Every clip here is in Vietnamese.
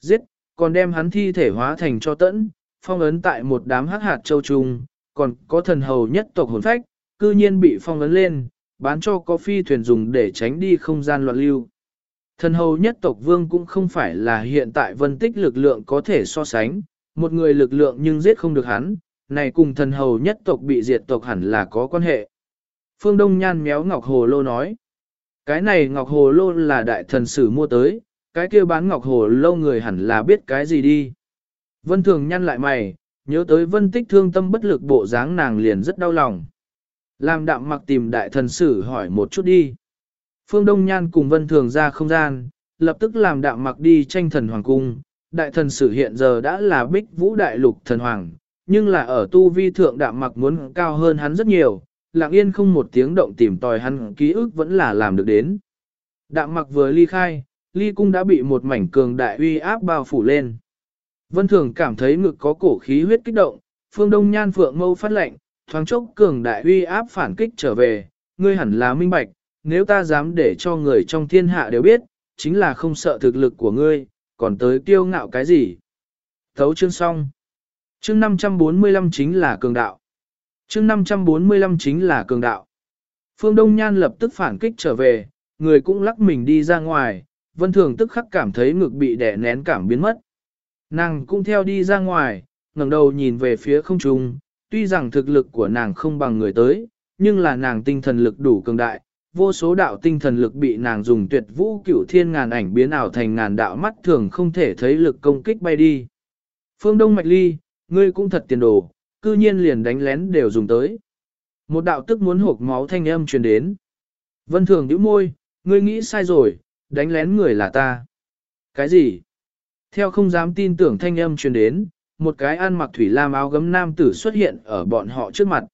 giết, còn đem hắn thi thể hóa thành cho tẫn, phong ấn tại một đám hắc hạt châu trùng, còn có thần hầu nhất tộc hồn phách, cư nhiên bị phong ấn lên, bán cho có phi thuyền dùng để tránh đi không gian loạn lưu. Thần hầu nhất tộc vương cũng không phải là hiện tại vân tích lực lượng có thể so sánh, một người lực lượng nhưng giết không được hắn, này cùng thần hầu nhất tộc bị diệt tộc hẳn là có quan hệ. Phương Đông Nhan méo Ngọc Hồ Lô nói, cái này Ngọc Hồ Lô là đại thần sử mua tới, cái kia bán Ngọc Hồ lâu người hẳn là biết cái gì đi. Vân Thường nhăn lại mày, nhớ tới vân tích thương tâm bất lực bộ dáng nàng liền rất đau lòng. Làm đạm mặc tìm đại thần sử hỏi một chút đi. Phương Đông Nhan cùng Vân Thường ra không gian, lập tức làm đạm mặc đi tranh thần hoàng cung. Đại thần sử hiện giờ đã là bích vũ đại lục thần hoàng, nhưng là ở tu vi thượng đạm mặc muốn cao hơn hắn rất nhiều, lặng yên không một tiếng động tìm tòi hắn ký ức vẫn là làm được đến. Đạm mặc vừa ly khai, ly cung đã bị một mảnh cường đại uy áp bao phủ lên. Vân Thường cảm thấy ngực có cổ khí huyết kích động, phương đông nhan phượng mâu phát lệnh, thoáng chốc cường đại uy áp phản kích trở về, ngươi hẳn là minh bạch, nếu ta dám để cho người trong thiên hạ đều biết, chính là không sợ thực lực của ngươi, còn tới kiêu ngạo cái gì. Thấu chương xong. Chương 545 chính là cường đạo. Chương 545 chính là cường đạo. Phương Đông Nhan lập tức phản kích trở về, người cũng lắc mình đi ra ngoài, vân thường tức khắc cảm thấy ngực bị đè nén cảm biến mất. Nàng cũng theo đi ra ngoài, ngẩng đầu nhìn về phía không trung, tuy rằng thực lực của nàng không bằng người tới, nhưng là nàng tinh thần lực đủ cường đại, vô số đạo tinh thần lực bị nàng dùng tuyệt vũ cửu thiên ngàn ảnh biến ảo thành ngàn đạo mắt thường không thể thấy lực công kích bay đi. Phương Đông Mạch Ly, ngươi cũng thật tiền đồ, cư nhiên liền đánh lén đều dùng tới. Một đạo tức muốn hộp máu thanh âm truyền đến. Vân Thường nhíu môi, ngươi nghĩ sai rồi, đánh lén người là ta. Cái gì? Theo không dám tin tưởng thanh âm truyền đến, một cái ăn mặc thủy lam áo gấm nam tử xuất hiện ở bọn họ trước mặt.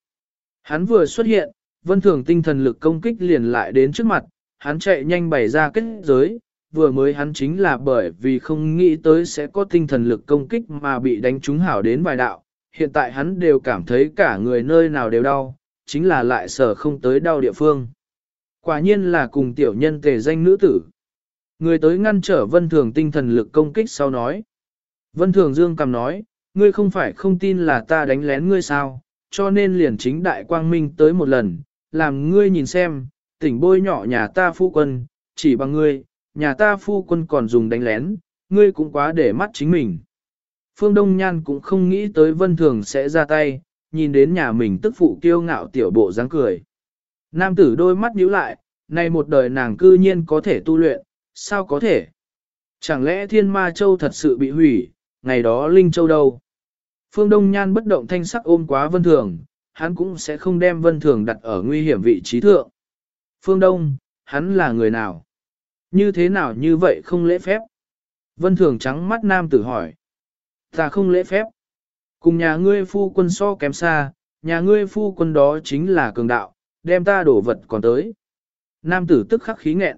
Hắn vừa xuất hiện, vân thường tinh thần lực công kích liền lại đến trước mặt, hắn chạy nhanh bày ra kết giới, vừa mới hắn chính là bởi vì không nghĩ tới sẽ có tinh thần lực công kích mà bị đánh trúng hảo đến vài đạo, hiện tại hắn đều cảm thấy cả người nơi nào đều đau, chính là lại sở không tới đau địa phương. Quả nhiên là cùng tiểu nhân tề danh nữ tử. Người tới ngăn trở vân thường tinh thần lực công kích sau nói. Vân thường dương cầm nói, ngươi không phải không tin là ta đánh lén ngươi sao, cho nên liền chính đại quang minh tới một lần, làm ngươi nhìn xem, tỉnh bôi nhỏ nhà ta phu quân, chỉ bằng ngươi, nhà ta phu quân còn dùng đánh lén, ngươi cũng quá để mắt chính mình. Phương Đông Nhan cũng không nghĩ tới Vân Thường sẽ ra tay, nhìn đến nhà mình tức phụ kiêu ngạo tiểu bộ dáng cười. Nam tử đôi mắt nhíu lại, nay một đời nàng cư nhiên có thể tu luyện, sao có thể? Chẳng lẽ thiên ma châu thật sự bị hủy, ngày đó Linh Châu đâu? Phương Đông Nhan bất động thanh sắc ôm quá Vân Thường, hắn cũng sẽ không đem Vân Thường đặt ở nguy hiểm vị trí thượng. Phương Đông, hắn là người nào? Như thế nào như vậy không lễ phép? Vân Thường trắng mắt nam tử hỏi. Ta không lễ phép. Cùng nhà ngươi phu quân so kém xa, nhà ngươi phu quân đó chính là cường đạo, đem ta đổ vật còn tới. Nam tử tức khắc khí nghẹn.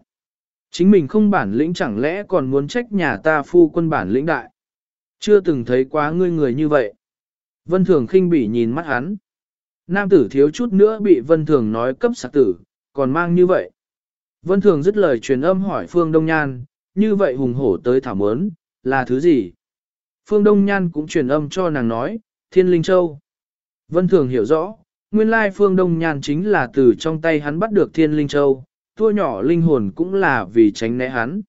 Chính mình không bản lĩnh chẳng lẽ còn muốn trách nhà ta phu quân bản lĩnh đại. Chưa từng thấy quá ngươi người như vậy. Vân Thường khinh bỉ nhìn mắt hắn. Nam tử thiếu chút nữa bị Vân Thường nói cấp sạc tử, còn mang như vậy. Vân Thường dứt lời truyền âm hỏi Phương Đông Nhan, như vậy hùng hổ tới thảo mớn, là thứ gì? Phương Đông Nhan cũng truyền âm cho nàng nói, Thiên Linh Châu. Vân Thường hiểu rõ, nguyên lai Phương Đông Nhan chính là từ trong tay hắn bắt được Thiên Linh Châu, tua nhỏ linh hồn cũng là vì tránh né hắn.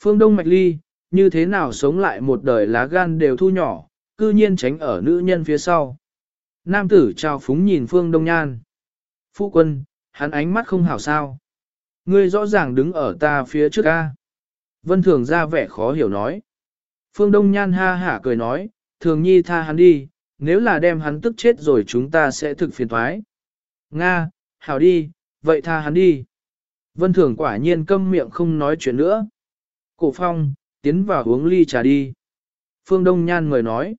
Phương Đông Mạch Ly, như thế nào sống lại một đời lá gan đều thu nhỏ, cư nhiên tránh ở nữ nhân phía sau. Nam tử trao phúng nhìn Phương Đông Nhan. Phu quân, hắn ánh mắt không hảo sao. Ngươi rõ ràng đứng ở ta phía trước ca. Vân Thường ra vẻ khó hiểu nói. Phương Đông Nhan ha hả cười nói, Thường Nhi tha hắn đi, nếu là đem hắn tức chết rồi chúng ta sẽ thực phiền thoái. Nga, hảo đi, vậy tha hắn đi. Vân Thường quả nhiên câm miệng không nói chuyện nữa. Cổ Phong, tiến vào uống ly trà đi. Phương Đông Nhan người nói.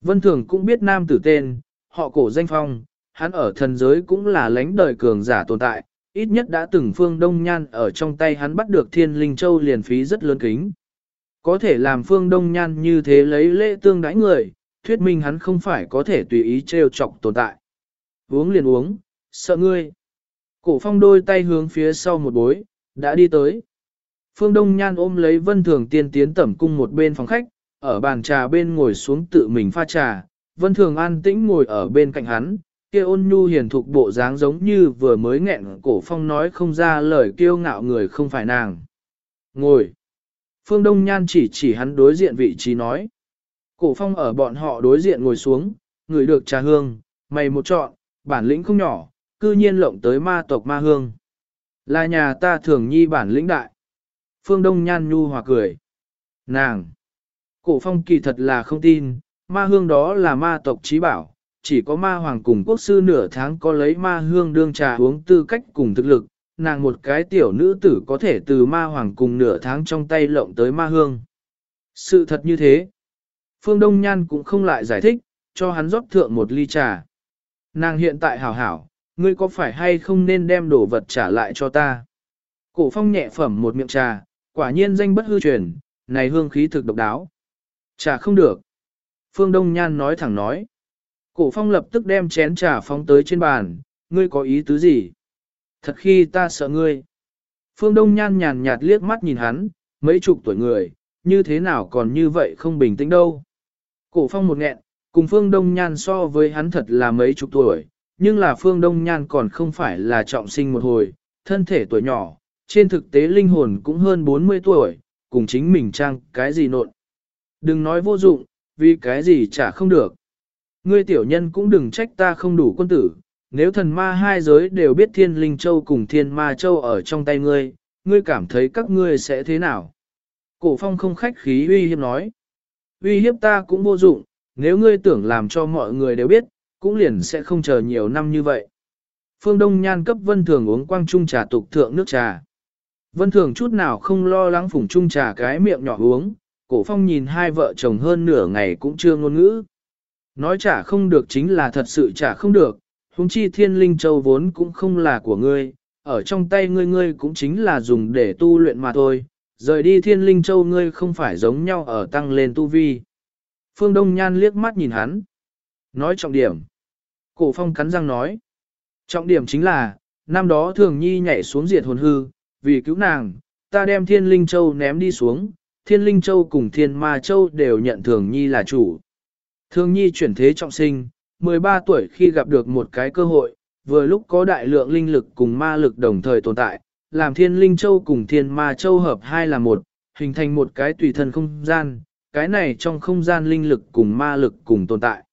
Vân Thường cũng biết nam tử tên, họ cổ danh phong, hắn ở thần giới cũng là lãnh đời cường giả tồn tại, ít nhất đã từng Phương Đông Nhan ở trong tay hắn bắt được thiên linh châu liền phí rất lớn kính. Có thể làm Phương Đông Nhan như thế lấy lễ tương đãi người, thuyết minh hắn không phải có thể tùy ý trêu chọc tồn tại. Uống liền uống, sợ ngươi. Cổ phong đôi tay hướng phía sau một bối, đã đi tới. Phương Đông Nhan ôm lấy Vân Thường tiên tiến tẩm cung một bên phòng khách, ở bàn trà bên ngồi xuống tự mình pha trà, Vân Thường an tĩnh ngồi ở bên cạnh hắn, kia ôn nhu hiền thục bộ dáng giống như vừa mới nghẹn cổ phong nói không ra lời kiêu ngạo người không phải nàng. Ngồi. Phương Đông Nhan chỉ chỉ hắn đối diện vị trí nói. Cổ phong ở bọn họ đối diện ngồi xuống, người được trà hương, mày một chọn, bản lĩnh không nhỏ, cư nhiên lộng tới ma tộc ma hương. Là nhà ta thường nhi bản lĩnh đại. Phương Đông Nhan nhu hòa cười. Nàng! Cổ phong kỳ thật là không tin, ma hương đó là ma tộc trí bảo, chỉ có ma hoàng cùng quốc sư nửa tháng có lấy ma hương đương trà uống tư cách cùng thực lực, nàng một cái tiểu nữ tử có thể từ ma hoàng cùng nửa tháng trong tay lộng tới ma hương. Sự thật như thế. Phương Đông Nhan cũng không lại giải thích, cho hắn rót thượng một ly trà. Nàng hiện tại hảo hảo, ngươi có phải hay không nên đem đồ vật trả lại cho ta? Cổ phong nhẹ phẩm một miệng trà, quả nhiên danh bất hư truyền, này hương khí thực độc đáo. Trà không được. Phương Đông Nhan nói thẳng nói. Cổ phong lập tức đem chén trà phóng tới trên bàn, ngươi có ý tứ gì? Thật khi ta sợ ngươi. Phương Đông Nhan nhàn nhạt liếc mắt nhìn hắn, mấy chục tuổi người, như thế nào còn như vậy không bình tĩnh đâu. Cổ phong một nghẹn, cùng Phương Đông Nhan so với hắn thật là mấy chục tuổi, nhưng là Phương Đông Nhan còn không phải là trọng sinh một hồi, thân thể tuổi nhỏ, trên thực tế linh hồn cũng hơn 40 tuổi, cùng chính mình trang cái gì nộn. Đừng nói vô dụng, vì cái gì chả không được. Ngươi tiểu nhân cũng đừng trách ta không đủ quân tử, nếu thần ma hai giới đều biết thiên linh châu cùng thiên ma châu ở trong tay ngươi, ngươi cảm thấy các ngươi sẽ thế nào? Cổ phong không khách khí uy hiếp nói. Uy hiếp ta cũng vô dụng, nếu ngươi tưởng làm cho mọi người đều biết, cũng liền sẽ không chờ nhiều năm như vậy. Phương Đông Nhan cấp Vân Thường uống quang trung trà tục thượng nước trà. Vân Thường chút nào không lo lắng phủng trung trà cái miệng nhỏ uống, cổ phong nhìn hai vợ chồng hơn nửa ngày cũng chưa ngôn ngữ. Nói trả không được chính là thật sự trả không được, huống chi thiên linh châu vốn cũng không là của ngươi, ở trong tay ngươi ngươi cũng chính là dùng để tu luyện mà thôi, rời đi thiên linh châu ngươi không phải giống nhau ở tăng lên tu vi. Phương Đông Nhan liếc mắt nhìn hắn. Nói trọng điểm. Cổ phong cắn răng nói. Trọng điểm chính là, năm đó thường nhi nhảy xuống diệt hồn hư, vì cứu nàng, ta đem thiên linh châu ném đi xuống, thiên linh châu cùng thiên ma châu đều nhận thường nhi là chủ. Thường nhi chuyển thế trọng sinh, 13 tuổi khi gặp được một cái cơ hội, vừa lúc có đại lượng linh lực cùng ma lực đồng thời tồn tại, làm thiên linh châu cùng thiên ma châu hợp hai là một, hình thành một cái tùy thân không gian, cái này trong không gian linh lực cùng ma lực cùng tồn tại.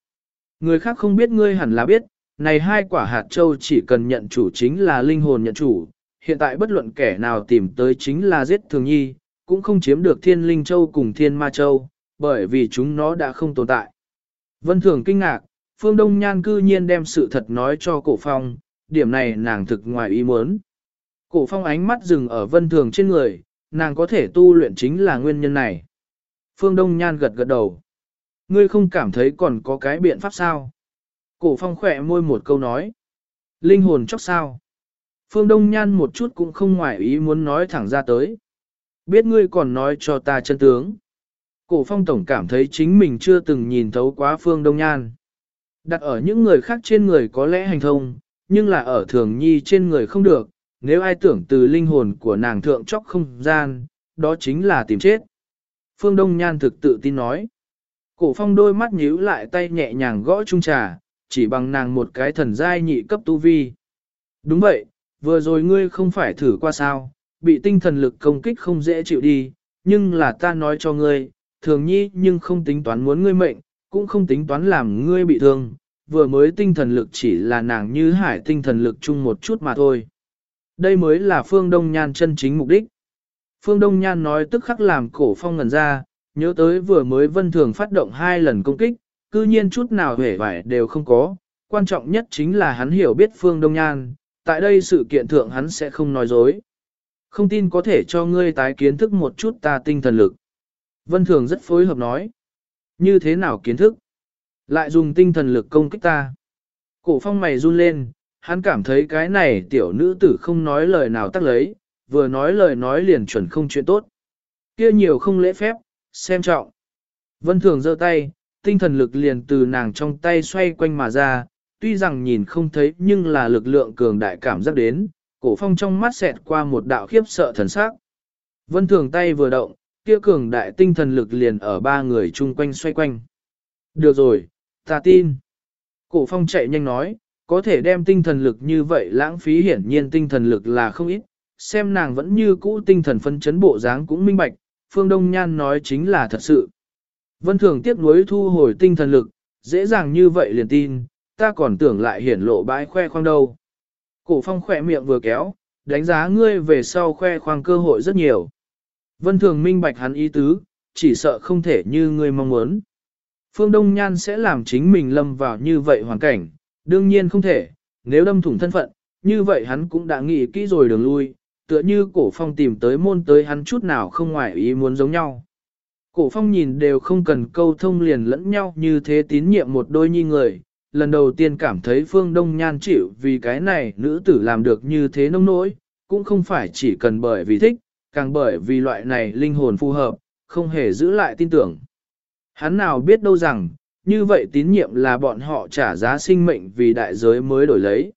Người khác không biết ngươi hẳn là biết, này hai quả hạt châu chỉ cần nhận chủ chính là linh hồn nhận chủ, hiện tại bất luận kẻ nào tìm tới chính là giết thường nhi, cũng không chiếm được thiên linh châu cùng thiên ma châu, bởi vì chúng nó đã không tồn tại. Vân Thường kinh ngạc, Phương Đông Nhan cư nhiên đem sự thật nói cho cổ phong, điểm này nàng thực ngoài ý muốn. Cổ phong ánh mắt dừng ở Vân Thường trên người, nàng có thể tu luyện chính là nguyên nhân này. Phương Đông Nhan gật gật đầu. Ngươi không cảm thấy còn có cái biện pháp sao? Cổ phong khỏe môi một câu nói. Linh hồn chóc sao? Phương Đông Nhan một chút cũng không ngoài ý muốn nói thẳng ra tới. Biết ngươi còn nói cho ta chân tướng. Cổ phong tổng cảm thấy chính mình chưa từng nhìn thấu quá Phương Đông Nhan. Đặt ở những người khác trên người có lẽ hành thông, nhưng là ở thường nhi trên người không được, nếu ai tưởng từ linh hồn của nàng thượng chóc không gian, đó chính là tìm chết. Phương Đông Nhan thực tự tin nói. Cổ phong đôi mắt nhíu lại tay nhẹ nhàng gõ chung trà, chỉ bằng nàng một cái thần giai nhị cấp tu vi. Đúng vậy, vừa rồi ngươi không phải thử qua sao, bị tinh thần lực công kích không dễ chịu đi, nhưng là ta nói cho ngươi, thường nhi nhưng không tính toán muốn ngươi mệnh, cũng không tính toán làm ngươi bị thương, vừa mới tinh thần lực chỉ là nàng như hải tinh thần lực chung một chút mà thôi. Đây mới là phương đông nhan chân chính mục đích. Phương Đông Nhan nói tức khắc làm cổ phong ngần ra, nhớ tới vừa mới vân thường phát động hai lần công kích, cư nhiên chút nào hề vải đều không có, quan trọng nhất chính là hắn hiểu biết Phương Đông Nhan, tại đây sự kiện thượng hắn sẽ không nói dối. Không tin có thể cho ngươi tái kiến thức một chút ta tinh thần lực. Vân Thường rất phối hợp nói. Như thế nào kiến thức? Lại dùng tinh thần lực công kích ta. Cổ phong mày run lên, hắn cảm thấy cái này tiểu nữ tử không nói lời nào tắc lấy, vừa nói lời nói liền chuẩn không chuyện tốt. Kia nhiều không lễ phép, xem trọng. Vân Thường giơ tay, tinh thần lực liền từ nàng trong tay xoay quanh mà ra, tuy rằng nhìn không thấy nhưng là lực lượng cường đại cảm giác đến, cổ phong trong mắt xẹt qua một đạo khiếp sợ thần sắc. Vân thường tay vừa động, kia cường đại tinh thần lực liền ở ba người chung quanh xoay quanh. Được rồi, ta tin. Cổ phong chạy nhanh nói, có thể đem tinh thần lực như vậy lãng phí hiển nhiên tinh thần lực là không ít, xem nàng vẫn như cũ tinh thần phân chấn bộ dáng cũng minh bạch, Phương Đông Nhan nói chính là thật sự. Vân Thường tiếp nối thu hồi tinh thần lực, dễ dàng như vậy liền tin, ta còn tưởng lại hiển lộ bãi khoe khoang đâu. Cổ phong khỏe miệng vừa kéo, đánh giá ngươi về sau khoe khoang cơ hội rất nhiều. Vân Thường minh bạch hắn ý tứ, chỉ sợ không thể như ngươi mong muốn. Phương Đông Nhan sẽ làm chính mình lâm vào như vậy hoàn cảnh, đương nhiên không thể, nếu đâm thủng thân phận, như vậy hắn cũng đã nghĩ kỹ rồi đường lui, tựa như cổ phong tìm tới môn tới hắn chút nào không ngoài ý muốn giống nhau. Cổ phong nhìn đều không cần câu thông liền lẫn nhau như thế tín nhiệm một đôi nhi người, lần đầu tiên cảm thấy phương đông nhan chịu vì cái này nữ tử làm được như thế nông nỗi, cũng không phải chỉ cần bởi vì thích, càng bởi vì loại này linh hồn phù hợp, không hề giữ lại tin tưởng. Hắn nào biết đâu rằng, như vậy tín nhiệm là bọn họ trả giá sinh mệnh vì đại giới mới đổi lấy.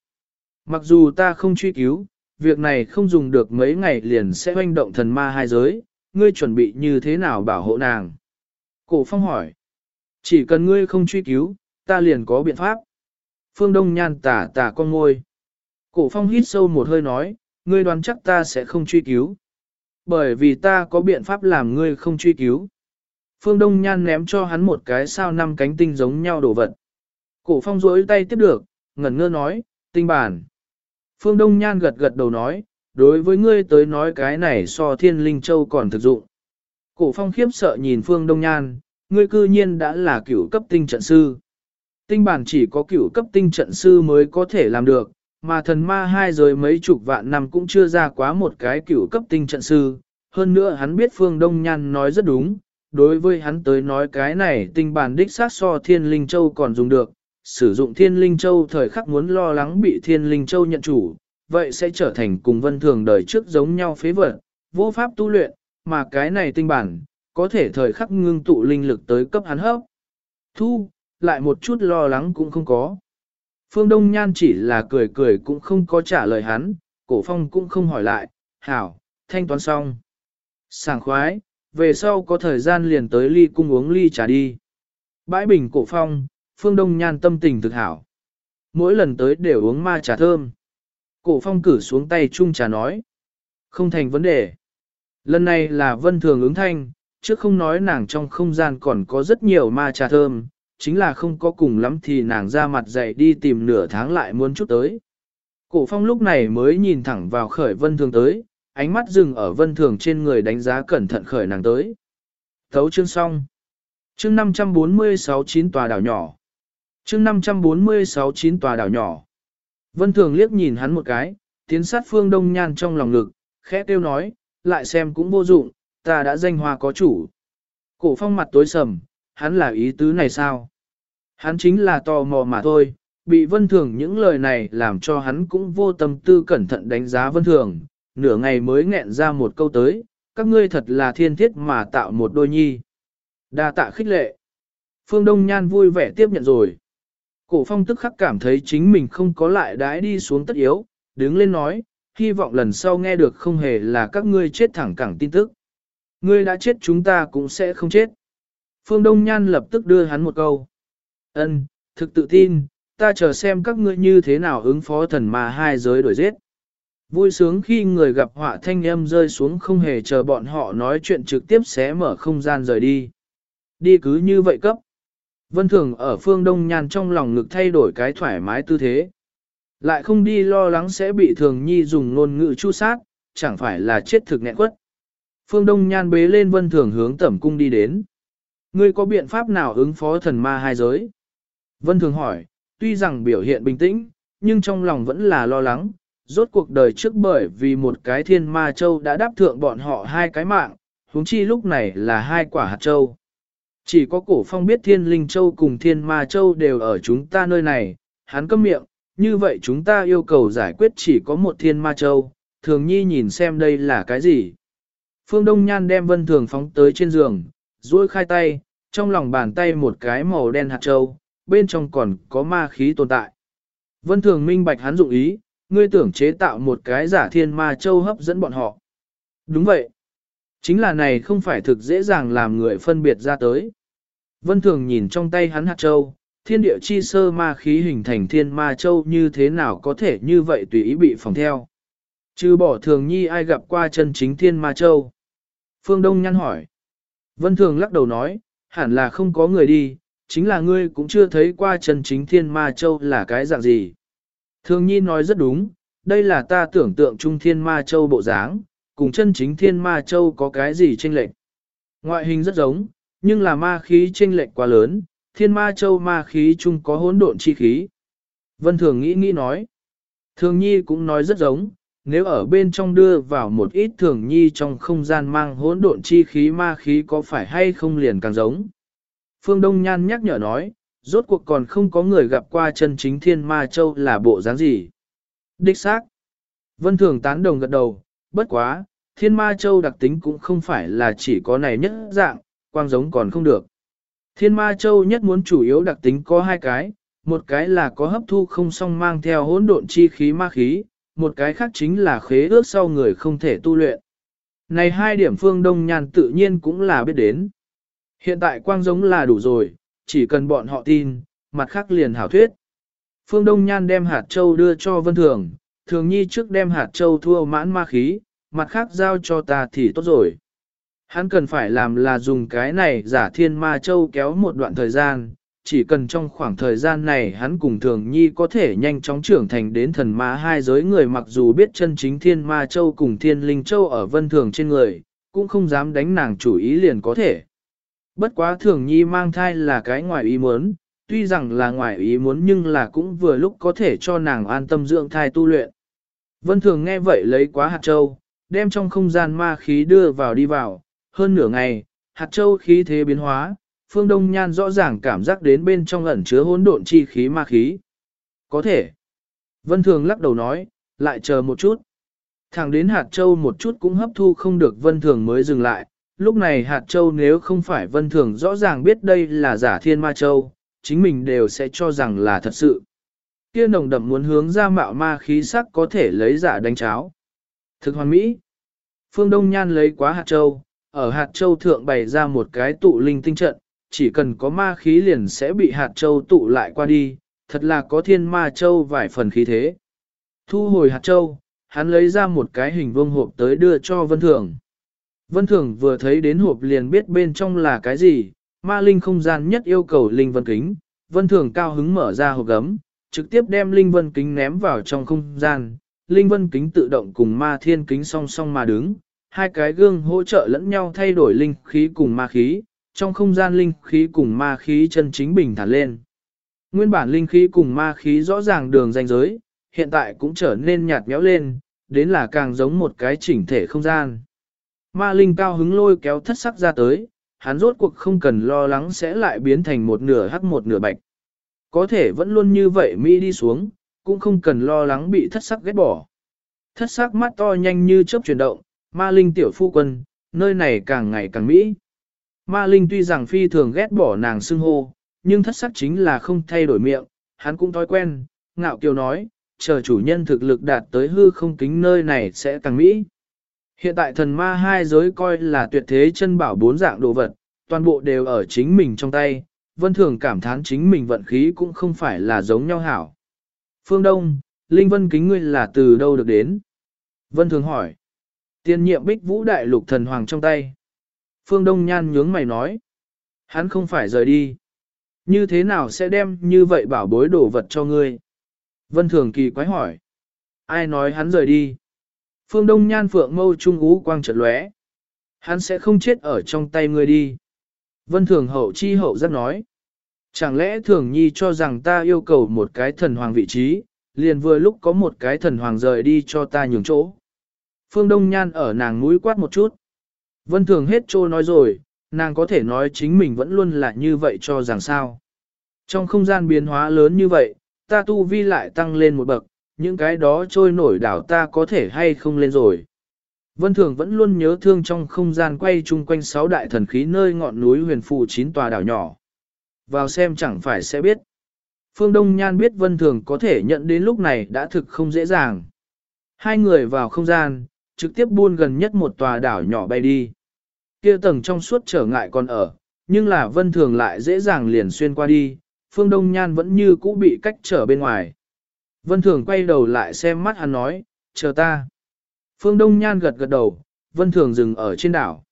Mặc dù ta không truy cứu, việc này không dùng được mấy ngày liền sẽ hoành động thần ma hai giới, ngươi chuẩn bị như thế nào bảo hộ nàng? Cổ phong hỏi, chỉ cần ngươi không truy cứu, ta liền có biện pháp. Phương Đông nhan tả tả con ngôi. Cổ phong hít sâu một hơi nói, ngươi đoán chắc ta sẽ không truy cứu. Bởi vì ta có biện pháp làm ngươi không truy cứu. Phương Đông Nhan ném cho hắn một cái sao năm cánh tinh giống nhau đồ vật. Cổ phong rỗi tay tiếp được, ngẩn ngơ nói, tinh bản. Phương Đông Nhan gật gật đầu nói, đối với ngươi tới nói cái này so thiên linh châu còn thực dụng. Cổ phong khiếp sợ nhìn Phương Đông Nhan, ngươi cư nhiên đã là cửu cấp tinh trận sư. Tinh bản chỉ có cửu cấp tinh trận sư mới có thể làm được, mà thần ma hai rồi mấy chục vạn năm cũng chưa ra quá một cái cửu cấp tinh trận sư. Hơn nữa hắn biết Phương Đông Nhan nói rất đúng, đối với hắn tới nói cái này tinh bản đích sát so thiên linh châu còn dùng được, sử dụng thiên linh châu thời khắc muốn lo lắng bị thiên linh châu nhận chủ, vậy sẽ trở thành cùng vân thường đời trước giống nhau phế vật, vô pháp tu luyện, mà cái này tinh bản, có thể thời khắc ngưng tụ linh lực tới cấp hắn hấp. Thu, lại một chút lo lắng cũng không có. Phương Đông Nhan chỉ là cười cười cũng không có trả lời hắn, cổ phong cũng không hỏi lại, hảo, thanh toán xong. Sảng khoái, về sau có thời gian liền tới ly cung uống ly trà đi. Bãi bình cổ phong, Phương Đông Nhan tâm tình thực hảo. Mỗi lần tới đều uống ma trà thơm. Cổ phong cử xuống tay chung trà nói. Không thành vấn đề. Lần này là vân thường ứng thanh, trước không nói nàng trong không gian còn có rất nhiều ma trà thơm, chính là không có cùng lắm thì nàng ra mặt dậy đi tìm nửa tháng lại muốn chút tới. Cổ phong lúc này mới nhìn thẳng vào khởi vân thường tới, ánh mắt dừng ở vân thường trên người đánh giá cẩn thận khởi nàng tới. Thấu chương xong. Chương 546 chín tòa đảo nhỏ. Chương 546 chín tòa đảo nhỏ. Vân thường liếc nhìn hắn một cái, tiến sát phương đông nhan trong lòng ngực, khẽ tiêu nói, lại xem cũng vô dụng, ta đã danh hoa có chủ. Cổ phong mặt tối sầm, hắn là ý tứ này sao? Hắn chính là tò mò mà thôi, bị vân thường những lời này làm cho hắn cũng vô tâm tư cẩn thận đánh giá vân thường, nửa ngày mới nghẹn ra một câu tới, các ngươi thật là thiên thiết mà tạo một đôi nhi. đa tạ khích lệ. Phương Đông Nhan vui vẻ tiếp nhận rồi. Cổ phong tức khắc cảm thấy chính mình không có lại đái đi xuống tất yếu, đứng lên nói, hy vọng lần sau nghe được không hề là các ngươi chết thẳng cẳng tin tức. Ngươi đã chết chúng ta cũng sẽ không chết. Phương Đông Nhan lập tức đưa hắn một câu. Ân, thực tự tin, ta chờ xem các ngươi như thế nào ứng phó thần mà hai giới đổi giết. Vui sướng khi người gặp họa thanh âm rơi xuống không hề chờ bọn họ nói chuyện trực tiếp xé mở không gian rời đi. Đi cứ như vậy cấp. Vân Thường ở phương Đông Nhan trong lòng ngực thay đổi cái thoải mái tư thế. Lại không đi lo lắng sẽ bị Thường Nhi dùng ngôn ngữ chu sát, chẳng phải là chết thực nghẹn quất. Phương Đông Nhan bế lên Vân Thường hướng tẩm cung đi đến. Ngươi có biện pháp nào ứng phó thần ma hai giới? Vân Thường hỏi, tuy rằng biểu hiện bình tĩnh, nhưng trong lòng vẫn là lo lắng, rốt cuộc đời trước bởi vì một cái thiên ma châu đã đáp thượng bọn họ hai cái mạng, huống chi lúc này là hai quả hạt châu. Chỉ có cổ phong biết thiên linh châu cùng thiên ma châu đều ở chúng ta nơi này, hắn câm miệng, như vậy chúng ta yêu cầu giải quyết chỉ có một thiên ma châu, thường nhi nhìn xem đây là cái gì. Phương Đông Nhan đem vân thường phóng tới trên giường, duỗi khai tay, trong lòng bàn tay một cái màu đen hạt châu, bên trong còn có ma khí tồn tại. Vân thường minh bạch hắn dụng ý, ngươi tưởng chế tạo một cái giả thiên ma châu hấp dẫn bọn họ. Đúng vậy. Chính là này không phải thực dễ dàng làm người phân biệt ra tới. Vân Thường nhìn trong tay hắn hạt châu, thiên địa chi sơ ma khí hình thành thiên ma châu như thế nào có thể như vậy tùy ý bị phòng theo. Trừ bỏ thường nhi ai gặp qua chân chính thiên ma châu. Phương Đông nhăn hỏi. Vân Thường lắc đầu nói, hẳn là không có người đi, chính là ngươi cũng chưa thấy qua chân chính thiên ma châu là cái dạng gì. Thường nhi nói rất đúng, đây là ta tưởng tượng trung thiên ma châu bộ dáng, cùng chân chính thiên ma châu có cái gì chênh lệch. Ngoại hình rất giống, nhưng là ma khí chênh lệch quá lớn, thiên ma châu ma khí chung có hỗn độn chi khí. Vân Thường nghĩ nghĩ nói. Thường nhi cũng nói rất giống, nếu ở bên trong đưa vào một ít thường nhi trong không gian mang hỗn độn chi khí ma khí có phải hay không liền càng giống. Phương Đông Nhan nhắc nhở nói, rốt cuộc còn không có người gặp qua chân chính thiên ma châu là bộ dáng gì. Đích xác. Vân Thường tán đồng gật đầu, bất quá, thiên ma châu đặc tính cũng không phải là chỉ có này nhất dạng, quang giống còn không được. Thiên ma châu nhất muốn chủ yếu đặc tính có hai cái, một cái là có hấp thu không song mang theo hỗn độn chi khí ma khí, một cái khác chính là khế ước sau người không thể tu luyện. Này hai điểm phương đông nhan tự nhiên cũng là biết đến. Hiện tại quang giống là đủ rồi, chỉ cần bọn họ tin, mặt khác liền hảo thuyết. Phương Đông Nhan đem hạt châu đưa cho Vân Thường, Thường Nhi trước đem hạt châu thua mãn ma khí, mặt khác giao cho ta thì tốt rồi. Hắn cần phải làm là dùng cái này giả thiên ma châu kéo một đoạn thời gian, chỉ cần trong khoảng thời gian này hắn cùng thường nhi có thể nhanh chóng trưởng thành đến thần ma hai giới người mặc dù biết chân chính thiên ma châu cùng thiên linh châu ở vân thường trên người, cũng không dám đánh nàng chủ ý liền có thể. Bất quá thường nhi mang thai là cái ngoài ý muốn, tuy rằng là ngoài ý muốn nhưng là cũng vừa lúc có thể cho nàng an tâm dưỡng thai tu luyện. Vân thường nghe vậy lấy quá hạt châu, đem trong không gian ma khí đưa vào đi vào, hơn nửa ngày, hạt châu khí thế biến hóa, phương đông nhan rõ ràng cảm giác đến bên trong ẩn chứa hỗn độn chi khí ma khí. Có thể. Vân thường lắc đầu nói, lại chờ một chút. Thẳng đến hạt châu một chút cũng hấp thu không được vân thường mới dừng lại. Lúc này hạt châu nếu không phải vân thường rõ ràng biết đây là giả thiên ma châu, chính mình đều sẽ cho rằng là thật sự. Kia nồng đậm muốn hướng ra mạo ma khí sắc có thể lấy giả đánh cháo. Thực hoàn mỹ. Phương Đông Nhan lấy quá hạt châu, ở hạt châu thượng bày ra một cái tụ linh tinh trận, chỉ cần có ma khí liền sẽ bị hạt châu tụ lại qua đi, thật là có thiên ma châu vài phần khí thế. Thu hồi hạt châu, hắn lấy ra một cái hình vuông hộp tới đưa cho Vân Thường. Vân Thường vừa thấy đến hộp liền biết bên trong là cái gì, ma linh không gian nhất yêu cầu linh vân kính. Vân Thường cao hứng mở ra hộp gấm, trực tiếp đem linh vân kính ném vào trong không gian. Linh vân kính tự động cùng ma thiên kính song song mà đứng, hai cái gương hỗ trợ lẫn nhau thay đổi linh khí cùng ma khí, trong không gian linh khí cùng ma khí chân chính bình thản lên. Nguyên bản linh khí cùng ma khí rõ ràng đường ranh giới, hiện tại cũng trở nên nhạt nhẽo lên, đến là càng giống một cái chỉnh thể không gian. Ma linh cao hứng lôi kéo thất sắc ra tới, hắn rốt cuộc không cần lo lắng sẽ lại biến thành một nửa hắc một nửa bạch. Có thể vẫn luôn như vậy Mỹ đi xuống, cũng không cần lo lắng bị thất sắc ghét bỏ. Thất sắc mắt to nhanh như chớp chuyển động, ma linh tiểu phu quân, nơi này càng ngày càng Mỹ. Ma Linh tuy rằng phi thường ghét bỏ nàng xưng hô, nhưng thất sắc chính là không thay đổi miệng, hắn cũng thói quen, ngạo kiều nói, chờ chủ nhân thực lực đạt tới hư không kính nơi này sẽ càng mỹ. Hiện tại thần ma hai giới coi là tuyệt thế chân bảo bốn dạng đồ vật, toàn bộ đều ở chính mình trong tay, vân thường cảm thán chính mình vận khí cũng không phải là giống nhau hảo. Phương Đông, Linh Vân kính ngươi là từ đâu được đến? Vân thường hỏi. Tiên nhiệm bích vũ đại lục thần hoàng trong tay. Phương Đông Nhan nhướng mày nói. Hắn không phải rời đi. Như thế nào sẽ đem như vậy bảo bối đồ vật cho ngươi? Vân Thường kỳ quái hỏi. Ai nói hắn rời đi? Phương Đông Nhan phượng mâu trung ú quang trật lóe. Hắn sẽ không chết ở trong tay ngươi đi. Vân Thường hậu chi hậu rất nói. Chẳng lẽ Thường Nhi cho rằng ta yêu cầu một cái thần hoàng vị trí, liền vừa lúc có một cái thần hoàng rời đi cho ta nhường chỗ. Phương Đông Nhan ở nàng mũi quát một chút. Vân Thường hết trô nói rồi, nàng có thể nói chính mình vẫn luôn là như vậy cho rằng sao. Trong không gian biến hóa lớn như vậy, ta tu vi lại tăng lên một bậc, những cái đó trôi nổi đảo ta có thể hay không lên rồi. Vân Thường vẫn luôn nhớ thương trong không gian quay chung quanh sáu đại thần khí nơi ngọn núi huyền phù chín tòa đảo nhỏ. Vào xem chẳng phải sẽ biết. Phương Đông Nhan biết Vân Thường có thể nhận đến lúc này đã thực không dễ dàng. Hai người vào không gian, trực tiếp buôn gần nhất một tòa đảo nhỏ bay đi. kia tầng trong suốt trở ngại còn ở, nhưng là vân thường lại dễ dàng liền xuyên qua đi, phương đông nhan vẫn như cũ bị cách trở bên ngoài. Vân thường quay đầu lại xem mắt hắn nói, chờ ta. Phương đông nhan gật gật đầu, vân thường dừng ở trên đảo.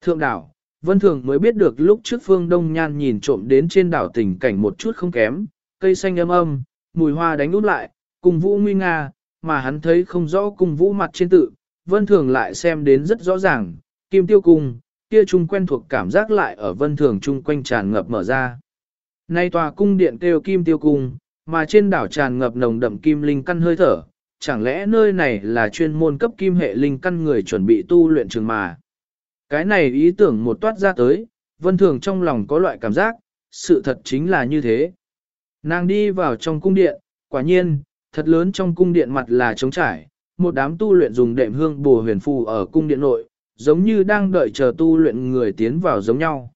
Thượng đảo, vân thường mới biết được lúc trước phương đông nhan nhìn trộm đến trên đảo tình cảnh một chút không kém, cây xanh âm âm, mùi hoa đánh út lại, cùng vũ nguy nga, mà hắn thấy không rõ cùng vũ mặt trên tự, vân thường lại xem đến rất rõ ràng, kim tiêu cung, kia chung quen thuộc cảm giác lại ở vân thường chung quanh tràn ngập mở ra. Nay tòa cung điện kêu kim tiêu cung, mà trên đảo tràn ngập nồng đậm kim linh căn hơi thở, chẳng lẽ nơi này là chuyên môn cấp kim hệ linh căn người chuẩn bị tu luyện trường mà. Cái này ý tưởng một toát ra tới, vân thường trong lòng có loại cảm giác, sự thật chính là như thế. Nàng đi vào trong cung điện, quả nhiên, thật lớn trong cung điện mặt là trống trải, một đám tu luyện dùng đệm hương bùa huyền phù ở cung điện nội, giống như đang đợi chờ tu luyện người tiến vào giống nhau.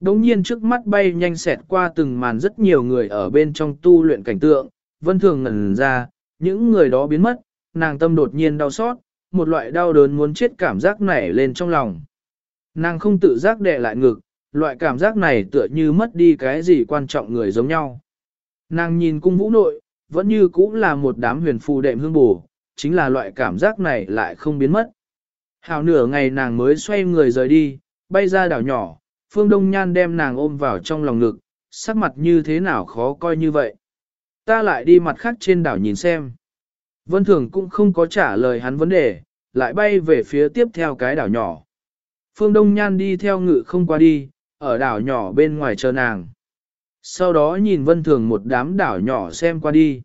Đống nhiên trước mắt bay nhanh xẹt qua từng màn rất nhiều người ở bên trong tu luyện cảnh tượng, vân thường ngẩn ra, những người đó biến mất, nàng tâm đột nhiên đau xót, một loại đau đớn muốn chết cảm giác nảy lên trong lòng. Nàng không tự giác đè lại ngực, loại cảm giác này tựa như mất đi cái gì quan trọng người giống nhau. Nàng nhìn cung vũ nội, vẫn như cũ là một đám huyền phù đệm hương bù, chính là loại cảm giác này lại không biến mất. Hào nửa ngày nàng mới xoay người rời đi, bay ra đảo nhỏ, Phương Đông Nhan đem nàng ôm vào trong lòng ngực, sắc mặt như thế nào khó coi như vậy. Ta lại đi mặt khác trên đảo nhìn xem. Vân Thường cũng không có trả lời hắn vấn đề, lại bay về phía tiếp theo cái đảo nhỏ. Phương Đông Nhan đi theo ngự không qua đi, ở đảo nhỏ bên ngoài chờ nàng. Sau đó nhìn Vân Thường một đám đảo nhỏ xem qua đi.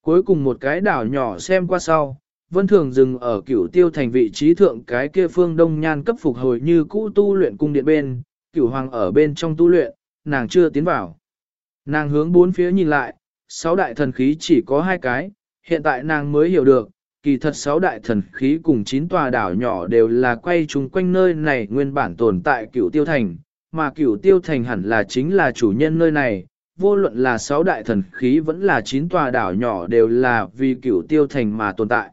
Cuối cùng một cái đảo nhỏ xem qua sau, Vân Thường dừng ở cửu tiêu thành vị trí thượng cái kia phương Đông Nhan cấp phục hồi như cũ tu luyện cung điện bên, cửu hoàng ở bên trong tu luyện, nàng chưa tiến vào. Nàng hướng bốn phía nhìn lại, sáu đại thần khí chỉ có hai cái, hiện tại nàng mới hiểu được, kỳ thật sáu đại thần khí cùng chín tòa đảo nhỏ đều là quay chung quanh nơi này nguyên bản tồn tại cửu tiêu thành, mà cửu tiêu thành hẳn là chính là chủ nhân nơi này, vô luận là sáu đại thần khí vẫn là chín tòa đảo nhỏ đều là vì cửu tiêu thành mà tồn tại.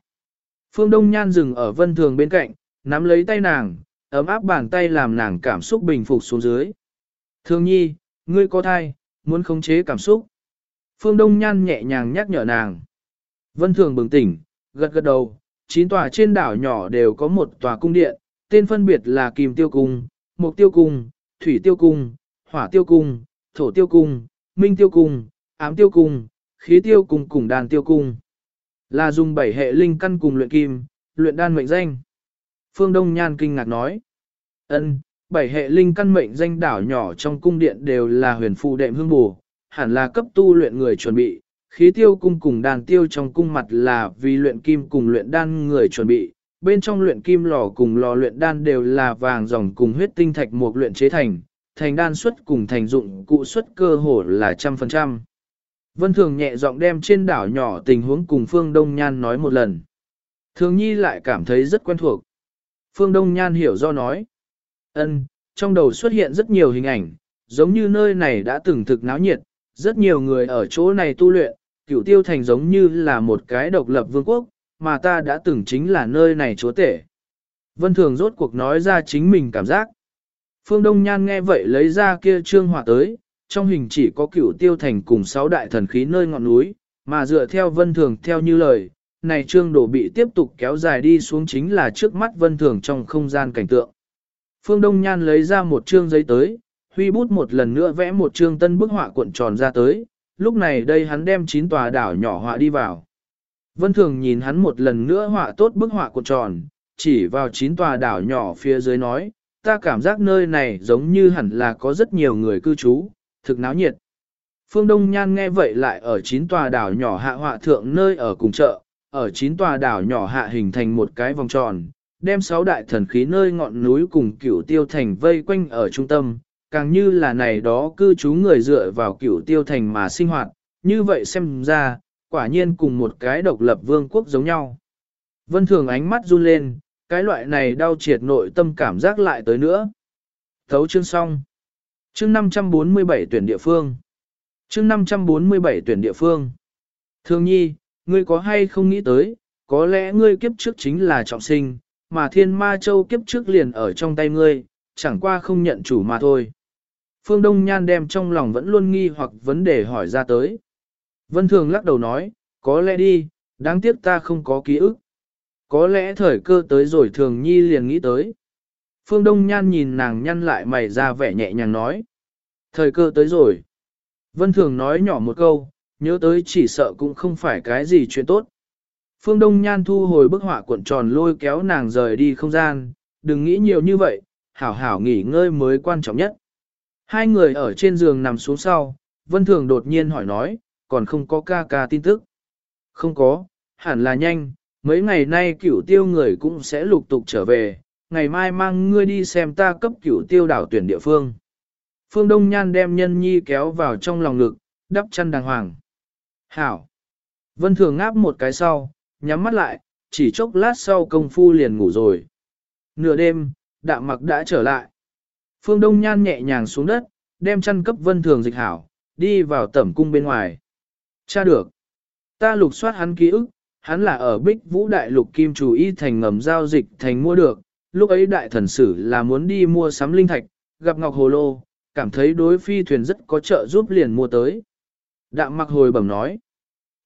Phương Đông Nhan dừng ở vân thường bên cạnh, nắm lấy tay nàng, ấm áp bàn tay làm nàng cảm xúc bình phục xuống dưới. Thương nhi, ngươi có thai, muốn khống chế cảm xúc. Phương Đông Nhan nhẹ nhàng nhắc nhở nàng. Vân Thường bừng tỉnh, gật gật đầu, chín tòa trên đảo nhỏ đều có một tòa cung điện, tên phân biệt là Kim Tiêu Cung, Mộc Tiêu Cung, Thủy Tiêu Cung, Hỏa Tiêu Cung, Thổ Tiêu Cung, Minh Tiêu Cung, Ám Tiêu Cung, Khí Tiêu Cung cùng Đàn Tiêu Cung. Là dùng bảy hệ linh căn cùng luyện kim, luyện đan mệnh danh. Phương Đông Nhan kinh ngạc nói. ân bảy hệ linh căn mệnh danh đảo nhỏ trong cung điện đều là huyền phù đệm hương bù, hẳn là cấp tu luyện người chuẩn bị. Khí tiêu cung cùng đàn tiêu trong cung mặt là vì luyện kim cùng luyện đan người chuẩn bị, bên trong luyện kim lò cùng lò luyện đan đều là vàng dòng cùng huyết tinh thạch một luyện chế thành, thành đan xuất cùng thành dụng cụ xuất cơ hồ là trăm phần trăm. Vân Thường nhẹ giọng đem trên đảo nhỏ tình huống cùng Phương Đông Nhan nói một lần. Thường Nhi lại cảm thấy rất quen thuộc. Phương Đông Nhan hiểu do nói. ân trong đầu xuất hiện rất nhiều hình ảnh, giống như nơi này đã từng thực náo nhiệt, rất nhiều người ở chỗ này tu luyện, cửu tiêu thành giống như là một cái độc lập vương quốc, mà ta đã từng chính là nơi này chúa tể. Vân Thường rốt cuộc nói ra chính mình cảm giác. Phương Đông Nhan nghe vậy lấy ra kia trương họa tới, trong hình chỉ có cửu tiêu thành cùng sáu đại thần khí nơi ngọn núi, mà dựa theo Vân Thường theo như lời, này trương đổ bị tiếp tục kéo dài đi xuống chính là trước mắt Vân Thường trong không gian cảnh tượng. Phương Đông Nhan lấy ra một trương giấy tới, huy bút một lần nữa vẽ một trương tân bức họa cuộn tròn ra tới, lúc này đây hắn đem chín tòa đảo nhỏ họa đi vào. Vân Thường nhìn hắn một lần nữa họa tốt bức họa cuộn tròn, chỉ vào chín tòa đảo nhỏ phía dưới nói, ta cảm giác nơi này giống như hẳn là có rất nhiều người cư trú, thực náo nhiệt. Phương Đông Nhan nghe vậy lại ở chín tòa đảo nhỏ hạ họa thượng nơi ở cùng chợ, ở chín tòa đảo nhỏ hạ hình thành một cái vòng tròn, đem sáu đại thần khí nơi ngọn núi cùng cửu tiêu thành vây quanh ở trung tâm, càng như là này đó cư trú người dựa vào cửu tiêu thành mà sinh hoạt, như vậy xem ra, quả nhiên cùng một cái độc lập vương quốc giống nhau. Vân Thường ánh mắt run lên, cái loại này đau triệt nội tâm cảm giác lại tới nữa. Thấu chương xong. Chương 547 tuyển địa phương. Chương 547 tuyển địa phương. Thường nhi, ngươi có hay không nghĩ tới, có lẽ ngươi kiếp trước chính là trọng sinh, mà thiên ma châu kiếp trước liền ở trong tay ngươi, chẳng qua không nhận chủ mà thôi. Phương Đông Nhan đem trong lòng vẫn luôn nghi hoặc vấn đề hỏi ra tới. Vân Thường lắc đầu nói, có lẽ đi, đáng tiếc ta không có ký ức. Có lẽ thời cơ tới rồi Thường Nhi liền nghĩ tới. Phương Đông Nhan nhìn nàng nhăn lại mày ra vẻ nhẹ nhàng nói. Thời cơ tới rồi. Vân Thường nói nhỏ một câu, nhớ tới chỉ sợ cũng không phải cái gì chuyện tốt. Phương Đông Nhan thu hồi bức họa cuộn tròn lôi kéo nàng rời đi không gian, đừng nghĩ nhiều như vậy, hảo hảo nghỉ ngơi mới quan trọng nhất. Hai người ở trên giường nằm xuống sau, Vân Thường đột nhiên hỏi nói, còn không có ca ca tin tức. Không có, hẳn là nhanh, mấy ngày nay cửu tiêu người cũng sẽ lục tục trở về, ngày mai mang ngươi đi xem ta cấp cửu tiêu đảo tuyển địa phương. Phương Đông Nhan đem nhân nhi kéo vào trong lòng ngực, đắp chăn đàng hoàng. Hảo! Vân Thường ngáp một cái sau, nhắm mắt lại, chỉ chốc lát sau công phu liền ngủ rồi. Nửa đêm, đạm mặc đã trở lại. Phương Đông Nhan nhẹ nhàng xuống đất, đem chăn cấp Vân Thường dịch hảo, đi vào tẩm cung bên ngoài. Cha được. Ta lục soát hắn ký ức, hắn là ở Bích Vũ Đại Lục Kim Chủ Y thành ngầm giao dịch thành mua được, lúc ấy đại thần sử là muốn đi mua sắm linh thạch, gặp Ngọc Hồ Lô, cảm thấy đối phi thuyền rất có trợ giúp liền mua tới. Đạm mặc hồi bẩm nói.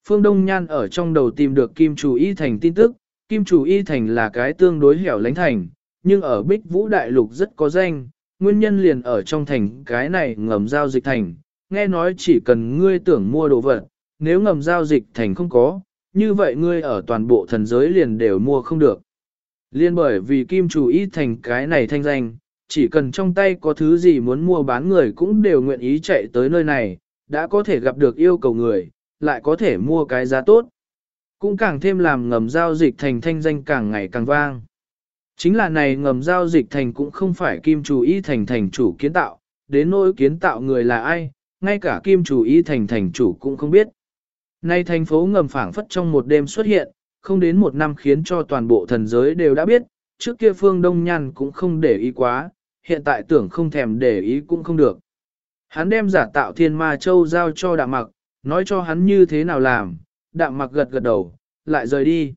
Phương Đông Nhan ở trong đầu tìm được Kim Chủ Y Thành tin tức, Kim Chủ Y Thành là cái tương đối hẻo lánh thành, nhưng ở Bích Vũ Đại Lục rất có danh, nguyên nhân liền ở trong thành cái này ngầm giao dịch thành, nghe nói chỉ cần ngươi tưởng mua đồ vật, nếu ngầm giao dịch thành không có, như vậy ngươi ở toàn bộ thần giới liền đều mua không được. Liên bởi vì Kim Chủ ý Thành cái này thanh danh, chỉ cần trong tay có thứ gì muốn mua bán người cũng đều nguyện ý chạy tới nơi này, đã có thể gặp được yêu cầu người, lại có thể mua cái giá tốt. Cũng càng thêm làm ngầm giao dịch thành thanh danh càng ngày càng vang. Chính là này ngầm giao dịch thành cũng không phải kim chủ y thành thành chủ kiến tạo, đến nỗi kiến tạo người là ai, ngay cả kim chủ y thành thành chủ cũng không biết. Nay thành phố ngầm phảng phất trong một đêm xuất hiện, không đến một năm khiến cho toàn bộ thần giới đều đã biết, trước kia phương Đông nhàn cũng không để ý quá, hiện tại tưởng không thèm để ý cũng không được. Hắn đem giả tạo thiên ma châu giao cho đạm mặc, nói cho hắn như thế nào làm, đạm mặc gật gật đầu, lại rời đi.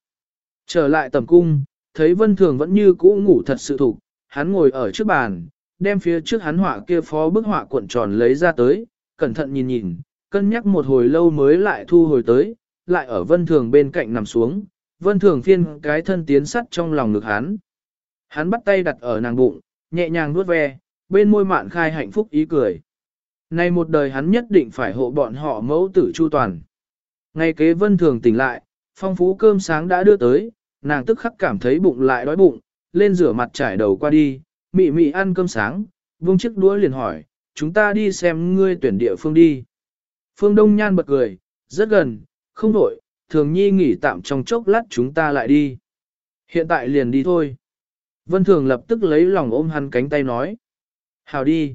Trở lại tầm cung, thấy vân thường vẫn như cũ ngủ thật sự thục, hắn ngồi ở trước bàn, đem phía trước hắn họa kia phó bức họa cuộn tròn lấy ra tới, cẩn thận nhìn nhìn, cân nhắc một hồi lâu mới lại thu hồi tới, lại ở vân thường bên cạnh nằm xuống, vân thường phiên cái thân tiến sắt trong lòng ngực hắn. Hắn bắt tay đặt ở nàng bụng, nhẹ nhàng nuốt ve, bên môi mạn khai hạnh phúc ý cười. nay một đời hắn nhất định phải hộ bọn họ mẫu tử chu toàn. Ngay kế vân thường tỉnh lại, phong phú cơm sáng đã đưa tới, nàng tức khắc cảm thấy bụng lại đói bụng, lên rửa mặt trải đầu qua đi, mị mị ăn cơm sáng, vung chiếc đũa liền hỏi, chúng ta đi xem ngươi tuyển địa phương đi. Phương Đông Nhan bật cười, rất gần, không đổi, thường nhi nghỉ tạm trong chốc lát chúng ta lại đi. Hiện tại liền đi thôi. Vân Thường lập tức lấy lòng ôm hắn cánh tay nói. Hào đi.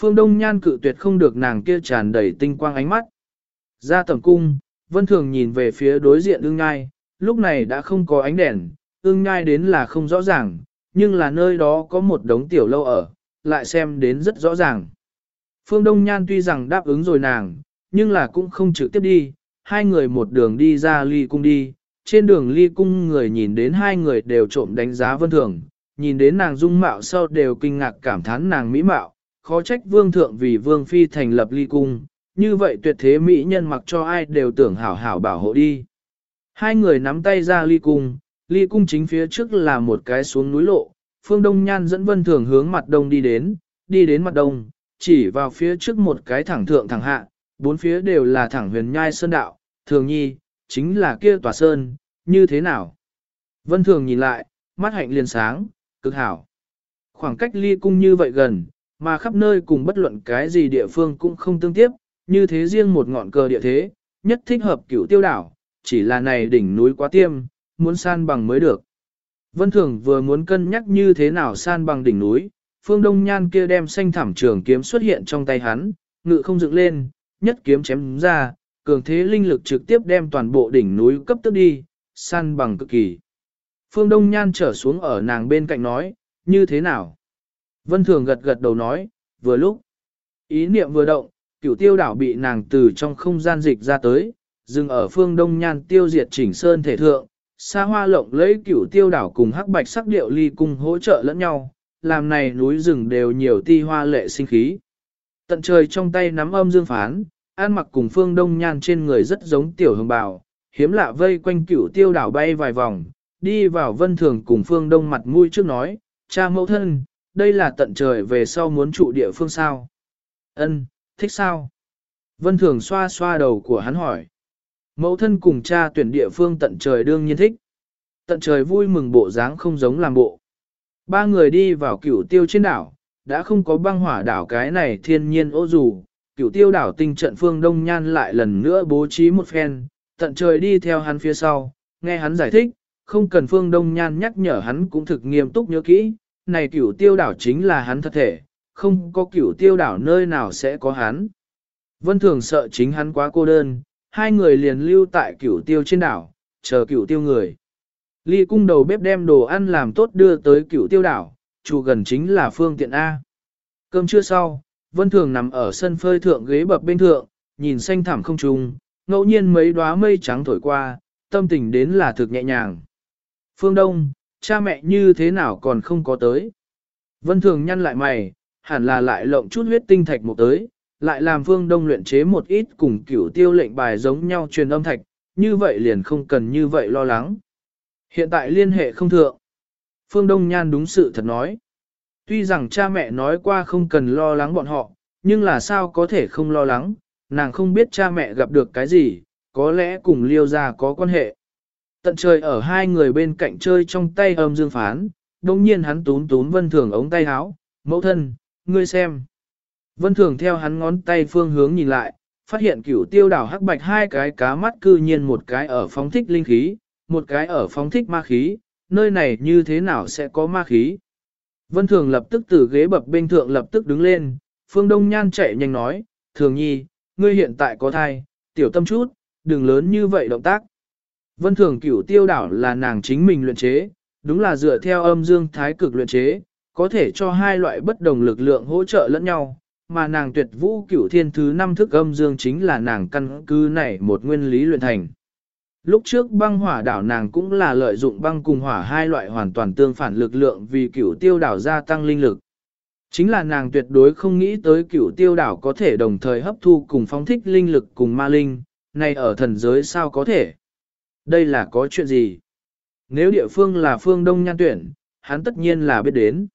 Phương Đông Nhan cự tuyệt không được nàng kia tràn đầy tinh quang ánh mắt. Ra tầm cung, Vân Thường nhìn về phía đối diện ương ngai, lúc này đã không có ánh đèn, ương nhai đến là không rõ ràng, nhưng là nơi đó có một đống tiểu lâu ở, lại xem đến rất rõ ràng. Phương Đông Nhan tuy rằng đáp ứng rồi nàng, nhưng là cũng không trực tiếp đi, hai người một đường đi ra ly cung đi, trên đường ly cung người nhìn đến hai người đều trộm đánh giá Vân Thường, nhìn đến nàng dung mạo sau đều kinh ngạc cảm thán nàng mỹ mạo, khó trách vương thượng vì vương phi thành lập ly cung, như vậy tuyệt thế mỹ nhân mặc cho ai đều tưởng hảo hảo bảo hộ đi. Hai người nắm tay ra ly cung, ly cung chính phía trước là một cái xuống núi lộ, phương đông nhan dẫn vân thường hướng mặt đông đi đến, đi đến mặt đông, chỉ vào phía trước một cái thẳng thượng thẳng hạ, bốn phía đều là thẳng huyền nhai sơn đạo, thường nhi, chính là kia tòa sơn, như thế nào? Vân thường nhìn lại, mắt hạnh liền sáng, cực hảo. Khoảng cách ly cung như vậy gần, mà khắp nơi cùng bất luận cái gì địa phương cũng không tương tiếp, như thế riêng một ngọn cờ địa thế, nhất thích hợp cửu tiêu đảo, chỉ là này đỉnh núi quá tiêm, muốn san bằng mới được. Vân Thường vừa muốn cân nhắc như thế nào san bằng đỉnh núi, phương đông nhan kia đem xanh thảm trường kiếm xuất hiện trong tay hắn, ngự không dựng lên, nhất kiếm chém ra, cường thế linh lực trực tiếp đem toàn bộ đỉnh núi cấp tức đi, san bằng cực kỳ. Phương Đông Nhan trở xuống ở nàng bên cạnh nói, như thế nào? Vân Thường gật gật đầu nói, vừa lúc. Ý niệm vừa động, cửu tiêu đảo bị nàng từ trong không gian dịch ra tới, dừng ở phương đông nhan tiêu diệt chỉnh sơn thể thượng, xa hoa lộng lấy cửu tiêu đảo cùng hắc bạch sắc điệu ly cung hỗ trợ lẫn nhau, làm này núi rừng đều nhiều ti hoa lệ sinh khí. Tận trời trong tay nắm âm dương phán, an mặc cùng phương đông nhan trên người rất giống tiểu hồng bào, hiếm lạ vây quanh cửu tiêu đảo bay vài vòng, đi vào vân thường cùng phương đông mặt mũi trước nói, cha mẫu thân, đây là tận trời về sau muốn trụ địa phương sao? Ân, thích sao? Vân thường xoa xoa đầu của hắn hỏi. Mẫu thân cùng cha tuyển địa phương tận trời đương nhiên thích. Tận trời vui mừng bộ dáng không giống làm bộ. Ba người đi vào cửu tiêu trên đảo, đã không có băng hỏa đảo cái này thiên nhiên ô dù. Cửu tiêu đảo tinh trận phương Đông Nhan lại lần nữa bố trí một phen, tận trời đi theo hắn phía sau, nghe hắn giải thích, không cần phương Đông Nhan nhắc nhở hắn cũng thực nghiêm túc nhớ kỹ, này cửu tiêu đảo chính là hắn thật thể, không có cửu tiêu đảo nơi nào sẽ có hắn. Vân Thường sợ chính hắn quá cô đơn, hai người liền lưu tại cửu tiêu trên đảo, chờ cửu tiêu người. Ly cung đầu bếp đem đồ ăn làm tốt đưa tới cửu tiêu đảo, chủ gần chính là phương tiện A. Cơm trưa sau, Vân Thường nằm ở sân phơi thượng ghế bập bên thượng, nhìn xanh thảm không trùng, ngẫu nhiên mấy đóa mây trắng thổi qua, tâm tình đến là thực nhẹ nhàng. Phương Đông, cha mẹ như thế nào còn không có tới. Vân Thường nhăn lại mày, hẳn là lại lộng chút huyết tinh thạch một tới, lại làm Phương Đông luyện chế một ít cùng cửu tiêu lệnh bài giống nhau truyền âm thạch, như vậy liền không cần như vậy lo lắng. Hiện tại liên hệ không thượng. Phương Đông Nhan đúng sự thật nói. Tuy rằng cha mẹ nói qua không cần lo lắng bọn họ, nhưng là sao có thể không lo lắng, nàng không biết cha mẹ gặp được cái gì, có lẽ cùng liêu ra có quan hệ. Tận trời ở hai người bên cạnh chơi trong tay âm dương phán, đồng nhiên hắn tún tún vân thường ống tay áo, mẫu thân, ngươi xem. Vân thường theo hắn ngón tay phương hướng nhìn lại, phát hiện cửu tiêu đảo hắc bạch hai cái cá mắt cư nhiên một cái ở phóng thích linh khí, một cái ở phóng thích ma khí, nơi này như thế nào sẽ có ma khí. Vân thường lập tức từ ghế bập bên thượng lập tức đứng lên, phương đông nhan chạy nhanh nói, thường nhi, ngươi hiện tại có thai, tiểu tâm chút, đừng lớn như vậy động tác. Vân thường cửu tiêu đảo là nàng chính mình luyện chế, đúng là dựa theo âm dương thái cực luyện chế, có thể cho hai loại bất đồng lực lượng hỗ trợ lẫn nhau, mà nàng tuyệt vũ cửu thiên thứ năm thức âm dương chính là nàng căn cứ này một nguyên lý luyện thành. Lúc trước băng hỏa đảo nàng cũng là lợi dụng băng cùng hỏa hai loại hoàn toàn tương phản lực lượng vì cửu tiêu đảo gia tăng linh lực. Chính là nàng tuyệt đối không nghĩ tới cửu tiêu đảo có thể đồng thời hấp thu cùng phóng thích linh lực cùng ma linh, này ở thần giới sao có thể. Đây là có chuyện gì? Nếu địa phương là phương đông nhan tuyển, hắn tất nhiên là biết đến.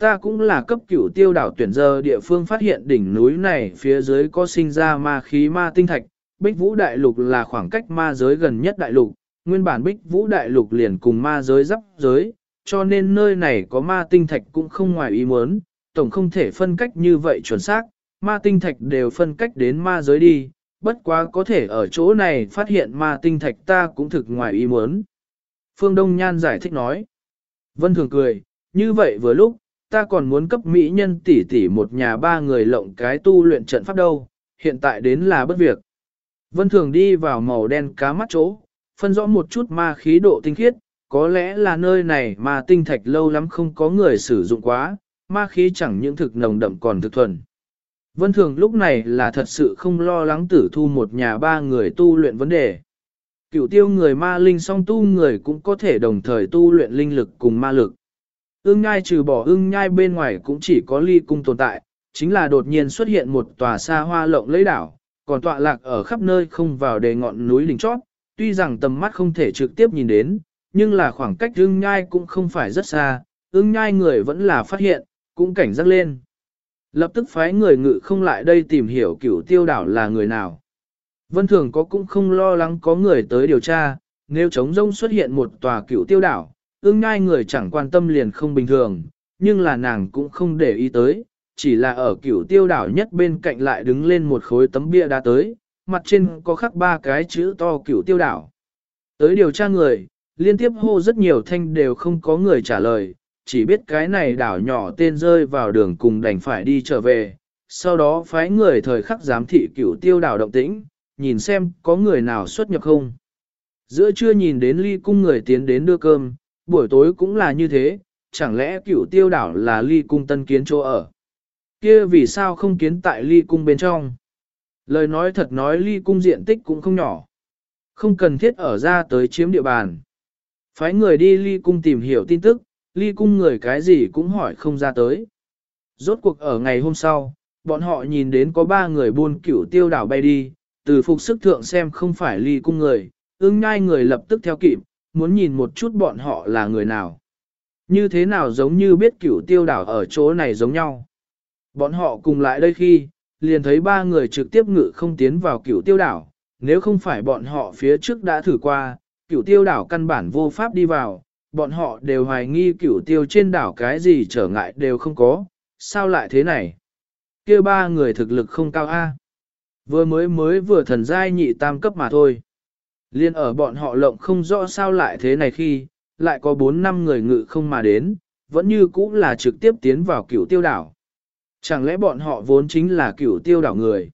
Ta cũng là cấp cửu tiêu đảo tuyển giờ địa phương phát hiện đỉnh núi này phía dưới có sinh ra ma khí ma tinh thạch. Bích Vũ Đại Lục là khoảng cách ma giới gần nhất đại lục, nguyên bản Bích Vũ Đại Lục liền cùng ma giới giáp giới, cho nên nơi này có ma tinh thạch cũng không ngoài ý muốn, tổng không thể phân cách như vậy chuẩn xác, ma tinh thạch đều phân cách đến ma giới đi, bất quá có thể ở chỗ này phát hiện ma tinh thạch ta cũng thực ngoài ý muốn. Phương Đông Nhan giải thích nói. Vân Thường cười, như vậy vừa lúc, ta còn muốn cấp mỹ nhân tỷ tỷ một nhà ba người lộng cái tu luyện trận pháp đâu, hiện tại đến là bất việc. Vân Thường đi vào màu đen cá mắt chỗ, phân rõ một chút ma khí độ tinh khiết, có lẽ là nơi này mà tinh thạch lâu lắm không có người sử dụng quá, ma khí chẳng những thực nồng đậm còn thực thuần. Vân Thường lúc này là thật sự không lo lắng tử thu một nhà ba người tu luyện vấn đề. Cựu tiêu người ma linh song tu người cũng có thể đồng thời tu luyện linh lực cùng ma lực. Ưng nhai trừ bỏ ưng nhai bên ngoài cũng chỉ có ly cung tồn tại, chính là đột nhiên xuất hiện một tòa xa hoa lộng lẫy đảo, còn tọa lạc ở khắp nơi không vào đề ngọn núi đỉnh chót, tuy rằng tầm mắt không thể trực tiếp nhìn đến, nhưng là khoảng cách ưng nhai cũng không phải rất xa, ưng nhai người vẫn là phát hiện, cũng cảnh giác lên. Lập tức phái người ngự không lại đây tìm hiểu cửu tiêu đảo là người nào. Vân Thường có cũng không lo lắng có người tới điều tra, nếu trống rông xuất hiện một tòa cửu tiêu đảo, ương ngai người chẳng quan tâm liền không bình thường, nhưng là nàng cũng không để ý tới, chỉ là ở cửu tiêu đảo nhất bên cạnh lại đứng lên một khối tấm bia đá tới, mặt trên có khắc ba cái chữ to cửu tiêu đảo. Tới điều tra người, liên tiếp hô rất nhiều thanh đều không có người trả lời, chỉ biết cái này đảo nhỏ tên rơi vào đường cùng đành phải đi trở về, sau đó phái người thời khắc giám thị cửu tiêu đảo động tĩnh, nhìn xem có người nào xuất nhập không. Giữa trưa nhìn đến ly cung người tiến đến đưa cơm, buổi tối cũng là như thế, chẳng lẽ cửu tiêu đảo là ly cung tân kiến chỗ ở. kia vì sao không kiến tại ly cung bên trong? Lời nói thật nói ly cung diện tích cũng không nhỏ. Không cần thiết ở ra tới chiếm địa bàn. Phái người đi ly cung tìm hiểu tin tức, ly cung người cái gì cũng hỏi không ra tới. Rốt cuộc ở ngày hôm sau, bọn họ nhìn đến có ba người buôn cửu tiêu đảo bay đi, từ phục sức thượng xem không phải ly cung người, ưng nhai người lập tức theo kịp, muốn nhìn một chút bọn họ là người nào. Như thế nào giống như biết cửu tiêu đảo ở chỗ này giống nhau. Bọn họ cùng lại đây khi, liền thấy ba người trực tiếp ngự không tiến vào cửu tiêu đảo, nếu không phải bọn họ phía trước đã thử qua, cửu tiêu đảo căn bản vô pháp đi vào, bọn họ đều hoài nghi cửu tiêu trên đảo cái gì trở ngại đều không có, sao lại thế này? kia ba người thực lực không cao a Vừa mới mới vừa thần giai nhị tam cấp mà thôi. Liên ở bọn họ lộng không rõ sao lại thế này khi, lại có bốn năm người ngự không mà đến, vẫn như cũ là trực tiếp tiến vào cửu tiêu đảo. Chẳng lẽ bọn họ vốn chính là cửu tiêu đảo người?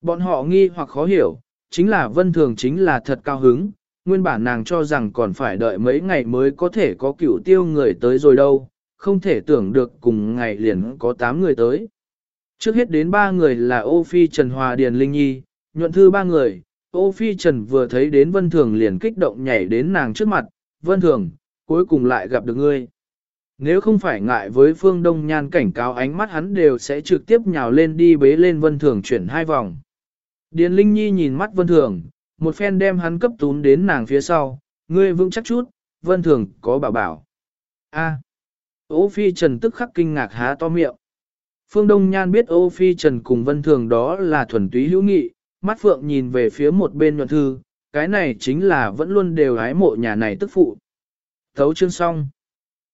Bọn họ nghi hoặc khó hiểu, chính là vân thường chính là thật cao hứng, nguyên bản nàng cho rằng còn phải đợi mấy ngày mới có thể có cửu tiêu người tới rồi đâu, không thể tưởng được cùng ngày liền có 8 người tới. Trước hết đến ba người là Ô Phi Trần Hòa Điền Linh Nhi, nhuận thư ba người, Ô Phi Trần vừa thấy đến Vân Thường liền kích động nhảy đến nàng trước mặt, Vân Thường, cuối cùng lại gặp được ngươi. Nếu không phải ngại với Phương Đông Nhan cảnh cáo ánh mắt hắn đều sẽ trực tiếp nhào lên đi bế lên Vân Thường chuyển hai vòng. Điền Linh Nhi nhìn mắt Vân Thường, một phen đem hắn cấp tún đến nàng phía sau, ngươi vững chắc chút, Vân Thường có bảo bảo. A. Ô Phi Trần tức khắc kinh ngạc há to miệng. Phương Đông Nhan biết Ô Phi Trần cùng Vân Thường đó là thuần túy hữu nghị, mắt phượng nhìn về phía một bên nhuận thư, cái này chính là vẫn luôn đều hái mộ nhà này tức phụ. Thấu chương xong.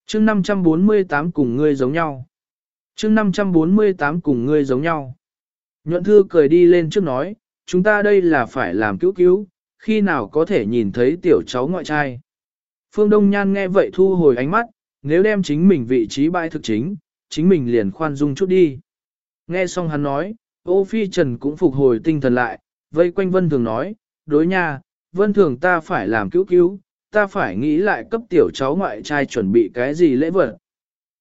Chương 548 cùng ngươi giống nhau. Chương 548 cùng ngươi giống nhau. Nhuận thư cười đi lên trước nói, chúng ta đây là phải làm cứu cứu, khi nào có thể nhìn thấy tiểu cháu ngoại trai. Phương Đông Nhan nghe vậy thu hồi ánh mắt, nếu đem chính mình vị trí bãi thực chính, chính mình liền khoan dung chút đi. Nghe xong hắn nói, ô phi trần cũng phục hồi tinh thần lại, vây quanh vân thường nói, đối nha, vân thường ta phải làm cứu cứu, ta phải nghĩ lại cấp tiểu cháu ngoại trai chuẩn bị cái gì lễ vật.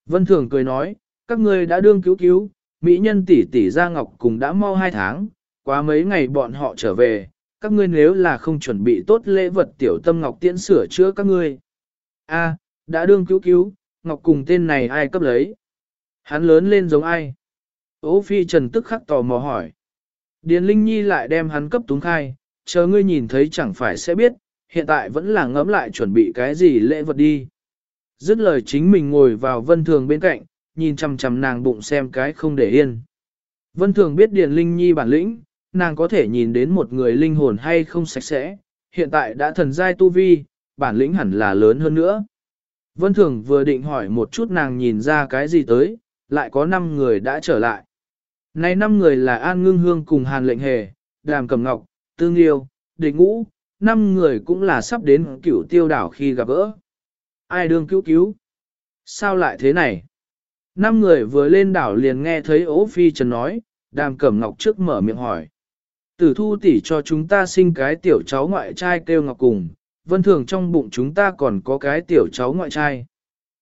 Vân thường cười nói, các ngươi đã đương cứu cứu, mỹ nhân tỷ tỷ Gia ngọc cùng đã mau hai tháng, quá mấy ngày bọn họ trở về, các ngươi nếu là không chuẩn bị tốt lễ vật tiểu tâm ngọc tiễn sửa chữa các ngươi. A, đã đương cứu cứu, ngọc cùng tên này ai cấp lấy? Hắn lớn lên giống ai? Ô phi trần tức khắc tò mò hỏi. Điền Linh Nhi lại đem hắn cấp túng khai, chờ ngươi nhìn thấy chẳng phải sẽ biết, hiện tại vẫn là ngẫm lại chuẩn bị cái gì lễ vật đi. Dứt lời chính mình ngồi vào vân thường bên cạnh, nhìn chằm chằm nàng bụng xem cái không để yên. Vân thường biết Điền Linh Nhi bản lĩnh, nàng có thể nhìn đến một người linh hồn hay không sạch sẽ, hiện tại đã thần giai tu vi, bản lĩnh hẳn là lớn hơn nữa. Vân thường vừa định hỏi một chút nàng nhìn ra cái gì tới, lại có 5 người đã trở lại. Này 5 người là An Ngưng Hương cùng Hàn Lệnh Hề, Đàm Cẩm Ngọc, Tương Yêu, Địch Ngũ, 5 người cũng là sắp đến cửu tiêu đảo khi gặp gỡ. Ai đương cứu cứu? Sao lại thế này? Năm người vừa lên đảo liền nghe thấy ố phi trần nói, Đàm Cẩm Ngọc trước mở miệng hỏi. Tử thu tỷ cho chúng ta sinh cái tiểu cháu ngoại trai kêu Ngọc cùng, vân thường trong bụng chúng ta còn có cái tiểu cháu ngoại trai.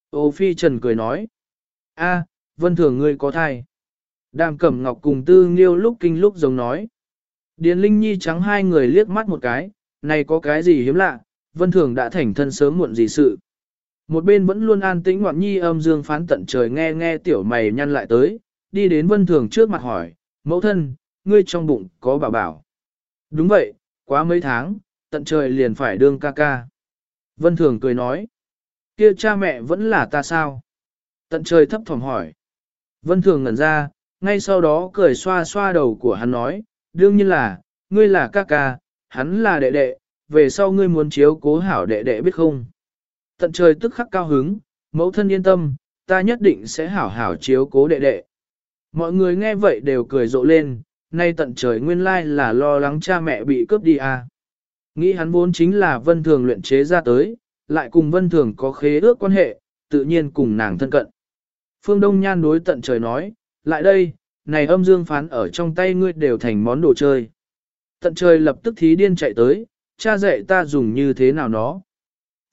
Ô phi trần cười nói. a vân thường ngươi có thai. Đàm cẩm ngọc cùng tư nghiêu lúc kinh lúc giống nói. Điền Linh Nhi trắng hai người liếc mắt một cái, này có cái gì hiếm lạ, vân thường đã thành thân sớm muộn gì sự. Một bên vẫn luôn an tĩnh ngoạn nhi âm dương phán tận trời nghe nghe tiểu mày nhăn lại tới, đi đến vân thường trước mặt hỏi, mẫu thân, ngươi trong bụng có bảo bảo. Đúng vậy, quá mấy tháng, tận trời liền phải đương ca ca. Vân thường cười nói, kia cha mẹ vẫn là ta sao? Tận trời thấp thỏm hỏi. Vân Thường ngẩn ra, ngay sau đó cười xoa xoa đầu của hắn nói, đương nhiên là, ngươi là ca ca, hắn là đệ đệ, về sau ngươi muốn chiếu cố hảo đệ đệ biết không. Tận trời tức khắc cao hứng, mẫu thân yên tâm, ta nhất định sẽ hảo hảo chiếu cố đệ đệ. Mọi người nghe vậy đều cười rộ lên, nay tận trời nguyên lai là lo lắng cha mẹ bị cướp đi à. Nghĩ hắn vốn chính là vân thường luyện chế ra tới, lại cùng vân thường có khế ước quan hệ, tự nhiên cùng nàng thân cận. Phương Đông Nhan đối tận trời nói, lại đây, này âm dương phán ở trong tay ngươi đều thành món đồ chơi. Tận trời lập tức thí điên chạy tới, cha dạy ta dùng như thế nào nó.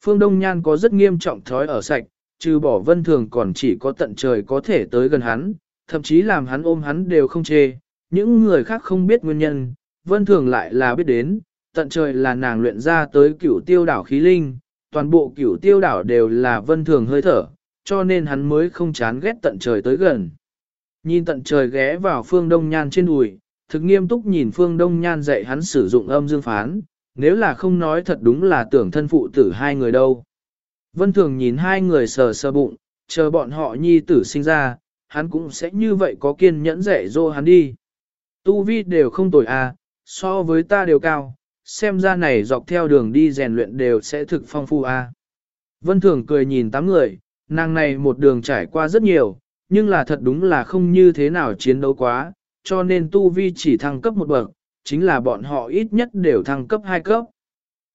Phương Đông Nhan có rất nghiêm trọng thói ở sạch, trừ bỏ vân thường còn chỉ có tận trời có thể tới gần hắn, thậm chí làm hắn ôm hắn đều không chê. Những người khác không biết nguyên nhân, vân thường lại là biết đến, tận trời là nàng luyện ra tới cửu tiêu đảo khí linh, toàn bộ cửu tiêu đảo đều là vân thường hơi thở, cho nên hắn mới không chán ghét tận trời tới gần. Nhìn tận trời ghé vào phương đông nhan trên đùi, thực nghiêm túc nhìn phương đông nhan dạy hắn sử dụng âm dương phán, nếu là không nói thật đúng là tưởng thân phụ tử hai người đâu. Vân thường nhìn hai người sờ sờ bụng, chờ bọn họ nhi tử sinh ra, hắn cũng sẽ như vậy có kiên nhẫn dạy dỗ hắn đi. Tu vi đều không tồi à, so với ta đều cao, xem ra này dọc theo đường đi rèn luyện đều sẽ thực phong phu à. Vân thường cười nhìn tám người, nàng này một đường trải qua rất nhiều, nhưng là thật đúng là không như thế nào chiến đấu quá, cho nên tu vi chỉ thăng cấp một bậc, chính là bọn họ ít nhất đều thăng cấp hai cấp.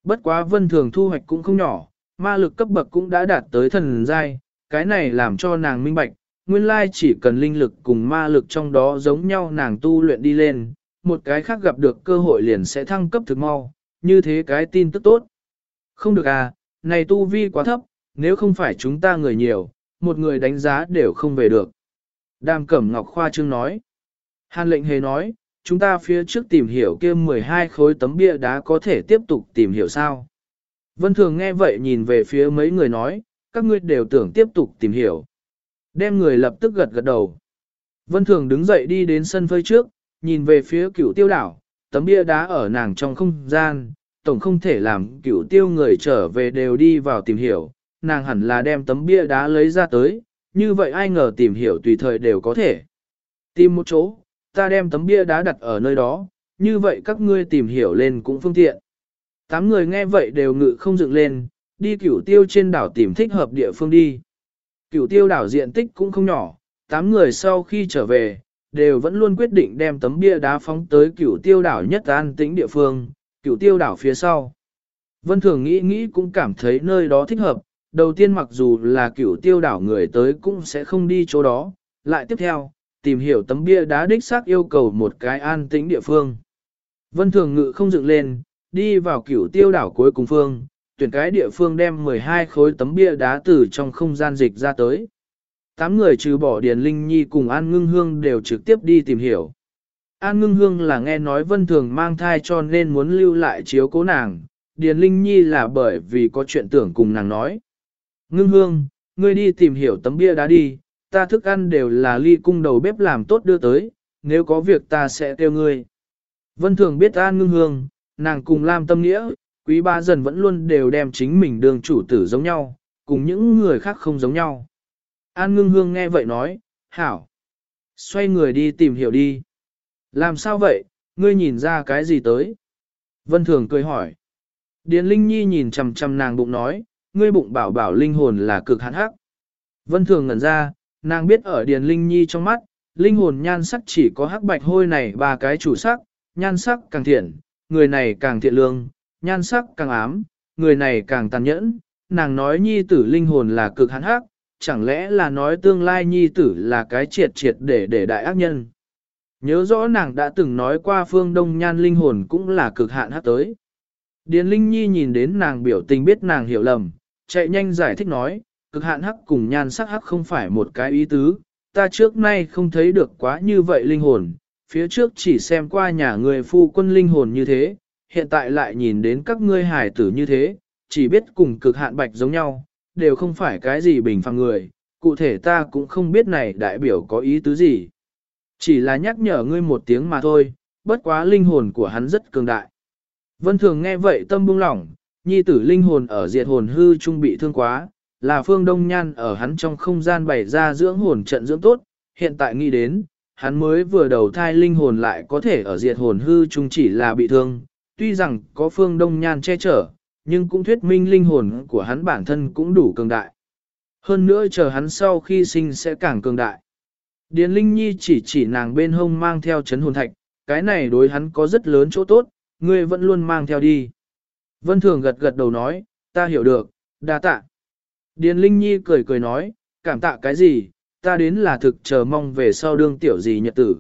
Bất quá vân thường thu hoạch cũng không nhỏ, ma lực cấp bậc cũng đã đạt tới thần giai, cái này làm cho nàng minh bạch, nguyên lai chỉ cần linh lực cùng ma lực trong đó giống nhau nàng tu luyện đi lên, một cái khác gặp được cơ hội liền sẽ thăng cấp thực mau, như thế cái tin tức tốt. Không được à, này tu vi quá thấp, nếu không phải chúng ta người nhiều, một người đánh giá đều không về được. Đàm Cẩm Ngọc Khoa Trương nói. Hàn lệnh hề nói, chúng ta phía trước tìm hiểu kia 12 khối tấm bia đá có thể tiếp tục tìm hiểu sao. Vân Thường nghe vậy nhìn về phía mấy người nói, các ngươi đều tưởng tiếp tục tìm hiểu. Đem người lập tức gật gật đầu. Vân Thường đứng dậy đi đến sân phơi trước, nhìn về phía cửu tiêu đảo, tấm bia đá ở nàng trong không gian, tổng không thể làm cửu tiêu người trở về đều đi vào tìm hiểu, nàng hẳn là đem tấm bia đá lấy ra tới, như vậy ai ngờ tìm hiểu tùy thời đều có thể. Tìm một chỗ, ta đem tấm bia đá đặt ở nơi đó, như vậy các ngươi tìm hiểu lên cũng phương tiện. Tám người nghe vậy đều ngự không dựng lên, đi cửu tiêu trên đảo tìm thích hợp địa phương đi. Cửu tiêu đảo diện tích cũng không nhỏ, tám người sau khi trở về, đều vẫn luôn quyết định đem tấm bia đá phóng tới cửu tiêu đảo nhất an tĩnh địa phương, cửu tiêu đảo phía sau. Vân Thường nghĩ nghĩ cũng cảm thấy nơi đó thích hợp, đầu tiên mặc dù là cửu tiêu đảo người tới cũng sẽ không đi chỗ đó, lại tiếp theo, tìm hiểu tấm bia đá đích xác yêu cầu một cái an tĩnh địa phương. Vân Thường ngự không dựng lên, đi vào cửu tiêu đảo cuối cùng phương, tuyển cái địa phương đem 12 khối tấm bia đá từ trong không gian dịch ra tới. Tám người trừ bỏ Điền Linh Nhi cùng An Ngưng Hương đều trực tiếp đi tìm hiểu. An Ngưng Hương là nghe nói Vân Thường mang thai cho nên muốn lưu lại chiếu cố nàng, Điền Linh Nhi là bởi vì có chuyện tưởng cùng nàng nói. Ngưng Hương, ngươi đi tìm hiểu tấm bia đá đi, ta thức ăn đều là ly cung đầu bếp làm tốt đưa tới, nếu có việc ta sẽ kêu ngươi. Vân Thường biết An Ngưng Hương, nàng cùng Lam Tâm Nghĩa, quý ba dần vẫn luôn đều đem chính mình đường chủ tử giống nhau, cùng những người khác không giống nhau. An ngưng hương nghe vậy nói, hảo. Xoay người đi tìm hiểu đi. Làm sao vậy, ngươi nhìn ra cái gì tới? Vân Thường cười hỏi. Điền Linh Nhi nhìn chằm chằm nàng bụng nói, ngươi bụng bảo bảo linh hồn là cực hạn hắc. Vân Thường ngẩn ra, nàng biết ở Điền Linh Nhi trong mắt, linh hồn nhan sắc chỉ có hắc bạch hôi này ba cái chủ sắc, nhan sắc càng thiện, người này càng thiện lương, nhan sắc càng ám, người này càng tàn nhẫn, nàng nói nhi tử linh hồn là cực hạn hắc, chẳng lẽ là nói tương lai nhi tử là cái triệt triệt để để đại ác nhân. Nhớ rõ nàng đã từng nói qua phương đông nhan linh hồn cũng là cực hạn hắc tới. Điền Linh Nhi nhìn đến nàng biểu tình biết nàng hiểu lầm, chạy nhanh giải thích nói, cực hạn hắc cùng nhan sắc hắc không phải một cái ý tứ, ta trước nay không thấy được quá như vậy linh hồn, phía trước chỉ xem qua nhà người phu quân linh hồn như thế, hiện tại lại nhìn đến các ngươi hải tử như thế, chỉ biết cùng cực hạn bạch giống nhau, đều không phải cái gì bình phàm người, cụ thể ta cũng không biết này đại biểu có ý tứ gì. Chỉ là nhắc nhở ngươi một tiếng mà thôi, bất quá linh hồn của hắn rất cường đại. Vân Thường nghe vậy tâm buông lỏng, nhi tử linh hồn ở diệt hồn hư trung bị thương quá, là phương đông nhan ở hắn trong không gian bày ra dưỡng hồn trận dưỡng tốt, hiện tại nghĩ đến, hắn mới vừa đầu thai linh hồn lại có thể ở diệt hồn hư trung chỉ là bị thương, tuy rằng có phương đông nhan che chở, nhưng cũng thuyết minh linh hồn của hắn bản thân cũng đủ cường đại. Hơn nữa chờ hắn sau khi sinh sẽ càng cường đại. Điền Linh Nhi chỉ chỉ nàng bên hông mang theo chấn hồn thạch, cái này đối hắn có rất lớn chỗ tốt, ngươi vẫn luôn mang theo đi. Vân Thường gật gật đầu nói, ta hiểu được, đa tạ. Điền Linh Nhi cười cười nói, cảm tạ cái gì, ta đến là thực chờ mong về sau đương tiểu gì nhật tử.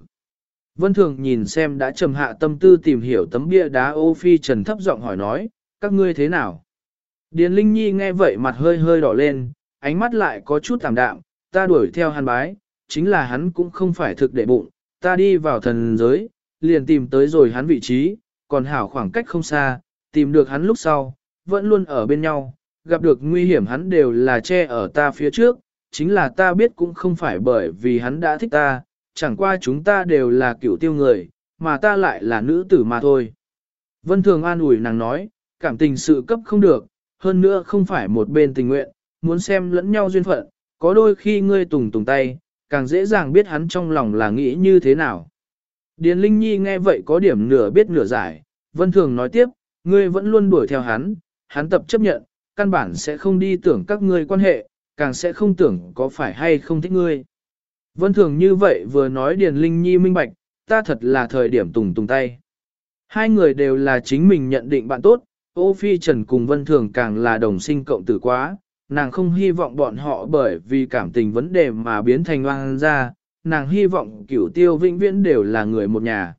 Vân Thường nhìn xem đã trầm hạ tâm tư tìm hiểu tấm bia đá ô phi trần thấp giọng hỏi nói, các ngươi thế nào? Điền Linh Nhi nghe vậy mặt hơi hơi đỏ lên, ánh mắt lại có chút tạm đạm, ta đuổi theo hắn bái, chính là hắn cũng không phải thực để bụng, ta đi vào thần giới, liền tìm tới rồi hắn vị trí, còn hảo khoảng cách không xa, tìm được hắn lúc sau, vẫn luôn ở bên nhau, gặp được nguy hiểm hắn đều là che ở ta phía trước, chính là ta biết cũng không phải bởi vì hắn đã thích ta, chẳng qua chúng ta đều là cựu tiêu người, mà ta lại là nữ tử mà thôi. Vân Thường an ủi nàng nói, cảm tình sự cấp không được, hơn nữa không phải một bên tình nguyện, muốn xem lẫn nhau duyên phận, có đôi khi ngươi tùng tùng tay, càng dễ dàng biết hắn trong lòng là nghĩ như thế nào. Điền Linh Nhi nghe vậy có điểm nửa biết nửa giải, Vân Thường nói tiếp, ngươi vẫn luôn đuổi theo hắn, hắn tập chấp nhận, căn bản sẽ không đi tưởng các ngươi quan hệ, càng sẽ không tưởng có phải hay không thích ngươi. Vân Thường như vậy vừa nói Điền Linh Nhi minh bạch, ta thật là thời điểm tùng tùng tay. Hai người đều là chính mình nhận định bạn tốt, Ô Phi Trần cùng Vân Thường càng là đồng sinh cộng tử quá, nàng không hy vọng bọn họ bởi vì cảm tình vấn đề mà biến thành oan gia, nàng hy vọng cửu tiêu vĩnh viễn đều là người một nhà.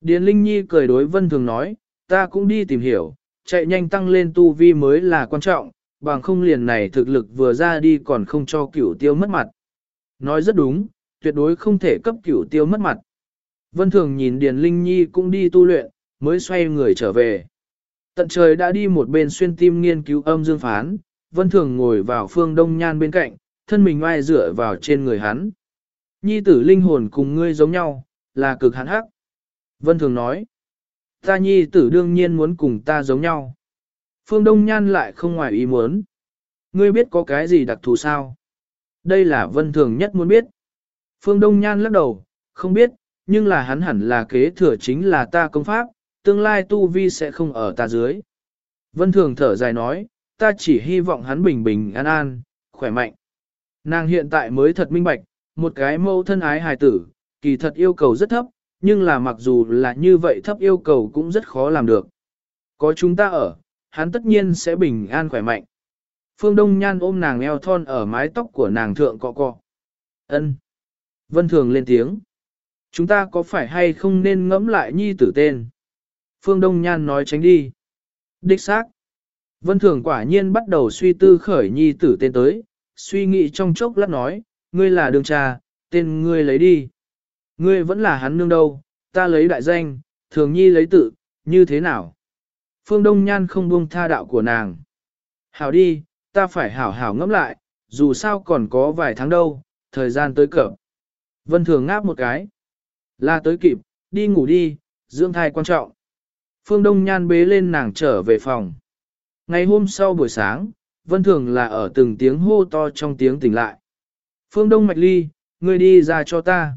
Điền Linh Nhi cười đối Vân Thường nói, ta cũng đi tìm hiểu, chạy nhanh tăng lên tu vi mới là quan trọng, bằng không liền này thực lực vừa ra đi còn không cho cửu tiêu mất mặt. Nói rất đúng, tuyệt đối không thể cấp cửu tiêu mất mặt. Vân Thường nhìn Điền Linh Nhi cũng đi tu luyện, mới xoay người trở về. Tận trời đã đi một bên xuyên tim nghiên cứu âm dương phán, Vân Thường ngồi vào phương đông nhan bên cạnh, thân mình oai dựa vào trên người hắn. Nhi tử linh hồn cùng ngươi giống nhau, là cực hạn hắc. Vân Thường nói, ta nhi tử đương nhiên muốn cùng ta giống nhau. Phương Đông Nhan lại không ngoài ý muốn. Ngươi biết có cái gì đặc thù sao? Đây là Vân Thường nhất muốn biết. Phương Đông Nhan lắc đầu, không biết, nhưng là hắn hẳn là kế thừa chính là ta công pháp, tương lai tu vi sẽ không ở ta dưới. Vân Thường thở dài nói, ta chỉ hy vọng hắn bình bình an an, khỏe mạnh. Nàng hiện tại mới thật minh bạch, một cái mâu thân ái hài tử, kỳ thật yêu cầu rất thấp, nhưng là mặc dù là như vậy thấp yêu cầu cũng rất khó làm được. Có chúng ta ở, hắn tất nhiên sẽ bình an khỏe mạnh. Phương Đông Nhan ôm nàng eo thon ở mái tóc của nàng thượng cọ cọ. Ân. Vân Thường lên tiếng. Chúng ta có phải hay không nên ngẫm lại nhi tử tên? Phương Đông Nhan nói tránh đi. Đích xác. Vân Thường quả nhiên bắt đầu suy tư khởi nhi tử tên tới, suy nghĩ trong chốc lát nói, ngươi là đường cha, tên ngươi lấy đi. Ngươi vẫn là hắn nương đâu, ta lấy đại danh, thường nhi lấy tự, như thế nào? Phương Đông Nhan không buông tha đạo của nàng. Hảo đi, ta phải hảo hảo ngẫm lại, dù sao còn có vài tháng đâu, thời gian tới cỡ. Vân Thường ngáp một cái. Là tới kịp, đi ngủ đi, dưỡng thai quan trọng. Phương Đông Nhan bế lên nàng trở về phòng. Ngày hôm sau buổi sáng, Vân Thường là ở từng tiếng hô to trong tiếng tỉnh lại. Phương Đông Mạch Ly, ngươi đi ra cho ta.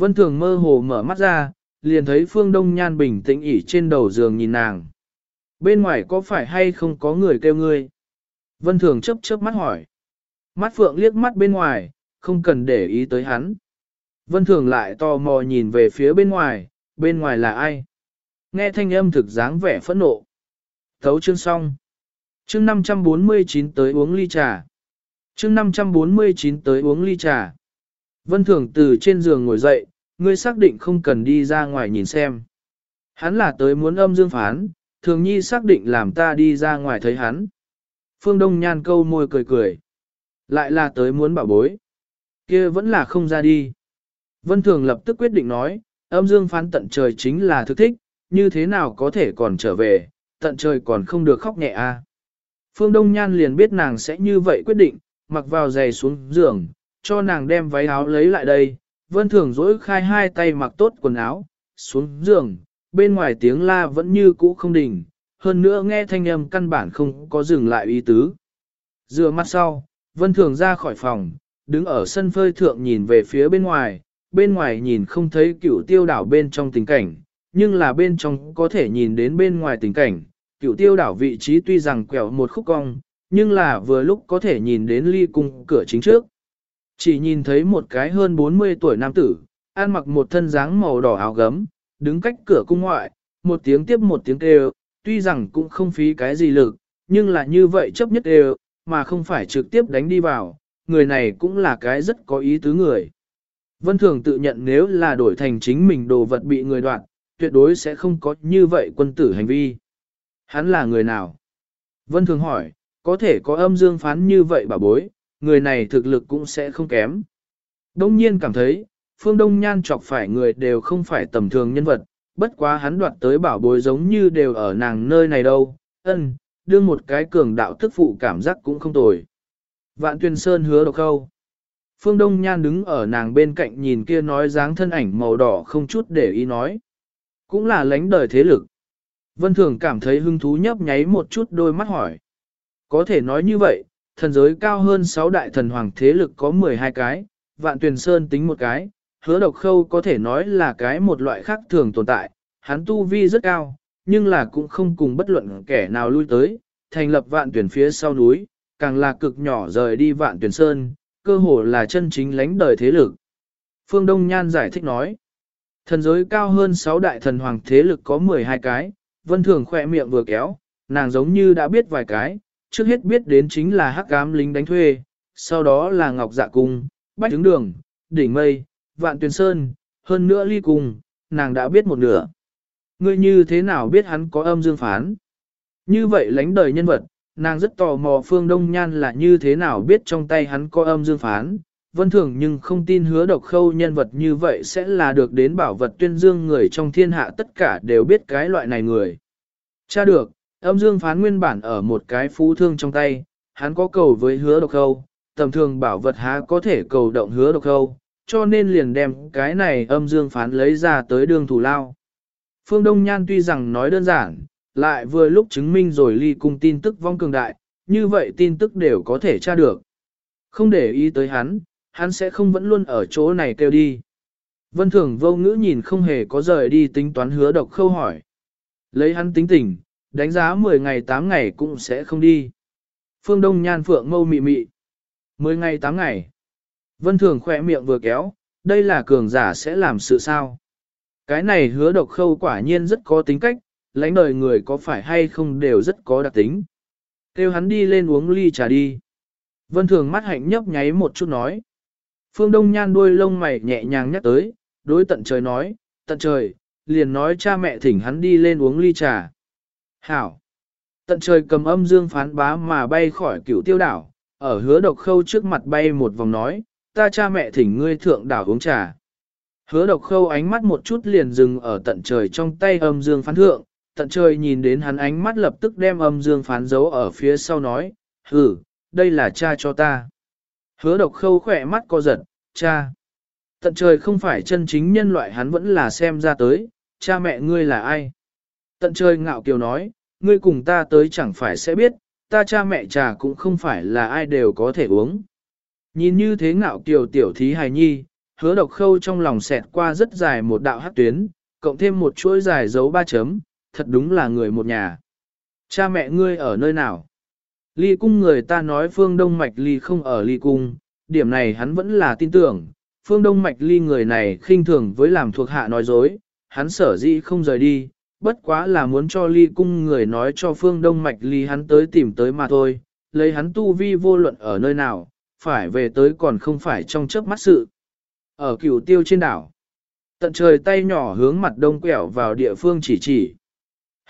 Vân Thường mơ hồ mở mắt ra, liền thấy Phương Đông Nhan bình tĩnh ỉ trên đầu giường nhìn nàng. Bên ngoài có phải hay không có người kêu ngươi? Vân Thường chớp chớp mắt hỏi. Mắt Phượng liếc mắt bên ngoài, không cần để ý tới hắn. Vân Thường lại tò mò nhìn về phía bên ngoài, bên ngoài là ai? Nghe thanh âm thực dáng vẻ phẫn nộ. Thấu chương xong. Chương 549 tới uống ly trà. Chương 549 tới uống ly trà. Vân Thường từ trên giường ngồi dậy, ngươi xác định không cần đi ra ngoài nhìn xem. Hắn là tới muốn âm dương phán, thường nhi xác định làm ta đi ra ngoài thấy hắn. Phương Đông Nhan câu môi cười cười. Lại là tới muốn bảo bối. kia vẫn là không ra đi. Vân Thường lập tức quyết định nói, âm dương phán tận trời chính là thực thích, như thế nào có thể còn trở về, tận trời còn không được khóc nhẹ a. À. Phương Đông Nhan liền biết nàng sẽ như vậy quyết định, mặc vào giày xuống giường, cho nàng đem váy áo lấy lại đây, vân thường dỗi khai hai tay mặc tốt quần áo, xuống giường, bên ngoài tiếng la vẫn như cũ không đình, hơn nữa nghe thanh âm căn bản không có dừng lại ý tứ. Dựa mắt sau, vân thường ra khỏi phòng, đứng ở sân phơi thượng nhìn về phía bên ngoài, bên ngoài nhìn không thấy cựu tiêu đảo bên trong tình cảnh, nhưng là bên trong có thể nhìn đến bên ngoài tình cảnh. Cựu tiêu đảo vị trí tuy rằng quẹo một khúc cong, nhưng là vừa lúc có thể nhìn đến ly cung cửa chính trước. Chỉ nhìn thấy một cái hơn 40 tuổi nam tử, ăn mặc một thân dáng màu đỏ áo gấm, đứng cách cửa cung ngoại, một tiếng tiếp một tiếng kêu, tuy rằng cũng không phí cái gì lực, nhưng là như vậy chấp nhất đều, mà không phải trực tiếp đánh đi vào, người này cũng là cái rất có ý tứ người. Vân Thường tự nhận nếu là đổi thành chính mình đồ vật bị người đoạn, tuyệt đối sẽ không có như vậy quân tử hành vi. Hắn là người nào? Vân Thường hỏi, có thể có âm dương phán như vậy bà bối, người này thực lực cũng sẽ không kém. Đông nhiên cảm thấy, Phương Đông Nhan chọc phải người đều không phải tầm thường nhân vật, bất quá hắn đoạt tới bảo bối giống như đều ở nàng nơi này đâu, ân, đương một cái cường đạo thức phụ cảm giác cũng không tồi. Vạn tuyên sơn hứa độc khâu. Phương Đông Nhan đứng ở nàng bên cạnh nhìn kia nói dáng thân ảnh màu đỏ không chút để ý nói. Cũng là lãnh đời thế lực. Vân Thường cảm thấy hứng thú nhấp nháy một chút đôi mắt hỏi. Có thể nói như vậy, thần giới cao hơn 6 đại thần hoàng thế lực có 12 cái, vạn tuyển sơn tính một cái, hứa độc khâu có thể nói là cái một loại khác thường tồn tại, hắn tu vi rất cao, nhưng là cũng không cùng bất luận kẻ nào lui tới, thành lập vạn tuyển phía sau núi, càng là cực nhỏ rời đi vạn tuyển sơn, cơ hồ là chân chính lãnh đời thế lực. Phương Đông Nhan giải thích nói, thần giới cao hơn 6 đại thần hoàng thế lực có 12 cái, vân thường khỏe miệng vừa kéo, nàng giống như đã biết vài cái, trước hết biết đến chính là hắc ám lính đánh thuê, sau đó là ngọc dạ cung, bách đứng đường, đỉnh mây, vạn tuyền sơn, hơn nữa ly cung, nàng đã biết một nửa. Ngươi như thế nào biết hắn có âm dương phán? Như vậy lãnh đời nhân vật, nàng rất tò mò phương đông nhan là như thế nào biết trong tay hắn có âm dương phán. Vân thường nhưng không tin hứa độc khâu nhân vật như vậy sẽ là được đến bảo vật tuyên dương người trong thiên hạ tất cả đều biết cái loại này người. Cha được, Âm dương phán nguyên bản ở một cái phú thương trong tay, hắn có cầu với hứa độc khâu, tầm thường bảo vật há có thể cầu động hứa độc khâu, cho nên liền đem cái này âm dương phán lấy ra tới đường thủ lao. Phương Đông Nhan tuy rằng nói đơn giản, lại vừa lúc chứng minh rồi ly cung tin tức vong cường đại, như vậy tin tức đều có thể tra được. Không để ý tới hắn, hắn sẽ không vẫn luôn ở chỗ này kêu đi. Vân Thường vô ngữ nhìn không hề có rời đi tính toán hứa độc khâu hỏi. Lấy hắn tính tình, đánh giá 10 ngày 8 ngày cũng sẽ không đi. Phương Đông Nhan Phượng mâu mị mị. 10 ngày 8 ngày. Vân Thường khỏe miệng vừa kéo, đây là cường giả sẽ làm sự sao. Cái này hứa độc khâu quả nhiên rất có tính cách, lãnh đời người có phải hay không đều rất có đặc tính. Kêu hắn đi lên uống ly trà đi. Vân Thường mắt hạnh nhấp nháy một chút nói. Phương Đông Nhan đuôi lông mày nhẹ nhàng nhắc tới, đối tận trời nói, tận trời, liền nói cha mẹ thỉnh hắn đi lên uống ly trà. Hảo! Tận trời cầm âm dương phán bá mà bay khỏi cửu tiêu đảo, ở hứa độc khâu trước mặt bay một vòng nói, ta cha mẹ thỉnh ngươi thượng đảo uống trà. Hứa độc khâu ánh mắt một chút liền dừng ở tận trời trong tay âm dương phán thượng, tận trời nhìn đến hắn ánh mắt lập tức đem âm dương phán giấu ở phía sau nói, hử, đây là cha cho ta. Hứa độc khâu khỏe mắt co giật, cha. Tận trời không phải chân chính nhân loại hắn vẫn là xem ra tới, cha mẹ ngươi là ai. Tận trời ngạo kiều nói, ngươi cùng ta tới chẳng phải sẽ biết, ta cha mẹ trà cũng không phải là ai đều có thể uống. Nhìn như thế ngạo kiều tiểu thí hài nhi, hứa độc khâu trong lòng xẹt qua rất dài một đạo hát tuyến, cộng thêm một chuỗi dài dấu ba chấm, thật đúng là người một nhà. Cha mẹ ngươi ở nơi nào? Ly cung người ta nói phương đông mạch ly không ở ly cung, điểm này hắn vẫn là tin tưởng. Phương đông mạch ly người này khinh thường với làm thuộc hạ nói dối, hắn sở dĩ không rời đi, bất quá là muốn cho ly cung người nói cho phương đông mạch ly hắn tới tìm tới mà thôi, lấy hắn tu vi vô luận ở nơi nào, phải về tới còn không phải trong chớp mắt sự. Ở cửu tiêu trên đảo, tận trời tay nhỏ hướng mặt đông quẹo vào địa phương chỉ chỉ.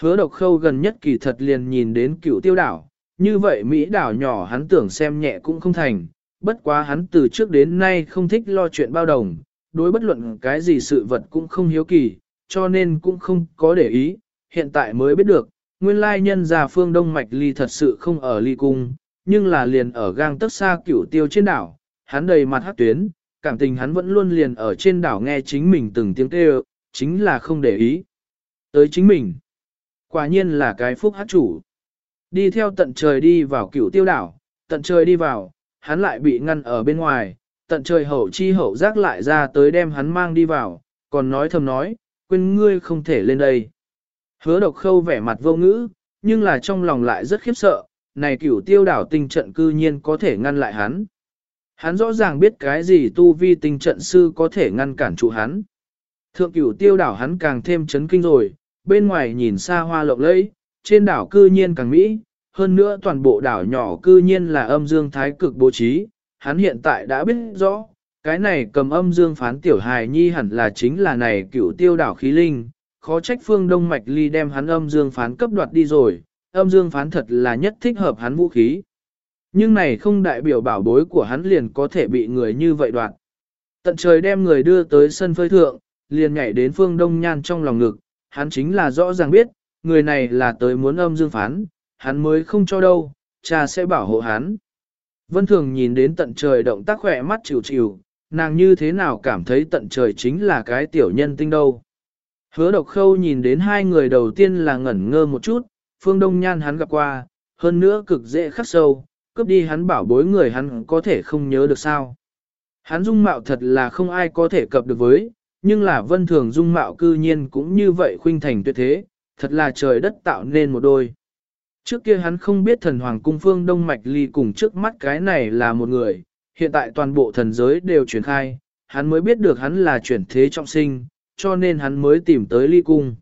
Hứa độc khâu gần nhất kỳ thật liền nhìn đến cửu tiêu đảo, như vậy Mỹ đảo nhỏ hắn tưởng xem nhẹ cũng không thành, bất quá hắn từ trước đến nay không thích lo chuyện bao đồng, đối bất luận cái gì sự vật cũng không hiếu kỳ, cho nên cũng không có để ý, hiện tại mới biết được, nguyên lai nhân già phương Đông Mạch Ly thật sự không ở ly cung, nhưng là liền ở gang tất xa cửu tiêu trên đảo, hắn đầy mặt hát tuyến, cảm tình hắn vẫn luôn liền ở trên đảo nghe chính mình từng tiếng kêu, chính là không để ý. Tới chính mình, quả nhiên là cái phúc hát chủ. Đi theo tận trời đi vào cửu tiêu đảo, tận trời đi vào, hắn lại bị ngăn ở bên ngoài, tận trời hậu chi hậu giác lại ra tới đem hắn mang đi vào, còn nói thầm nói, quên ngươi không thể lên đây. Hứa độc khâu vẻ mặt vô ngữ, nhưng là trong lòng lại rất khiếp sợ, này cửu tiêu đảo tinh trận cư nhiên có thể ngăn lại hắn. Hắn rõ ràng biết cái gì tu vi tinh trận sư có thể ngăn cản trụ hắn. Thượng cửu tiêu đảo hắn càng thêm chấn kinh rồi, bên ngoài nhìn xa hoa lộng lẫy, trên đảo cư nhiên càng mỹ, hơn nữa toàn bộ đảo nhỏ cư nhiên là âm dương thái cực bố trí, hắn hiện tại đã biết rõ, cái này cầm âm dương phán tiểu hài nhi hẳn là chính là này cựu tiêu đảo khí linh, khó trách phương đông mạch ly đem hắn âm dương phán cấp đoạt đi rồi, âm dương phán thật là nhất thích hợp hắn vũ khí. Nhưng này không đại biểu bảo bối của hắn liền có thể bị người như vậy đoạt. Tận trời đem người đưa tới sân phơi thượng, liền nhảy đến phương đông nhan trong lòng ngực, hắn chính là rõ ràng biết, người này là tới muốn âm dương phán, hắn mới không cho đâu, cha sẽ bảo hộ hắn. Vân Thường nhìn đến tận trời động tác khỏe mắt chịu chịu, nàng như thế nào cảm thấy tận trời chính là cái tiểu nhân tinh đâu. Hứa độc khâu nhìn đến hai người đầu tiên là ngẩn ngơ một chút, phương đông nhan hắn gặp qua, hơn nữa cực dễ khắc sâu, cướp đi hắn bảo bối người hắn có thể không nhớ được sao. Hắn dung mạo thật là không ai có thể cập được với, nhưng là vân thường dung mạo cư nhiên cũng như vậy khuynh thành tuyệt thế, thật là trời đất tạo nên một đôi. Trước kia hắn không biết thần hoàng cung phương đông mạch ly cùng trước mắt cái này là một người, hiện tại toàn bộ thần giới đều truyền khai, hắn mới biết được hắn là chuyển thế trọng sinh, cho nên hắn mới tìm tới ly cung.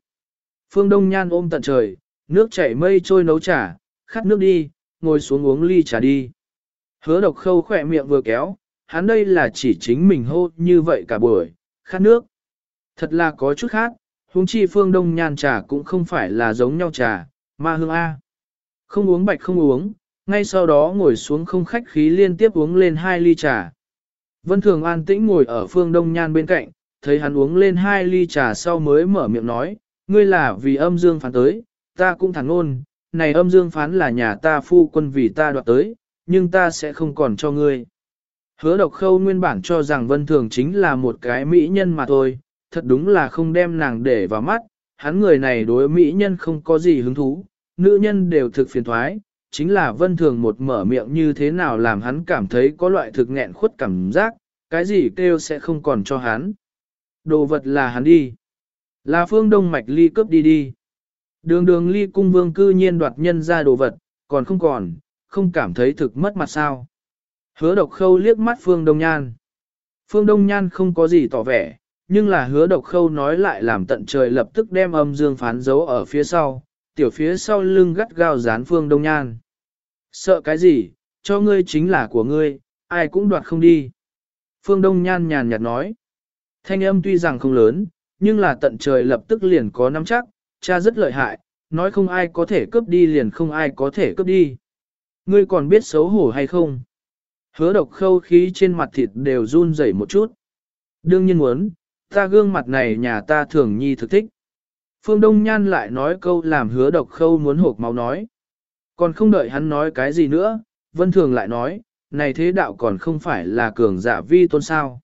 Phương Đông Nhan ôm tận trời, nước chảy mây trôi nấu trà, khát nước đi, ngồi xuống uống ly trà đi. Hứa độc khâu khỏe miệng vừa kéo, hắn đây là chỉ chính mình hô như vậy cả buổi, khát nước. Thật là có chút khác, huống chi phương đông nhan trà cũng không phải là giống nhau trà, mà hương A. Không uống bạch không uống, ngay sau đó ngồi xuống không khách khí liên tiếp uống lên hai ly trà. Vân Thường an tĩnh ngồi ở phương đông nhan bên cạnh, thấy hắn uống lên hai ly trà sau mới mở miệng nói, ngươi là vì âm dương phán tới, ta cũng thẳng ngôn, này âm dương phán là nhà ta phu quân vì ta đoạt tới, nhưng ta sẽ không còn cho ngươi. Hứa độc khâu nguyên bản cho rằng vân thường chính là một cái mỹ nhân mà thôi, thật đúng là không đem nàng để vào mắt, hắn người này đối mỹ nhân không có gì hứng thú, nữ nhân đều thực phiền thoái, chính là vân thường một mở miệng như thế nào làm hắn cảm thấy có loại thực nghẹn khuất cảm giác, cái gì kêu sẽ không còn cho hắn. Đồ vật là hắn đi. Là phương đông mạch ly cướp đi đi. Đường đường ly cung vương cư nhiên đoạt nhân ra đồ vật, còn không còn, không cảm thấy thực mất mặt sao. Hứa độc khâu liếc mắt phương đông nhan. Phương đông nhan không có gì tỏ vẻ, nhưng là hứa độc khâu nói lại làm tận trời lập tức đem âm dương phán dấu ở phía sau, tiểu phía sau lưng gắt gao dán phương đông nhan. Sợ cái gì, cho ngươi chính là của ngươi, ai cũng đoạt không đi. Phương đông nhan nhàn nhạt nói. Thanh âm tuy rằng không lớn, nhưng là tận trời lập tức liền có nắm chắc, cha rất lợi hại, nói không ai có thể cướp đi liền không ai có thể cướp đi. Ngươi còn biết xấu hổ hay không? Hứa độc khâu khí trên mặt thịt đều run rẩy một chút. Đương nhiên muốn, ta gương mặt này nhà ta thường nhi thực thích. Phương Đông Nhan lại nói câu làm hứa độc khâu muốn hộp máu nói. Còn không đợi hắn nói cái gì nữa, Vân Thường lại nói, này thế đạo còn không phải là cường giả vi tôn sao.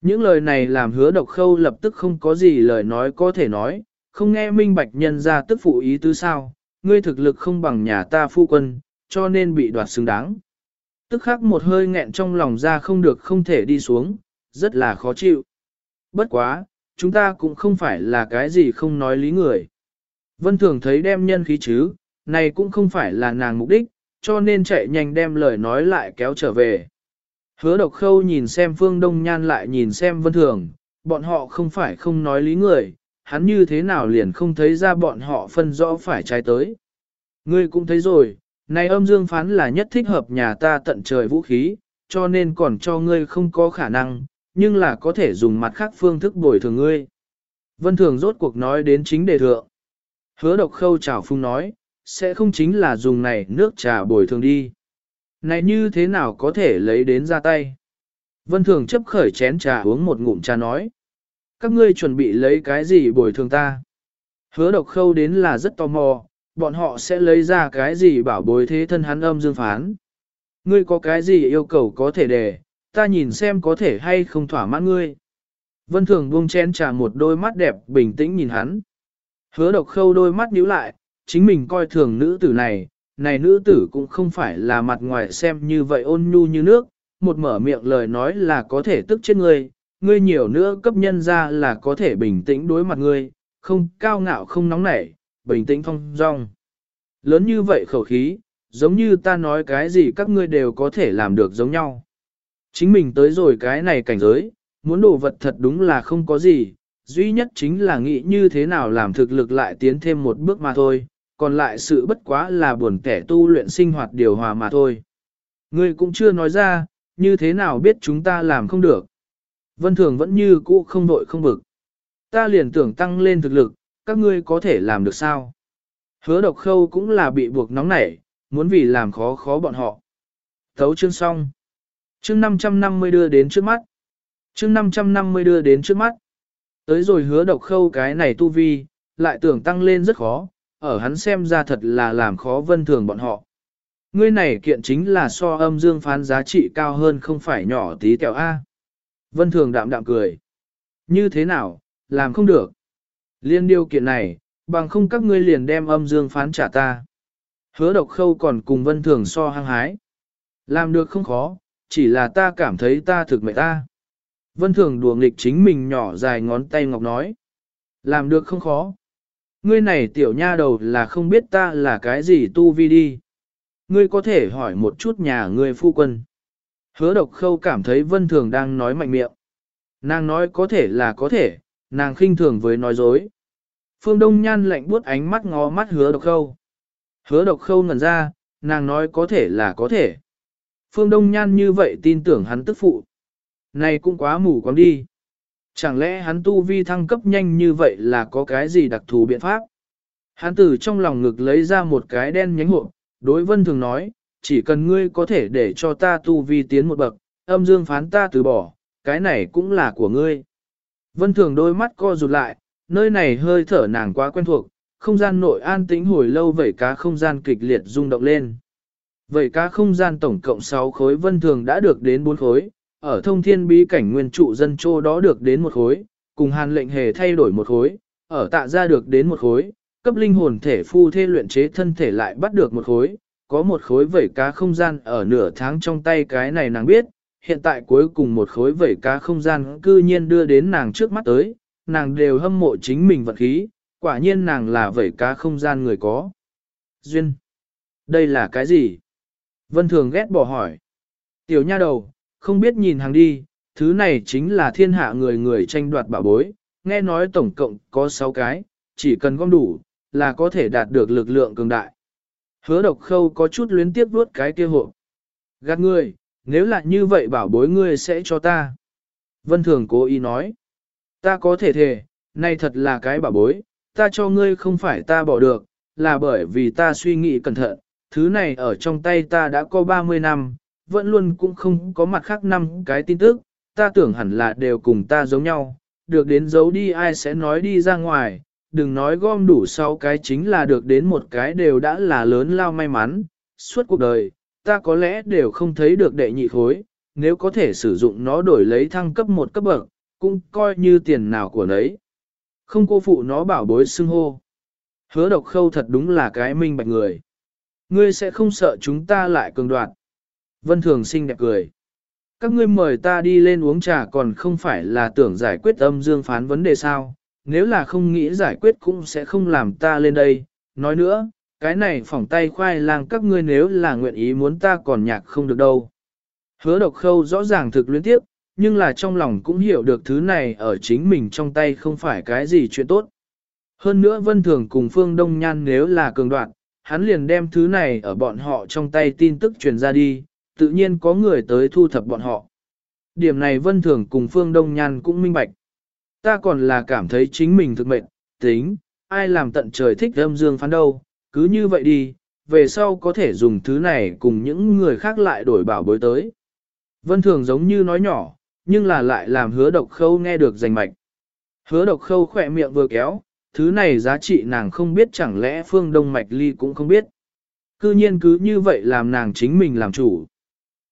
Những lời này làm hứa độc khâu lập tức không có gì lời nói có thể nói, không nghe minh bạch nhân ra tức phụ ý tứ sao, ngươi thực lực không bằng nhà ta phu quân, cho nên bị đoạt xứng đáng. Tức khắc một hơi nghẹn trong lòng ra không được không thể đi xuống, rất là khó chịu. Bất quá, chúng ta cũng không phải là cái gì không nói lý người. Vân Thường thấy đem nhân khí chứ, này cũng không phải là nàng mục đích, cho nên chạy nhanh đem lời nói lại kéo trở về. Hứa độc khâu nhìn xem Phương Đông Nhan lại nhìn xem Vân Thường, bọn họ không phải không nói lý người, hắn như thế nào liền không thấy ra bọn họ phân rõ phải trái tới. Ngươi cũng thấy rồi, này âm dương phán là nhất thích hợp nhà ta tận trời vũ khí, cho nên còn cho ngươi không có khả năng, nhưng là có thể dùng mặt khác phương thức bồi thường ngươi. Vân Thường rốt cuộc nói đến chính đề thượng. Hứa độc khâu chào phung nói, sẽ không chính là dùng này nước trà bồi thường đi. Này như thế nào có thể lấy đến ra tay? Vân Thường chấp khởi chén trà uống một ngụm trà nói. Các ngươi chuẩn bị lấy cái gì bồi thường ta? Hứa độc khâu đến là rất tò mò, bọn họ sẽ lấy ra cái gì bảo bối thế thân hắn âm dương phán. Ngươi có cái gì yêu cầu có thể đề, ta nhìn xem có thể hay không thỏa mãn ngươi. Vân Thường buông chén trà một đôi mắt đẹp bình tĩnh nhìn hắn. Hứa độc khâu đôi mắt nhíu lại, chính mình coi thường nữ tử này, này nữ tử cũng không phải là mặt ngoài xem như vậy ôn nhu như nước, một mở miệng lời nói là có thể tức chết ngươi, ngươi nhiều nữa cấp nhân ra là có thể bình tĩnh đối mặt ngươi, không cao ngạo không nóng nảy, bình tĩnh phong dong. Lớn như vậy khẩu khí, giống như ta nói cái gì các ngươi đều có thể làm được giống nhau. Chính mình tới rồi cái này cảnh giới, muốn đồ vật thật đúng là không có gì, duy nhất chính là nghĩ như thế nào làm thực lực lại tiến thêm một bước mà thôi, còn lại sự bất quá là buồn kẻ tu luyện sinh hoạt điều hòa mà thôi. Ngươi cũng chưa nói ra, như thế nào biết chúng ta làm không được. Vân Thường vẫn như cũ không đội không bực. Ta liền tưởng tăng lên thực lực, các ngươi có thể làm được sao? Hứa độc khâu cũng là bị buộc nóng nảy, muốn vì làm khó khó bọn họ. Thấu chương xong. Chương 550 đưa đến trước mắt. Chương 550 đưa đến trước mắt. Tới rồi hứa độc khâu cái này tu vi, lại tưởng tăng lên rất khó, ở hắn xem ra thật là làm khó vân thường bọn họ. Ngươi này kiện chính là so âm dương phán giá trị cao hơn không phải nhỏ tí kẹo A. Vân Thường đạm đạm cười. Như thế nào, làm không được. Liên điều kiện này, bằng không các ngươi liền đem âm dương phán trả ta. Hứa độc khâu còn cùng Vân Thường so hăng hái. Làm được không khó, chỉ là ta cảm thấy ta thực mệt ta. Vân Thường đùa nghịch chính mình nhỏ dài ngón tay ngọc nói. Làm được không khó. Ngươi này tiểu nha đầu là không biết ta là cái gì tu vi đi. Ngươi có thể hỏi một chút nhà ngươi phu quân. Hứa độc khâu cảm thấy Vân Thường đang nói mạnh miệng. Nàng nói có thể là có thể, nàng khinh thường với nói dối. Phương Đông Nhan lạnh buốt ánh mắt ngó mắt hứa độc khâu. Hứa độc khâu ngẩn ra, nàng nói có thể là có thể. Phương Đông Nhan như vậy tin tưởng hắn tức phụ. Này cũng quá mù quáng đi. Chẳng lẽ hắn tu vi thăng cấp nhanh như vậy là có cái gì đặc thù biện pháp? Hắn từ trong lòng ngực lấy ra một cái đen nhánh hộp, đối vân thường nói, chỉ cần ngươi có thể để cho ta tu vi tiến một bậc, âm dương phán ta từ bỏ, cái này cũng là của ngươi. Vân thường đôi mắt co rụt lại, nơi này hơi thở nàng quá quen thuộc, không gian nội an tĩnh hồi lâu vẩy cá không gian kịch liệt rung động lên. Vẩy cá không gian tổng cộng 6 khối vân thường đã được đến 4 khối, ở thông thiên bí cảnh nguyên trụ dân châu đó được đến một khối, cùng hàn lệnh hề thay đổi một khối, ở tạ ra được đến một khối, cấp linh hồn thể phu thê luyện chế thân thể lại bắt được một khối, có một khối vẩy cá không gian ở nửa tháng trong tay cái này nàng biết, hiện tại cuối cùng một khối vẩy cá không gian cư nhiên đưa đến nàng trước mắt tới, nàng đều hâm mộ chính mình vật khí, quả nhiên nàng là vẩy cá không gian người có. Duyên. Đây là cái gì? Vân Thường ghét bỏ hỏi. Tiểu nha đầu, không biết nhìn hàng đi, thứ này chính là thiên hạ người người tranh đoạt bảo bối, nghe nói tổng cộng có 6 cái, chỉ cần gom đủ, là có thể đạt được lực lượng cường đại. Hứa độc khâu có chút luyến tiếp vuốt cái kia hộ. Gạt ngươi, nếu là như vậy bảo bối ngươi sẽ cho ta. Vân Thường cố ý nói. Ta có thể thề, này thật là cái bảo bối, ta cho ngươi không phải ta bỏ được, là bởi vì ta suy nghĩ cẩn thận, thứ này ở trong tay ta đã có 30 năm, vẫn luôn cũng không có mặt khác năm cái tin tức, ta tưởng hẳn là đều cùng ta giống nhau, được đến giấu đi ai sẽ nói đi ra ngoài, đừng nói gom đủ sau cái chính là được đến một cái đều đã là lớn lao may mắn, suốt cuộc đời, ta có lẽ đều không thấy được đệ nhị khối, nếu có thể sử dụng nó đổi lấy thăng cấp một cấp bậc, cũng coi như tiền nào của nấy. Không cô phụ nó bảo bối xưng hô. Hứa độc khâu thật đúng là cái minh bạch người. Ngươi sẽ không sợ chúng ta lại cường đoạt. Vân Thường xinh đẹp cười. Các ngươi mời ta đi lên uống trà còn không phải là tưởng giải quyết âm dương phán vấn đề sao, nếu là không nghĩ giải quyết cũng sẽ không làm ta lên đây. Nói nữa, cái này phỏng tay khoai lang các ngươi nếu là nguyện ý muốn ta còn nhạc không được đâu. Hứa độc khâu rõ ràng thực luyến tiếp, nhưng là trong lòng cũng hiểu được thứ này ở chính mình trong tay không phải cái gì chuyện tốt. Hơn nữa Vân Thường cùng Phương Đông Nhan nếu là cường đoạn, hắn liền đem thứ này ở bọn họ trong tay tin tức truyền ra đi, tự nhiên có người tới thu thập bọn họ. Điểm này Vân Thường cùng Phương Đông Nhan cũng minh bạch. Ta còn là cảm thấy chính mình thực mệnh, tính, ai làm tận trời thích âm dương phán đâu, cứ như vậy đi, về sau có thể dùng thứ này cùng những người khác lại đổi bảo bối tới. Vân Thường giống như nói nhỏ, nhưng là lại làm hứa độc khâu nghe được rành mạch. Hứa độc khâu khỏe miệng vừa kéo, thứ này giá trị nàng không biết chẳng lẽ phương đông mạch ly cũng không biết. Cư nhiên cứ như vậy làm nàng chính mình làm chủ.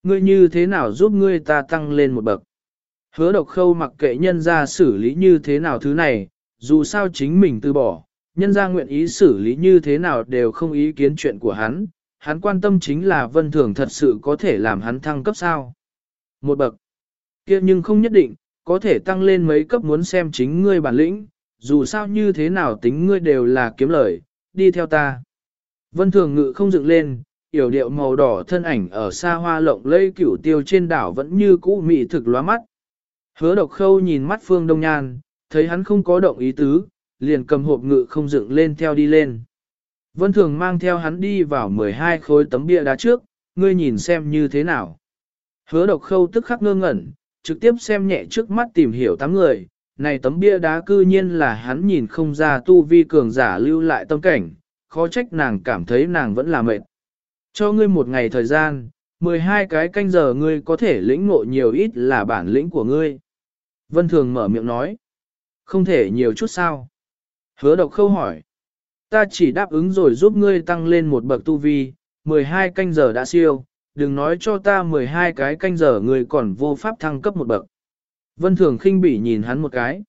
Ngươi như thế nào giúp ngươi ta tăng lên một bậc. Hứa độc khâu mặc kệ nhân ra xử lý như thế nào thứ này, dù sao chính mình từ bỏ, nhân ra nguyện ý xử lý như thế nào đều không ý kiến chuyện của hắn, hắn quan tâm chính là vân thường thật sự có thể làm hắn thăng cấp sao. Một bậc, kia nhưng không nhất định, có thể tăng lên mấy cấp muốn xem chính ngươi bản lĩnh, dù sao như thế nào tính ngươi đều là kiếm lời, đi theo ta. Vân thường ngự không dựng lên, yểu điệu màu đỏ thân ảnh ở xa hoa lộng lây cửu tiêu trên đảo vẫn như cũ mị thực lóa mắt. Hứa độc khâu nhìn mắt phương đông nhan, thấy hắn không có động ý tứ, liền cầm hộp ngự không dựng lên theo đi lên. Vân thường mang theo hắn đi vào 12 khối tấm bia đá trước, ngươi nhìn xem như thế nào. Hứa độc khâu tức khắc ngơ ngẩn, trực tiếp xem nhẹ trước mắt tìm hiểu tám người, này tấm bia đá cư nhiên là hắn nhìn không ra tu vi cường giả lưu lại tâm cảnh, khó trách nàng cảm thấy nàng vẫn là mệt. Cho ngươi một ngày thời gian, 12 cái canh giờ ngươi có thể lĩnh ngộ nhiều ít là bản lĩnh của ngươi. Vân Thường mở miệng nói. Không thể nhiều chút sao. Hứa độc khâu hỏi. Ta chỉ đáp ứng rồi giúp ngươi tăng lên một bậc tu vi, 12 canh giờ đã siêu, đừng nói cho ta 12 cái canh giờ ngươi còn vô pháp thăng cấp một bậc. Vân Thường khinh bỉ nhìn hắn một cái.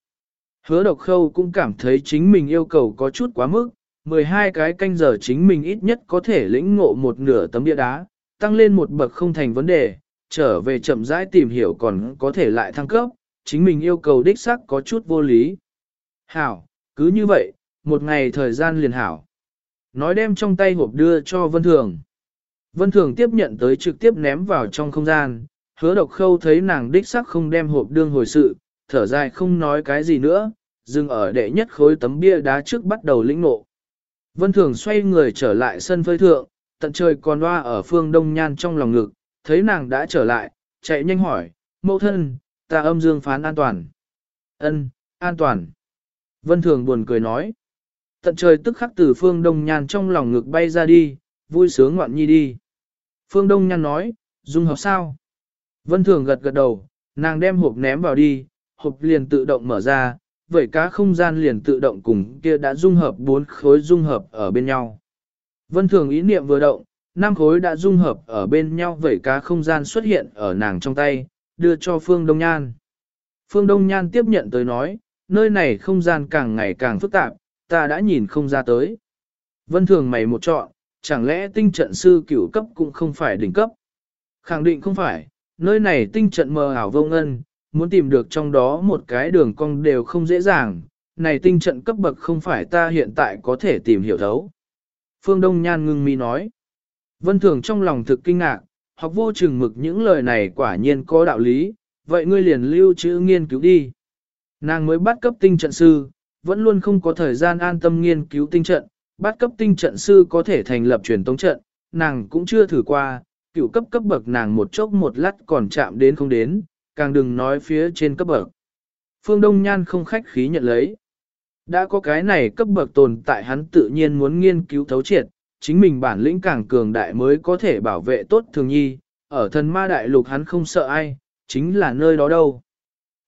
Hứa độc khâu cũng cảm thấy chính mình yêu cầu có chút quá mức, 12 cái canh giờ chính mình ít nhất có thể lĩnh ngộ một nửa tấm địa đá, tăng lên một bậc không thành vấn đề, trở về chậm rãi tìm hiểu còn có thể lại thăng cấp, chính mình yêu cầu đích xác có chút vô lý. Hảo, cứ như vậy, một ngày thời gian liền hảo. Nói đem trong tay hộp đưa cho Vân Thường. Vân Thường tiếp nhận tới trực tiếp ném vào trong không gian, hứa độc khâu thấy nàng đích sắc không đem hộp đương hồi sự, thở dài không nói cái gì nữa, dừng ở đệ nhất khối tấm bia đá trước bắt đầu lĩnh nộ. Vân Thường xoay người trở lại sân phơi thượng, tận trời còn loa ở phương đông nhan trong lòng ngực, thấy nàng đã trở lại, chạy nhanh hỏi, mẫu thân, ta âm dương phán an toàn. Ân, an toàn. Vân Thường buồn cười nói. Tận trời tức khắc từ phương đông nhan trong lòng ngực bay ra đi, vui sướng ngoạn nhi đi. Phương đông nhan nói, dung hợp sao? Vân Thường gật gật đầu, nàng đem hộp ném vào đi, hộp liền tự động mở ra, vậy cá không gian liền tự động cùng kia đã dung hợp bốn khối dung hợp ở bên nhau. Vân Thường ý niệm vừa động, năm khối đã dung hợp ở bên nhau vậy cá không gian xuất hiện ở nàng trong tay, đưa cho Phương Đông Nhan. Phương Đông Nhan tiếp nhận tới nói, nơi này không gian càng ngày càng phức tạp, ta đã nhìn không ra tới. Vân Thường mày một chọn, chẳng lẽ tinh trận sư cửu cấp cũng không phải đỉnh cấp? Khẳng định không phải, nơi này tinh trận mờ ảo vô ngân, muốn tìm được trong đó một cái đường cong đều không dễ dàng, này tinh trận cấp bậc không phải ta hiện tại có thể tìm hiểu thấu. Phương Đông Nhan ngưng mi nói. Vân Thường trong lòng thực kinh ngạc, học vô chừng mực những lời này quả nhiên có đạo lý, vậy ngươi liền lưu trữ nghiên cứu đi. Nàng mới bắt cấp tinh trận sư, vẫn luôn không có thời gian an tâm nghiên cứu tinh trận, bắt cấp tinh trận sư có thể thành lập truyền tống trận, nàng cũng chưa thử qua, cựu cấp cấp bậc nàng một chốc một lát còn chạm đến không đến, càng đừng nói phía trên cấp bậc. Phương Đông Nhan không khách khí nhận lấy. Đã có cái này cấp bậc tồn tại hắn tự nhiên muốn nghiên cứu thấu triệt, chính mình bản lĩnh càng cường đại mới có thể bảo vệ tốt thường nhi, ở thần ma đại lục hắn không sợ ai, chính là nơi đó đâu.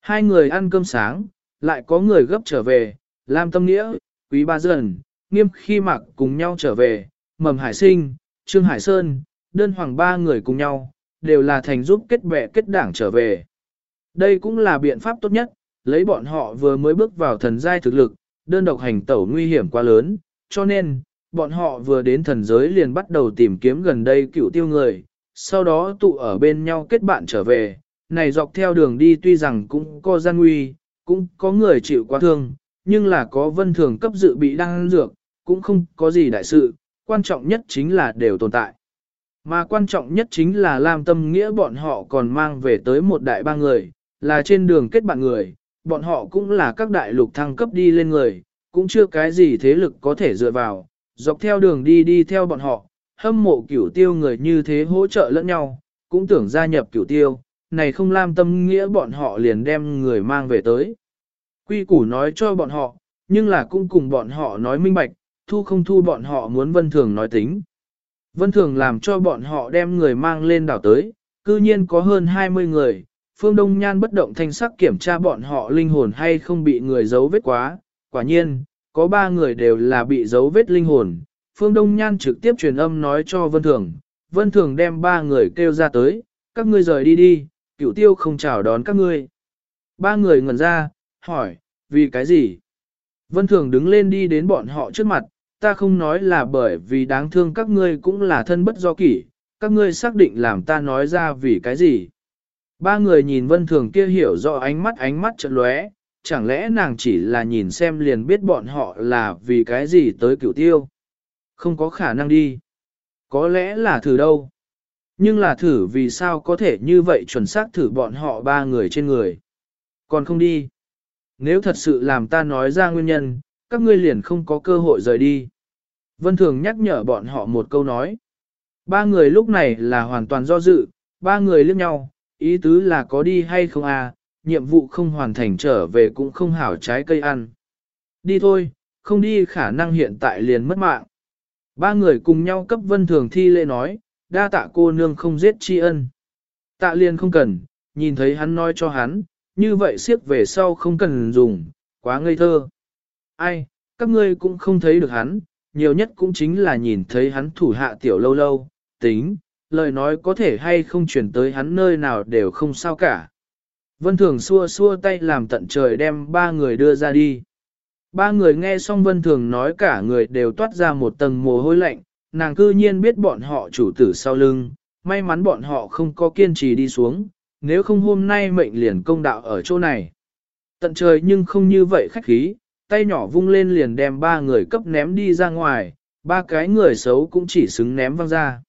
Hai người ăn cơm sáng, lại có người gấp trở về, Lam Tâm Nghĩa, Quý Ba Dần, Nghiêm Khi Mặc cùng nhau trở về, Mầm Hải Sinh, Trương Hải Sơn, đơn hoàng ba người cùng nhau, đều là thành giúp kết bè kết đảng trở về. Đây cũng là biện pháp tốt nhất, lấy bọn họ vừa mới bước vào thần giai thực lực, đơn độc hành tẩu nguy hiểm quá lớn, cho nên, bọn họ vừa đến thần giới liền bắt đầu tìm kiếm gần đây cựu tiêu người, sau đó tụ ở bên nhau kết bạn trở về, này dọc theo đường đi tuy rằng cũng có gian nguy, cũng có người chịu quá thương, nhưng là có vân thường cấp dự bị đang dược, cũng không có gì đại sự, quan trọng nhất chính là đều tồn tại. Mà quan trọng nhất chính là Lam Tâm Nghĩa bọn họ còn mang về tới một đại ba người, là trên đường kết bạn người, bọn họ cũng là các đại lục thăng cấp đi lên người, cũng chưa cái gì thế lực có thể dựa vào, dọc theo đường đi đi theo bọn họ, hâm mộ cửu tiêu người như thế hỗ trợ lẫn nhau, cũng tưởng gia nhập cửu tiêu, này không Lam Tâm Nghĩa bọn họ liền đem người mang về tới. Quy củ nói cho bọn họ, nhưng là cũng cùng bọn họ nói minh bạch, thu không thu bọn họ muốn vân thường nói tính. Vân thường làm cho bọn họ đem người mang lên đảo tới, cư nhiên có hơn 20 người, phương đông nhan bất động thanh sắc kiểm tra bọn họ linh hồn hay không bị người giấu vết quá, quả nhiên, có ba người đều là bị giấu vết linh hồn. Phương Đông Nhan trực tiếp truyền âm nói cho Vân Thường, Vân Thường đem ba người kêu ra tới, các ngươi rời đi đi, cựu tiêu không chào đón các ngươi. Ba người ngẩn ra, hỏi, vì cái gì? Vân Thường đứng lên đi đến bọn họ trước mặt, ta không nói là bởi vì đáng thương các ngươi cũng là thân bất do kỷ, các ngươi xác định làm ta nói ra vì cái gì. Ba người nhìn Vân Thường kia hiểu rõ ánh mắt ánh mắt chợt lóe, chẳng lẽ nàng chỉ là nhìn xem liền biết bọn họ là vì cái gì tới cửu tiêu. Không có khả năng đi. Có lẽ là thử đâu. Nhưng là thử vì sao có thể như vậy chuẩn xác thử bọn họ ba người trên người. Còn không đi. Nếu thật sự làm ta nói ra nguyên nhân, các ngươi liền không có cơ hội rời đi. Vân Thường nhắc nhở bọn họ một câu nói. Ba người lúc này là hoàn toàn do dự, ba người liếc nhau, ý tứ là có đi hay không à, nhiệm vụ không hoàn thành trở về cũng không hảo trái cây ăn. Đi thôi, không đi khả năng hiện tại liền mất mạng. Ba người cùng nhau cấp vân thường thi lễ nói, đa tạ cô nương không giết tri ân. Tạ liền không cần, nhìn thấy hắn nói cho hắn, như vậy siết về sau không cần dùng, quá ngây thơ. Ai, các ngươi cũng không thấy được hắn, nhiều nhất cũng chính là nhìn thấy hắn thủ hạ tiểu lâu lâu, tính, lời nói có thể hay không chuyển tới hắn nơi nào đều không sao cả. Vân Thường xua xua tay làm tận trời đem ba người đưa ra đi. Ba người nghe xong Vân Thường nói cả người đều toát ra một tầng mồ hôi lạnh, nàng cư nhiên biết bọn họ chủ tử sau lưng, may mắn bọn họ không có kiên trì đi xuống, nếu không hôm nay mệnh liền công đạo ở chỗ này. Tận trời nhưng không như vậy khách khí, tay nhỏ vung lên liền đem ba người cấp ném đi ra ngoài, ba cái người xấu cũng chỉ xứng ném văng ra.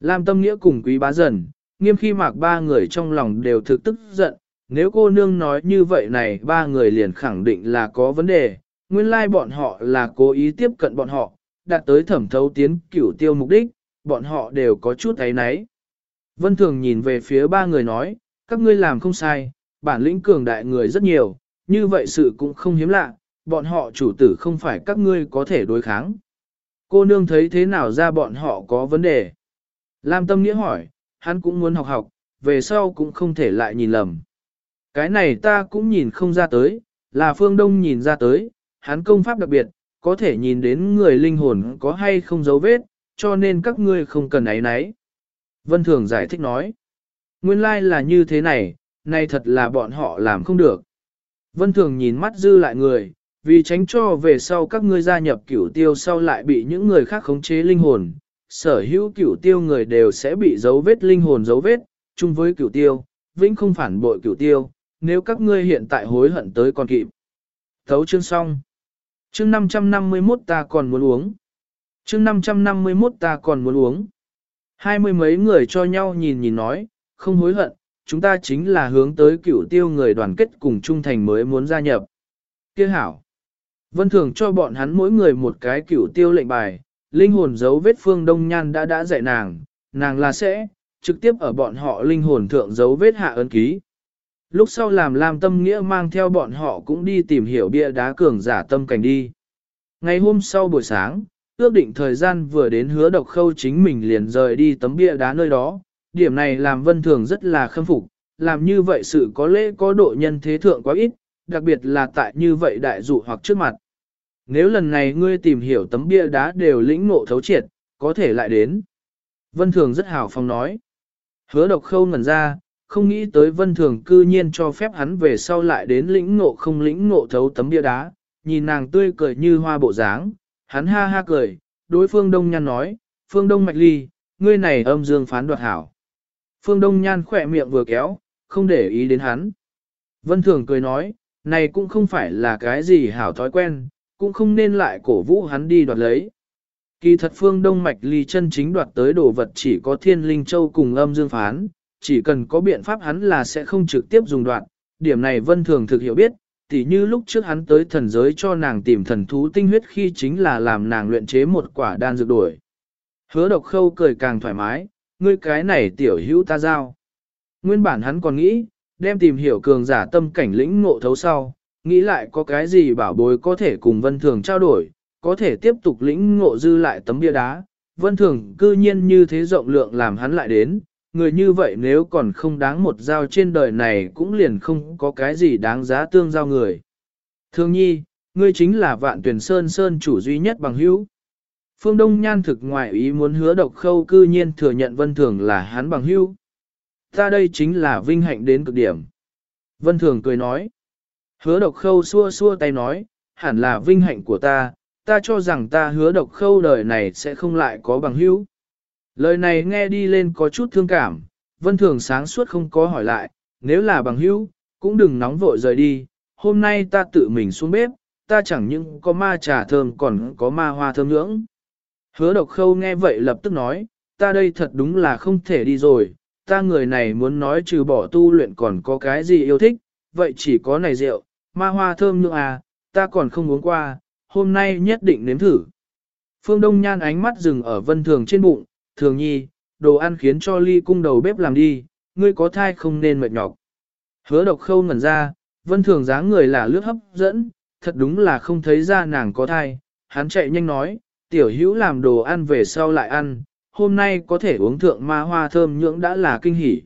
Lam tâm nghĩa cùng quý bá dần, nghiêm khi mạc ba người trong lòng đều thực tức giận, nếu cô nương nói như vậy này ba người liền khẳng định là có vấn đề, nguyên lai bọn họ là cố ý tiếp cận bọn họ, đạt tới thẩm thấu tiến cửu tiêu mục đích, bọn họ đều có chút ấy náy. Vân Thường nhìn về phía ba người nói, các ngươi làm không sai, bản lĩnh cường đại người rất nhiều, như vậy sự cũng không hiếm lạ, bọn họ chủ tử không phải các ngươi có thể đối kháng. Cô nương thấy thế nào ra bọn họ có vấn đề? Lam Tâm Nghĩa hỏi, hắn cũng muốn học học, về sau cũng không thể lại nhìn lầm. Cái này ta cũng nhìn không ra tới, là phương đông nhìn ra tới, hắn công pháp đặc biệt, có thể nhìn đến người linh hồn có hay không dấu vết, cho nên các ngươi không cần ấy nấy. Vân Thường giải thích nói, nguyên lai là như thế này, nay thật là bọn họ làm không được. Vân Thường nhìn mắt dư lại người, vì tránh cho về sau các ngươi gia nhập cửu tiêu sau lại bị những người khác khống chế linh hồn, sở hữu cửu tiêu người đều sẽ bị dấu vết linh hồn dấu vết, chung với cửu tiêu, vĩnh không phản bội cửu tiêu, nếu các ngươi hiện tại hối hận tới còn kịp. Thấu chương xong. Chương 551 ta còn muốn uống. Chương 551 ta còn muốn uống. Hai mươi mấy người cho nhau nhìn nhìn nói, không hối hận, chúng ta chính là hướng tới cửu tiêu người đoàn kết cùng trung thành mới muốn gia nhập. Kia hảo. Vân thường cho bọn hắn mỗi người một cái cửu tiêu lệnh bài, linh hồn dấu vết phương đông nhan đã đã dạy nàng, nàng là sẽ, trực tiếp ở bọn họ linh hồn thượng dấu vết hạ ấn ký. Lúc sau làm Lam Tâm Nghĩa mang theo bọn họ cũng đi tìm hiểu bia đá cường giả tâm cảnh đi. Ngày hôm sau buổi sáng, ước định thời gian vừa đến hứa độc khâu chính mình liền rời đi tấm bia đá nơi đó. Điểm này làm vân thường rất là khâm phục, làm như vậy sự có lễ có độ nhân thế thượng quá ít, đặc biệt là tại như vậy đại dụ hoặc trước mặt. Nếu lần này ngươi tìm hiểu tấm bia đá đều lĩnh ngộ thấu triệt, có thể lại đến. Vân Thường rất hào phong nói. Hứa độc khâu ngẩn ra, không nghĩ tới vân thường cư nhiên cho phép hắn về sau lại đến lĩnh ngộ không lĩnh ngộ thấu tấm bia đá, nhìn nàng tươi cười như hoa bộ dáng, hắn ha ha cười, đối phương đông nhan nói, phương đông mạch ly, ngươi này âm dương phán đoạt hảo. Phương đông nhan khỏe miệng vừa kéo, không để ý đến hắn. Vân thường cười nói, này cũng không phải là cái gì hảo thói quen, cũng không nên lại cổ vũ hắn đi đoạt lấy. Kỳ thật phương đông mạch ly chân chính đoạt tới đồ vật chỉ có thiên linh châu cùng âm dương phán, chỉ cần có biện pháp hắn là sẽ không trực tiếp dùng đoạn, điểm này vân thường thực hiểu biết, tỉ như lúc trước hắn tới thần giới cho nàng tìm thần thú tinh huyết khi chính là làm nàng luyện chế một quả đan dược đuổi. Hứa độc khâu cười càng thoải mái, ngươi cái này tiểu hữu ta giao. Nguyên bản hắn còn nghĩ, đem tìm hiểu cường giả tâm cảnh lĩnh ngộ thấu sau, nghĩ lại có cái gì bảo bối có thể cùng vân thường trao đổi, có thể tiếp tục lĩnh ngộ dư lại tấm bia đá. Vân thường cư nhiên như thế rộng lượng làm hắn lại đến, người như vậy nếu còn không đáng một giao trên đời này cũng liền không có cái gì đáng giá tương giao người. Thương nhi, ngươi chính là vạn tuyển sơn sơn chủ duy nhất bằng hữu. Phương Đông Nhan thực ngoại ý muốn hứa độc khâu cư nhiên thừa nhận Vân Thường là hắn bằng hữu. Ta đây chính là vinh hạnh đến cực điểm. Vân Thường cười nói. Hứa độc khâu xua xua tay nói, hẳn là vinh hạnh của ta, ta cho rằng ta hứa độc khâu đời này sẽ không lại có bằng hữu. Lời này nghe đi lên có chút thương cảm, vân thường sáng suốt không có hỏi lại, nếu là bằng hữu, cũng đừng nóng vội rời đi, hôm nay ta tự mình xuống bếp, ta chẳng những có ma trà thơm còn có ma hoa thơm ngưỡng. Hứa độc khâu nghe vậy lập tức nói, ta đây thật đúng là không thể đi rồi, ta người này muốn nói trừ bỏ tu luyện còn có cái gì yêu thích, vậy chỉ có này rượu, ma hoa thơm nhượng à, ta còn không uống qua, hôm nay nhất định nếm thử. Phương Đông Nhan ánh mắt dừng ở vân thường trên bụng, thường nhi, đồ ăn khiến cho ly cung đầu bếp làm đi, ngươi có thai không nên mệt nhọc. Hứa độc khâu ngẩn ra, vân thường dáng người là lướt hấp dẫn, thật đúng là không thấy ra nàng có thai, hắn chạy nhanh nói, tiểu hữu làm đồ ăn về sau lại ăn, hôm nay có thể uống thượng ma hoa thơm nhưỡng đã là kinh hỉ.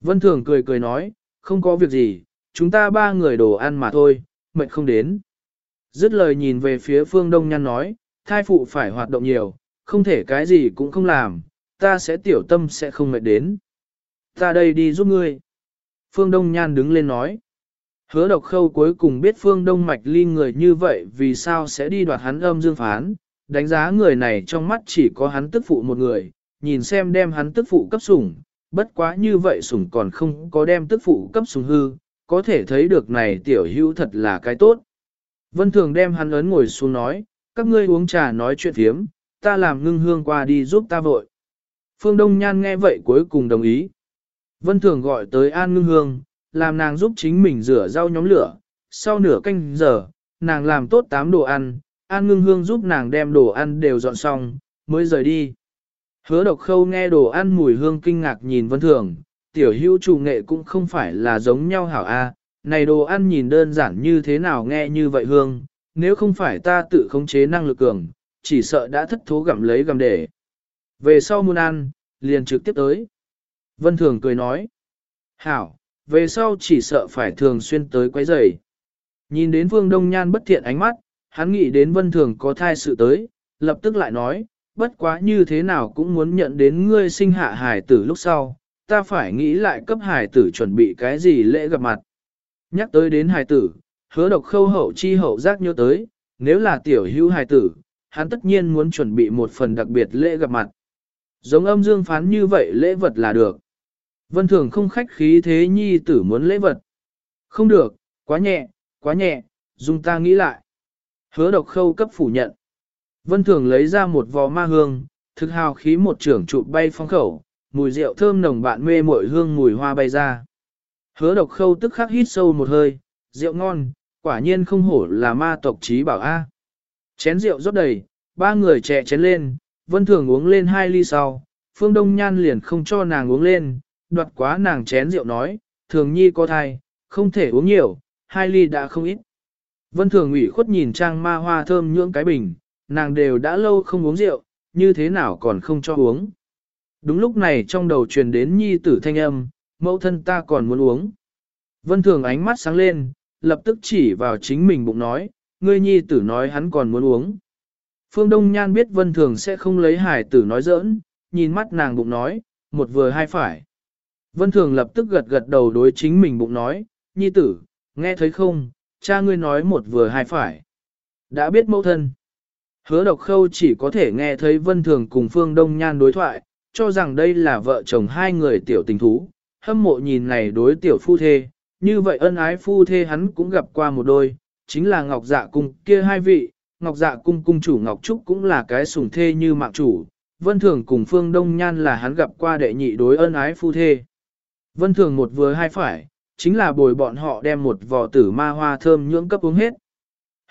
Vân thường cười cười nói, không có việc gì, chúng ta ba người đồ ăn mà thôi, mệt không đến. Dứt lời nhìn về phía phương đông nhăn nói, thai phụ phải hoạt động nhiều, không thể cái gì cũng không làm, ta sẽ tiểu tâm sẽ không mệt đến. Ta đây đi giúp ngươi. Phương Đông Nhan đứng lên nói. Hứa độc khâu cuối cùng biết Phương Đông Mạch ly người như vậy vì sao sẽ đi đoạt hắn âm dương phán, đánh giá người này trong mắt chỉ có hắn tức phụ một người, nhìn xem đem hắn tức phụ cấp sủng, bất quá như vậy sủng còn không có đem tức phụ cấp sủng hư, có thể thấy được này tiểu hữu thật là cái tốt. Vân Thường đem hắn ấn ngồi xuống nói, các ngươi uống trà nói chuyện thiếm, ta làm ngưng hương qua đi giúp ta vội. Phương Đông Nhan nghe vậy cuối cùng đồng ý. Vân Thường gọi tới An ngưng hương, làm nàng giúp chính mình rửa rau nhóm lửa. Sau nửa canh giờ, nàng làm tốt tám đồ ăn, An ngưng hương giúp nàng đem đồ ăn đều dọn xong, mới rời đi. Hứa độc khâu nghe đồ ăn mùi hương kinh ngạc nhìn Vân Thường, tiểu hữu chủ nghệ cũng không phải là giống nhau hảo a. này đồ ăn nhìn đơn giản như thế nào nghe như vậy hương, nếu không phải ta tự khống chế năng lực cường, chỉ sợ đã thất thố gặm lấy gặm để. Về sau muốn ăn, liền trực tiếp tới. Vân Thường cười nói, hảo, về sau chỉ sợ phải thường xuyên tới quấy rầy. Nhìn đến Vương Đông Nhan bất thiện ánh mắt, hắn nghĩ đến Vân Thường có thai sự tới, lập tức lại nói, bất quá như thế nào cũng muốn nhận đến ngươi sinh hạ hài tử lúc sau, ta phải nghĩ lại cấp hài tử chuẩn bị cái gì lễ gặp mặt. Nhắc tới đến hài tử, hứa độc khâu hậu chi hậu giác nhớ tới, nếu là tiểu hữu hài tử, hắn tất nhiên muốn chuẩn bị một phần đặc biệt lễ gặp mặt. Giống âm dương phán như vậy lễ vật là được. Vân thường không khách khí thế nhi tử muốn lễ vật. Không được, quá nhẹ, quá nhẹ, dùng ta nghĩ lại. Hứa độc khâu cấp phủ nhận. Vân thường lấy ra một vò ma hương, thực hào khí một trưởng trụ bay phong khẩu, mùi rượu thơm nồng bạn mê mội hương mùi hoa bay ra. Hứa độc khâu tức khắc hít sâu một hơi, rượu ngon, quả nhiên không hổ là ma tộc trí bảo A. Chén rượu rót đầy, ba người trẻ chén lên, vân thường uống lên hai ly sau, phương đông nhan liền không cho nàng uống lên, đoạt quá nàng chén rượu nói, thường nhi có thai, không thể uống nhiều, hai ly đã không ít. Vân thường ủy khuất nhìn trang ma hoa thơm nhưỡng cái bình, nàng đều đã lâu không uống rượu, như thế nào còn không cho uống. Đúng lúc này trong đầu truyền đến nhi tử thanh âm, mẫu thân ta còn muốn uống. Vân thường ánh mắt sáng lên, lập tức chỉ vào chính mình bụng nói, ngươi nhi tử nói hắn còn muốn uống. Phương Đông Nhan biết Vân Thường sẽ không lấy hải tử nói giỡn, nhìn mắt nàng bụng nói, một vừa hai phải. Vân Thường lập tức gật gật đầu đối chính mình bụng nói, nhi tử, nghe thấy không, cha ngươi nói một vừa hai phải. Đã biết mẫu thân. Hứa độc khâu chỉ có thể nghe thấy Vân Thường cùng Phương Đông Nhan đối thoại, cho rằng đây là vợ chồng hai người tiểu tình thú, hâm mộ nhìn này đối tiểu phu thê, như vậy ân ái phu thê hắn cũng gặp qua một đôi, chính là Ngọc Dạ Cung kia hai vị, Ngọc Dạ Cung cung chủ Ngọc Trúc cũng là cái sủng thê như mạng chủ, Vân Thường cùng Phương Đông Nhan là hắn gặp qua đệ nhị đối ân ái phu thê. Vân Thường một vừa hai phải, chính là bồi bọn họ đem một vò tử ma hoa thơm nhưỡng cấp uống hết.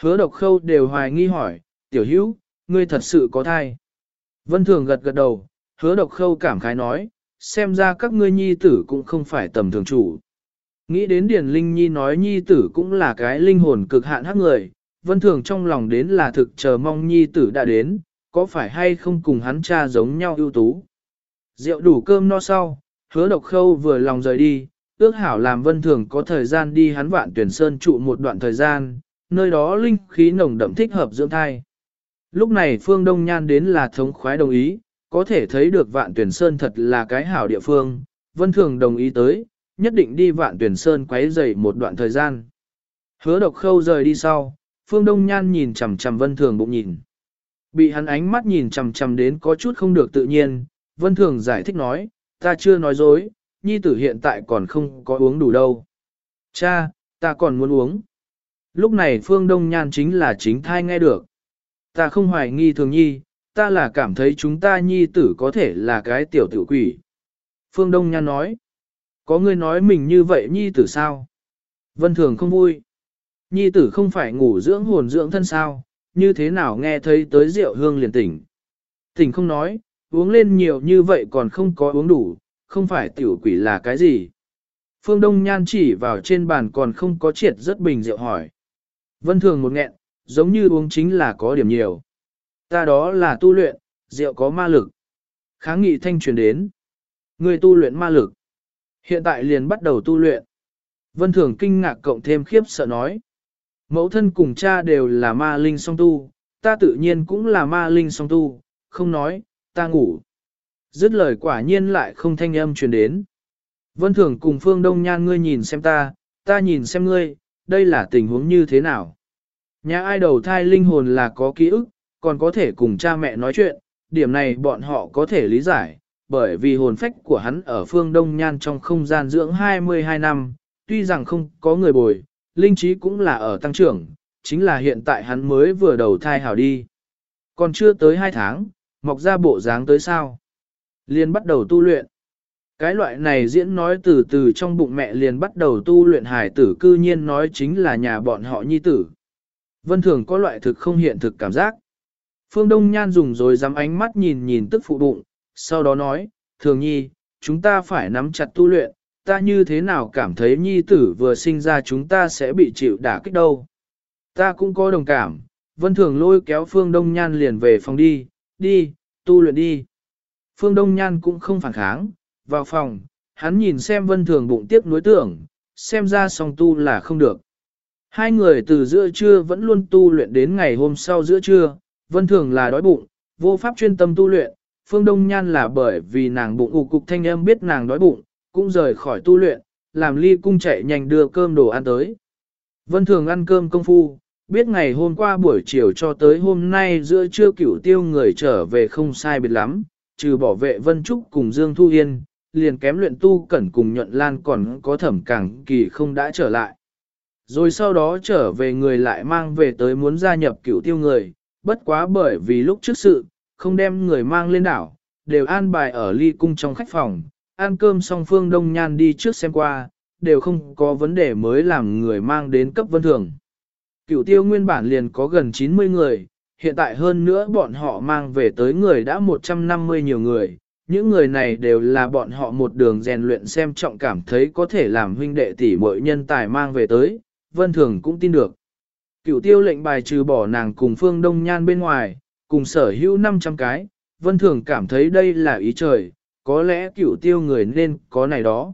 Hứa độc khâu đều hoài nghi hỏi, tiểu hữu, ngươi thật sự có thai. Vân Thường gật gật đầu, hứa độc khâu cảm khái nói, xem ra các ngươi nhi tử cũng không phải tầm thường chủ. Nghĩ đến Điền Linh Nhi nói Nhi tử cũng là cái linh hồn cực hạn hắc người, vân thường trong lòng đến là thực chờ mong Nhi tử đã đến, có phải hay không cùng hắn cha giống nhau ưu tú. Rượu đủ cơm no sau, hứa độc khâu vừa lòng rời đi, ước hảo làm vân thường có thời gian đi hắn vạn tuyển sơn trụ một đoạn thời gian, nơi đó linh khí nồng đậm thích hợp dưỡng thai. Lúc này phương Đông Nhan đến là thống khoái đồng ý, có thể thấy được vạn tuyển sơn thật là cái hảo địa phương, vân thường đồng ý tới, nhất định đi vạn tuyển sơn quấy rầy một đoạn thời gian. Hứa độc khâu rời đi sau, phương đông nhan nhìn chằm chằm vân thường bụng nhìn. Bị hắn ánh mắt nhìn chằm chằm đến có chút không được tự nhiên, vân thường giải thích nói, ta chưa nói dối, nhi tử hiện tại còn không có uống đủ đâu. Cha, ta còn muốn uống. Lúc này phương đông nhan chính là chính thai nghe được. Ta không hoài nghi thường nhi, ta là cảm thấy chúng ta nhi tử có thể là cái tiểu tử quỷ. Phương Đông Nhan nói, có người nói mình như vậy nhi tử sao? Vân Thường không vui. Nhi tử không phải ngủ dưỡng hồn dưỡng thân sao, như thế nào nghe thấy tới rượu hương liền tỉnh. Tỉnh không nói, uống lên nhiều như vậy còn không có uống đủ, không phải tiểu quỷ là cái gì. Phương Đông Nhan chỉ vào trên bàn còn không có triệt rất bình rượu hỏi. Vân Thường một nghẹn, giống như uống chính là có điểm nhiều. Ta đó là tu luyện, rượu có ma lực. Kháng nghị thanh truyền đến. Người tu luyện ma lực. Hiện tại liền bắt đầu tu luyện. Vân Thường kinh ngạc cộng thêm khiếp sợ nói. Mẫu thân cùng cha đều là ma linh song tu, ta tự nhiên cũng là ma linh song tu, không nói, ta ngủ. Dứt lời quả nhiên lại không thanh âm truyền đến. Vân Thường cùng Phương Đông Nhan ngươi nhìn xem ta, ta nhìn xem ngươi, đây là tình huống như thế nào. Nhà ai đầu thai linh hồn là có ký ức, còn có thể cùng cha mẹ nói chuyện, điểm này bọn họ có thể lý giải, bởi vì hồn phách của hắn ở phương Đông Nhan trong không gian dưỡng 22 năm, tuy rằng không có người bồi, linh trí cũng là ở tăng trưởng, chính là hiện tại hắn mới vừa đầu thai hảo đi. Còn chưa tới 2 tháng, mọc ra bộ dáng tới sao. Liền bắt đầu tu luyện. Cái loại này diễn nói từ từ trong bụng mẹ liền bắt đầu tu luyện hải tử cư nhiên nói chính là nhà bọn họ nhi tử. Vân Thường có loại thực không hiện thực cảm giác. Phương Đông Nhan dùng rồi dám ánh mắt nhìn nhìn tức phụ bụng, sau đó nói, Thường Nhi, chúng ta phải nắm chặt tu luyện, ta như thế nào cảm thấy nhi tử vừa sinh ra chúng ta sẽ bị chịu đả kích đâu. Ta cũng có đồng cảm, Vân Thường lôi kéo Phương Đông Nhan liền về phòng đi, đi, tu luyện đi. Phương Đông Nhan cũng không phản kháng, vào phòng, hắn nhìn xem Vân Thường bụng tiếc nuối tưởng, xem ra song tu là không được. Hai người từ giữa trưa vẫn luôn tu luyện đến ngày hôm sau giữa trưa, Vân Thường là đói bụng, vô pháp chuyên tâm tu luyện, Phương Đông Nhan là bởi vì nàng bụng ụ cục thanh âm biết nàng đói bụng, cũng rời khỏi tu luyện, làm ly cung chạy nhanh đưa cơm đồ ăn tới. Vân Thường ăn cơm công phu, biết ngày hôm qua buổi chiều cho tới hôm nay giữa trưa cửu tiêu người trở về không sai biệt lắm, trừ bảo vệ Vân Trúc cùng Dương Thu Yên, liền kém luyện tu cẩn cùng nhuận lan còn có thẩm càng kỳ không đã trở lại. Rồi sau đó trở về người lại mang về tới muốn gia nhập cửu tiêu người, bất quá bởi vì lúc trước sự, không đem người mang lên đảo, đều an bài ở ly cung trong khách phòng, ăn cơm xong phương đông nhan đi trước xem qua, đều không có vấn đề mới làm người mang đến cấp vân thường. Cửu tiêu nguyên bản liền có gần 90 người, hiện tại hơn nữa bọn họ mang về tới người đã 150 nhiều người, những người này đều là bọn họ một đường rèn luyện xem trọng cảm thấy có thể làm huynh đệ tỷ muội nhân tài mang về tới, vân thường cũng tin được. Cửu tiêu lệnh bài trừ bỏ nàng cùng phương đông nhan bên ngoài, cùng sở hữu 500 cái, vân thường cảm thấy đây là ý trời, có lẽ cửu tiêu người nên có này đó.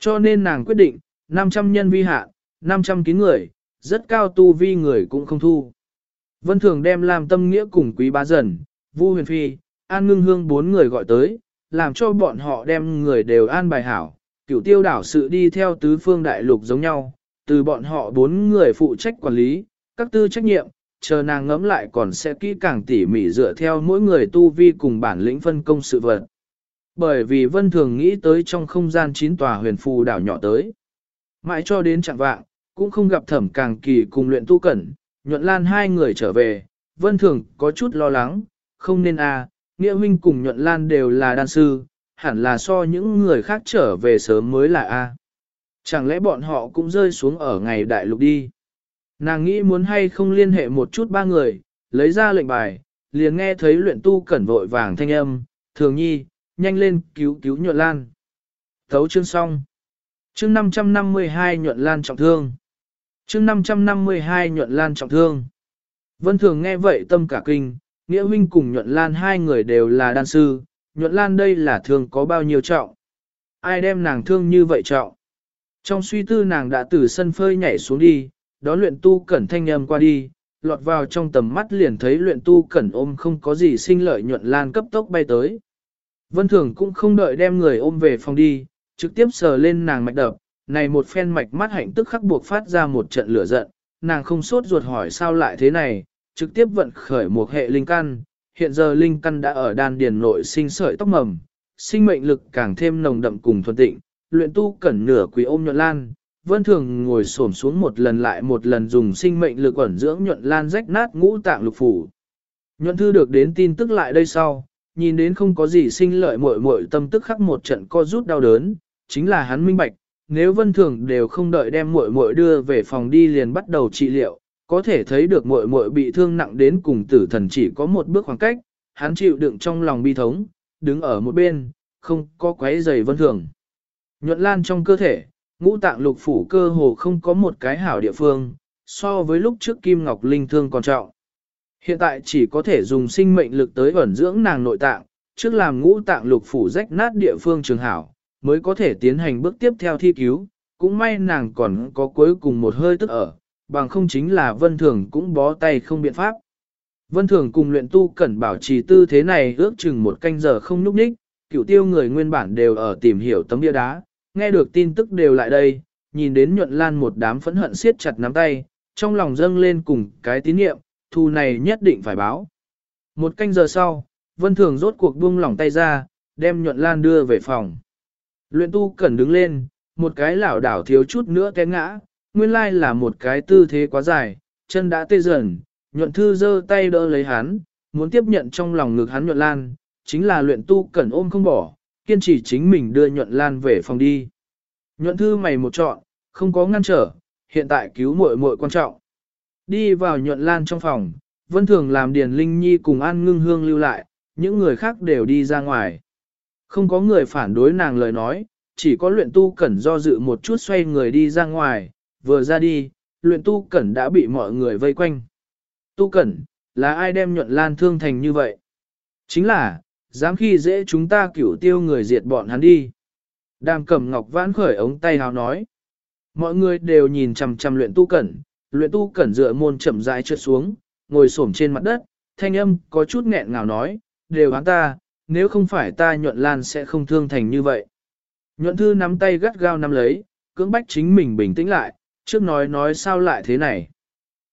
Cho nên nàng quyết định, 500 nhân vi hạ, 500 kín người, rất cao tu vi người cũng không thu. Vân thường đem làm tâm nghĩa cùng quý bá dần, Vu huyền phi, an ngưng hương bốn người gọi tới, làm cho bọn họ đem người đều an bài hảo, cửu tiêu đảo sự đi theo tứ phương đại lục giống nhau, từ bọn họ bốn người phụ trách quản lý, các tư trách nhiệm, chờ nàng ngẫm lại còn sẽ kỹ càng tỉ mỉ dựa theo mỗi người tu vi cùng bản lĩnh phân công sự vật. Bởi vì vân thường nghĩ tới trong không gian chín tòa huyền phù đảo nhỏ tới. Mãi cho đến chẳng vạng, cũng không gặp thẩm càng kỳ cùng luyện tu cẩn, nhuận lan hai người trở về, vân thường có chút lo lắng, không nên à, nghĩa huynh cùng nhuận lan đều là đan sư, hẳn là so những người khác trở về sớm mới là a. Chẳng lẽ bọn họ cũng rơi xuống ở ngày đại lục đi? Nàng nghĩ muốn hay không liên hệ một chút ba người, lấy ra lệnh bài, liền nghe thấy luyện tu cẩn vội vàng thanh âm, thường nhi, nhanh lên cứu cứu nhuận lan. Thấu chương xong. Chương 552 nhuận lan trọng thương. Chương 552 nhuận lan trọng thương. Vân thường nghe vậy tâm cả kinh, nghĩa huynh cùng nhuận lan hai người đều là đan sư, nhuận lan đây là thương có bao nhiêu trọng. Ai đem nàng thương như vậy trọng? Trong suy tư nàng đã từ sân phơi nhảy xuống đi, đó luyện tu cẩn thanh âm qua đi, lọt vào trong tầm mắt liền thấy luyện tu cẩn ôm không có gì sinh lợi nhuận lan cấp tốc bay tới. Vân Thường cũng không đợi đem người ôm về phòng đi, trực tiếp sờ lên nàng mạch đập, này một phen mạch mắt hạnh tức khắc buộc phát ra một trận lửa giận, nàng không sốt ruột hỏi sao lại thế này, trực tiếp vận khởi một hệ linh căn, hiện giờ linh căn đã ở đan điền nội sinh sợi tóc mầm, sinh mệnh lực càng thêm nồng đậm cùng thuần tịnh, luyện tu cẩn nửa quỳ ôm nhuận lan, vân thường ngồi xổm xuống một lần lại một lần dùng sinh mệnh lực ẩn dưỡng nhuận lan rách nát ngũ tạng lục phủ. Nhuận thư được đến tin tức lại đây sau, nhìn đến không có gì sinh lợi muội muội tâm tức khắc một trận co rút đau đớn, chính là hắn minh bạch, nếu vân thường đều không đợi đem muội muội đưa về phòng đi liền bắt đầu trị liệu, có thể thấy được muội muội bị thương nặng đến cùng tử thần chỉ có một bước khoảng cách, hắn chịu đựng trong lòng bi thống, đứng ở một bên, không có quấy giày vân thường. Nhuận lan trong cơ thể, ngũ tạng lục phủ cơ hồ không có một cái hảo địa phương, so với lúc trước Kim Ngọc Linh thương còn trọng. Hiện tại chỉ có thể dùng sinh mệnh lực tới ẩn dưỡng nàng nội tạng, trước làm ngũ tạng lục phủ rách nát địa phương trường hảo, mới có thể tiến hành bước tiếp theo thi cứu, cũng may nàng còn có cuối cùng một hơi tức ở, bằng không chính là vân thường cũng bó tay không biện pháp. Vân thường cùng luyện tu cẩn bảo trì tư thế này ước chừng một canh giờ không núp ních, cửu tiêu người nguyên bản đều ở tìm hiểu tấm bia đá, nghe được tin tức đều lại đây, nhìn đến nhuận lan một đám phẫn hận siết chặt nắm tay, trong lòng dâng lên cùng cái tín niệm, thù này nhất định phải báo. Một canh giờ sau, Vân Thường rốt cuộc buông lỏng tay ra, đem nhuận lan đưa về phòng. Luyện tu cần đứng lên, một cái lảo đảo thiếu chút nữa té ngã, nguyên lai là một cái tư thế quá dài, chân đã tê dần, nhuận thư giơ tay đỡ lấy hắn, muốn tiếp nhận trong lòng ngực hắn nhuận lan, chính là luyện tu cần ôm không bỏ, kiên trì chính mình đưa nhuận lan về phòng đi. Nhuận thư mày một chọn, không có ngăn trở, hiện tại cứu muội muội quan trọng. Đi vào nhuận lan trong phòng, vân thường làm Điền Linh Nhi cùng An Ngưng Hương lưu lại, những người khác đều đi ra ngoài. Không có người phản đối nàng lời nói, chỉ có luyện tu cẩn do dự một chút xoay người đi ra ngoài, vừa ra đi, luyện tu cẩn đã bị mọi người vây quanh. Tu cẩn, là ai đem nhuận lan thương thành như vậy? Chính là, dám khi dễ chúng ta cửu tiêu người diệt bọn hắn đi. Đàm cẩm ngọc vãn khởi ống tay hào nói. Mọi người đều nhìn chằm chằm luyện tu cẩn, luyện tu cẩn dựa môn chậm rãi trượt xuống, ngồi xổm trên mặt đất, thanh âm có chút nghẹn ngào nói, đều hắn ta, nếu không phải ta nhuận lan sẽ không thương thành như vậy. Nhuận thư nắm tay gắt gao nắm lấy, cưỡng bách chính mình bình tĩnh lại, trước nói nói sao lại thế này.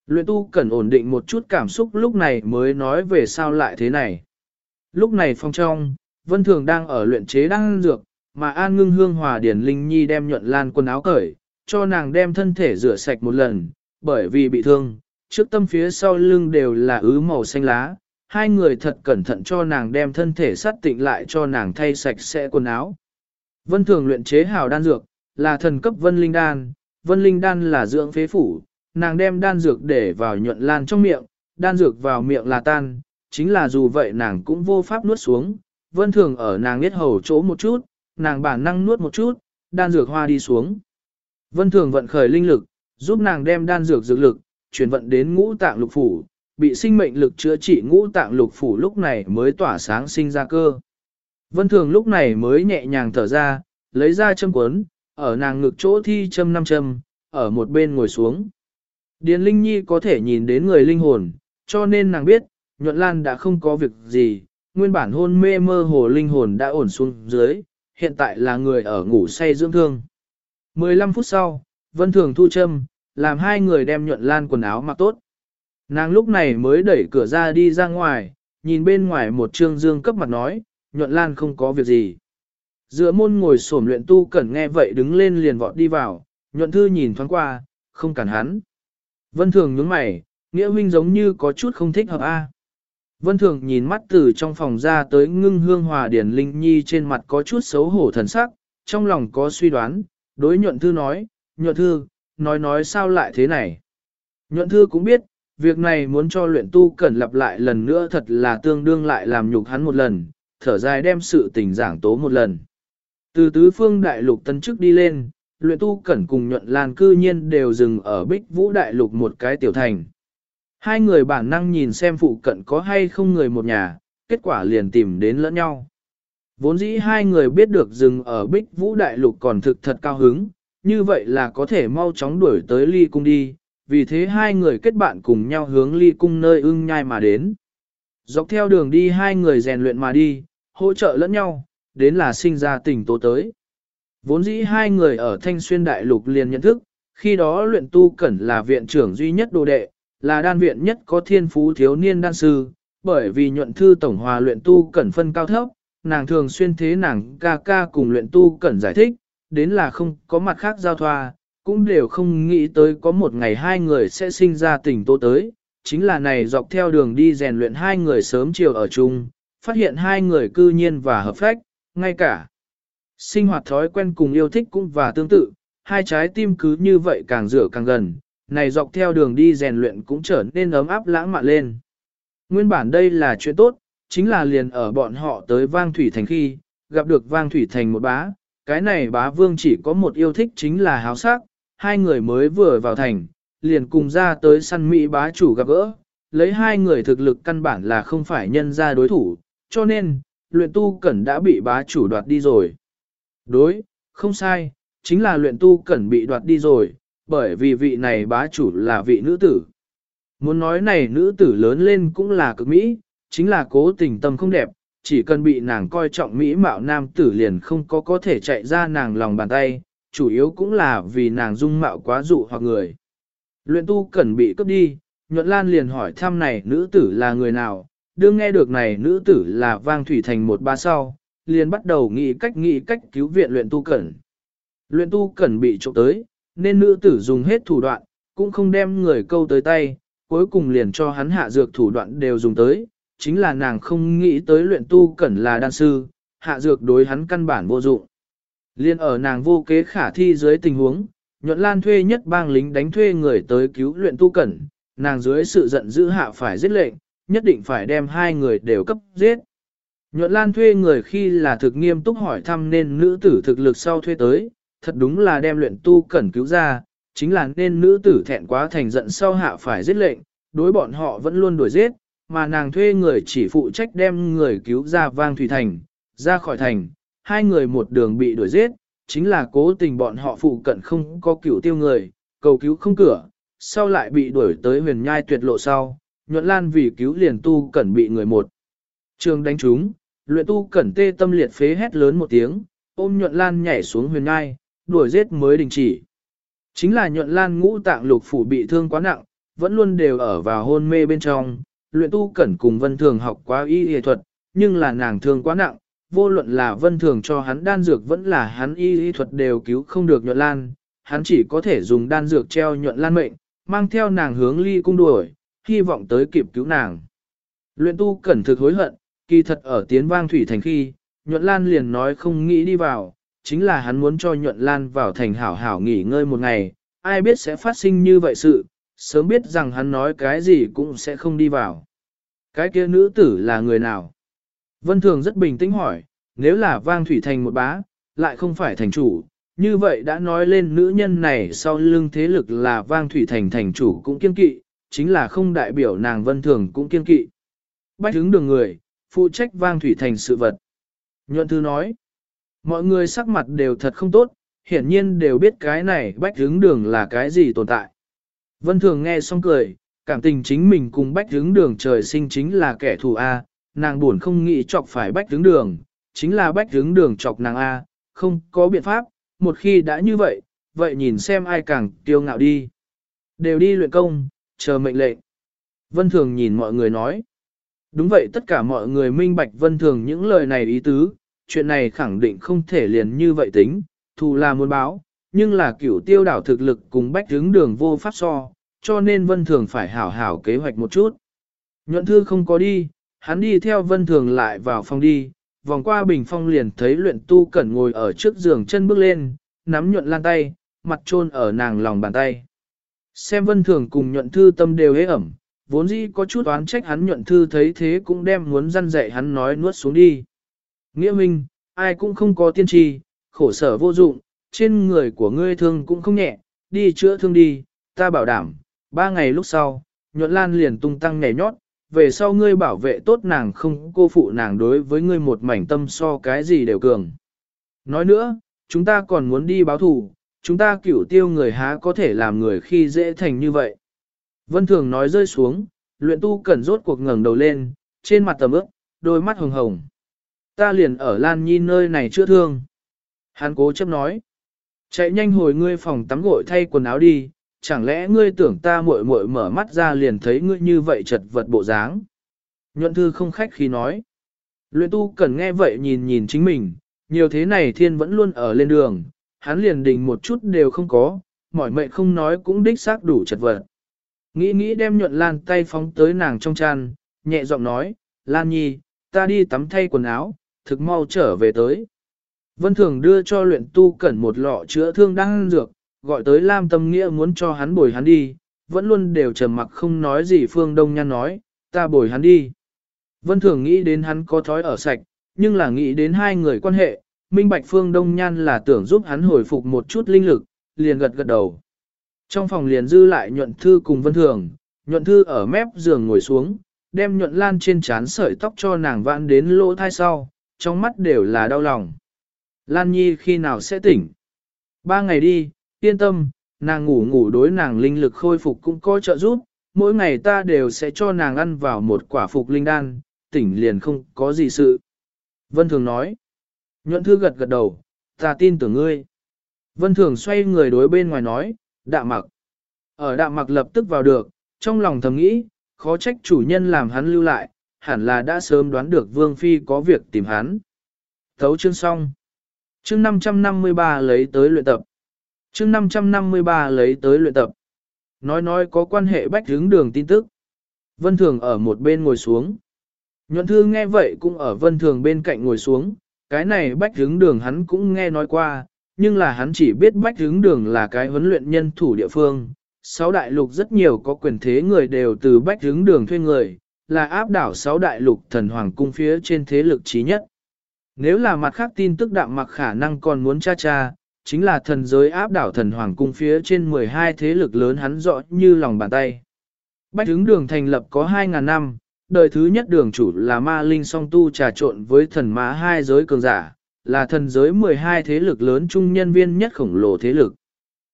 Luyện tu cần ổn định một chút cảm xúc lúc này mới nói về sao lại thế này. Lúc này phong trong, Vân Thường đang ở luyện chế đang dược, mà An Ngưng Hương Hòa Điển Linh Nhi đem nhuận lan quần áo cởi, cho nàng đem thân thể rửa sạch một lần, bởi vì bị thương, trước tâm phía sau lưng đều là ứ màu xanh lá. Hai người thật cẩn thận cho nàng đem thân thể sát tịnh lại cho nàng thay sạch sẽ quần áo. Vân Thường luyện chế hào đan dược, là thần cấp Vân Linh Đan, Vân Linh Đan là dưỡng phế phủ, nàng đem đan dược để vào nhuận lan trong miệng, đan dược vào miệng là tan, chính là dù vậy nàng cũng vô pháp nuốt xuống, Vân Thường ở nàng biết hầu chỗ một chút, nàng bản năng nuốt một chút, đan dược hoa đi xuống. Vân Thường vận khởi linh lực, giúp nàng đem đan dược dược lực, chuyển vận đến ngũ tạng lục phủ, bị sinh mệnh lực chữa trị ngũ tạng lục phủ lúc này mới tỏa sáng sinh ra cơ. Vân Thường lúc này mới nhẹ nhàng thở ra, lấy ra châm cuốn, ở nàng ngực chỗ thi châm năm châm, ở một bên ngồi xuống. Điền Linh Nhi có thể nhìn đến người linh hồn, cho nên nàng biết, nhuận lan đã không có việc gì, nguyên bản hôn mê mơ hồ linh hồn đã ổn xuống dưới, hiện tại là người ở ngủ say dưỡng thương. 15 phút sau, Vân Thường thu châm, làm hai người đem nhuận lan quần áo mặc tốt. Nàng lúc này mới đẩy cửa ra đi ra ngoài, nhìn bên ngoài một trương dương cấp mặt nói, nhuận lan không có việc gì. Dựa môn ngồi sổm luyện tu cẩn nghe vậy đứng lên liền vọt đi vào, nhuận thư nhìn thoáng qua, không cản hắn. Vân Thường nhướng mày, nghĩa huynh giống như có chút không thích hợp a. Vân Thường nhìn mắt từ trong phòng ra tới ngưng hương hòa điển linh nhi trên mặt có chút xấu hổ thần sắc, trong lòng có suy đoán, đối nhuận thư nói, nhuận thư, nói nói sao lại thế này. Nhuận thư cũng biết, việc này muốn cho luyện tu cần lặp lại lần nữa thật là tương đương lại làm nhục hắn một lần, thở dài đem sự tình giảng tố một lần. Từ tứ phương đại lục tân chức đi lên, luyện tu cẩn cùng nhuận lan cư nhiên đều dừng ở bích vũ đại lục một cái tiểu thành. Hai người bản năng nhìn xem phụ cận có hay không người một nhà, kết quả liền tìm đến lẫn nhau. Vốn dĩ hai người biết được dừng ở bích vũ đại lục còn thực thật cao hứng, như vậy là có thể mau chóng đuổi tới ly cung đi, vì thế hai người kết bạn cùng nhau hướng ly cung nơi ưng nhai mà đến. Dọc theo đường đi hai người rèn luyện mà đi, hỗ trợ lẫn nhau, đến là sinh ra tình tố tới. Vốn dĩ hai người ở Thanh Xuyên Đại Lục liền nhận thức, khi đó luyện tu cẩn là viện trưởng duy nhất đồ đệ, là đan viện nhất có thiên phú thiếu niên đan sư, bởi vì nhuận thư tổng hòa luyện tu cẩn phân cao thấp, nàng thường xuyên thế nàng ca ca cùng luyện tu cẩn giải thích, đến là không có mặt khác giao thoa, cũng đều không nghĩ tới có một ngày hai người sẽ sinh ra tình tố tới, chính là này dọc theo đường đi rèn luyện hai người sớm chiều ở chung, phát hiện hai người cư nhiên và hợp phách, ngay cả sinh hoạt thói quen cùng yêu thích cũng và tương tự, hai trái tim cứ như vậy càng rửa càng gần, này dọc theo đường đi rèn luyện cũng trở nên ấm áp lãng mạn lên. Nguyên bản đây là chuyện tốt, chính là liền ở bọn họ tới vang thủy thành khi, gặp được vang thủy thành một bá, cái này bá vương chỉ có một yêu thích chính là háo sắc, hai người mới vừa vào thành, liền cùng ra tới săn Mỹ bá chủ gặp gỡ, lấy hai người thực lực căn bản là không phải nhân ra đối thủ, cho nên, luyện tu cẩn đã bị bá chủ đoạt đi rồi. Đối, không sai, chính là luyện tu cẩn bị đoạt đi rồi, bởi vì vị này bá chủ là vị nữ tử. Muốn nói này nữ tử lớn lên cũng là cực mỹ, chính là cố tình tâm không đẹp, chỉ cần bị nàng coi trọng mỹ mạo nam tử liền không có có thể chạy ra nàng lòng bàn tay, chủ yếu cũng là vì nàng dung mạo quá dụ hoặc người. Luyện tu cần bị cướp đi, nhuận lan liền hỏi thăm này nữ tử là người nào, đương nghe được này nữ tử là vang thủy thành một ba sau, liền bắt đầu nghĩ cách nghĩ cách cứu viện luyện tu cẩn. Luyện tu cẩn bị trộm tới, nên nữ tử dùng hết thủ đoạn, cũng không đem người câu tới tay, cuối cùng liền cho hắn hạ dược thủ đoạn đều dùng tới, chính là nàng không nghĩ tới luyện tu cẩn là đan sư, hạ dược đối hắn căn bản vô dụng. Liên ở nàng vô kế khả thi dưới tình huống, nhuận lan thuê nhất bang lính đánh thuê người tới cứu luyện tu cẩn, nàng dưới sự giận dữ hạ phải giết lệnh, nhất định phải đem hai người đều cấp giết. Nhuận lan thuê người khi là thực nghiêm túc hỏi thăm nên nữ tử thực lực sau thuê tới, thật đúng là đem luyện tu cẩn cứu ra, chính là nên nữ tử thẹn quá thành giận sau hạ phải giết lệnh, đối bọn họ vẫn luôn đuổi giết, mà nàng thuê người chỉ phụ trách đem người cứu ra vang thủy thành, ra khỏi thành, hai người một đường bị đuổi giết, chính là cố tình bọn họ phụ cận không có cửu tiêu người, cầu cứu không cửa, sau lại bị đuổi tới huyền nhai tuyệt lộ sau, nhuận lan vì cứu liền tu cẩn bị người một. Trường đánh chúng, luyện tu cẩn tê tâm liệt phế hét lớn một tiếng, ôm nhuận lan nhảy xuống huyền nhai, đuổi giết mới đình chỉ. Chính là nhuận lan ngũ tạng lục phủ bị thương quá nặng, vẫn luôn đều ở vào hôn mê bên trong, luyện tu cẩn cùng vân thường học quá y y thuật, nhưng là nàng thương quá nặng, vô luận là vân thường cho hắn đan dược vẫn là hắn y y thuật đều cứu không được nhuận lan, hắn chỉ có thể dùng đan dược treo nhuận lan mệnh, mang theo nàng hướng ly cung đuổi, hy vọng tới kịp cứu nàng. Luyện tu cẩn thực hối hận, kỳ thật ở tiến vang thủy thành khi, nhuận lan liền nói không nghĩ đi vào, chính là hắn muốn cho nhuận lan vào thành hảo hảo nghỉ ngơi một ngày, ai biết sẽ phát sinh như vậy sự, sớm biết rằng hắn nói cái gì cũng sẽ không đi vào. Cái kia nữ tử là người nào? Vân Thường rất bình tĩnh hỏi, nếu là vang thủy thành một bá, lại không phải thành chủ, như vậy đã nói lên nữ nhân này sau lưng thế lực là vang thủy thành thành chủ cũng kiên kỵ, chính là không đại biểu nàng Vân Thường cũng kiên kỵ. Bách hứng đường người, phụ trách vang thủy thành sự vật. Nhuận thư nói, mọi người sắc mặt đều thật không tốt, hiển nhiên đều biết cái này bách hứng đường là cái gì tồn tại. Vân Thường nghe xong cười, cảm tình chính mình cùng bách hướng đường trời sinh chính là kẻ thù A, nàng buồn không nghĩ chọc phải bách hướng đường, chính là bách hướng đường chọc nàng A, không có biện pháp, một khi đã như vậy, vậy nhìn xem ai càng tiêu ngạo đi. Đều đi luyện công, chờ mệnh lệnh. Vân Thường nhìn mọi người nói. Đúng vậy tất cả mọi người minh bạch Vân Thường những lời này ý tứ, chuyện này khẳng định không thể liền như vậy tính, thù là muốn báo, nhưng là cửu tiêu đảo thực lực cùng bách hướng đường vô pháp so, cho nên Vân Thường phải hảo hảo kế hoạch một chút. Nhuận thư không có đi, hắn đi theo Vân Thường lại vào phòng đi, vòng qua bình phong liền thấy luyện tu cẩn ngồi ở trước giường chân bước lên, nắm nhuận lan tay, mặt trôn ở nàng lòng bàn tay. Xem Vân Thường cùng nhuận thư tâm đều hế ẩm, vốn dĩ có chút oán trách hắn nhuận thư thấy thế cũng đem muốn răn dạy hắn nói nuốt xuống đi. Nghĩa minh, ai cũng không có tiên tri, khổ sở vô dụng, trên người của ngươi thương cũng không nhẹ, đi chữa thương đi, ta bảo đảm, ba ngày lúc sau, nhuận lan liền tung tăng nhảy nhót, về sau ngươi bảo vệ tốt nàng không cô phụ nàng đối với ngươi một mảnh tâm so cái gì đều cường. Nói nữa, chúng ta còn muốn đi báo thù, chúng ta cửu tiêu người há có thể làm người khi dễ thành như vậy. Vân Thường nói rơi xuống, luyện tu cẩn rốt cuộc ngẩng đầu lên, trên mặt tầm ướp, đôi mắt hồng hồng. Ta liền ở Lan Nhi nơi này chưa thương. Hắn cố chấp nói. Chạy nhanh hồi ngươi phòng tắm gội thay quần áo đi, chẳng lẽ ngươi tưởng ta muội muội mở mắt ra liền thấy ngươi như vậy chật vật bộ dáng. Nhuận thư không khách khi nói. Luyện tu cần nghe vậy nhìn nhìn chính mình, nhiều thế này thiên vẫn luôn ở lên đường, hắn liền đình một chút đều không có, mỏi mệnh không nói cũng đích xác đủ chật vật. Nghĩ nghĩ đem nhuận lan tay phóng tới nàng trong chăn, nhẹ giọng nói, Lan Nhi, ta đi tắm thay quần áo, thực mau trở về tới. Vân Thường đưa cho luyện tu cẩn một lọ chữa thương đang dược, gọi tới Lam Tâm Nghĩa muốn cho hắn bồi hắn đi, vẫn luôn đều trầm mặc không nói gì Phương Đông Nhan nói, ta bồi hắn đi. Vân Thường nghĩ đến hắn có thói ở sạch, nhưng là nghĩ đến hai người quan hệ, minh bạch Phương Đông Nhan là tưởng giúp hắn hồi phục một chút linh lực, liền gật gật đầu. Trong phòng liền dư lại nhuận thư cùng Vân Thường, nhuận thư ở mép giường ngồi xuống, đem nhuận lan trên trán sợi tóc cho nàng vãn đến lỗ thai sau, trong mắt đều là đau lòng. Lan Nhi khi nào sẽ tỉnh? Ba ngày đi, yên tâm, nàng ngủ ngủ đối nàng linh lực khôi phục cũng có trợ giúp, mỗi ngày ta đều sẽ cho nàng ăn vào một quả phục linh đan, tỉnh liền không có gì sự. Vân Thường nói. Nhuận thư gật gật đầu, ta tin tưởng ngươi. Vân Thường xoay người đối bên ngoài nói, đạm mặc. Ở đạm mặc lập tức vào được, trong lòng thầm nghĩ, khó trách chủ nhân làm hắn lưu lại, hẳn là đã sớm đoán được Vương Phi có việc tìm hắn. Thấu chương xong. Chương 553 lấy tới luyện tập. Chương 553 lấy tới luyện tập. Nói nói có quan hệ bách hướng đường tin tức. Vân Thường ở một bên ngồi xuống. Nhuận thư nghe vậy cũng ở Vân Thường bên cạnh ngồi xuống. Cái này bách hướng đường hắn cũng nghe nói qua, nhưng là hắn chỉ biết bách hướng đường là cái huấn luyện nhân thủ địa phương. Sáu đại lục rất nhiều có quyền thế người đều từ bách hướng đường thuê người, là áp đảo sáu đại lục thần hoàng cung phía trên thế lực trí nhất. Nếu là mặt khác tin tức đạm mặc khả năng còn muốn cha cha, chính là thần giới áp đảo thần hoàng cung phía trên 12 thế lực lớn hắn rõ như lòng bàn tay. Bách hướng đường thành lập có 2.000 năm, đời thứ nhất đường chủ là ma linh song tu trà trộn với thần má hai giới cường giả, là thần giới 12 thế lực lớn trung nhân viên nhất khổng lồ thế lực.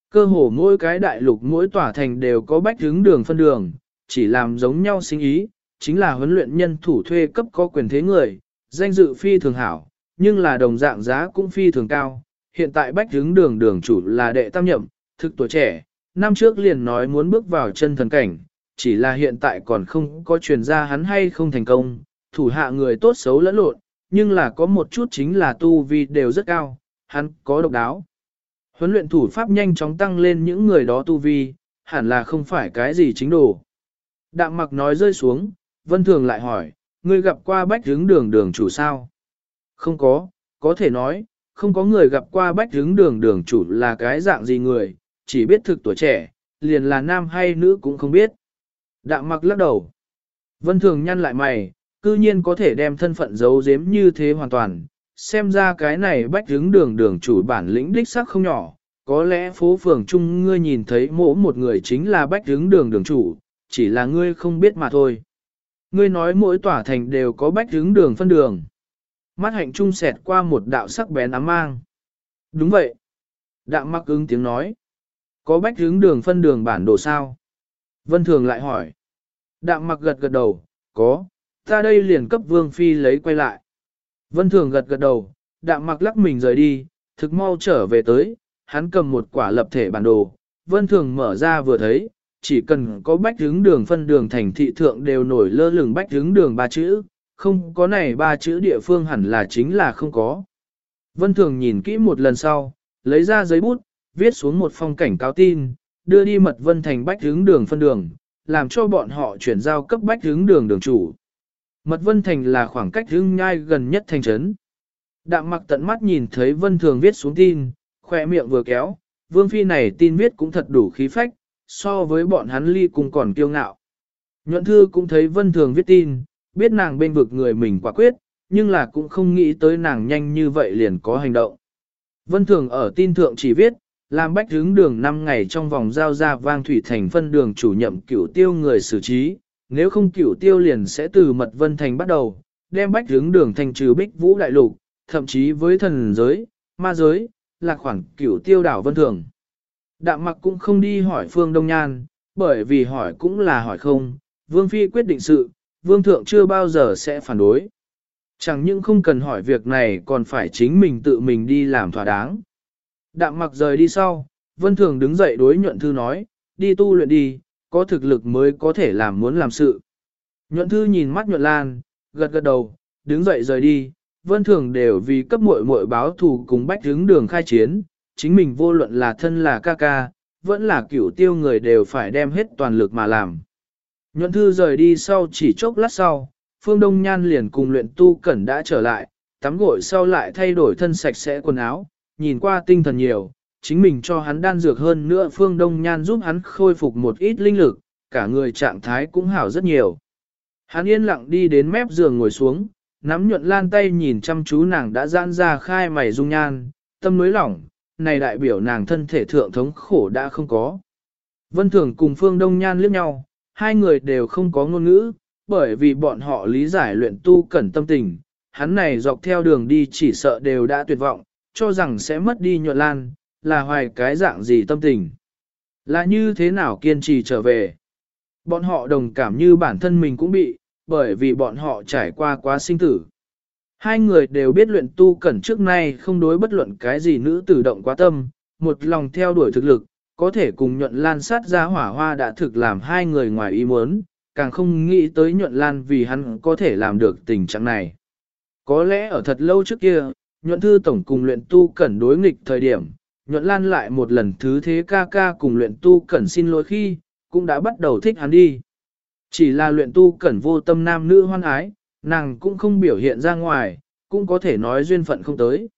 Cơ hồ mỗi cái đại lục mỗi tòa thành đều có bách hướng đường phân đường, chỉ làm giống nhau sinh ý, chính là huấn luyện nhân thủ thuê cấp có quyền thế người, danh dự phi thường hảo, nhưng là đồng dạng giá cũng phi thường cao. Hiện tại bách hướng đường đường chủ là đệ tam nhậm, thực tuổi trẻ, năm trước liền nói muốn bước vào chân thần cảnh, chỉ là hiện tại còn không có truyền ra hắn hay không thành công, thủ hạ người tốt xấu lẫn lộn, nhưng là có một chút chính là tu vi đều rất cao, hắn có độc đáo. Huấn luyện thủ pháp nhanh chóng tăng lên những người đó tu vi, hẳn là không phải cái gì chính đồ. Đạm mặc nói rơi xuống, Vân Thường lại hỏi, ngươi gặp qua bách hướng đường đường chủ sao? Không có, có thể nói, không có người gặp qua bách hướng đường đường chủ là cái dạng gì người, chỉ biết thực tuổi trẻ, liền là nam hay nữ cũng không biết. Đạm mặc lắc đầu. Vân Thường nhăn lại mày, cư nhiên có thể đem thân phận giấu giếm như thế hoàn toàn, xem ra cái này bách hướng đường đường chủ bản lĩnh đích sắc không nhỏ, có lẽ phố phường chung ngươi nhìn thấy mỗi một người chính là bách hướng đường đường chủ, chỉ là ngươi không biết mà thôi. Ngươi nói mỗi tòa thành đều có bách hướng đường phân đường. Mắt hạnh trung xẹt qua một đạo sắc bén ám mang. Đúng vậy. Đạm mặc ứng tiếng nói. Có bách hướng đường phân đường bản đồ sao? Vân Thường lại hỏi. Đạm mặc gật gật đầu, có, ta đây liền cấp Vương Phi lấy quay lại. Vân Thường gật gật đầu, đạm mặc lắc mình rời đi, thực mau trở về tới, hắn cầm một quả lập thể bản đồ. Vân Thường mở ra vừa thấy, chỉ cần có bách hướng đường phân đường thành thị thượng đều nổi lơ lửng bách hướng đường ba chữ, không có này ba chữ địa phương hẳn là chính là không có. Vân Thường nhìn kỹ một lần sau, lấy ra giấy bút, viết xuống một phong cảnh cáo tin, đưa đi mật vân thành bách hướng đường phân đường, làm cho bọn họ chuyển giao cấp bách hướng đường đường chủ. Mật vân thành là khoảng cách hướng nhai gần nhất thành trấn. Đạm mặc tận mắt nhìn thấy vân thường viết xuống tin, khỏe miệng vừa kéo, vương phi này tin viết cũng thật đủ khí phách, so với bọn hắn ly cùng còn kiêu ngạo. Nhuận thư cũng thấy vân thường viết tin, biết nàng bên vực người mình quả quyết, nhưng là cũng không nghĩ tới nàng nhanh như vậy liền có hành động. Vân thường ở tin thượng chỉ viết, làm bách hướng đường 5 ngày trong vòng giao ra vang thủy thành phân đường chủ nhậm cửu tiêu người xử trí, nếu không cửu tiêu liền sẽ từ mật vân thành bắt đầu, đem bách hướng đường thành trừ bích vũ đại lục, thậm chí với thần giới, ma giới, là khoảng cửu tiêu đảo vân thường. Đạm mặc cũng không đi hỏi phương đông nhan, bởi vì hỏi cũng là hỏi không, vương phi quyết định sự, vương thượng chưa bao giờ sẽ phản đối. Chẳng những không cần hỏi việc này còn phải chính mình tự mình đi làm thỏa đáng. Đạm mặc rời đi sau, Vân Thường đứng dậy đối nhuận thư nói, đi tu luyện đi, có thực lực mới có thể làm muốn làm sự. Nhuận thư nhìn mắt nhuận lan, gật gật đầu, đứng dậy rời đi, Vân Thường đều vì cấp muội muội báo thù cùng bách hướng đường khai chiến, chính mình vô luận là thân là ca ca, vẫn là cửu tiêu người đều phải đem hết toàn lực mà làm. Nhuận thư rời đi sau chỉ chốc lát sau, Phương Đông Nhan liền cùng luyện tu cẩn đã trở lại, tắm gội sau lại thay đổi thân sạch sẽ quần áo, nhìn qua tinh thần nhiều, chính mình cho hắn đan dược hơn nữa Phương Đông Nhan giúp hắn khôi phục một ít linh lực, cả người trạng thái cũng hảo rất nhiều. Hắn yên lặng đi đến mép giường ngồi xuống, nắm nhuận lan tay nhìn chăm chú nàng đã giãn ra khai mày dung nhan, tâm nối lỏng, này đại biểu nàng thân thể thượng thống khổ đã không có. Vân Thường cùng Phương Đông Nhan liếc nhau, hai người đều không có ngôn ngữ, bởi vì bọn họ lý giải luyện tu cẩn tâm tình, hắn này dọc theo đường đi chỉ sợ đều đã tuyệt vọng, cho rằng sẽ mất đi nhuận lan, là hoài cái dạng gì tâm tình. Là như thế nào kiên trì trở về. Bọn họ đồng cảm như bản thân mình cũng bị, bởi vì bọn họ trải qua quá sinh tử. Hai người đều biết luyện tu cẩn trước nay không đối bất luận cái gì nữ tử động quá tâm, một lòng theo đuổi thực lực, có thể cùng nhuận lan sát ra hỏa hoa đã thực làm hai người ngoài ý muốn, càng không nghĩ tới nhuận lan vì hắn có thể làm được tình trạng này. Có lẽ ở thật lâu trước kia, nhuận thư tổng cùng luyện tu cẩn đối nghịch thời điểm, nhuận lan lại một lần thứ thế ca ca cùng luyện tu cẩn xin lỗi khi, cũng đã bắt đầu thích hắn đi. Chỉ là luyện tu cẩn vô tâm nam nữ hoan ái, nàng cũng không biểu hiện ra ngoài, cũng có thể nói duyên phận không tới.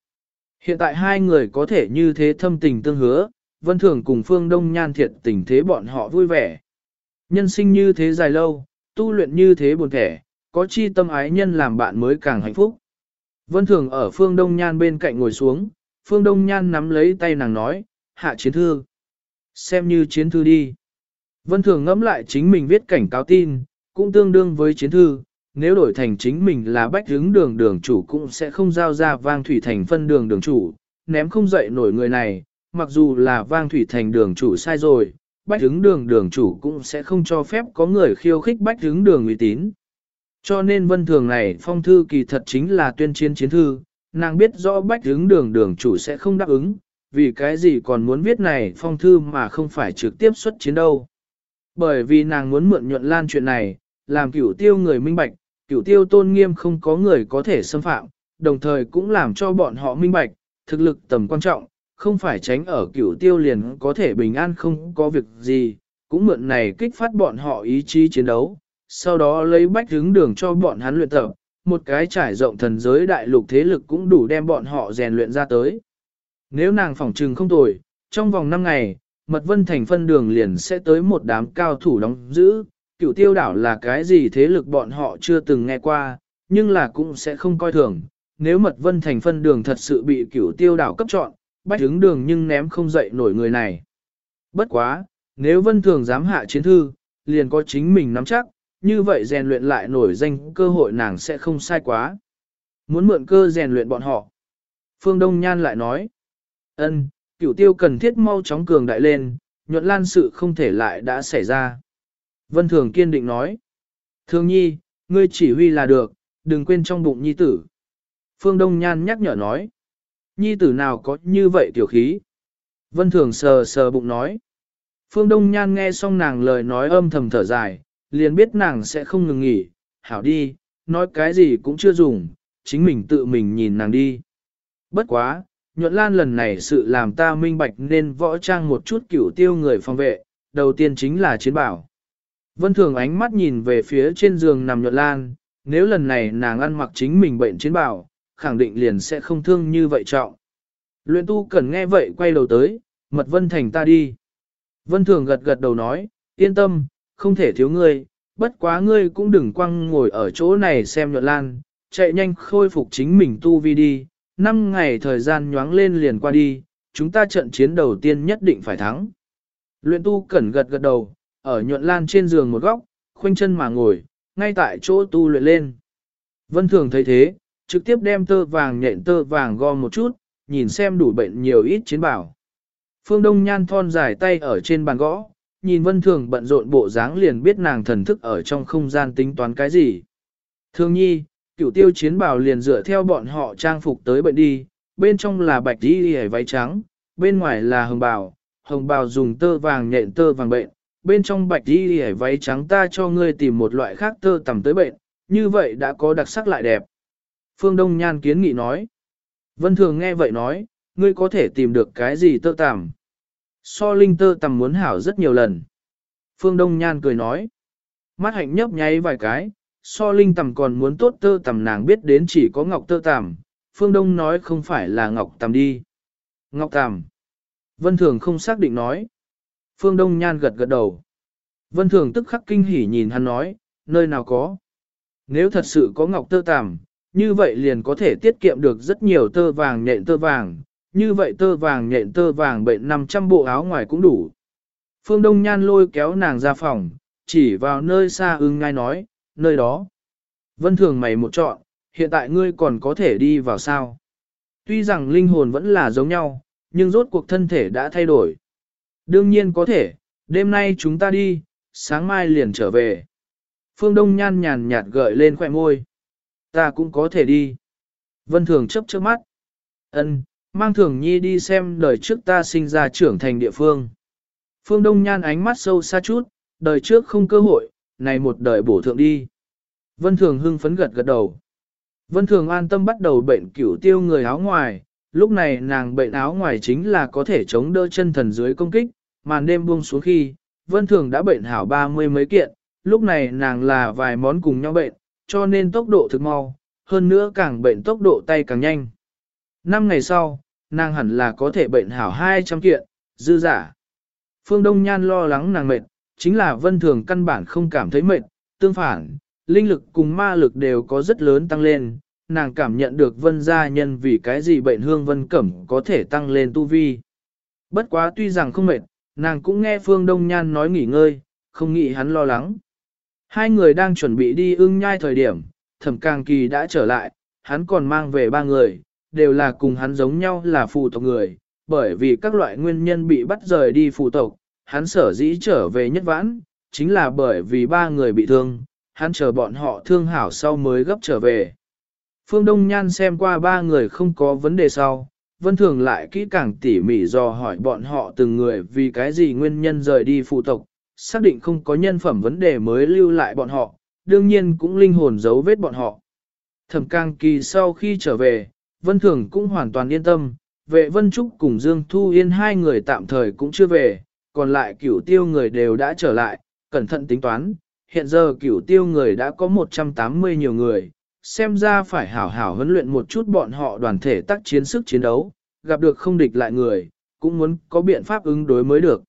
Hiện tại hai người có thể như thế thâm tình tương hứa, vân thường cùng phương đông nhan thiệt tình thế bọn họ vui vẻ. Nhân sinh như thế dài lâu, tu luyện như thế buồn thẻ, có chi tâm ái nhân làm bạn mới càng hạnh phúc. Vân thường ở phương đông nhan bên cạnh ngồi xuống, phương đông nhan nắm lấy tay nàng nói, hạ chiến thư. Xem như chiến thư đi. Vân thường ngẫm lại chính mình viết cảnh cáo tin, cũng tương đương với chiến thư, nếu đổi thành chính mình là bách hướng đường đường chủ cũng sẽ không giao ra vang thủy thành phân đường đường chủ, ném không dậy nổi người này, mặc dù là vang thủy thành đường chủ sai rồi, bách hứng đường đường chủ cũng sẽ không cho phép có người khiêu khích bách hứng đường uy tín. Cho nên vân thường này phong thư kỳ thật chính là tuyên chiến chiến thư, nàng biết rõ bách hứng đường đường chủ sẽ không đáp ứng, vì cái gì còn muốn viết này phong thư mà không phải trực tiếp xuất chiến đâu. Bởi vì nàng muốn mượn nhuận lan chuyện này, làm cửu tiêu người minh bạch, cửu tiêu tôn nghiêm không có người có thể xâm phạm, đồng thời cũng làm cho bọn họ minh bạch, thực lực tầm quan trọng, không phải tránh ở cửu tiêu liền có thể bình an không có việc gì, cũng mượn này kích phát bọn họ ý chí chiến đấu, sau đó lấy bách hướng đường cho bọn hắn luyện tập, một cái trải rộng thần giới đại lục thế lực cũng đủ đem bọn họ rèn luyện ra tới. Nếu nàng phỏng trừng không tồi, trong vòng 5 ngày, mật vân thành phân đường liền sẽ tới một đám cao thủ đóng giữ, cửu tiêu đảo là cái gì thế lực bọn họ chưa từng nghe qua, nhưng là cũng sẽ không coi thường. Nếu mật vân thành phân đường thật sự bị cửu tiêu đảo cấp chọn, bách hướng đường nhưng ném không dậy nổi người này. Bất quá, nếu vân thường dám hạ chiến thư, liền có chính mình nắm chắc, như vậy rèn luyện lại nổi danh cơ hội nàng sẽ không sai quá. Muốn mượn cơ rèn luyện bọn họ. Phương Đông Nhan lại nói, ân, cửu tiêu cần thiết mau chóng cường đại lên, nhuận lan sự không thể lại đã xảy ra. Vân Thường kiên định nói. Thường nhi, ngươi chỉ huy là được, đừng quên trong bụng nhi tử. Phương Đông Nhan nhắc nhở nói. Nhi tử nào có như vậy tiểu khí? Vân Thường sờ sờ bụng nói. Phương Đông Nhan nghe xong nàng lời nói âm thầm thở dài, liền biết nàng sẽ không ngừng nghỉ. Hảo đi, nói cái gì cũng chưa dùng, chính mình tự mình nhìn nàng đi. Bất quá, nhuận lan lần này sự làm ta minh bạch nên võ trang một chút cửu tiêu người phòng vệ, đầu tiên chính là chiến bảo. Vân Thường ánh mắt nhìn về phía trên giường nằm nhuận lan, nếu lần này nàng ăn mặc chính mình bệnh chiến bảo, khẳng định liền sẽ không thương như vậy trọng. Luyện tu cần nghe vậy quay đầu tới, mật Vân Thành ta đi. Vân Thường gật gật đầu nói, yên tâm, không thể thiếu ngươi, bất quá ngươi cũng đừng quăng ngồi ở chỗ này xem nhuận lan, chạy nhanh khôi phục chính mình tu vi đi, năm ngày thời gian nhoáng lên liền qua đi, chúng ta trận chiến đầu tiên nhất định phải thắng. Luyện tu cẩn gật gật đầu, ở nhuận lan trên giường một góc, khoanh chân mà ngồi, ngay tại chỗ tu luyện lên. Vân Thường thấy thế, trực tiếp đem tơ vàng nhện tơ vàng gom một chút, nhìn xem đủ bệnh nhiều ít chiến bảo. Phương Đông Nhan thon dài tay ở trên bàn gõ, nhìn Vân Thường bận rộn bộ dáng liền biết nàng thần thức ở trong không gian tính toán cái gì. Thương nhi, cửu tiêu chiến bảo liền dựa theo bọn họ trang phục tới bệnh đi, bên trong là bạch đi hề váy trắng, bên ngoài là hồng bào, hồng bào dùng tơ vàng nhện tơ vàng bệnh, bên trong bạch đi hề váy trắng ta cho ngươi tìm một loại khác tơ tầm tới bệnh, như vậy đã có đặc sắc lại đẹp. Phương Đông Nhan kiến nghị nói. Vân Thường nghe vậy nói, ngươi có thể tìm được cái gì tơ tằm. So linh tơ tằm muốn hảo rất nhiều lần. Phương Đông Nhan cười nói. Mắt hạnh nhấp nháy vài cái, so linh tằm còn muốn tốt tơ tằm nàng biết đến chỉ có ngọc tơ tằm. Phương Đông nói không phải là ngọc tằm đi. Ngọc tằm. Vân Thường không xác định nói. Phương Đông Nhan gật gật đầu. Vân Thường tức khắc kinh hỉ nhìn hắn nói, nơi nào có. Nếu thật sự có ngọc tơ tằm, như vậy liền có thể tiết kiệm được rất nhiều tơ vàng nhện tơ vàng, như vậy tơ vàng nhện tơ vàng bệnh 500 bộ áo ngoài cũng đủ. Phương Đông Nhan lôi kéo nàng ra phòng, chỉ vào nơi xa ưng ngay nói, nơi đó. Vân Thường mày một chọn, hiện tại ngươi còn có thể đi vào sao. Tuy rằng linh hồn vẫn là giống nhau, nhưng rốt cuộc thân thể đã thay đổi. Đương nhiên có thể, đêm nay chúng ta đi, sáng mai liền trở về. Phương Đông Nhan nhàn nhạt gợi lên khỏe môi. Ta cũng có thể đi. Vân Thường chấp trước mắt. ân mang Thường Nhi đi xem đời trước ta sinh ra trưởng thành địa phương. Phương Đông Nhan ánh mắt sâu xa chút, đời trước không cơ hội, này một đời bổ thượng đi. Vân Thường hưng phấn gật gật đầu. Vân Thường an tâm bắt đầu bệnh cửu tiêu người áo ngoài, lúc này nàng bệnh áo ngoài chính là có thể chống đỡ chân thần dưới công kích, màn đêm buông xuống khi, Vân Thường đã bệnh hảo ba mươi mấy kiện, lúc này nàng là vài món cùng nhau bệnh, cho nên tốc độ thực mau, hơn nữa càng bệnh tốc độ tay càng nhanh. Năm ngày sau, nàng hẳn là có thể bệnh hảo 200 kiện, dư giả. Phương Đông Nhan lo lắng nàng mệt, chính là Vân Thường căn bản không cảm thấy mệt, tương phản, linh lực cùng ma lực đều có rất lớn tăng lên, nàng cảm nhận được Vân gia nhân vì cái gì bệnh hương Vân Cẩm có thể tăng lên tu vi. Bất quá tuy rằng không mệt, nàng cũng nghe Phương Đông Nhan nói nghỉ ngơi, không nghĩ hắn lo lắng. Hai người đang chuẩn bị đi ưng nhai thời điểm, thẩm càng kỳ đã trở lại, hắn còn mang về ba người, đều là cùng hắn giống nhau là phụ tộc người, bởi vì các loại nguyên nhân bị bắt rời đi phụ tộc, hắn sở dĩ trở về nhất vãn, chính là bởi vì ba người bị thương, hắn chờ bọn họ thương hảo sau mới gấp trở về. Phương Đông Nhan xem qua ba người không có vấn đề sau, Vân Thường lại kỹ càng tỉ mỉ dò hỏi bọn họ từng người vì cái gì nguyên nhân rời đi phụ tộc, xác định không có nhân phẩm vấn đề mới lưu lại bọn họ, đương nhiên cũng linh hồn giấu vết bọn họ. Thẩm Cang Kỳ sau khi trở về, Vân Thường cũng hoàn toàn yên tâm, vệ Vân Trúc cùng Dương Thu Yên hai người tạm thời cũng chưa về, còn lại cửu tiêu người đều đã trở lại, cẩn thận tính toán, hiện giờ cửu tiêu người đã có 180 nhiều người, xem ra phải hảo hảo huấn luyện một chút bọn họ đoàn thể tác chiến sức chiến đấu, gặp được không địch lại người, cũng muốn có biện pháp ứng đối mới được.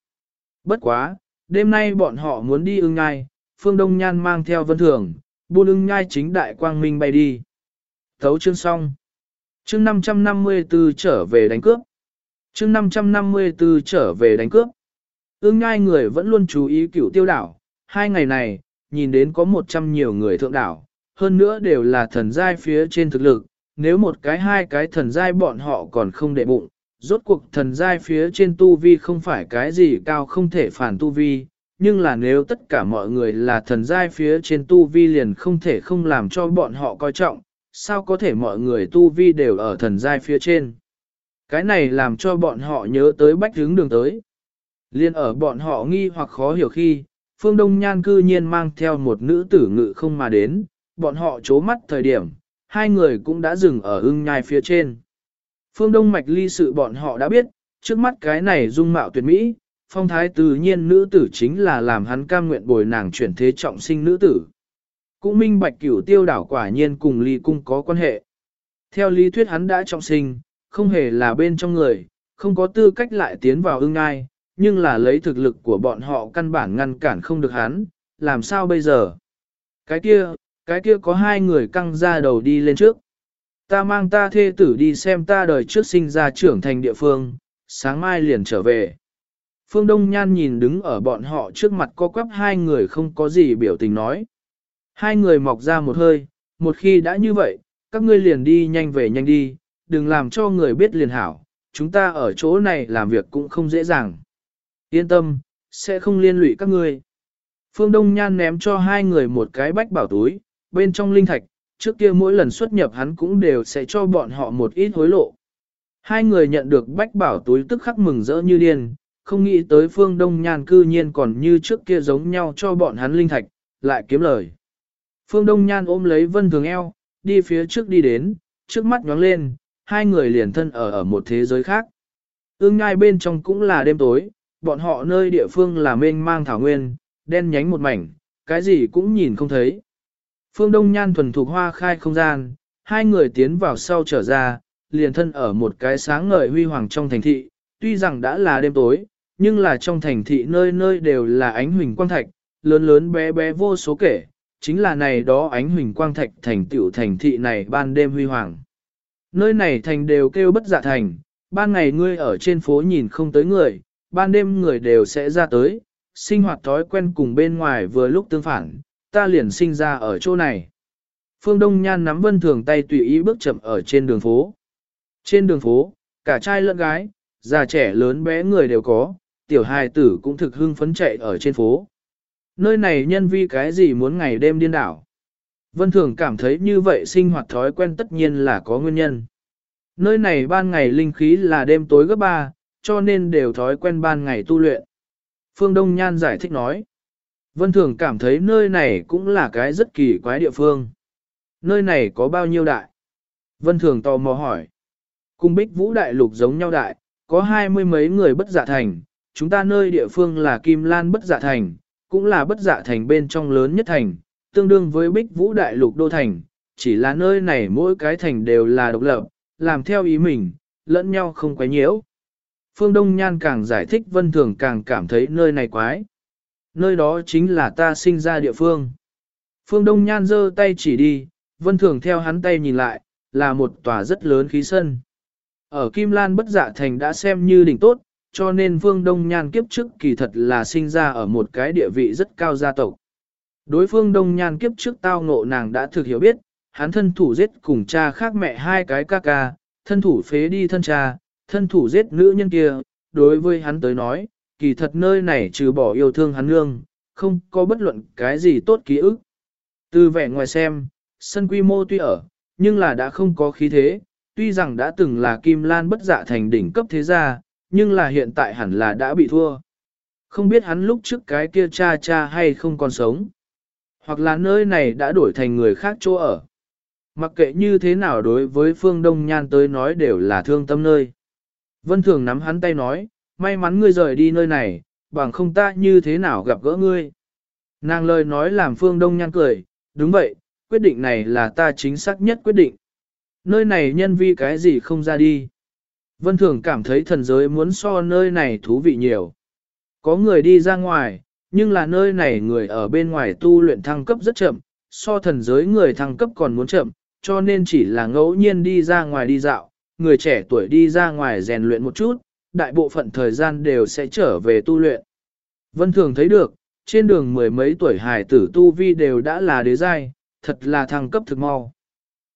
Bất quá, đêm nay bọn họ muốn đi ưng ngai, Phương Đông Nhan mang theo vân thường, buôn ưng ngai chính đại quang minh bay đi. Thấu chương xong. Chương 554 trở về đánh cướp. Chương 554 trở về đánh cướp. Ưng ngai người vẫn luôn chú ý cửu tiêu đảo. Hai ngày này, nhìn đến có 100 nhiều người thượng đảo, hơn nữa đều là thần giai phía trên thực lực. Nếu một cái hai cái thần giai bọn họ còn không đệ bụng, rốt cuộc thần giai phía trên tu vi không phải cái gì cao không thể phản tu vi, nhưng là nếu tất cả mọi người là thần giai phía trên tu vi liền không thể không làm cho bọn họ coi trọng, sao có thể mọi người tu vi đều ở thần giai phía trên. Cái này làm cho bọn họ nhớ tới bách hướng đường tới. Liên ở bọn họ nghi hoặc khó hiểu khi, phương đông nhan cư nhiên mang theo một nữ tử ngự không mà đến, bọn họ chố mắt thời điểm, hai người cũng đã dừng ở ưng nhai phía trên. Phương đông mạch ly sự bọn họ đã biết, trước mắt cái này dung mạo tuyệt mỹ, phong thái tự nhiên nữ tử chính là làm hắn cam nguyện bồi nàng chuyển thế trọng sinh nữ tử. Cũng minh bạch cửu tiêu đảo quả nhiên cùng ly cung có quan hệ. Theo lý thuyết hắn đã trọng sinh, không hề là bên trong người, không có tư cách lại tiến vào ưng ai, nhưng là lấy thực lực của bọn họ căn bản ngăn cản không được hắn, làm sao bây giờ? Cái kia, cái kia có hai người căng ra đầu đi lên trước. Ta mang ta thê tử đi xem ta đời trước sinh ra trưởng thành địa phương, sáng mai liền trở về. Phương Đông Nhan nhìn đứng ở bọn họ trước mặt co quắp hai người không có gì biểu tình nói. Hai người mọc ra một hơi, một khi đã như vậy, các ngươi liền đi nhanh về nhanh đi, đừng làm cho người biết liền hảo, chúng ta ở chỗ này làm việc cũng không dễ dàng. Yên tâm, sẽ không liên lụy các ngươi. Phương Đông Nhan ném cho hai người một cái bách bảo túi, bên trong linh thạch, trước kia mỗi lần xuất nhập hắn cũng đều sẽ cho bọn họ một ít hối lộ. Hai người nhận được bách bảo túi tức khắc mừng rỡ như điên, không nghĩ tới phương đông nhan cư nhiên còn như trước kia giống nhau cho bọn hắn linh thạch, lại kiếm lời. Phương đông nhan ôm lấy vân thường eo, đi phía trước đi đến, trước mắt nhóng lên, hai người liền thân ở ở một thế giới khác. Ương ngai bên trong cũng là đêm tối, bọn họ nơi địa phương là mênh mang thảo nguyên, đen nhánh một mảnh, cái gì cũng nhìn không thấy. Phương Đông Nhan thuần thuộc hoa khai không gian, hai người tiến vào sau trở ra, liền thân ở một cái sáng ngời huy hoàng trong thành thị, tuy rằng đã là đêm tối, nhưng là trong thành thị nơi nơi đều là ánh huỳnh quang thạch, lớn lớn bé bé vô số kể, chính là này đó ánh huỳnh quang thạch thành tiểu thành thị này ban đêm huy hoàng. Nơi này thành đều kêu bất dạ thành, ban ngày ngươi ở trên phố nhìn không tới người, ban đêm người đều sẽ ra tới, sinh hoạt thói quen cùng bên ngoài vừa lúc tương phản, ta liền sinh ra ở chỗ này. Phương Đông Nhan nắm vân thường tay tùy ý bước chậm ở trên đường phố. Trên đường phố, cả trai lẫn gái, già trẻ lớn bé người đều có, tiểu hài tử cũng thực hưng phấn chạy ở trên phố. Nơi này nhân vi cái gì muốn ngày đêm điên đảo. Vân Thường cảm thấy như vậy sinh hoạt thói quen tất nhiên là có nguyên nhân. Nơi này ban ngày linh khí là đêm tối gấp ba, cho nên đều thói quen ban ngày tu luyện. Phương Đông Nhan giải thích nói. Vân Thường cảm thấy nơi này cũng là cái rất kỳ quái địa phương. Nơi này có bao nhiêu đại? Vân Thường tò mò hỏi. Cung bích vũ đại lục giống nhau đại, có hai mươi mấy người bất giả thành, chúng ta nơi địa phương là Kim Lan bất giả thành, cũng là bất giả thành bên trong lớn nhất thành, tương đương với bích vũ đại lục đô thành, chỉ là nơi này mỗi cái thành đều là độc lập, làm theo ý mình, lẫn nhau không quấy nhiễu. Phương Đông Nhan càng giải thích Vân Thường càng cảm thấy nơi này quái. Nơi đó chính là ta sinh ra địa phương. Phương Đông Nhan giơ tay chỉ đi, Vân Thường theo hắn tay nhìn lại, là một tòa rất lớn khí sân. Ở Kim Lan bất dạ thành đã xem như đỉnh tốt, cho nên Phương Đông Nhan kiếp trước kỳ thật là sinh ra ở một cái địa vị rất cao gia tộc. Đối phương Đông Nhan kiếp trước tao ngộ nàng đã thực hiểu biết, hắn thân thủ giết cùng cha khác mẹ hai cái ca ca, thân thủ phế đi thân cha, thân thủ giết nữ nhân kia, đối với hắn tới nói, kỳ thật nơi này trừ bỏ yêu thương hắn nương, không có bất luận cái gì tốt ký ức. Từ vẻ ngoài xem, sân quy mô tuy ở, nhưng là đã không có khí thế, tuy rằng đã từng là kim lan bất dạ thành đỉnh cấp thế gia, nhưng là hiện tại hẳn là đã bị thua. Không biết hắn lúc trước cái kia cha cha hay không còn sống. Hoặc là nơi này đã đổi thành người khác chỗ ở. Mặc kệ như thế nào đối với phương Đông Nhan tới nói đều là thương tâm nơi. Vân Thường nắm hắn tay nói, may mắn ngươi rời đi nơi này, bằng không ta như thế nào gặp gỡ ngươi. Nàng lời nói làm phương Đông Nhan cười, đúng vậy, quyết định này là ta chính xác nhất quyết định. Nơi này nhân vi cái gì không ra đi. Vân Thường cảm thấy thần giới muốn so nơi này thú vị nhiều. Có người đi ra ngoài, nhưng là nơi này người ở bên ngoài tu luyện thăng cấp rất chậm, so thần giới người thăng cấp còn muốn chậm, cho nên chỉ là ngẫu nhiên đi ra ngoài đi dạo, người trẻ tuổi đi ra ngoài rèn luyện một chút, đại bộ phận thời gian đều sẽ trở về tu luyện. Vân Thường thấy được, trên đường mười mấy tuổi hải tử tu vi đều đã là đế giai, thật là thăng cấp thực mau.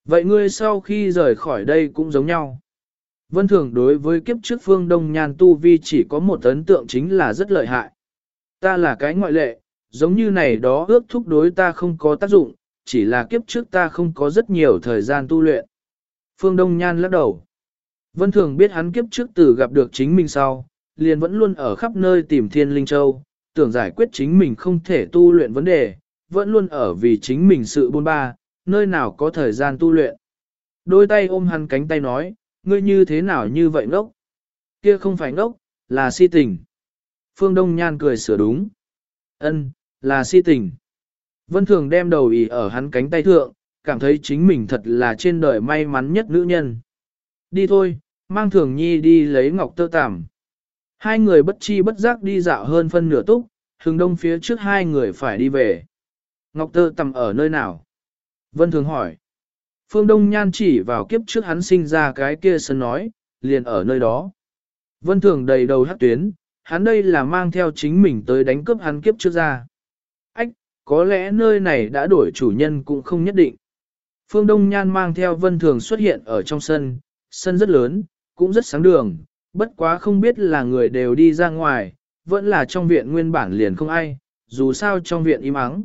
Vậy ngươi sau khi rời khỏi đây cũng giống nhau. Vân Thường đối với kiếp trước phương Đông Nhan Tu Vi chỉ có một ấn tượng chính là rất lợi hại. Ta là cái ngoại lệ, giống như này đó ước thúc đối ta không có tác dụng, chỉ là kiếp trước ta không có rất nhiều thời gian tu luyện. Phương Đông Nhan lắc đầu. Vân Thường biết hắn kiếp trước từ gặp được chính mình sau, liền vẫn luôn ở khắp nơi tìm Thiên Linh Châu, tưởng giải quyết chính mình không thể tu luyện vấn đề, vẫn luôn ở vì chính mình sự buôn ba, nơi nào có thời gian tu luyện. Đôi tay ôm hắn cánh tay nói, ngươi như thế nào như vậy ngốc? Kia không phải ngốc, là si tình. Phương Đông Nhan cười sửa đúng. Ân, là si tình. Vân Thường đem đầu ý ở hắn cánh tay thượng, cảm thấy chính mình thật là trên đời may mắn nhất nữ nhân. Đi thôi, mang Thường Nhi đi lấy ngọc tơ tằm. Hai người bất chi bất giác đi dạo hơn phân nửa túc, hướng đông phía trước hai người phải đi về. Ngọc tơ tằm ở nơi nào? Vân Thường hỏi. Phương Đông Nhan chỉ vào kiếp trước hắn sinh ra cái kia sân nói, liền ở nơi đó. Vân Thường đầy đầu hát tuyến, hắn đây là mang theo chính mình tới đánh cướp hắn kiếp trước ra. Ách, có lẽ nơi này đã đổi chủ nhân cũng không nhất định. Phương Đông Nhan mang theo Vân Thường xuất hiện ở trong sân, sân rất lớn, cũng rất sáng đường, bất quá không biết là người đều đi ra ngoài, vẫn là trong viện nguyên bản liền không ai, dù sao trong viện im ắng.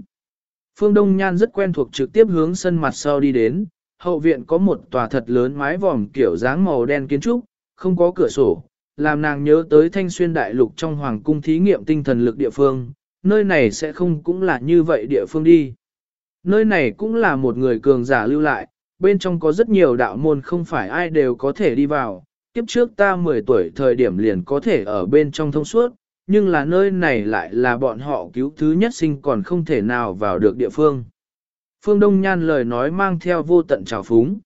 Phương Đông Nhan rất quen thuộc trực tiếp hướng sân mặt sau đi đến, hậu viện có một tòa thật lớn mái vòm kiểu dáng màu đen kiến trúc, không có cửa sổ, làm nàng nhớ tới thanh xuyên đại lục trong hoàng cung thí nghiệm tinh thần lực địa phương, nơi này sẽ không cũng là như vậy địa phương đi. Nơi này cũng là một người cường giả lưu lại, bên trong có rất nhiều đạo môn không phải ai đều có thể đi vào, kiếp trước ta 10 tuổi thời điểm liền có thể ở bên trong thông suốt, nhưng là nơi này lại là bọn họ cứu thứ nhất sinh còn không thể nào vào được địa phương. Phương Đông Nhan lời nói mang theo vô tận trào phúng.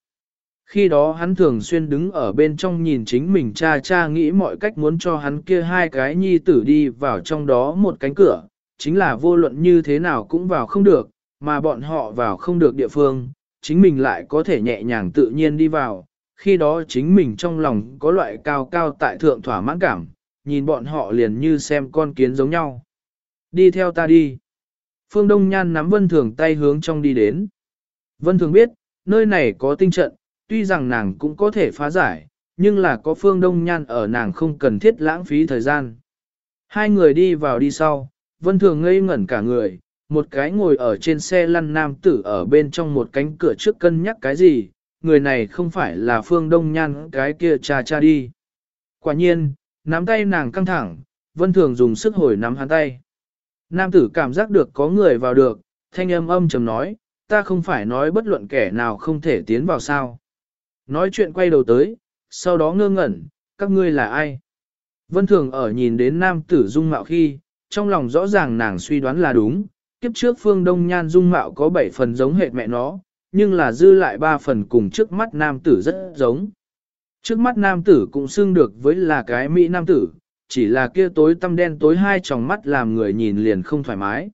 Khi đó hắn thường xuyên đứng ở bên trong nhìn chính mình cha cha nghĩ mọi cách muốn cho hắn kia hai cái nhi tử đi vào trong đó một cánh cửa, chính là vô luận như thế nào cũng vào không được, mà bọn họ vào không được địa phương, chính mình lại có thể nhẹ nhàng tự nhiên đi vào, khi đó chính mình trong lòng có loại cao cao tại thượng thỏa mãn cảm, nhìn bọn họ liền như xem con kiến giống nhau. Đi theo ta đi. Phương Đông Nhan nắm Vân Thường tay hướng trong đi đến. Vân Thường biết, nơi này có tinh trận, tuy rằng nàng cũng có thể phá giải, nhưng là có Phương Đông Nhan ở nàng không cần thiết lãng phí thời gian. Hai người đi vào đi sau, Vân Thường ngây ngẩn cả người, một cái ngồi ở trên xe lăn nam tử ở bên trong một cánh cửa trước cân nhắc cái gì, người này không phải là phương đông nhan cái kia cha cha đi. Quả nhiên, nắm tay nàng căng thẳng, vân thường dùng sức hồi nắm hắn tay. Nam tử cảm giác được có người vào được, thanh âm âm trầm nói, ta không phải nói bất luận kẻ nào không thể tiến vào sao. Nói chuyện quay đầu tới, sau đó ngơ ngẩn, các ngươi là ai? Vân thường ở nhìn đến nam tử dung mạo khi, trong lòng rõ ràng nàng suy đoán là đúng, kiếp trước phương đông nhan dung mạo có bảy phần giống hệt mẹ nó, nhưng là dư lại ba phần cùng trước mắt nam tử rất giống. Trước mắt nam tử cũng xưng được với là cái mỹ nam tử, chỉ là kia tối tăm đen tối hai tròng mắt làm người nhìn liền không thoải mái.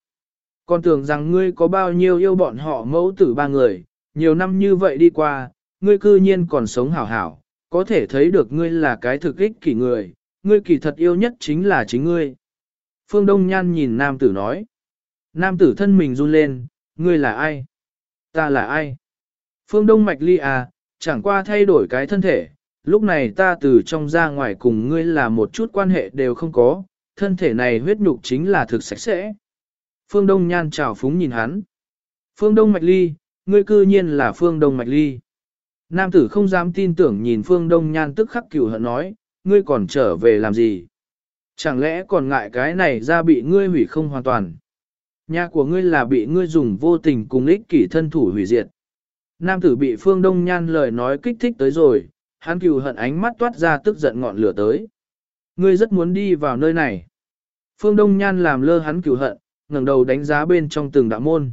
Còn tưởng rằng ngươi có bao nhiêu yêu bọn họ mẫu tử ba người, nhiều năm như vậy đi qua, ngươi cư nhiên còn sống hảo hảo, có thể thấy được ngươi là cái thực ích kỷ người, ngươi kỳ thật yêu nhất chính là chính ngươi. Phương Đông Nhan nhìn nam tử nói. Nam tử thân mình run lên, ngươi là ai? Ta là ai? Phương Đông Mạch Ly à, chẳng qua thay đổi cái thân thể, lúc này ta từ trong ra ngoài cùng ngươi là một chút quan hệ đều không có, thân thể này huyết nhục chính là thực sạch sẽ. Phương Đông Nhan chào phúng nhìn hắn. Phương Đông Mạch Ly, ngươi cư nhiên là Phương Đông Mạch Ly. Nam tử không dám tin tưởng nhìn Phương Đông Nhan tức khắc cửu hận nói, ngươi còn trở về làm gì? Chẳng lẽ còn ngại cái này ra bị ngươi hủy không hoàn toàn? Nhà của ngươi là bị ngươi dùng vô tình cùng ích kỷ thân thủ hủy diệt. Nam tử bị Phương Đông Nhan lời nói kích thích tới rồi, hắn cừu hận ánh mắt toát ra tức giận ngọn lửa tới. Ngươi rất muốn đi vào nơi này. Phương Đông Nhan làm lơ hắn cừu hận, ngẩng đầu đánh giá bên trong từng đạo môn.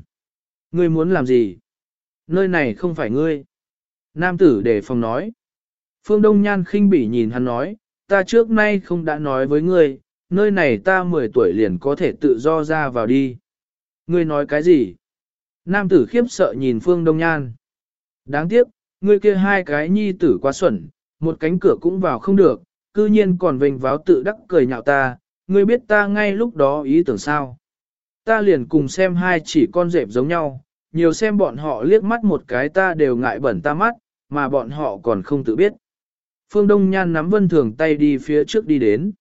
Ngươi muốn làm gì? Nơi này không phải ngươi. Nam tử để phòng nói. Phương Đông Nhan khinh bỉ nhìn hắn nói, ta trước nay không đã nói với ngươi, nơi này ta 10 tuổi liền có thể tự do ra vào đi. Ngươi nói cái gì? Nam tử khiếp sợ nhìn Phương Đông Nhan. Đáng tiếc, ngươi kia hai cái nhi tử quá xuẩn, một cánh cửa cũng vào không được, cư nhiên còn vênh váo tự đắc cười nhạo ta, ngươi biết ta ngay lúc đó ý tưởng sao. Ta liền cùng xem hai chỉ con rệp giống nhau, nhiều xem bọn họ liếc mắt một cái ta đều ngại bẩn ta mắt, mà bọn họ còn không tự biết. Phương Đông Nhan nắm vân thường tay đi phía trước đi đến.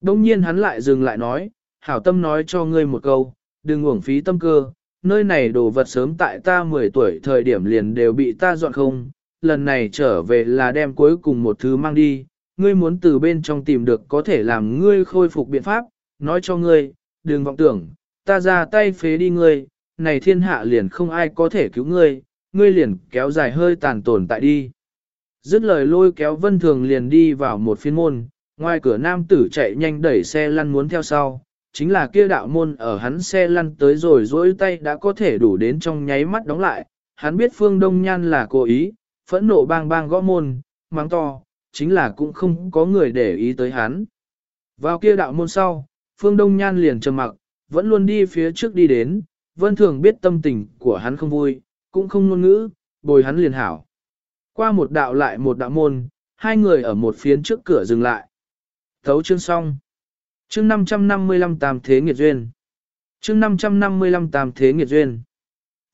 Đông nhiên hắn lại dừng lại nói, hảo tâm nói cho ngươi một câu, đừng uổng phí tâm cơ, nơi này đồ vật sớm tại ta 10 tuổi thời điểm liền đều bị ta dọn không, lần này trở về là đem cuối cùng một thứ mang đi, ngươi muốn từ bên trong tìm được có thể làm ngươi khôi phục biện pháp, nói cho ngươi, đừng vọng tưởng, ta ra tay phế đi ngươi, này thiên hạ liền không ai có thể cứu ngươi, ngươi liền kéo dài hơi tàn tồn tại đi. Dứt lời lôi kéo vân thường liền đi vào một phiên môn, ngoài cửa nam tử chạy nhanh đẩy xe lăn muốn theo sau, chính là kia đạo môn ở hắn xe lăn tới rồi dỗi tay đã có thể đủ đến trong nháy mắt đóng lại, hắn biết phương đông nhan là cố ý, phẫn nộ bang bang gõ môn, mắng to, chính là cũng không có người để ý tới hắn. Vào kia đạo môn sau, phương đông nhan liền trầm mặc, vẫn luôn đi phía trước đi đến, vân thường biết tâm tình của hắn không vui, cũng không ngôn ngữ, bồi hắn liền hảo. Qua một đạo lại một đạo môn, hai người ở một phiến trước cửa dừng lại. Thấu chương xong. Chương 555 tam thế nghiệt duyên. Chương 555 tam thế nghiệt duyên.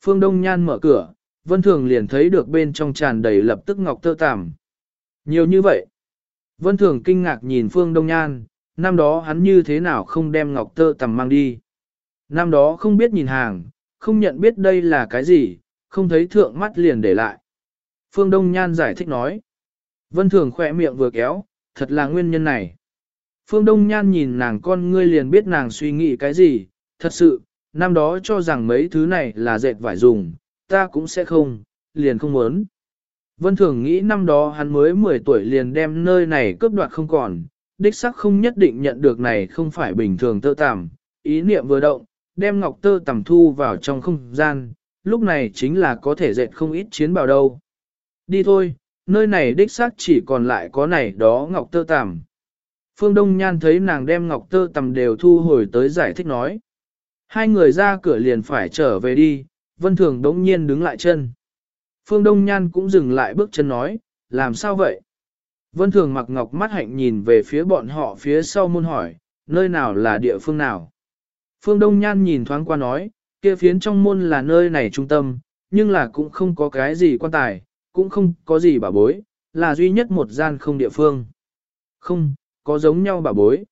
Phương Đông Nhan mở cửa, Vân Thường liền thấy được bên trong tràn đầy lập tức ngọc tơ tằm. Nhiều như vậy. Vân Thường kinh ngạc nhìn Phương Đông Nhan, năm đó hắn như thế nào không đem ngọc tơ tằm mang đi. Năm đó không biết nhìn hàng, không nhận biết đây là cái gì, không thấy thượng mắt liền để lại. Phương Đông Nhan giải thích nói. Vân Thường khỏe miệng vừa kéo, thật là nguyên nhân này. Phương Đông Nhan nhìn nàng con ngươi liền biết nàng suy nghĩ cái gì, thật sự, năm đó cho rằng mấy thứ này là dệt vải dùng, ta cũng sẽ không, liền không muốn. Vân Thường nghĩ năm đó hắn mới 10 tuổi liền đem nơi này cướp đoạt không còn, đích sắc không nhất định nhận được này không phải bình thường tơ tằm, ý niệm vừa động, đem ngọc tơ tằm thu vào trong không gian, lúc này chính là có thể dệt không ít chiến bào đâu. Đi thôi, nơi này đích xác chỉ còn lại có này đó ngọc tơ tằm. Phương Đông Nhan thấy nàng đem ngọc tơ tầm đều thu hồi tới giải thích nói. Hai người ra cửa liền phải trở về đi, Vân Thường đống nhiên đứng lại chân. Phương Đông Nhan cũng dừng lại bước chân nói, làm sao vậy? Vân Thường mặc ngọc mắt hạnh nhìn về phía bọn họ phía sau môn hỏi, nơi nào là địa phương nào? Phương Đông Nhan nhìn thoáng qua nói, kia phiến trong môn là nơi này trung tâm, nhưng là cũng không có cái gì quan tài, cũng không có gì bảo bối, là duy nhất một gian không địa phương. Không, có giống nhau bà bối.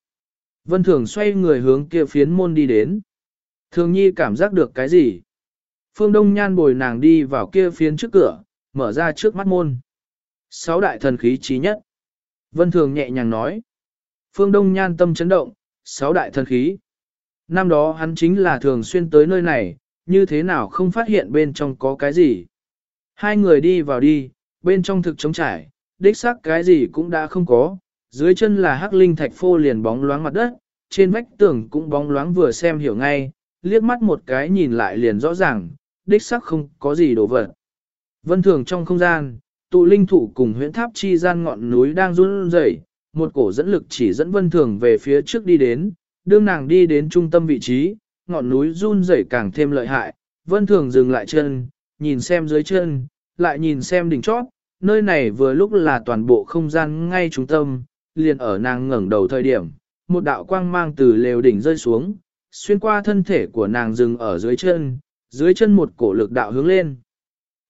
Vân Thường xoay người hướng kia phiến môn đi đến. Thường nhi cảm giác được cái gì? Phương Đông Nhan bồi nàng đi vào kia phiến trước cửa, mở ra trước mắt môn. Sáu đại thần khí trí nhất. Vân Thường nhẹ nhàng nói. Phương Đông Nhan tâm chấn động, sáu đại thần khí. Năm đó hắn chính là thường xuyên tới nơi này, như thế nào không phát hiện bên trong có cái gì. Hai người đi vào đi, bên trong thực trống trải, đích xác cái gì cũng đã không có, dưới chân là hắc linh thạch phô liền bóng loáng mặt đất, trên vách tường cũng bóng loáng vừa xem hiểu ngay, liếc mắt một cái nhìn lại liền rõ ràng, đích xác không có gì đồ vật. Vân thường trong không gian, tụ linh thủ cùng huyễn tháp chi gian ngọn núi đang run rẩy, một cổ dẫn lực chỉ dẫn vân thường về phía trước đi đến, đương nàng đi đến trung tâm vị trí, ngọn núi run rẩy càng thêm lợi hại, vân thường dừng lại chân, nhìn xem dưới chân, lại nhìn xem đỉnh chót, nơi này vừa lúc là toàn bộ không gian ngay trung tâm, liền ở nàng ngẩng đầu thời điểm, một đạo quang mang từ lều đỉnh rơi xuống, xuyên qua thân thể của nàng dừng ở dưới chân, dưới chân một cổ lực đạo hướng lên.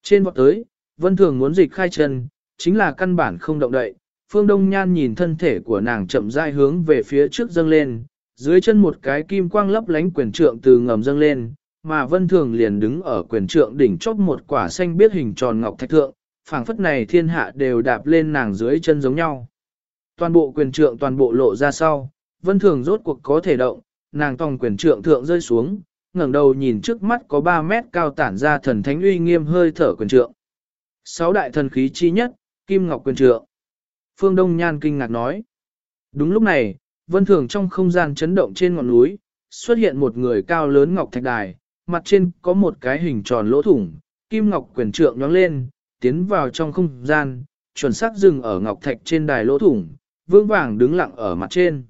Trên vọt tới, vân thường muốn dịch khai chân, chính là căn bản không động đậy, phương đông nhan nhìn thân thể của nàng chậm rãi hướng về phía trước dâng lên, dưới chân một cái kim quang lấp lánh quyền trượng từ ngầm dâng lên, mà vân thường liền đứng ở quyền trượng đỉnh chóp một quả xanh biết hình tròn ngọc thạch thượng, phảng phất này thiên hạ đều đạp lên nàng dưới chân giống nhau. Toàn bộ quyền trượng toàn bộ lộ ra sau, vân thường rốt cuộc có thể động, nàng tòng quyền trượng thượng rơi xuống, ngẩng đầu nhìn trước mắt có 3 mét cao tản ra thần thánh uy nghiêm hơi thở quyền trượng. Sáu đại thần khí chi nhất, Kim Ngọc quyền trượng. Phương Đông Nhan kinh ngạc nói. Đúng lúc này, vân thường trong không gian chấn động trên ngọn núi, xuất hiện một người cao lớn ngọc thạch đài, mặt trên có một cái hình tròn lỗ thủng, Kim Ngọc quyền trượng nhóng lên, tiến vào trong không gian, chuẩn xác dừng ở ngọc thạch trên đài lỗ thủng, vương vàng đứng lặng ở mặt trên.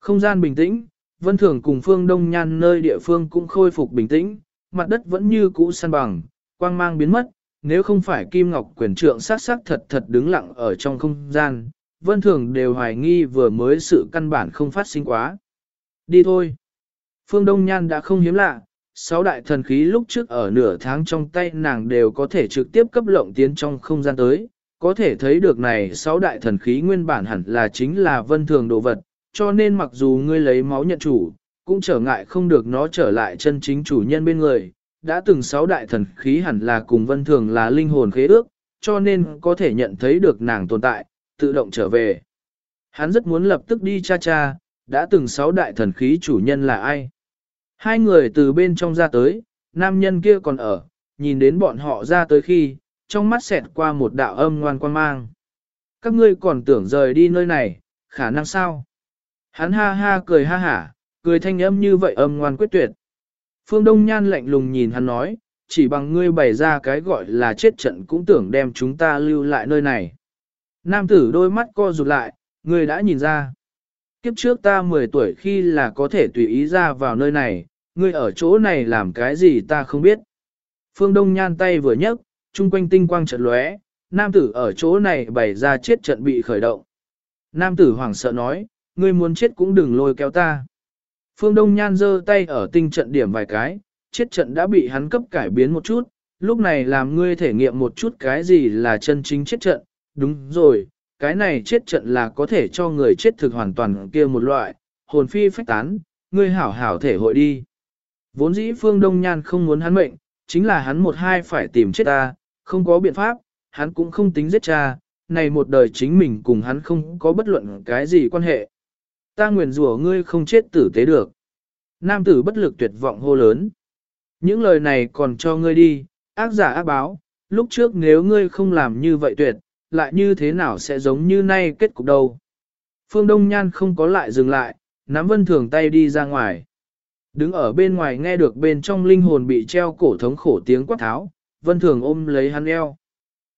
Không gian bình tĩnh, Vân Thường cùng Phương Đông Nhan nơi địa phương cũng khôi phục bình tĩnh, mặt đất vẫn như cũ săn bằng, quang mang biến mất, nếu không phải Kim Ngọc quyền trượng sát sắc thật thật đứng lặng ở trong không gian, Vân Thường đều hoài nghi vừa mới sự căn bản không phát sinh quá. Đi thôi. Phương Đông Nhan đã không hiếm lạ, sáu đại thần khí lúc trước ở nửa tháng trong tay nàng đều có thể trực tiếp cấp lộng tiến trong không gian tới, có thể thấy được này sáu đại thần khí nguyên bản hẳn là chính là vân thường đồ vật, cho nên mặc dù ngươi lấy máu nhận chủ, cũng trở ngại không được nó trở lại chân chính chủ nhân bên người. Đã từng sáu đại thần khí hẳn là cùng vân thường là linh hồn khế ước, cho nên có thể nhận thấy được nàng tồn tại, tự động trở về. Hắn rất muốn lập tức đi cha cha, đã từng sáu đại thần khí chủ nhân là ai. Hai người từ bên trong ra tới, nam nhân kia còn ở, nhìn đến bọn họ ra tới khi, trong mắt xẹt qua một đạo âm ngoan quan mang. Các ngươi còn tưởng rời đi nơi này, khả năng sao? Hắn ha ha cười ha hả, cười thanh âm như vậy âm ngoan quyết tuyệt. Phương Đông Nhan lạnh lùng nhìn hắn nói, chỉ bằng ngươi bày ra cái gọi là chết trận cũng tưởng đem chúng ta lưu lại nơi này. Nam tử đôi mắt co rụt lại, ngươi đã nhìn ra. Kiếp trước ta 10 tuổi khi là có thể tùy ý ra vào nơi này, ngươi ở chỗ này làm cái gì ta không biết. Phương Đông Nhan tay vừa nhấc, chung quanh tinh quang trận lóe, nam tử ở chỗ này bày ra chết trận bị khởi động. Nam tử hoảng sợ nói, ngươi muốn chết cũng đừng lôi kéo ta. Phương Đông Nhan giơ tay ở tinh trận điểm vài cái, chết trận đã bị hắn cấp cải biến một chút, lúc này làm ngươi thể nghiệm một chút cái gì là chân chính chết trận, đúng rồi, cái này chết trận là có thể cho người chết thực hoàn toàn kia một loại, hồn phi phách tán, ngươi hảo hảo thể hội đi. Vốn dĩ Phương Đông Nhan không muốn hắn mệnh, chính là hắn một hai phải tìm chết ta, không có biện pháp, hắn cũng không tính giết cha, này một đời chính mình cùng hắn không có bất luận cái gì quan hệ ta nguyền rủa ngươi không chết tử tế được. Nam tử bất lực tuyệt vọng hô lớn. Những lời này còn cho ngươi đi, ác giả ác báo, lúc trước nếu ngươi không làm như vậy tuyệt, lại như thế nào sẽ giống như nay kết cục đâu. Phương Đông Nhan không có lại dừng lại, nắm vân thường tay đi ra ngoài. Đứng ở bên ngoài nghe được bên trong linh hồn bị treo cổ thống khổ tiếng quát tháo, vân thường ôm lấy hắn eo.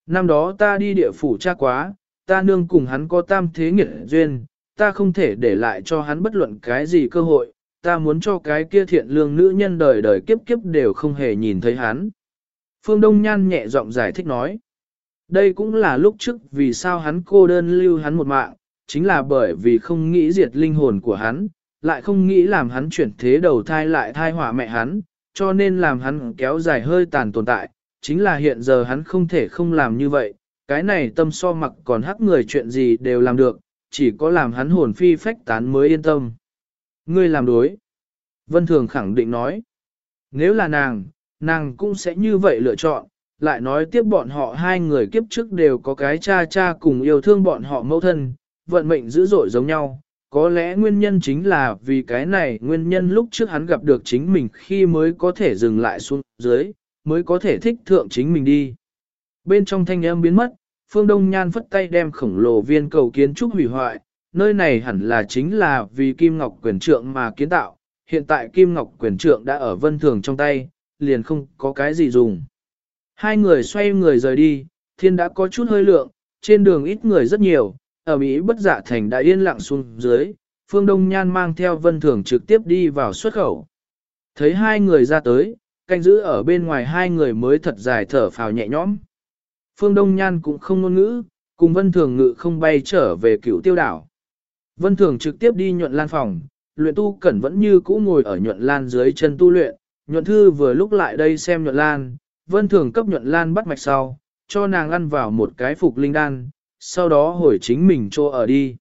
Năm đó ta đi địa phủ cha quá, ta nương cùng hắn có tam thế nghiệt duyên, ta không thể để lại cho hắn bất luận cái gì cơ hội, ta muốn cho cái kia thiện lương nữ nhân đời đời kiếp kiếp đều không hề nhìn thấy hắn. Phương Đông Nhan nhẹ giọng giải thích nói. Đây cũng là lúc trước vì sao hắn cô đơn lưu hắn một mạng, chính là bởi vì không nghĩ diệt linh hồn của hắn, lại không nghĩ làm hắn chuyển thế đầu thai lại thai hỏa mẹ hắn, cho nên làm hắn kéo dài hơi tàn tồn tại, chính là hiện giờ hắn không thể không làm như vậy, cái này tâm so mặc còn hắc người chuyện gì đều làm được, chỉ có làm hắn hồn phi phách tán mới yên tâm. Ngươi làm đối. Vân Thường khẳng định nói. Nếu là nàng, nàng cũng sẽ như vậy lựa chọn, lại nói tiếp bọn họ hai người kiếp trước đều có cái cha cha cùng yêu thương bọn họ mẫu thân, vận mệnh dữ dội giống nhau. Có lẽ nguyên nhân chính là vì cái này nguyên nhân lúc trước hắn gặp được chính mình khi mới có thể dừng lại xuống dưới, mới có thể thích thượng chính mình đi. Bên trong thanh âm biến mất, Phương Đông Nhan phất tay đem khổng lồ viên cầu kiến trúc hủy hoại, nơi này hẳn là chính là vì Kim Ngọc quyền trượng mà kiến tạo, hiện tại Kim Ngọc quyền trượng đã ở vân thường trong tay, liền không có cái gì dùng. Hai người xoay người rời đi, thiên đã có chút hơi lượng, trên đường ít người rất nhiều, ở Mỹ bất giả thành đã yên lặng xuống dưới, Phương Đông Nhan mang theo vân thường trực tiếp đi vào xuất khẩu. Thấy hai người ra tới, canh giữ ở bên ngoài hai người mới thật dài thở phào nhẹ nhõm. Phương Đông Nhan cũng không ngôn ngữ, cùng Vân Thường ngự không bay trở về cựu tiêu đảo. Vân Thường trực tiếp đi nhuận lan phòng, luyện tu cẩn vẫn như cũ ngồi ở nhuận lan dưới chân tu luyện, nhuận thư vừa lúc lại đây xem nhuận lan, Vân Thường cấp nhuận lan bắt mạch sau, cho nàng ăn vào một cái phục linh đan, sau đó hồi chính mình cho ở đi.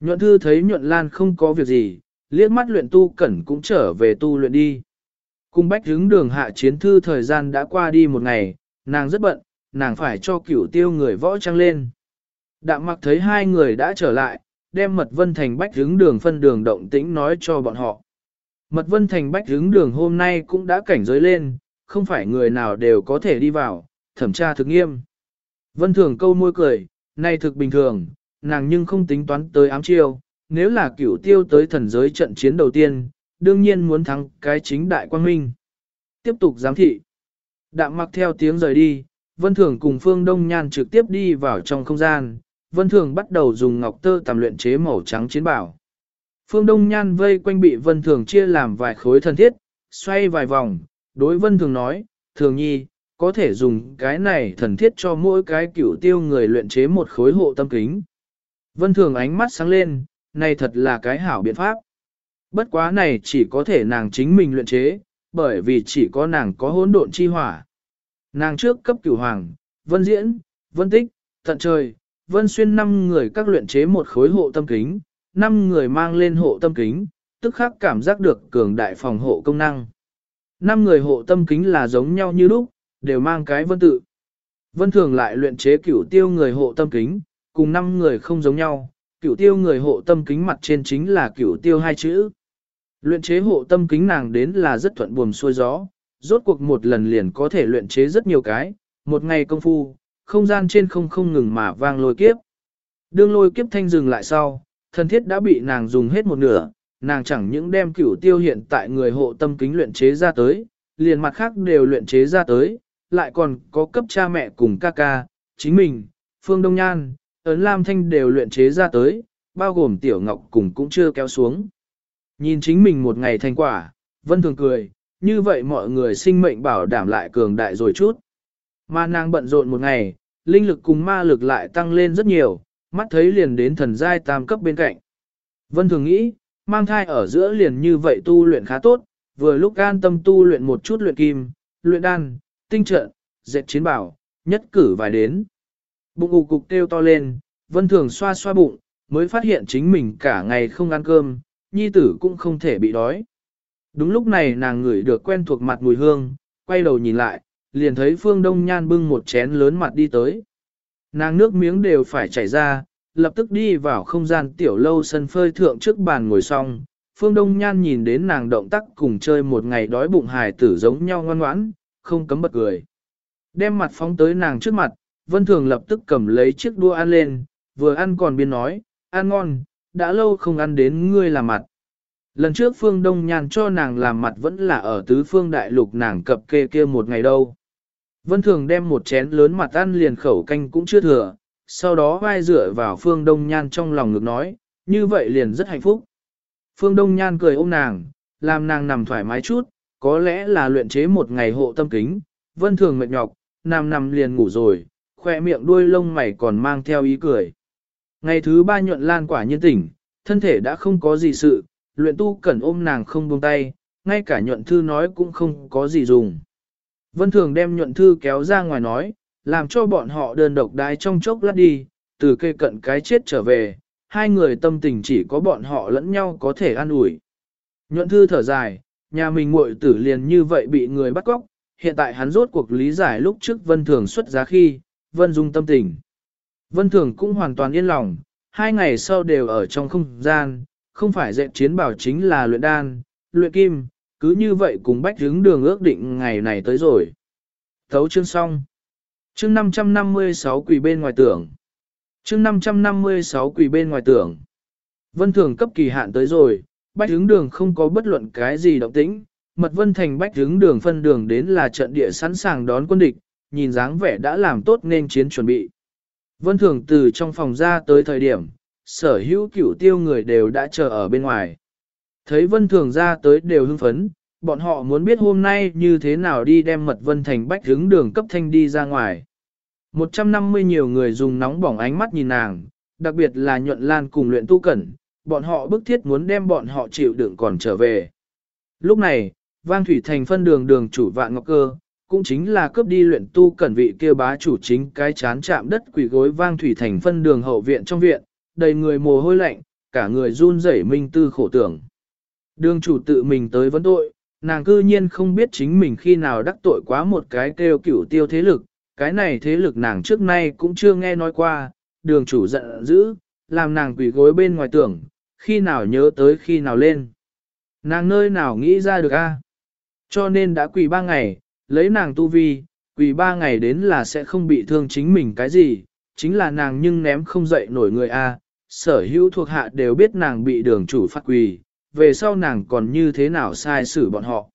Nhuận thư thấy nhuận lan không có việc gì, liếc mắt luyện tu cẩn cũng trở về tu luyện đi. Cung bách hướng đường hạ chiến thư thời gian đã qua đi một ngày, nàng rất bận, nàng phải cho cửu tiêu người võ trang lên. Đạm mặc thấy hai người đã trở lại, đem mật vân thành bách hướng đường phân đường động tĩnh nói cho bọn họ. Mật vân thành bách hướng đường hôm nay cũng đã cảnh giới lên, không phải người nào đều có thể đi vào, thẩm tra thực nghiêm. Vân thường câu môi cười, nay thực bình thường, nàng nhưng không tính toán tới ám chiêu, nếu là cửu tiêu tới thần giới trận chiến đầu tiên, đương nhiên muốn thắng cái chính đại quang minh. Tiếp tục giám thị. Đạm mặc theo tiếng rời đi, Vân Thường cùng Phương Đông Nhan trực tiếp đi vào trong không gian, Vân Thường bắt đầu dùng ngọc tơ tạm luyện chế màu trắng chiến bảo. Phương Đông Nhan vây quanh bị Vân Thường chia làm vài khối thân thiết, xoay vài vòng, đối Vân Thường nói, Thường Nhi, có thể dùng cái này thần thiết cho mỗi cái cửu tiêu người luyện chế một khối hộ tâm kính. Vân Thường ánh mắt sáng lên, này thật là cái hảo biện pháp. Bất quá này chỉ có thể nàng chính mình luyện chế, bởi vì chỉ có nàng có hỗn độn chi hỏa. Nàng trước cấp cửu hoàng, vân diễn, vân tích, tận trời, vân xuyên năm người các luyện chế một khối hộ tâm kính, năm người mang lên hộ tâm kính, tức khắc cảm giác được cường đại phòng hộ công năng. Năm người hộ tâm kính là giống nhau như lúc, đều mang cái vân tự. Vân thường lại luyện chế cửu tiêu người hộ tâm kính, cùng năm người không giống nhau, cửu tiêu người hộ tâm kính mặt trên chính là cửu tiêu hai chữ. Luyện chế hộ tâm kính nàng đến là rất thuận buồm xuôi gió, rốt cuộc một lần liền có thể luyện chế rất nhiều cái, một ngày công phu, không gian trên không không ngừng mà vang lôi kiếp. Đương lôi kiếp thanh dừng lại sau, thân thiết đã bị nàng dùng hết một nửa, nàng chẳng những đem cửu tiêu hiện tại người hộ tâm kính luyện chế ra tới, liền mặt khác đều luyện chế ra tới, lại còn có cấp cha mẹ cùng ca ca, chính mình, Phương Đông Nhan, Ấn Lam Thanh đều luyện chế ra tới, bao gồm Tiểu Ngọc cùng cũng chưa kéo xuống. Nhìn chính mình một ngày thành quả, Vân Thường cười, như vậy mọi người sinh mệnh bảo đảm lại cường đại rồi chút. Mà nàng bận rộn một ngày, linh lực cùng ma lực lại tăng lên rất nhiều, mắt thấy liền đến thần giai tam cấp bên cạnh. Vân thường nghĩ, mang thai ở giữa liền như vậy tu luyện khá tốt, vừa lúc an tâm tu luyện một chút luyện kim, luyện đan, tinh trận, dệt chiến bảo, nhất cử vài đến. Bụng ụ cục kêu to lên, vân thường xoa xoa bụng, mới phát hiện chính mình cả ngày không ăn cơm, nhi tử cũng không thể bị đói. Đúng lúc này nàng ngửi được quen thuộc mặt mùi hương, quay đầu nhìn lại, liền thấy Phương Đông Nhan bưng một chén lớn mặt đi tới. Nàng nước miếng đều phải chảy ra, lập tức đi vào không gian tiểu lâu sân phơi thượng trước bàn ngồi xong. Phương Đông Nhan nhìn đến nàng động tác cùng chơi một ngày đói bụng hài tử giống nhau ngoan ngoãn, không cấm bật cười. Đem mặt phóng tới nàng trước mặt, Vân Thường lập tức cầm lấy chiếc đua ăn lên, vừa ăn còn biên nói, ăn ngon, đã lâu không ăn đến ngươi làm mặt. Lần trước Phương Đông Nhan cho nàng làm mặt vẫn là ở tứ phương đại lục nàng cập kê kia một ngày đâu. Vân Thường đem một chén lớn mặt ăn liền khẩu canh cũng chưa thừa, sau đó vai dựa vào Phương Đông Nhan trong lòng ngực nói, như vậy liền rất hạnh phúc. Phương Đông Nhan cười ôm nàng, làm nàng nằm thoải mái chút, có lẽ là luyện chế một ngày hộ tâm kính, Vân Thường mệt nhọc, nằm nằm liền ngủ rồi, khoe miệng đuôi lông mày còn mang theo ý cười. Ngày thứ ba nhuận lan quả nhiên tỉnh, thân thể đã không có gì sự, luyện tu cẩn ôm nàng không buông tay, ngay cả nhuận thư nói cũng không có gì dùng. Vân Thường đem nhuận thư kéo ra ngoài nói, làm cho bọn họ đơn độc đái trong chốc lát đi, từ cây cận cái chết trở về, hai người tâm tình chỉ có bọn họ lẫn nhau có thể an ủi. Nhuận thư thở dài, nhà mình muội tử liền như vậy bị người bắt cóc, hiện tại hắn rốt cuộc lý giải lúc trước Vân Thường xuất giá khi, Vân Dung tâm tình. Vân Thường cũng hoàn toàn yên lòng, hai ngày sau đều ở trong không gian, không phải dạy chiến bảo chính là luyện đan, luyện kim, cứ như vậy cùng bách hướng đường ước định ngày này tới rồi. Thấu chương xong. Chương 556 quỷ bên ngoài tưởng. Chương 556 quỷ bên ngoài tưởng. Vân thường cấp kỳ hạn tới rồi, bách hướng đường không có bất luận cái gì động tĩnh, mật vân thành bách hướng đường phân đường đến là trận địa sẵn sàng đón quân địch, nhìn dáng vẻ đã làm tốt nên chiến chuẩn bị. Vân thường từ trong phòng ra tới thời điểm, sở hữu cửu tiêu người đều đã chờ ở bên ngoài. Thấy vân thường ra tới đều hưng phấn, bọn họ muốn biết hôm nay như thế nào đi đem mật vân thành bách hướng đường cấp thanh đi ra ngoài. 150 nhiều người dùng nóng bỏng ánh mắt nhìn nàng, đặc biệt là nhuận lan cùng luyện tu cẩn, bọn họ bức thiết muốn đem bọn họ chịu đựng còn trở về. Lúc này, vang thủy thành phân đường đường chủ vạn ngọc cơ, cũng chính là cướp đi luyện tu cẩn vị kia bá chủ chính cái chán chạm đất quỷ gối vang thủy thành phân đường hậu viện trong viện, đầy người mồ hôi lạnh, cả người run rẩy minh tư khổ tưởng. Đường chủ tự mình tới vấn tội, nàng cư nhiên không biết chính mình khi nào đắc tội quá một cái kêu cửu tiêu thế lực, cái này thế lực nàng trước nay cũng chưa nghe nói qua, đường chủ giận dữ, làm nàng quỷ gối bên ngoài tưởng, khi nào nhớ tới khi nào lên. Nàng nơi nào nghĩ ra được a? Cho nên đã quỳ ba ngày, lấy nàng tu vi, quỳ ba ngày đến là sẽ không bị thương chính mình cái gì, chính là nàng nhưng ném không dậy nổi người a. Sở hữu thuộc hạ đều biết nàng bị đường chủ phát quỳ, về sau nàng còn như thế nào sai xử bọn họ.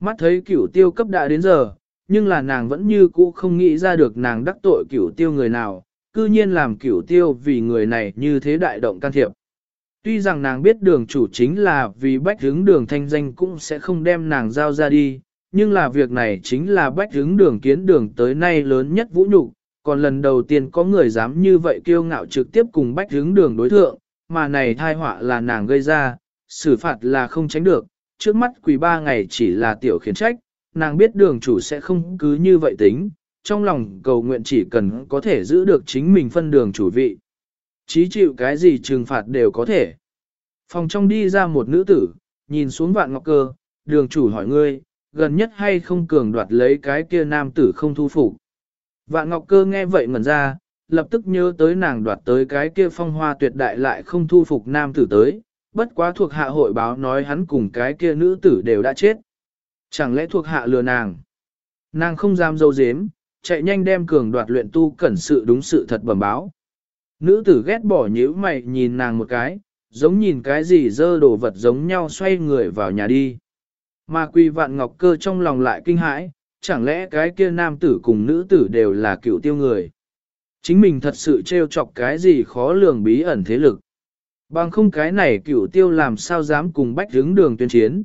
Mắt thấy cửu tiêu cấp đã đến giờ, nhưng là nàng vẫn như cũ không nghĩ ra được nàng đắc tội cửu tiêu người nào, cư nhiên làm cửu tiêu vì người này như thế đại động can thiệp. Tuy rằng nàng biết đường chủ chính là vì bách hướng đường thanh danh cũng sẽ không đem nàng giao ra đi, nhưng là việc này chính là bách hướng đường kiến đường tới nay lớn nhất vũ nhục còn lần đầu tiên có người dám như vậy kiêu ngạo trực tiếp cùng bách hướng đường đối thượng, mà này thai họa là nàng gây ra, xử phạt là không tránh được, trước mắt quỳ ba ngày chỉ là tiểu khiến trách, nàng biết đường chủ sẽ không cứ như vậy tính, trong lòng cầu nguyện chỉ cần có thể giữ được chính mình phân đường chủ vị. Chí chịu cái gì trừng phạt đều có thể. Phòng trong đi ra một nữ tử, nhìn xuống vạn ngọc cơ, đường chủ hỏi ngươi, gần nhất hay không cường đoạt lấy cái kia nam tử không thu phục. Vạn ngọc cơ nghe vậy ngẩn ra, lập tức nhớ tới nàng đoạt tới cái kia phong hoa tuyệt đại lại không thu phục nam tử tới, bất quá thuộc hạ hội báo nói hắn cùng cái kia nữ tử đều đã chết. Chẳng lẽ thuộc hạ lừa nàng? Nàng không dám dâu dếm, chạy nhanh đem cường đoạt luyện tu cẩn sự đúng sự thật bẩm báo. Nữ tử ghét bỏ nhíu mày nhìn nàng một cái, giống nhìn cái gì dơ đồ vật giống nhau xoay người vào nhà đi. Mà quy vạn ngọc cơ trong lòng lại kinh hãi, chẳng lẽ cái kia nam tử cùng nữ tử đều là cựu tiêu người. Chính mình thật sự trêu chọc cái gì khó lường bí ẩn thế lực. Bằng không cái này cựu tiêu làm sao dám cùng bách hướng đường tuyên chiến.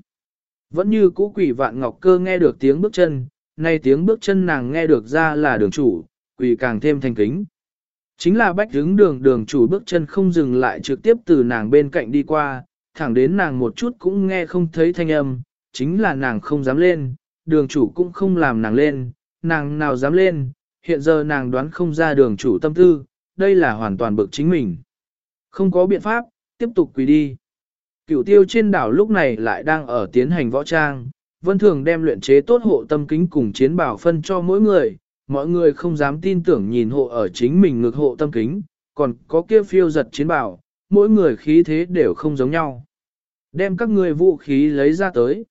Vẫn như cũ quỷ vạn ngọc cơ nghe được tiếng bước chân, nay tiếng bước chân nàng nghe được ra là đường chủ, quỷ càng thêm thành kính. Chính là bách hướng đường đường chủ bước chân không dừng lại trực tiếp từ nàng bên cạnh đi qua, thẳng đến nàng một chút cũng nghe không thấy thanh âm, chính là nàng không dám lên, đường chủ cũng không làm nàng lên, nàng nào dám lên, hiện giờ nàng đoán không ra đường chủ tâm tư, đây là hoàn toàn bực chính mình. Không có biện pháp, tiếp tục quỳ đi. Cửu tiêu trên đảo lúc này lại đang ở tiến hành võ trang, vân thường đem luyện chế tốt hộ tâm kính cùng chiến bảo phân cho mỗi người, mọi người không dám tin tưởng nhìn hộ ở chính mình ngược hộ tâm kính, còn có kia phiêu giật chiến bảo, mỗi người khí thế đều không giống nhau. Đem các người vũ khí lấy ra tới.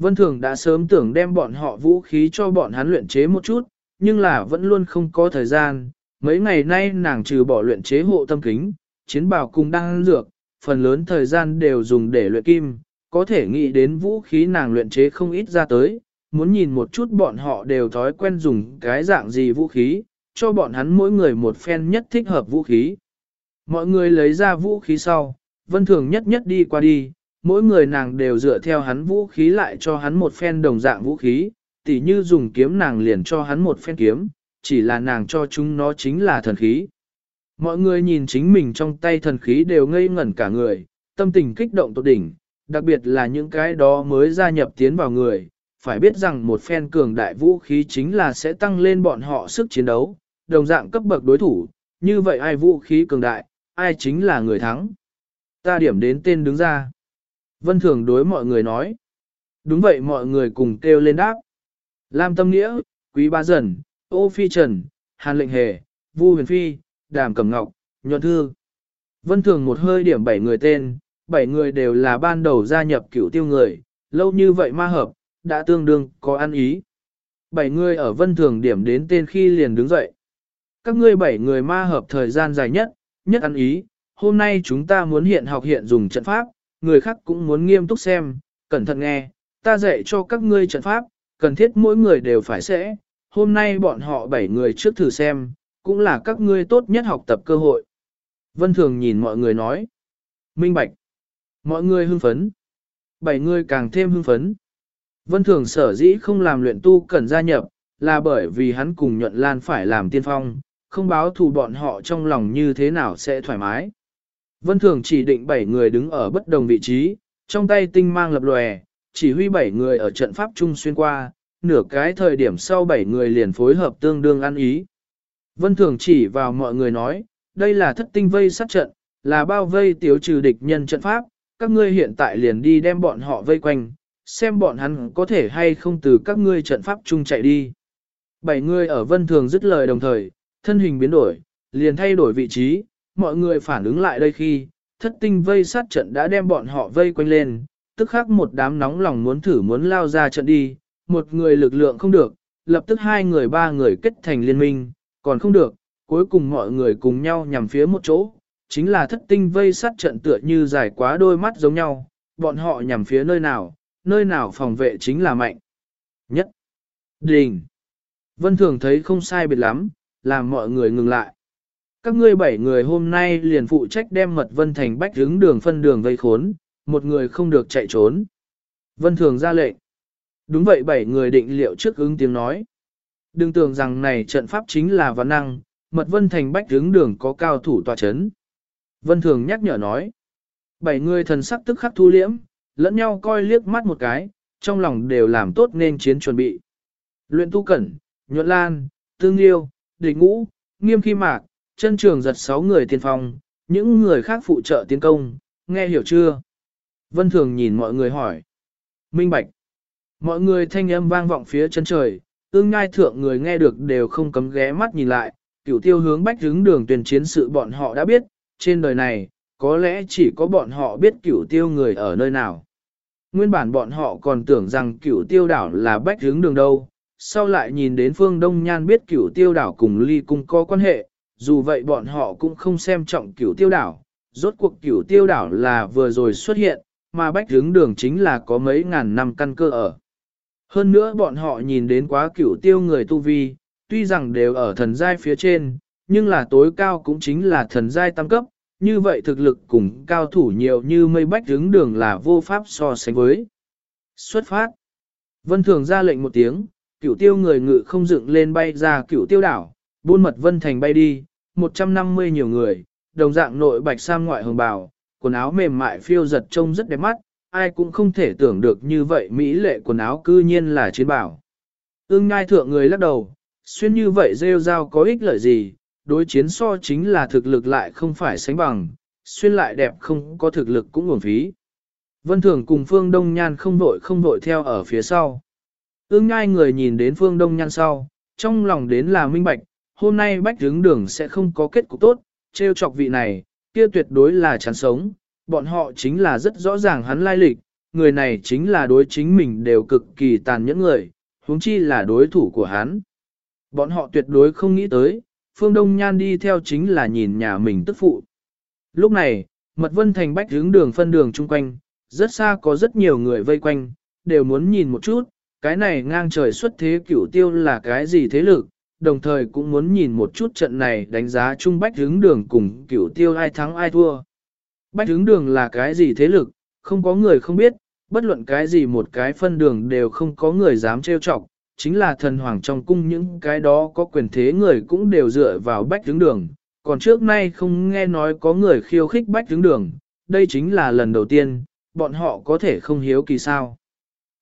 Vân Thường đã sớm tưởng đem bọn họ vũ khí cho bọn hắn luyện chế một chút, nhưng là vẫn luôn không có thời gian. Mấy ngày nay nàng trừ bỏ luyện chế hộ tâm kính, chiến bảo cùng đang dược, phần lớn thời gian đều dùng để luyện kim, có thể nghĩ đến vũ khí nàng luyện chế không ít ra tới, muốn nhìn một chút bọn họ đều thói quen dùng cái dạng gì vũ khí, cho bọn hắn mỗi người một phen nhất thích hợp vũ khí. Mọi người lấy ra vũ khí sau, vân thường nhất nhất đi qua đi, mỗi người nàng đều dựa theo hắn vũ khí lại cho hắn một phen đồng dạng vũ khí, tỉ như dùng kiếm nàng liền cho hắn một phen kiếm, chỉ là nàng cho chúng nó chính là thần khí. Mọi người nhìn chính mình trong tay thần khí đều ngây ngẩn cả người, tâm tình kích động tột đỉnh, đặc biệt là những cái đó mới gia nhập tiến vào người, phải biết rằng một phen cường đại vũ khí chính là sẽ tăng lên bọn họ sức chiến đấu, đồng dạng cấp bậc đối thủ, như vậy ai vũ khí cường đại, ai chính là người thắng. Ta điểm đến tên đứng ra. Vân Thường đối mọi người nói. Đúng vậy mọi người cùng kêu lên đáp. Lam Tâm Nghĩa, Quý Ba Dần, Ô Phi Trần, Hàn Lệnh Hề, Vu Huyền Phi, Đàm Cẩm Ngọc, Nhuận Thư. Vân Thường một hơi điểm bảy người tên, bảy người đều là ban đầu gia nhập cửu tiêu người, lâu như vậy ma hợp, đã tương đương có ăn ý. Bảy người ở Vân Thường điểm đến tên khi liền đứng dậy. Các ngươi bảy người ma hợp thời gian dài nhất, nhất ăn ý, hôm nay chúng ta muốn hiện học hiện dùng trận pháp, người khác cũng muốn nghiêm túc xem, cẩn thận nghe, ta dạy cho các ngươi trận pháp, cần thiết mỗi người đều phải sẽ, hôm nay bọn họ bảy người trước thử xem, cũng là các ngươi tốt nhất học tập cơ hội. Vân Thường nhìn mọi người nói, minh bạch, mọi người hưng phấn, bảy người càng thêm hưng phấn. Vân Thường sở dĩ không làm luyện tu cần gia nhập, là bởi vì hắn cùng nhuận lan phải làm tiên phong, không báo thù bọn họ trong lòng như thế nào sẽ thoải mái. Vân Thường chỉ định bảy người đứng ở bất đồng vị trí, trong tay tinh mang lập lòe, chỉ huy bảy người ở trận pháp chung xuyên qua, nửa cái thời điểm sau bảy người liền phối hợp tương đương ăn ý. Vân Thường chỉ vào mọi người nói, đây là thất tinh vây sát trận, là bao vây tiêu trừ địch nhân trận pháp, các ngươi hiện tại liền đi đem bọn họ vây quanh, xem bọn hắn có thể hay không từ các ngươi trận pháp chung chạy đi. Bảy người ở Vân Thường dứt lời đồng thời, thân hình biến đổi, liền thay đổi vị trí, mọi người phản ứng lại đây khi, thất tinh vây sát trận đã đem bọn họ vây quanh lên, tức khắc một đám nóng lòng muốn thử muốn lao ra trận đi, một người lực lượng không được, lập tức hai người ba người kết thành liên minh, còn không được, cuối cùng mọi người cùng nhau nhằm phía một chỗ, chính là thất tinh vây sát trận tựa như dài quá đôi mắt giống nhau, bọn họ nhằm phía nơi nào, nơi nào phòng vệ chính là mạnh. Nhất. Đình. Vân Thường thấy không sai biệt lắm, làm mọi người ngừng lại. Các ngươi bảy người hôm nay liền phụ trách đem mật Vân Thành bách hướng đường phân đường vây khốn, một người không được chạy trốn. Vân Thường ra lệnh. Đúng vậy bảy người định liệu trước ứng tiếng nói. Đừng tưởng rằng này trận pháp chính là văn năng, mật Vân Thành bách hướng đường có cao thủ tòa chấn. Vân Thường nhắc nhở nói. Bảy người thần sắc tức khắc thu liễm, lẫn nhau coi liếc mắt một cái, trong lòng đều làm tốt nên chiến chuẩn bị. Luyện tu cẩn, nhuận lan, tương yêu, địch ngũ, nghiêm khi mạc, chân trường giật sáu người tiên phong, những người khác phụ trợ tiến công, nghe hiểu chưa? Vân Thường nhìn mọi người hỏi. Minh Bạch. Mọi người thanh âm vang vọng phía chân trời, ương ngai thượng người nghe được đều không cấm ghé mắt nhìn lại, cửu tiêu hướng bách hướng đường tuyển chiến sự bọn họ đã biết, trên đời này, có lẽ chỉ có bọn họ biết cửu tiêu người ở nơi nào. Nguyên bản bọn họ còn tưởng rằng cửu tiêu đảo là bách hướng đường đâu, sau lại nhìn đến phương Đông Nhan biết cửu tiêu đảo cùng ly cung có quan hệ, dù vậy bọn họ cũng không xem trọng cửu tiêu đảo, rốt cuộc cửu tiêu đảo là vừa rồi xuất hiện, mà bách hướng đường chính là có mấy ngàn năm căn cơ ở. Hơn nữa bọn họ nhìn đến quá cửu tiêu người tu vi, tuy rằng đều ở thần giai phía trên, nhưng là tối cao cũng chính là thần giai tam cấp, như vậy thực lực cùng cao thủ nhiều như mây bách hướng đường là vô pháp so sánh với. Xuất phát. Vân Thường ra lệnh một tiếng, cửu tiêu người ngự không dựng lên bay ra cửu tiêu đảo, buôn mật Vân Thành bay đi, 150 nhiều người, đồng dạng nội bạch sam ngoại hồng bào, quần áo mềm mại phiêu giật trông rất đẹp mắt, ai cũng không thể tưởng được như vậy Mỹ lệ quần áo cư nhiên là chiến bảo. Ưng ngai thượng người lắc đầu, xuyên như vậy rêu rao có ích lợi gì, đối chiến so chính là thực lực lại không phải sánh bằng, xuyên lại đẹp không có thực lực cũng nguồn phí. Vân Thường cùng Phương Đông Nhan không vội không vội theo ở phía sau. Ưng ngai người nhìn đến Phương Đông Nhan sau, trong lòng đến là minh bạch, hôm nay bách hướng đường sẽ không có kết cục tốt, trêu chọc vị này, kia tuyệt đối là chán sống, bọn họ chính là rất rõ ràng hắn lai lịch, người này chính là đối chính mình đều cực kỳ tàn nhẫn người, huống chi là đối thủ của hắn. Bọn họ tuyệt đối không nghĩ tới, Phương Đông Nhan đi theo chính là nhìn nhà mình tức phụ. Lúc này, Mật Vân Thành bách hướng đường phân đường chung quanh, rất xa có rất nhiều người vây quanh, đều muốn nhìn một chút, cái này ngang trời xuất thế cửu tiêu là cái gì thế lực, đồng thời cũng muốn nhìn một chút trận này đánh giá chung bách hướng đường cùng cửu tiêu ai thắng ai thua. Bách hướng đường là cái gì thế lực, không có người không biết, bất luận cái gì một cái phân đường đều không có người dám trêu chọc, chính là thần hoàng trong cung những cái đó có quyền thế người cũng đều dựa vào bách hướng đường, còn trước nay không nghe nói có người khiêu khích bách hướng đường, đây chính là lần đầu tiên, bọn họ có thể không hiếu kỳ sao.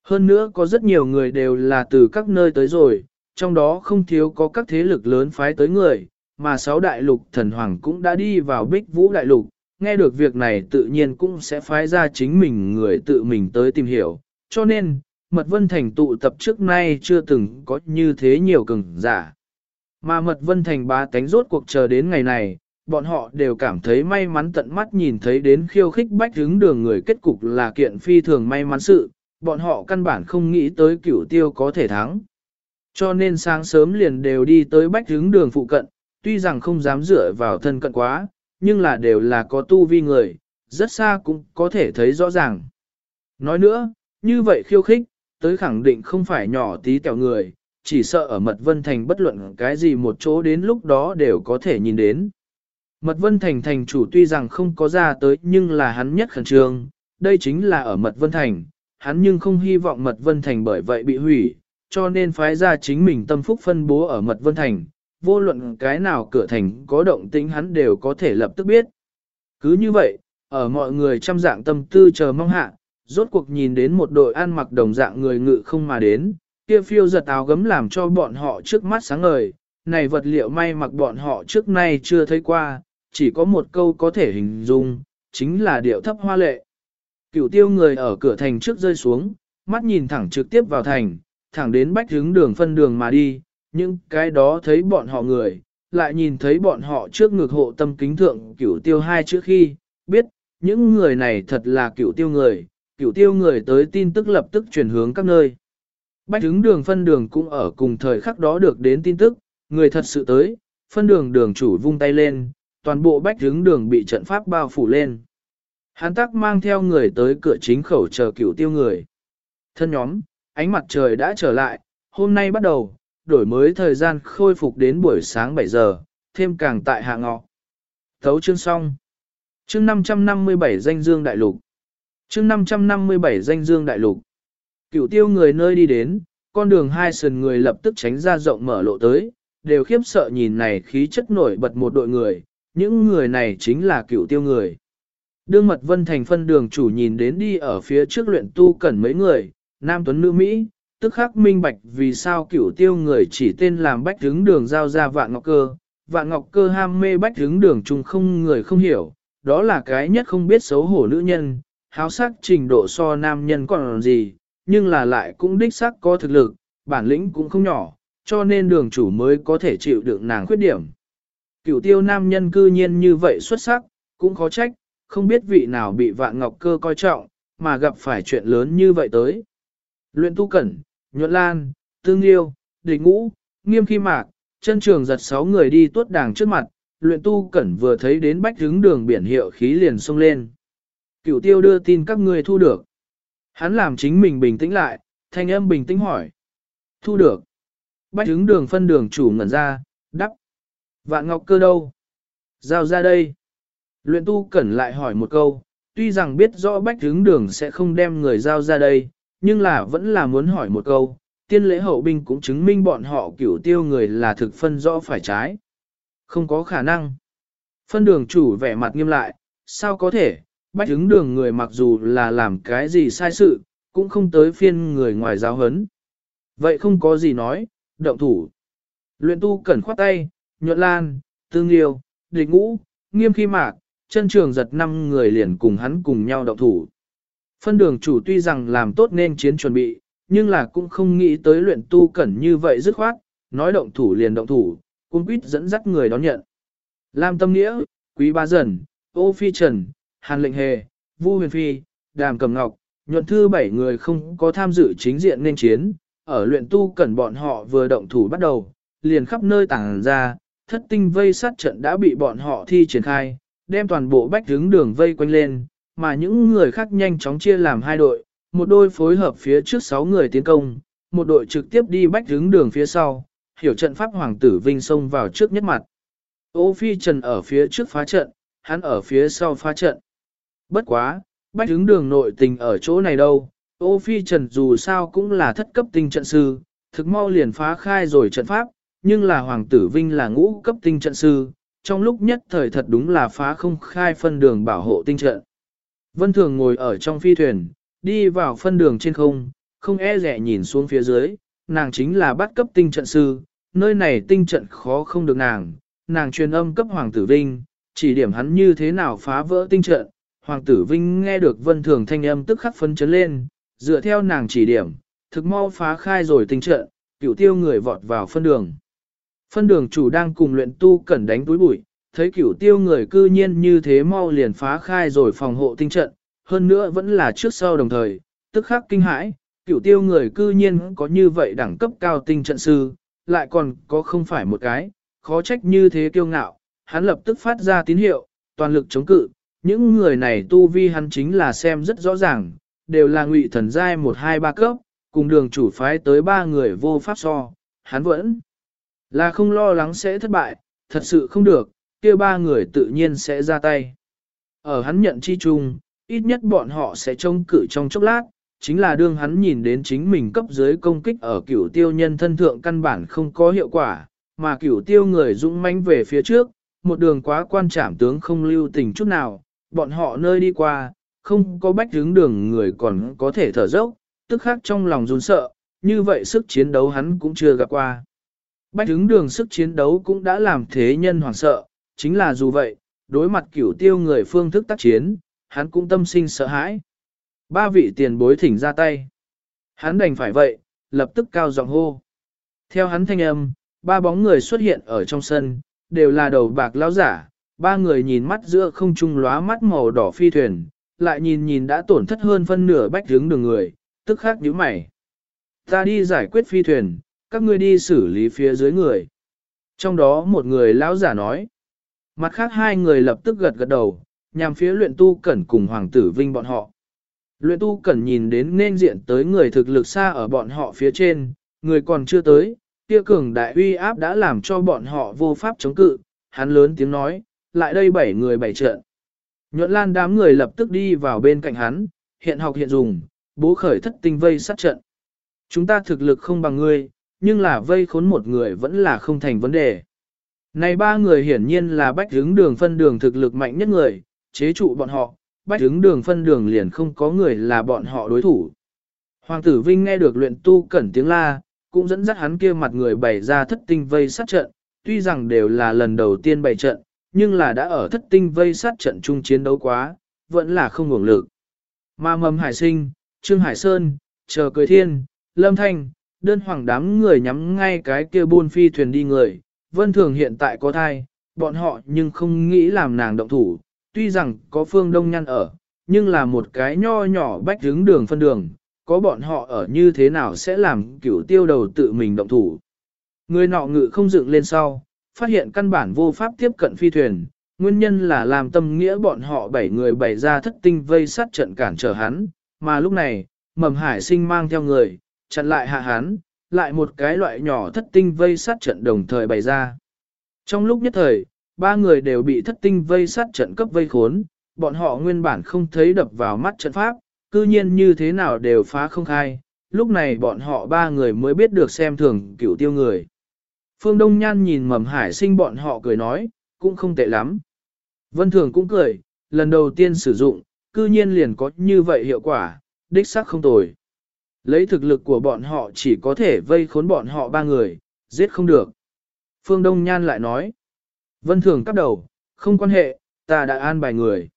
Hơn nữa có rất nhiều người đều là từ các nơi tới rồi, trong đó không thiếu có các thế lực lớn phái tới người, mà sáu đại lục thần hoàng cũng đã đi vào bích vũ đại lục, nghe được việc này tự nhiên cũng sẽ phái ra chính mình người tự mình tới tìm hiểu, cho nên, Mật Vân Thành tụ tập trước nay chưa từng có như thế nhiều cường giả. Mà Mật Vân Thành ba tánh rốt cuộc chờ đến ngày này, bọn họ đều cảm thấy may mắn tận mắt nhìn thấy đến khiêu khích bách hướng đường người kết cục là kiện phi thường may mắn sự, bọn họ căn bản không nghĩ tới cửu tiêu có thể thắng. Cho nên sáng sớm liền đều đi tới bách hướng đường phụ cận, tuy rằng không dám dựa vào thân cận quá, nhưng là đều là có tu vi người, rất xa cũng có thể thấy rõ ràng. Nói nữa, như vậy khiêu khích, tới khẳng định không phải nhỏ tí tẹo người, chỉ sợ ở Mật Vân Thành bất luận cái gì một chỗ đến lúc đó đều có thể nhìn đến. Mật Vân Thành thành chủ tuy rằng không có ra tới nhưng là hắn nhất khẩn trương, đây chính là ở Mật Vân Thành, hắn nhưng không hy vọng Mật Vân Thành bởi vậy bị hủy, cho nên phái ra chính mình tâm phúc phân bố ở Mật Vân Thành, vô luận cái nào cửa thành có động tĩnh hắn đều có thể lập tức biết. Cứ như vậy, ở mọi người trăm dạng tâm tư chờ mong hạ, rốt cuộc nhìn đến một đội ăn mặc đồng dạng người ngự không mà đến, kia phiêu giật áo gấm làm cho bọn họ trước mắt sáng ngời, này vật liệu may mặc bọn họ trước nay chưa thấy qua, chỉ có một câu có thể hình dung, chính là điệu thấp hoa lệ. Cửu tiêu người ở cửa thành trước rơi xuống, mắt nhìn thẳng trực tiếp vào thành, thẳng đến bách hướng đường phân đường mà đi, nhưng cái đó thấy bọn họ người, lại nhìn thấy bọn họ trước ngược hộ tâm kính thượng cửu tiêu hai trước khi, biết, những người này thật là cửu tiêu người, cửu tiêu người tới tin tức lập tức chuyển hướng các nơi. Bách hướng đường phân đường cũng ở cùng thời khắc đó được đến tin tức, người thật sự tới, phân đường đường chủ vung tay lên, toàn bộ bách hướng đường bị trận pháp bao phủ lên. Hắn tắc mang theo người tới cửa chính khẩu chờ cửu tiêu người. Thân nhóm, ánh mặt trời đã trở lại, hôm nay bắt đầu, đổi mới thời gian khôi phục đến buổi sáng 7 giờ, thêm càng tại hạ ngọ. Thấu chương xong. Chương 557 danh dương đại lục. Chương 557 danh dương đại lục. Cửu tiêu người nơi đi đến, con đường hai sườn người lập tức tránh ra rộng mở lộ tới, đều khiếp sợ nhìn này khí chất nổi bật một đội người, những người này chính là cửu tiêu người. Đương mật vân thành phân đường chủ nhìn đến đi ở phía trước luyện tu cẩn mấy người, nam tuấn nữ Mỹ, tức khắc minh bạch vì sao cửu tiêu người chỉ tên làm bách hướng đường giao ra vạn ngọc cơ. Vạn ngọc cơ ham mê bách hướng đường chung không người không hiểu, đó là cái nhất không biết xấu hổ nữ nhân, háo sắc trình độ so nam nhân còn gì, nhưng là lại cũng đích sắc có thực lực, bản lĩnh cũng không nhỏ, cho nên đường chủ mới có thể chịu đựng nàng khuyết điểm. Cửu tiêu nam nhân cư nhiên như vậy xuất sắc, cũng khó trách, không biết vị nào bị vạn ngọc cơ coi trọng, mà gặp phải chuyện lớn như vậy tới. Luyện tu cẩn, nhuận lan, tương yêu, địch ngũ, nghiêm khi mạc, chân trường giật sáu người đi tuốt đàng trước mặt, luyện tu cẩn vừa thấy đến bách hướng đường biển hiệu khí liền xông lên. Cửu tiêu đưa tin các ngươi thu được. Hắn làm chính mình bình tĩnh lại, thanh âm bình tĩnh hỏi. Thu được. Bách hướng đường phân đường chủ ngẩn ra, đắp. Vạn ngọc cơ đâu? Giao ra đây. Luyện tu cẩn lại hỏi một câu, tuy rằng biết rõ bách hướng đường sẽ không đem người giao ra đây, nhưng là vẫn là muốn hỏi một câu, tiên lễ hậu binh cũng chứng minh bọn họ cửu tiêu người là thực phân rõ phải trái. Không có khả năng. Phân đường chủ vẻ mặt nghiêm lại, sao có thể, bách ứng đường người mặc dù là làm cái gì sai sự, cũng không tới phiên người ngoài giáo hấn. Vậy không có gì nói, động thủ. Luyện tu cẩn khoát tay, nhuận lan, tương yêu, địch ngũ, nghiêm khi mạc, chân trường giật năm người liền cùng hắn cùng nhau động thủ. Phân đường chủ tuy rằng làm tốt nên chiến chuẩn bị, nhưng là cũng không nghĩ tới luyện tu cẩn như vậy dứt khoát, nói động thủ liền động thủ, cung quýt dẫn dắt người đón nhận. Lam Tâm Nghĩa, Quý Ba Dần, Ô Phi Trần, Hàn Lệnh Hề, Vu Huyền Phi, Đàm Cầm Ngọc, nhuận thư bảy người không có tham dự chính diện nên chiến, ở luyện tu cẩn bọn họ vừa động thủ bắt đầu, liền khắp nơi tàng ra, thất tinh vây sát trận đã bị bọn họ thi triển khai, đem toàn bộ bách hướng đường vây quanh lên, mà những người khác nhanh chóng chia làm hai đội, một đôi phối hợp phía trước sáu người tiến công, một đội trực tiếp đi bách hướng đường phía sau, hiểu trận pháp hoàng tử Vinh xông vào trước nhất mặt. Ô Phi Trần ở phía trước phá trận, hắn ở phía sau phá trận. Bất quá, bách hướng đường nội tình ở chỗ này đâu, Ô Phi Trần dù sao cũng là thất cấp tinh trận sư, thực mau liền phá khai rồi trận pháp, nhưng là Hoàng tử Vinh là ngũ cấp tinh trận sư, trong lúc nhất thời thật đúng là phá không khai phân đường bảo hộ tinh trận. Vân Thường ngồi ở trong phi thuyền, đi vào phân đường trên không, không e rẻ nhìn xuống phía dưới, nàng chính là bắt cấp tinh trận sư, nơi này tinh trận khó không được nàng, nàng truyền âm cấp Hoàng tử Vinh, chỉ điểm hắn như thế nào phá vỡ tinh trận. Hoàng tử Vinh nghe được Vân Thường thanh âm tức khắc phấn chấn lên, dựa theo nàng chỉ điểm, thực mau phá khai rồi tinh trận, cửu tiêu người vọt vào phân đường. Phân đường chủ đang cùng luyện tu cẩn đánh túi bụi, thấy cửu tiêu người cư nhiên như thế mau liền phá khai rồi phòng hộ tinh trận, hơn nữa vẫn là trước sau đồng thời, tức khắc kinh hãi, cửu tiêu người cư nhiên có như vậy đẳng cấp cao tinh trận sư, lại còn có không phải một cái, khó trách như thế kiêu ngạo, hắn lập tức phát ra tín hiệu, toàn lực chống cự, những người này tu vi hắn chính là xem rất rõ ràng, đều là ngụy thần giai 1-2-3 cấp, cùng đường chủ phái tới ba người vô pháp so, hắn vẫn là không lo lắng sẽ thất bại, thật sự không được, kia ba người tự nhiên sẽ ra tay. Ở hắn nhận chi chung, ít nhất bọn họ sẽ trông cự trong chốc lát, chính là đương hắn nhìn đến chính mình cấp dưới công kích ở cửu tiêu nhân thân thượng căn bản không có hiệu quả, mà cửu tiêu người dũng mãnh về phía trước, một đường quá quan trảm tướng không lưu tình chút nào, bọn họ nơi đi qua, không có bách hướng đường người còn có thể thở dốc, tức khác trong lòng run sợ, như vậy sức chiến đấu hắn cũng chưa gặp qua. Bách hướng đường sức chiến đấu cũng đã làm thế nhân hoảng sợ, chính là dù vậy, đối mặt cửu tiêu người phương thức tác chiến, hắn cũng tâm sinh sợ hãi. Ba vị tiền bối thỉnh ra tay. Hắn đành phải vậy, lập tức cao giọng hô. Theo hắn thanh âm, ba bóng người xuất hiện ở trong sân, đều là đầu bạc lão giả, ba người nhìn mắt giữa không trung lóa mắt màu đỏ phi thuyền, lại nhìn nhìn đã tổn thất hơn phân nửa bách hướng đường người, tức khắc nhíu mày. Ta đi giải quyết phi thuyền, các ngươi đi xử lý phía dưới người. Trong đó một người lão giả nói. Mặt khác hai người lập tức gật gật đầu, nhằm phía luyện tu cẩn cùng hoàng tử vinh bọn họ. Luyện tu cẩn nhìn đến nên diện tới người thực lực xa ở bọn họ phía trên, người còn chưa tới, kia cường đại uy áp đã làm cho bọn họ vô pháp chống cự, hắn lớn tiếng nói, lại đây bảy người bảy trận. Nhuận lan đám người lập tức đi vào bên cạnh hắn, hiện học hiện dùng, bố khởi thất tinh vây sát trận. Chúng ta thực lực không bằng ngươi, nhưng là vây khốn một người vẫn là không thành vấn đề. Này ba người hiển nhiên là bách hướng đường phân đường thực lực mạnh nhất người, chế trụ bọn họ, bách hướng đường phân đường liền không có người là bọn họ đối thủ. Hoàng tử Vinh nghe được luyện tu cẩn tiếng la, cũng dẫn dắt hắn kia mặt người bày ra thất tinh vây sát trận, tuy rằng đều là lần đầu tiên bày trận, nhưng là đã ở thất tinh vây sát trận chung chiến đấu quá, vẫn là không ngủng lực. Ma mầm hải sinh, Trương Hải Sơn, chờ cười thiên, Lâm Thanh, đơn hoàng đám người nhắm ngay cái kia buôn phi thuyền đi người, vân thường hiện tại có thai, bọn họ nhưng không nghĩ làm nàng động thủ, tuy rằng có phương đông nhăn ở, nhưng là một cái nho nhỏ bách đứng đường phân đường, có bọn họ ở như thế nào sẽ làm cửu tiêu đầu tự mình động thủ. Người nọ ngự không dựng lên sau, phát hiện căn bản vô pháp tiếp cận phi thuyền, nguyên nhân là làm tâm nghĩa bọn họ bảy người bày ra thất tinh vây sát trận cản trở hắn, mà lúc này, mầm hải sinh mang theo người, chặn lại hạ hắn, lại một cái loại nhỏ thất tinh vây sát trận đồng thời bày ra. Trong lúc nhất thời, ba người đều bị thất tinh vây sát trận cấp vây khốn, bọn họ nguyên bản không thấy đập vào mắt trận pháp, cư nhiên như thế nào đều phá không khai, lúc này bọn họ ba người mới biết được xem thường cửu tiêu người. Phương Đông Nhan nhìn mầm hải sinh bọn họ cười nói, cũng không tệ lắm. Vân Thường cũng cười, lần đầu tiên sử dụng, cư nhiên liền có như vậy hiệu quả, đích xác không tồi. Lấy thực lực của bọn họ chỉ có thể vây khốn bọn họ ba người, giết không được. Phương Đông Nhan lại nói, Vân Thường cắp đầu, không quan hệ, ta đã an bài người.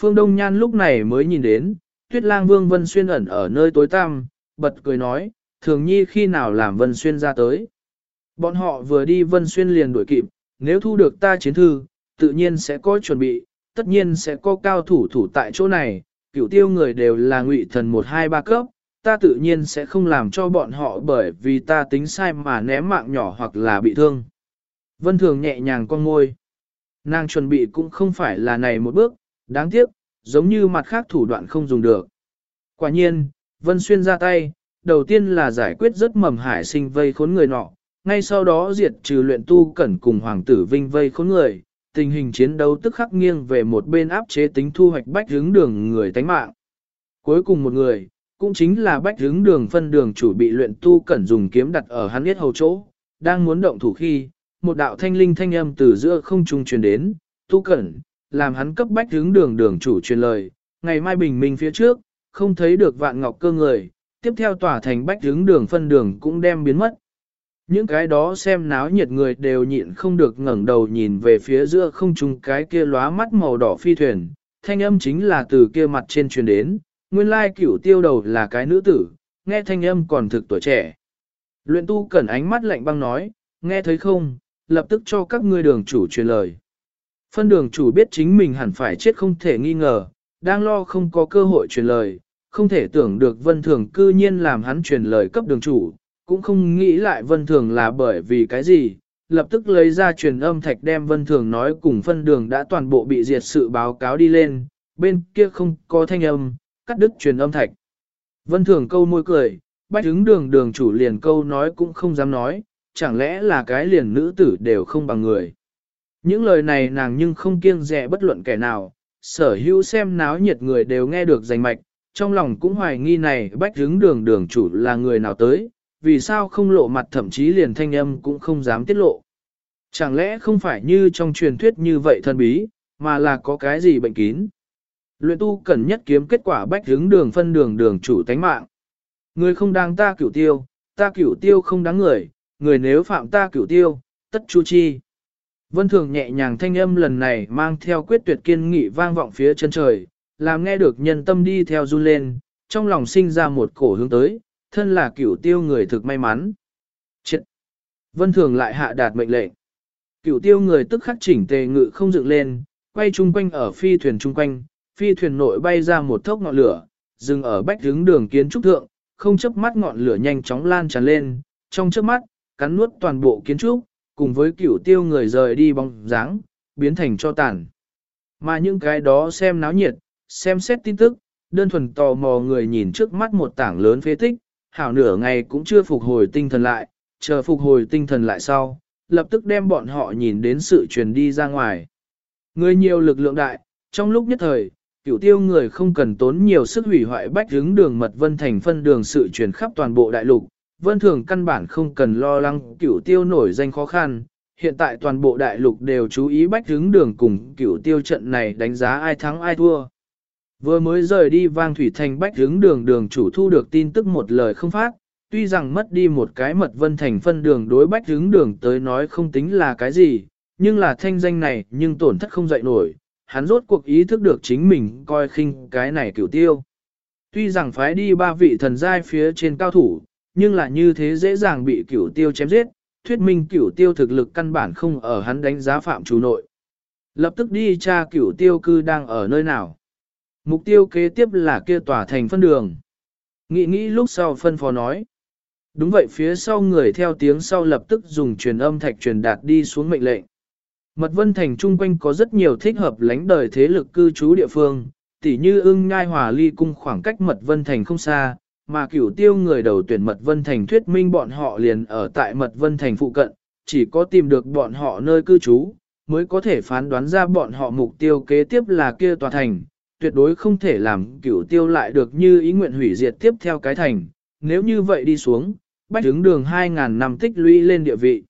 Phương Đông Nhan lúc này mới nhìn đến, Tuyết Lang Vương Vân Xuyên ẩn ở nơi tối tăm, bật cười nói, thường nhi khi nào làm Vân Xuyên ra tới. Bọn họ vừa đi Vân Xuyên liền đuổi kịp, nếu thu được ta chiến thư, tự nhiên sẽ có chuẩn bị, tất nhiên sẽ có cao thủ thủ tại chỗ này, cửu tiêu người đều là ngụy thần 1-2-3 cấp, ta tự nhiên sẽ không làm cho bọn họ bởi vì ta tính sai mà ném mạng nhỏ hoặc là bị thương. Vân Thường nhẹ nhàng con ngôi. Nàng chuẩn bị cũng không phải là này một bước, đáng tiếc, giống như mặt khác thủ đoạn không dùng được. Quả nhiên, Vân Xuyên ra tay, đầu tiên là giải quyết rất mầm hải sinh vây khốn người nọ, ngay sau đó diệt trừ luyện tu cẩn cùng hoàng tử vinh vây khốn người, tình hình chiến đấu tức khắc nghiêng về một bên áp chế tính thu hoạch bách hướng đường người tánh mạng. Cuối cùng một người, cũng chính là bách hướng đường phân đường chủ bị luyện tu cẩn dùng kiếm đặt ở hắn biết hầu chỗ, đang muốn động thủ khi, một đạo thanh linh thanh âm từ giữa không trung truyền đến, tu cẩn, làm hắn cấp bách hướng đường đường chủ truyền lời, ngày mai bình minh phía trước, không thấy được vạn ngọc cơ người, tiếp theo tỏa thành bách hướng đường phân đường cũng đem biến mất. Những cái đó xem náo nhiệt người đều nhịn không được ngẩng đầu nhìn về phía giữa không trung cái kia lóa mắt màu đỏ phi thuyền, thanh âm chính là từ kia mặt trên truyền đến, nguyên lai cửu tiêu đầu là cái nữ tử, nghe thanh âm còn thực tuổi trẻ. Luyện tu cẩn ánh mắt lạnh băng nói, nghe thấy không, lập tức cho các ngươi đường chủ truyền lời. Phân đường chủ biết chính mình hẳn phải chết không thể nghi ngờ, đang lo không có cơ hội truyền lời, không thể tưởng được vân thường cư nhiên làm hắn truyền lời cấp đường chủ, cũng không nghĩ lại vân thường là bởi vì cái gì, lập tức lấy ra truyền âm thạch đem vân thường nói cùng phân đường đã toàn bộ bị diệt sự báo cáo đi lên, bên kia không có thanh âm, cắt đứt truyền âm thạch. Vân thường câu môi cười, bách ứng đường đường chủ liền câu nói cũng không dám nói, chẳng lẽ là cái liền nữ tử đều không bằng người. Những lời này nàng nhưng không kiêng dè bất luận kẻ nào, sở hữu xem náo nhiệt người đều nghe được rành mạch, trong lòng cũng hoài nghi này bách hứng đường đường chủ là người nào tới, vì sao không lộ mặt thậm chí liền thanh âm cũng không dám tiết lộ. Chẳng lẽ không phải như trong truyền thuyết như vậy thân bí, mà là có cái gì bệnh kín. Luyện tu cần nhất kiếm kết quả bách hướng đường phân đường đường chủ tánh mạng. Người không đáng ta cửu tiêu, ta cửu tiêu không đáng người, người nếu phạm ta cửu tiêu, tất chu chi. Vân Thường nhẹ nhàng thanh âm lần này mang theo quyết tuyệt kiên nghị vang vọng phía chân trời, làm nghe được nhân tâm đi theo run lên, trong lòng sinh ra một cổ hướng tới, thân là cửu tiêu người thực may mắn. Chết! Vân Thường lại hạ đạt mệnh lệnh. Cửu tiêu người tức khắc chỉnh tề ngự không dựng lên, quay chung quanh ở phi thuyền chung quanh, phi thuyền nội bay ra một thốc ngọn lửa, dừng ở bách hướng đường kiến trúc thượng, không chấp mắt ngọn lửa nhanh chóng lan tràn lên, trong chớp mắt, cắn nuốt toàn bộ kiến trúc, cùng với cửu tiêu người rời đi bóng dáng, biến thành cho tàn. Mà những cái đó xem náo nhiệt, xem xét tin tức, đơn thuần tò mò người nhìn trước mắt một tảng lớn phế tích, hảo nửa ngày cũng chưa phục hồi tinh thần lại, chờ phục hồi tinh thần lại sau, lập tức đem bọn họ nhìn đến sự truyền đi ra ngoài. Người nhiều lực lượng đại, trong lúc nhất thời, cửu tiêu người không cần tốn nhiều sức hủy hoại bách hướng đường mật vân thành phân đường sự truyền khắp toàn bộ đại lục, vân thường căn bản không cần lo lắng cửu tiêu nổi danh khó khăn, hiện tại toàn bộ đại lục đều chú ý bách hướng đường cùng cửu tiêu trận này đánh giá ai thắng ai thua. Vừa mới rời đi vang thủy thành bách hướng đường đường chủ thu được tin tức một lời không phát, tuy rằng mất đi một cái mật vân thành phân đường đối bách hướng đường tới nói không tính là cái gì, nhưng là thanh danh này nhưng tổn thất không dậy nổi, hắn rốt cuộc ý thức được chính mình coi khinh cái này cửu tiêu. Tuy rằng phái đi ba vị thần giai phía trên cao thủ, nhưng là như thế dễ dàng bị cửu tiêu chém giết, thuyết minh cửu tiêu thực lực căn bản không ở hắn đánh giá phạm chủ nội. Lập tức đi tra cửu tiêu cư đang ở nơi nào. Mục tiêu kế tiếp là kia tòa thành phân đường. Nghĩ nghĩ lúc sau phân phó nói. Đúng vậy phía sau người theo tiếng sau lập tức dùng truyền âm thạch truyền đạt đi xuống mệnh lệnh. Mật vân thành trung quanh có rất nhiều thích hợp lánh đời thế lực cư trú địa phương, tỉ như ưng nhai hòa ly cung khoảng cách mật vân thành không xa, mà cửu tiêu người đầu tuyển Mật Vân Thành thuyết minh bọn họ liền ở tại Mật Vân Thành phụ cận, chỉ có tìm được bọn họ nơi cư trú, mới có thể phán đoán ra bọn họ mục tiêu kế tiếp là kia tòa thành, tuyệt đối không thể làm cửu tiêu lại được như ý nguyện hủy diệt tiếp theo cái thành, nếu như vậy đi xuống, bách đứng đường 2.000 năm tích lũy lên địa vị.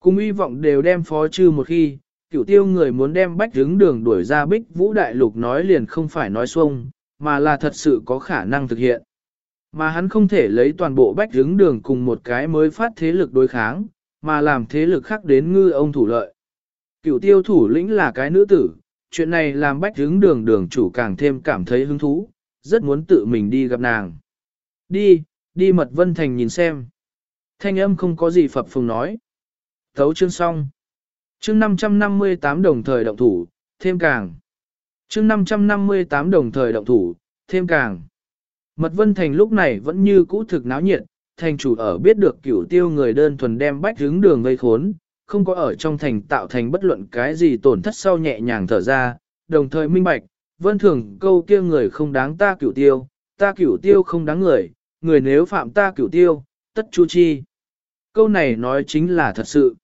Cùng hy vọng đều đem phó trừ một khi, cửu tiêu người muốn đem bách hướng đường đuổi ra bích vũ đại lục nói liền không phải nói xuông, mà là thật sự có khả năng thực hiện. Mà hắn không thể lấy toàn bộ bách hướng đường cùng một cái mới phát thế lực đối kháng, mà làm thế lực khác đến ngư ông thủ lợi. Cựu tiêu thủ lĩnh là cái nữ tử, chuyện này làm bách hướng đường đường chủ càng thêm cảm thấy hứng thú, rất muốn tự mình đi gặp nàng. Đi, đi mật vân thành nhìn xem. Thanh âm không có gì phập phùng nói. Thấu chương xong. Chương 558 đồng thời động thủ, thêm càng. Chương 558 đồng thời động thủ, thêm càng. Mật Vân Thành lúc này vẫn như cũ thực náo nhiệt, thành chủ ở biết được cửu tiêu người đơn thuần đem bách hướng đường gây khốn, không có ở trong thành tạo thành bất luận cái gì tổn thất sau nhẹ nhàng thở ra, đồng thời minh bạch, vân thường câu kia người không đáng ta cửu tiêu, ta cửu tiêu không đáng người, người nếu phạm ta cửu tiêu, tất chu chi. Câu này nói chính là thật sự.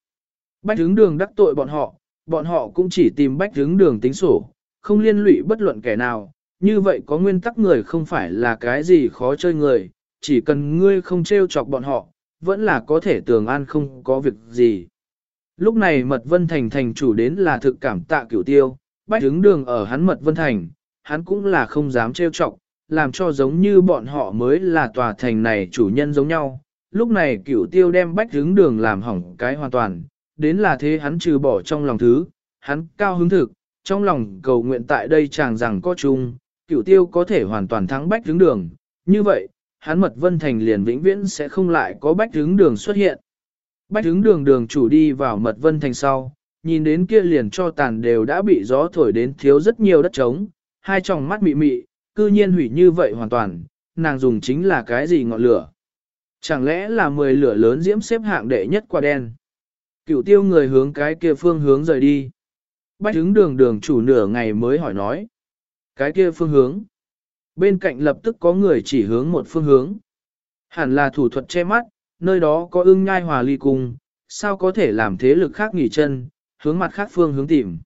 Bách hướng đường đắc tội bọn họ, bọn họ cũng chỉ tìm bách hướng đường tính sổ, không liên lụy bất luận kẻ nào, như vậy có nguyên tắc người không phải là cái gì khó chơi người, chỉ cần ngươi không trêu chọc bọn họ, vẫn là có thể tường an không có việc gì. Lúc này Mật Vân Thành thành chủ đến là thực cảm tạ cửu tiêu, bách hướng đường ở hắn Mật Vân Thành, hắn cũng là không dám trêu chọc, làm cho giống như bọn họ mới là tòa thành này chủ nhân giống nhau. Lúc này cửu tiêu đem bách hướng đường làm hỏng cái hoàn toàn, đến là thế hắn trừ bỏ trong lòng thứ, hắn cao hứng thực, trong lòng cầu nguyện tại đây chàng rằng có chung, cửu tiêu có thể hoàn toàn thắng bách hướng đường, như vậy, hắn mật vân thành liền vĩnh viễn sẽ không lại có bách hướng đường xuất hiện. Bách hướng đường đường chủ đi vào mật vân thành sau, nhìn đến kia liền cho tàn đều đã bị gió thổi đến thiếu rất nhiều đất trống, hai tròng mắt mị mị, cư nhiên hủy như vậy hoàn toàn, nàng dùng chính là cái gì ngọn lửa. Chẳng lẽ là 10 lửa lớn diễm xếp hạng đệ nhất quả đen. Cựu tiêu người hướng cái kia phương hướng rời đi. Bách hướng đường đường chủ nửa ngày mới hỏi nói. Cái kia phương hướng. Bên cạnh lập tức có người chỉ hướng một phương hướng. Hẳn là thủ thuật che mắt, nơi đó có ưng nhai hòa ly cung, sao có thể làm thế lực khác nghỉ chân, hướng mặt khác phương hướng tìm.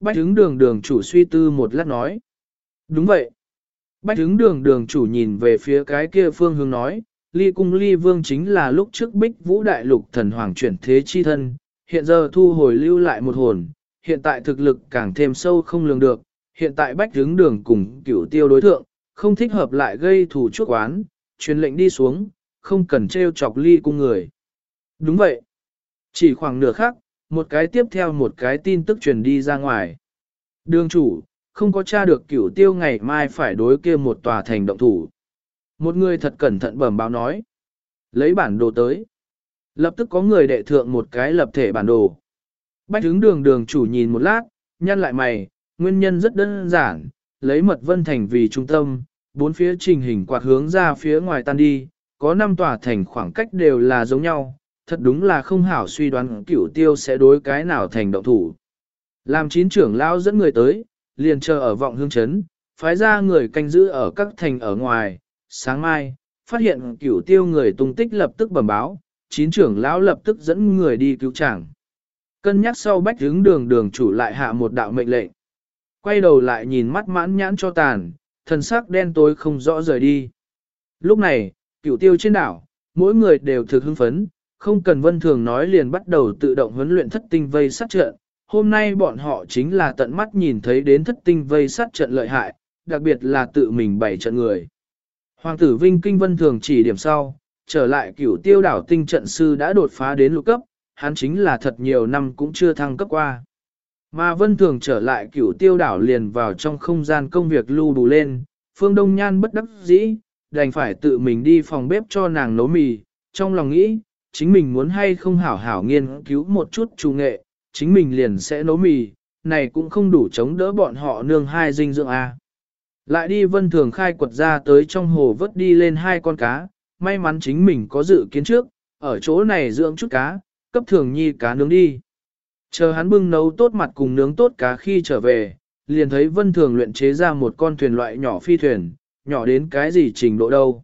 Bách hướng đường đường chủ suy tư một lát nói. Đúng vậy. Bách hướng đường đường chủ nhìn về phía cái kia phương hướng nói, ly cung ly vương chính là lúc trước bích vũ đại lục thần hoàng chuyển thế chi thân, hiện giờ thu hồi lưu lại một hồn, hiện tại thực lực càng thêm sâu không lường được, hiện tại bách hướng đường cùng cửu tiêu đối thượng, không thích hợp lại gây thủ chuốc oán, truyền lệnh đi xuống, không cần treo chọc ly cung người. Đúng vậy. Chỉ khoảng nửa khắc, một cái tiếp theo một cái tin tức truyền đi ra ngoài. Đường chủ, không có tra được cửu tiêu ngày mai phải đối kia một tòa thành động thủ. Một người thật cẩn thận bẩm báo nói. Lấy bản đồ tới. Lập tức có người đệ thượng một cái lập thể bản đồ. Bách hướng đường đường chủ nhìn một lát, nhăn lại mày, nguyên nhân rất đơn giản, lấy mật vân thành vì trung tâm, bốn phía trình hình quạt hướng ra phía ngoài tan đi, có năm tòa thành khoảng cách đều là giống nhau, thật đúng là không hảo suy đoán cửu tiêu sẽ đối cái nào thành động thủ. Làm chín trưởng lao dẫn người tới, liền chờ ở vọng hương chấn, phái ra người canh giữ ở các thành ở ngoài, sáng mai, phát hiện cửu tiêu người tung tích lập tức bẩm báo, chín trưởng lão lập tức dẫn người đi cứu chàng. Cân nhắc sau bách hướng đường đường chủ lại hạ một đạo mệnh lệnh. Quay đầu lại nhìn mắt mãn nhãn cho tàn, thần sắc đen tối không rõ rời đi. Lúc này, cửu tiêu trên đảo, mỗi người đều thực hưng phấn, không cần vân thường nói liền bắt đầu tự động huấn luyện thất tinh vây sát trận. Hôm nay bọn họ chính là tận mắt nhìn thấy đến thất tinh vây sát trận lợi hại, đặc biệt là tự mình bày trận người. Hoàng tử Vinh Kinh Vân thường chỉ điểm sau, trở lại cửu tiêu đảo tinh trận sư đã đột phá đến lục cấp, hắn chính là thật nhiều năm cũng chưa thăng cấp qua. Mà vân thường trở lại cửu tiêu đảo liền vào trong không gian công việc lưu đủ lên, phương đông nhan bất đắc dĩ, đành phải tự mình đi phòng bếp cho nàng nấu mì, trong lòng nghĩ, chính mình muốn hay không hảo hảo nghiên cứu một chút chủ nghệ, chính mình liền sẽ nấu mì, này cũng không đủ chống đỡ bọn họ nương hai dinh dưỡng A. Lại đi vân thường khai quật ra tới trong hồ vớt đi lên hai con cá, may mắn chính mình có dự kiến trước, ở chỗ này dưỡng chút cá, cấp thường nhi cá nướng đi. Chờ hắn bưng nấu tốt mặt cùng nướng tốt cá khi trở về, liền thấy vân thường luyện chế ra một con thuyền loại nhỏ phi thuyền, nhỏ đến cái gì trình độ đâu.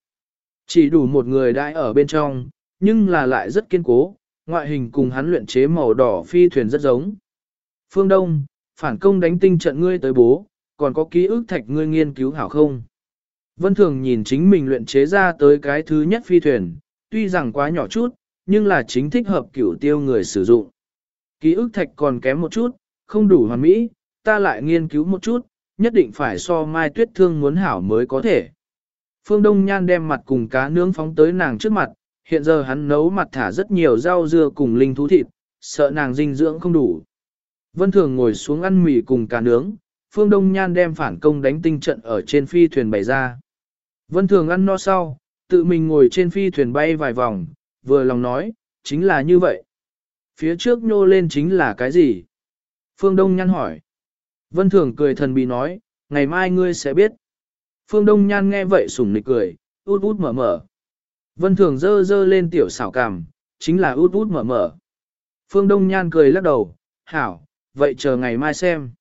Chỉ đủ một người đãi ở bên trong, nhưng là lại rất kiên cố, ngoại hình cùng hắn luyện chế màu đỏ phi thuyền rất giống. Phương Đông, phản công đánh tinh trận ngươi tới bố, còn có ký ức thạch ngươi nghiên cứu hảo không? Vân Thường nhìn chính mình luyện chế ra tới cái thứ nhất phi thuyền, tuy rằng quá nhỏ chút, nhưng là chính thích hợp cửu tiêu người sử dụng. Ký ức thạch còn kém một chút, không đủ hoàn mỹ, ta lại nghiên cứu một chút, nhất định phải so mai tuyết thương muốn hảo mới có thể. Phương Đông Nhan đem mặt cùng cá nướng phóng tới nàng trước mặt, hiện giờ hắn nấu mặt thả rất nhiều rau dưa cùng linh thú thịt, sợ nàng dinh dưỡng không đủ. Vân Thường ngồi xuống ăn mì cùng cá nướng, Phương Đông Nhan đem phản công đánh tinh trận ở trên phi thuyền bày ra. Vân Thường ăn no sau, tự mình ngồi trên phi thuyền bay vài vòng, vừa lòng nói, chính là như vậy. Phía trước nhô lên chính là cái gì? Phương Đông Nhan hỏi. Vân Thường cười thần bí nói, ngày mai ngươi sẽ biết. Phương Đông Nhan nghe vậy sủng nịch cười, út út mở mở. Vân Thường dơ dơ lên tiểu xảo cảm, chính là út út mở mở. Phương Đông Nhan cười lắc đầu, hảo, vậy chờ ngày mai xem.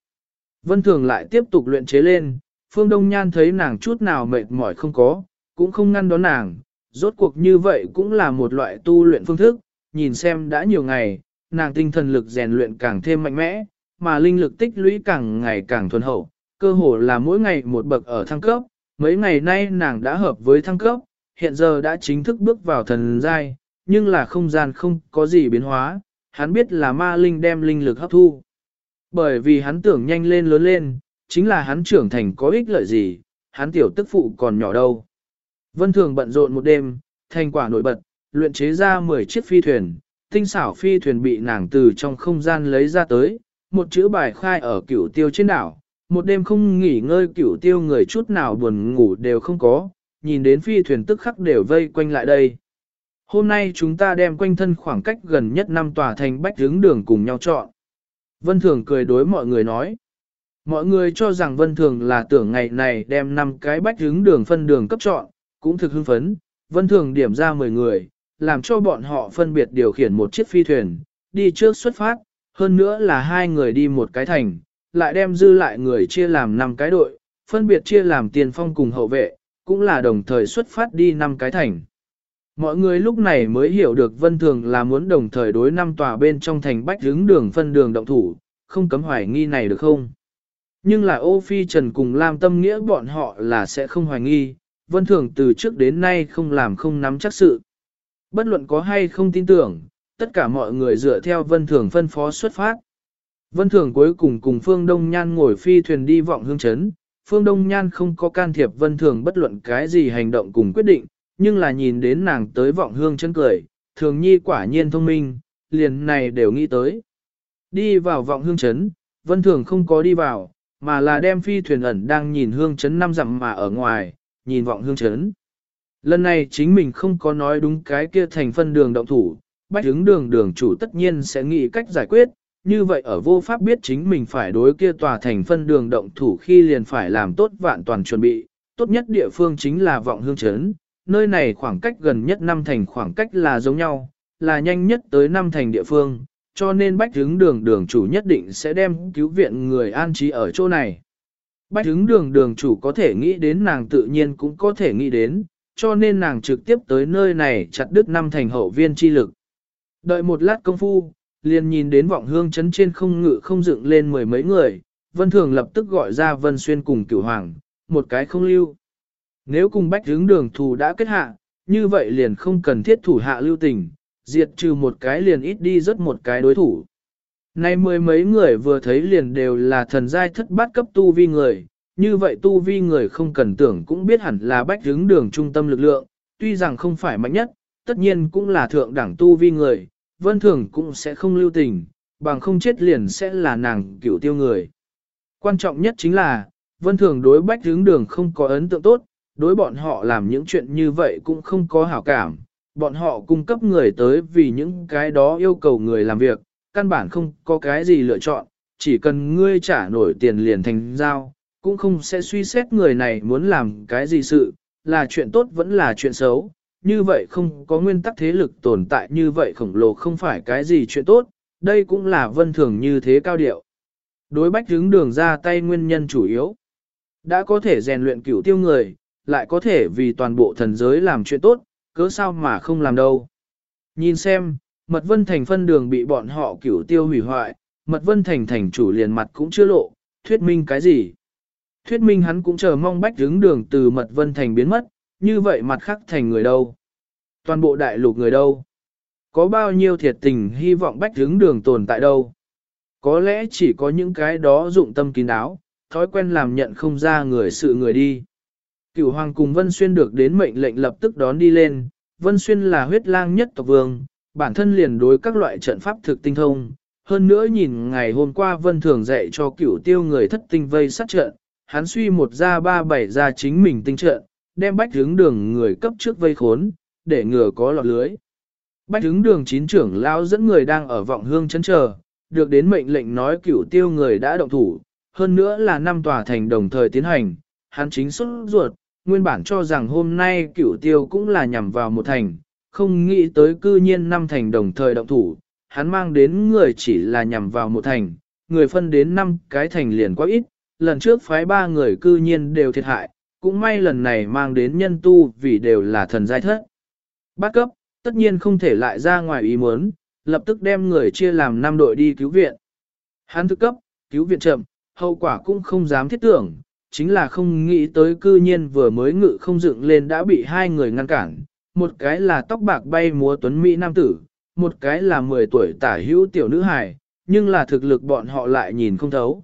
Vân Thường lại tiếp tục luyện chế lên, Phương Đông Nhan thấy nàng chút nào mệt mỏi không có, cũng không ngăn đón nàng, rốt cuộc như vậy cũng là một loại tu luyện phương thức, nhìn xem đã nhiều ngày, nàng tinh thần lực rèn luyện càng thêm mạnh mẽ, mà linh lực tích lũy càng ngày càng thuần hậu, cơ hồ là mỗi ngày một bậc ở thăng cấp, mấy ngày nay nàng đã hợp với thăng cấp, hiện giờ đã chính thức bước vào thần giai, nhưng là không gian không có gì biến hóa, hắn biết là ma linh đem linh lực hấp thu. Bởi vì hắn tưởng nhanh lên lớn lên, chính là hắn trưởng thành có ích lợi gì, hắn tiểu tức phụ còn nhỏ đâu. Vân Thường bận rộn một đêm, thành quả nổi bật, luyện chế ra 10 chiếc phi thuyền, tinh xảo phi thuyền bị nàng từ trong không gian lấy ra tới, một chữ bài khai ở cửu tiêu trên đảo, một đêm không nghỉ ngơi cửu tiêu người chút nào buồn ngủ đều không có, nhìn đến phi thuyền tức khắc đều vây quanh lại đây. Hôm nay chúng ta đem quanh thân khoảng cách gần nhất năm tòa thành bách hướng đường cùng nhau chọn. Vân Thường cười đối mọi người nói. Mọi người cho rằng Vân Thường là tưởng ngày này đem năm cái bách hướng đường phân đường cấp chọn, cũng thực hưng phấn. Vân Thường điểm ra 10 người, làm cho bọn họ phân biệt điều khiển một chiếc phi thuyền, đi trước xuất phát, hơn nữa là hai người đi một cái thành, lại đem dư lại người chia làm năm cái đội, phân biệt chia làm tiền phong cùng hậu vệ, cũng là đồng thời xuất phát đi năm cái thành. Mọi người lúc này mới hiểu được vân thường là muốn đồng thời đối năm tòa bên trong thành bách hướng đường phân đường động thủ, không cấm hoài nghi này được không? Nhưng là ô phi trần cùng lam tâm nghĩa bọn họ là sẽ không hoài nghi, vân thường từ trước đến nay không làm không nắm chắc sự. Bất luận có hay không tin tưởng, tất cả mọi người dựa theo vân thường phân phó xuất phát. Vân thường cuối cùng cùng Phương Đông Nhan ngồi phi thuyền đi vọng hương chấn, Phương Đông Nhan không có can thiệp vân thường bất luận cái gì hành động cùng quyết định, nhưng là nhìn đến nàng tới vọng hương chân cười, thường nhi quả nhiên thông minh, liền này đều nghĩ tới. Đi vào vọng hương chấn, vân thường không có đi vào, mà là đem phi thuyền ẩn đang nhìn hương chấn năm dặm mà ở ngoài, nhìn vọng hương chấn. Lần này chính mình không có nói đúng cái kia thành phân đường động thủ, bách hướng đường đường chủ tất nhiên sẽ nghĩ cách giải quyết, như vậy ở vô pháp biết chính mình phải đối kia tòa thành phân đường động thủ khi liền phải làm tốt vạn toàn chuẩn bị, tốt nhất địa phương chính là vọng hương chấn, nơi này khoảng cách gần nhất năm thành khoảng cách là giống nhau, là nhanh nhất tới năm thành địa phương, cho nên bách hướng đường đường chủ nhất định sẽ đem cứu viện người an trí ở chỗ này. Bách hướng đường đường chủ có thể nghĩ đến nàng tự nhiên cũng có thể nghĩ đến, cho nên nàng trực tiếp tới nơi này chặt đứt năm thành hậu viên chi lực. Đợi một lát công phu, liền nhìn đến vọng hương chấn trên không ngự không dựng lên mười mấy người, Vân Thường lập tức gọi ra Vân Xuyên cùng cửu hoàng, một cái không lưu. Nếu cùng bách hướng đường thù đã kết hạ, như vậy liền không cần thiết thủ hạ lưu tình, diệt trừ một cái liền ít đi rất một cái đối thủ. Nay mười mấy người vừa thấy liền đều là thần giai thất bát cấp tu vi người, như vậy tu vi người không cần tưởng cũng biết hẳn là bách hướng đường trung tâm lực lượng, tuy rằng không phải mạnh nhất, tất nhiên cũng là thượng đẳng tu vi người, vân thường cũng sẽ không lưu tình, bằng không chết liền sẽ là nàng cựu tiêu người. Quan trọng nhất chính là, vân thường đối bách hướng đường không có ấn tượng tốt, đối bọn họ làm những chuyện như vậy cũng không có hảo cảm, bọn họ cung cấp người tới vì những cái đó yêu cầu người làm việc, căn bản không có cái gì lựa chọn, chỉ cần ngươi trả nổi tiền liền thành giao, cũng không sẽ suy xét người này muốn làm cái gì sự, là chuyện tốt vẫn là chuyện xấu, như vậy không có nguyên tắc thế lực tồn tại như vậy khổng lồ không phải cái gì chuyện tốt, đây cũng là vân thường như thế cao điệu. Đối bách hướng đường ra tay nguyên nhân chủ yếu, đã có thể rèn luyện cửu tiêu người, lại có thể vì toàn bộ thần giới làm chuyện tốt, cớ sao mà không làm đâu. Nhìn xem, mật vân thành phân đường bị bọn họ cửu tiêu hủy hoại, mật vân thành thành chủ liền mặt cũng chưa lộ, thuyết minh cái gì. Thuyết minh hắn cũng chờ mong bách hướng đường từ mật vân thành biến mất, như vậy mặt khắc thành người đâu. Toàn bộ đại lục người đâu. Có bao nhiêu thiệt tình hy vọng bách hướng đường tồn tại đâu. Có lẽ chỉ có những cái đó dụng tâm kín đáo, thói quen làm nhận không ra người sự người đi. Cửu hoàng cùng Vân Xuyên được đến mệnh lệnh lập tức đón đi lên, Vân Xuyên là huyết lang nhất tộc vương, bản thân liền đối các loại trận pháp thực tinh thông. Hơn nữa nhìn ngày hôm qua Vân Thường dạy cho cửu tiêu người thất tinh vây sát trận, hắn suy một ra ba bảy ra chính mình tinh trận, đem bách hướng đường người cấp trước vây khốn, để ngừa có lọt lưới. Bách hướng đường chín trưởng lao dẫn người đang ở vọng hương chấn chờ, được đến mệnh lệnh nói cửu tiêu người đã động thủ, hơn nữa là năm tòa thành đồng thời tiến hành, hắn chính xuất ruột, nguyên bản cho rằng hôm nay cửu tiêu cũng là nhằm vào một thành, không nghĩ tới cư nhiên năm thành đồng thời động thủ, hắn mang đến người chỉ là nhằm vào một thành, người phân đến năm cái thành liền quá ít, lần trước phái ba người cư nhiên đều thiệt hại, cũng may lần này mang đến nhân tu vì đều là thần giai thất. Bát cấp, tất nhiên không thể lại ra ngoài ý muốn, lập tức đem người chia làm năm đội đi cứu viện. Hắn thức cấp, cứu viện chậm, hậu quả cũng không dám thiết tưởng, chính là không nghĩ tới cư nhiên vừa mới ngự không dựng lên đã bị hai người ngăn cản. Một cái là tóc bạc bay múa tuấn Mỹ nam tử, một cái là 10 tuổi tả hữu tiểu nữ hài, nhưng là thực lực bọn họ lại nhìn không thấu.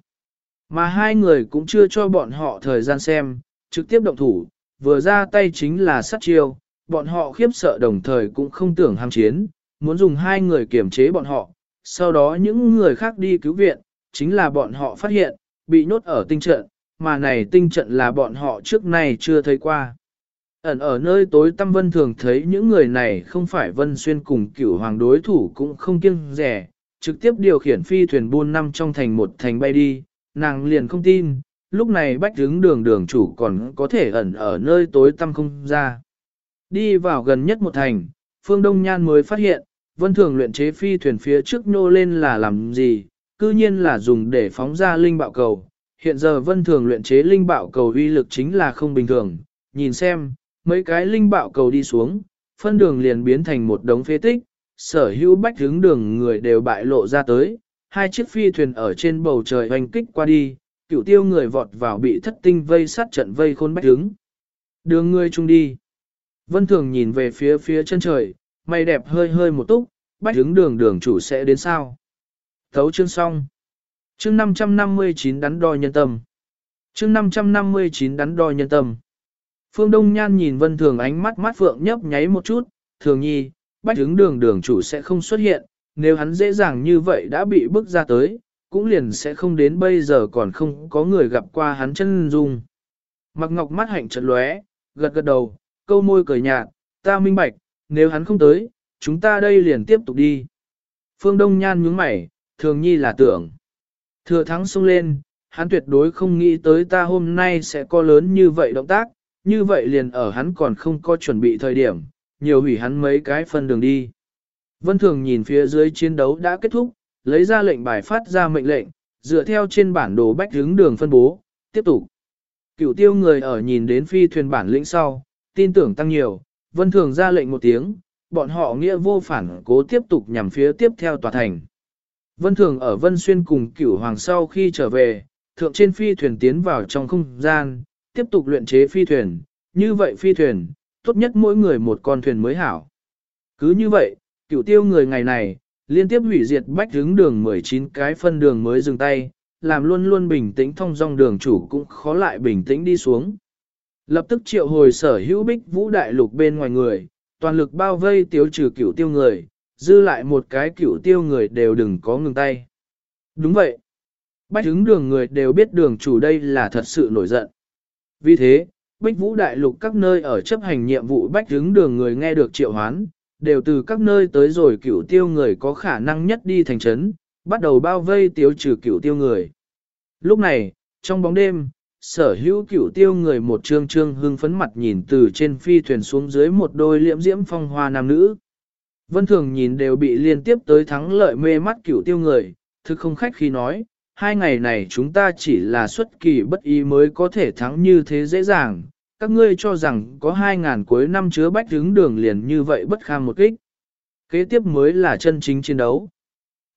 Mà hai người cũng chưa cho bọn họ thời gian xem, trực tiếp động thủ, vừa ra tay chính là sát chiêu, bọn họ khiếp sợ đồng thời cũng không tưởng ham chiến, muốn dùng hai người kiểm chế bọn họ, sau đó những người khác đi cứu viện, chính là bọn họ phát hiện, bị nhốt ở tinh trận, mà này tinh trận là bọn họ trước nay chưa thấy qua. Ẩn ở nơi tối tâm vân thường thấy những người này không phải vân xuyên cùng cửu hoàng đối thủ cũng không kiêng rẻ, trực tiếp điều khiển phi thuyền buôn năm trong thành một thành bay đi, nàng liền không tin, lúc này bách đứng đường đường chủ còn có thể ẩn ở nơi tối tăm không ra. Đi vào gần nhất một thành, phương Đông Nhan mới phát hiện, vân thường luyện chế phi thuyền phía trước nô lên là làm gì, cư nhiên là dùng để phóng ra linh bạo cầu. Hiện giờ vân thường luyện chế linh bạo cầu uy lực chính là không bình thường, nhìn xem, mấy cái linh bạo cầu đi xuống, phân đường liền biến thành một đống phế tích, sở hữu bách hướng đường người đều bại lộ ra tới, hai chiếc phi thuyền ở trên bầu trời hoành kích qua đi, cửu tiêu người vọt vào bị thất tinh vây sát trận vây khôn bách hướng. Đường người chung đi. Vân Thường nhìn về phía phía chân trời, mày đẹp hơi hơi một túc, bách hướng đường đường chủ sẽ đến sao. Thấu chương xong. Chương 559 đắn đo nhân tâm. Chương 559 đắn đo nhân tâm. Phương Đông Nhan nhìn Vân Thường ánh mắt mắt phượng nhấp nháy một chút, thường nhi, bách hướng đường đường chủ sẽ không xuất hiện, nếu hắn dễ dàng như vậy đã bị bức ra tới, cũng liền sẽ không đến bây giờ còn không có người gặp qua hắn chân dung. Mặc ngọc mắt hạnh trật lóe, gật gật đầu, câu môi cười nhạt, ta minh bạch, nếu hắn không tới, chúng ta đây liền tiếp tục đi. Phương Đông Nhan nhướng mày, thường nhi là tưởng. Thừa thắng xông lên, hắn tuyệt đối không nghĩ tới ta hôm nay sẽ có lớn như vậy động tác, như vậy liền ở hắn còn không có chuẩn bị thời điểm, nhiều hủy hắn mấy cái phân đường đi. Vân Thường nhìn phía dưới chiến đấu đã kết thúc, lấy ra lệnh bài phát ra mệnh lệnh, dựa theo trên bản đồ bách hướng đường phân bố, tiếp tục. Cựu tiêu người ở nhìn đến phi thuyền bản lĩnh sau, tin tưởng tăng nhiều, Vân Thường ra lệnh một tiếng, bọn họ nghĩa vô phản cố tiếp tục nhằm phía tiếp theo tòa thành. Vân Thường ở Vân Xuyên cùng cửu hoàng sau khi trở về, thượng trên phi thuyền tiến vào trong không gian, tiếp tục luyện chế phi thuyền, như vậy phi thuyền, tốt nhất mỗi người một con thuyền mới hảo. Cứ như vậy, cửu tiêu người ngày này, liên tiếp hủy diệt bách hướng đường 19 cái phân đường mới dừng tay, làm luôn luôn bình tĩnh thông dong đường chủ cũng khó lại bình tĩnh đi xuống. Lập tức triệu hồi sở hữu bích vũ đại lục bên ngoài người, toàn lực bao vây tiêu trừ cửu tiêu người, dư lại một cái cửu tiêu người đều đừng có ngừng tay. Đúng vậy. Bách hướng đường người đều biết đường chủ đây là thật sự nổi giận. Vì thế, Bích Vũ Đại Lục các nơi ở chấp hành nhiệm vụ bách hướng đường người nghe được triệu hoán, đều từ các nơi tới rồi cửu tiêu người có khả năng nhất đi thành trấn, bắt đầu bao vây tiêu trừ cửu tiêu người. Lúc này, trong bóng đêm, sở hữu cửu tiêu người một trương trương hưng phấn mặt nhìn từ trên phi thuyền xuống dưới một đôi liễm diễm phong hoa nam nữ. Vân thường nhìn đều bị liên tiếp tới thắng lợi mê mắt cửu tiêu người, thực không khách khi nói, hai ngày này chúng ta chỉ là xuất kỳ bất ý mới có thể thắng như thế dễ dàng, các ngươi cho rằng có hai ngàn cuối năm chứa bách đứng đường liền như vậy bất kham một kích. Kế tiếp mới là chân chính chiến đấu.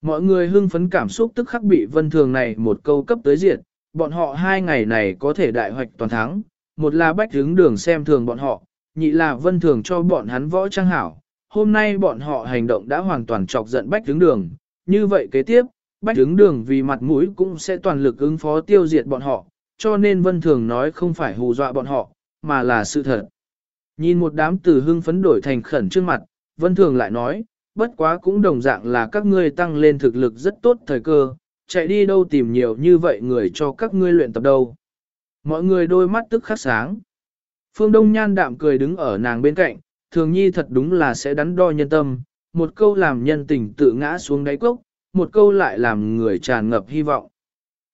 Mọi người hưng phấn cảm xúc tức khắc bị vân thường này một câu cấp tới diệt, bọn họ hai ngày này có thể đại hoạch toàn thắng, một là bách đứng đường xem thường bọn họ, nhị là vân thường cho bọn hắn võ trang hảo. Hôm nay bọn họ hành động đã hoàn toàn chọc giận bách đứng đường, như vậy kế tiếp, bách đứng đường vì mặt mũi cũng sẽ toàn lực ứng phó tiêu diệt bọn họ, cho nên vân thường nói không phải hù dọa bọn họ, mà là sự thật. Nhìn một đám từ hưng phấn đổi thành khẩn trước mặt, Vân Thường lại nói, bất quá cũng đồng dạng là các ngươi tăng lên thực lực rất tốt thời cơ, chạy đi đâu tìm nhiều như vậy người cho các ngươi luyện tập đâu. Mọi người đôi mắt tức khắc sáng. Phương Đông Nhan đạm cười đứng ở nàng bên cạnh, thường nhi thật đúng là sẽ đắn đo nhân tâm, một câu làm nhân tình tự ngã xuống đáy cốc, một câu lại làm người tràn ngập hy vọng.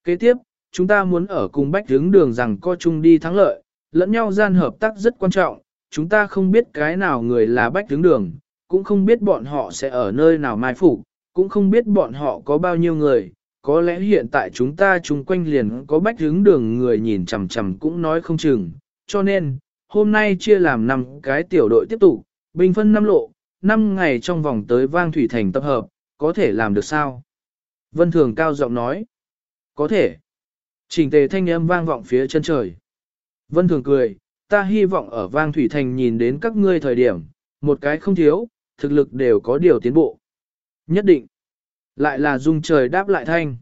Kế tiếp, chúng ta muốn ở cùng bách hướng đường rằng co chung đi thắng lợi, lẫn nhau gian hợp tác rất quan trọng, chúng ta không biết cái nào người là bách hướng đường, cũng không biết bọn họ sẽ ở nơi nào mai phục, cũng không biết bọn họ có bao nhiêu người, có lẽ hiện tại chúng ta chung quanh liền có bách hướng đường người nhìn chằm chằm cũng nói không chừng, cho nên, hôm nay chia làm 5 cái tiểu đội tiếp tục, bình phân 5 lộ, 5 ngày trong vòng tới vang thủy thành tập hợp, có thể làm được sao? Vân Thường cao giọng nói, có thể. Trình tề thanh âm vang vọng phía chân trời. Vân Thường cười, ta hy vọng ở vang thủy thành nhìn đến các ngươi thời điểm, một cái không thiếu, thực lực đều có điều tiến bộ. Nhất định. Lại là dung trời đáp lại thanh.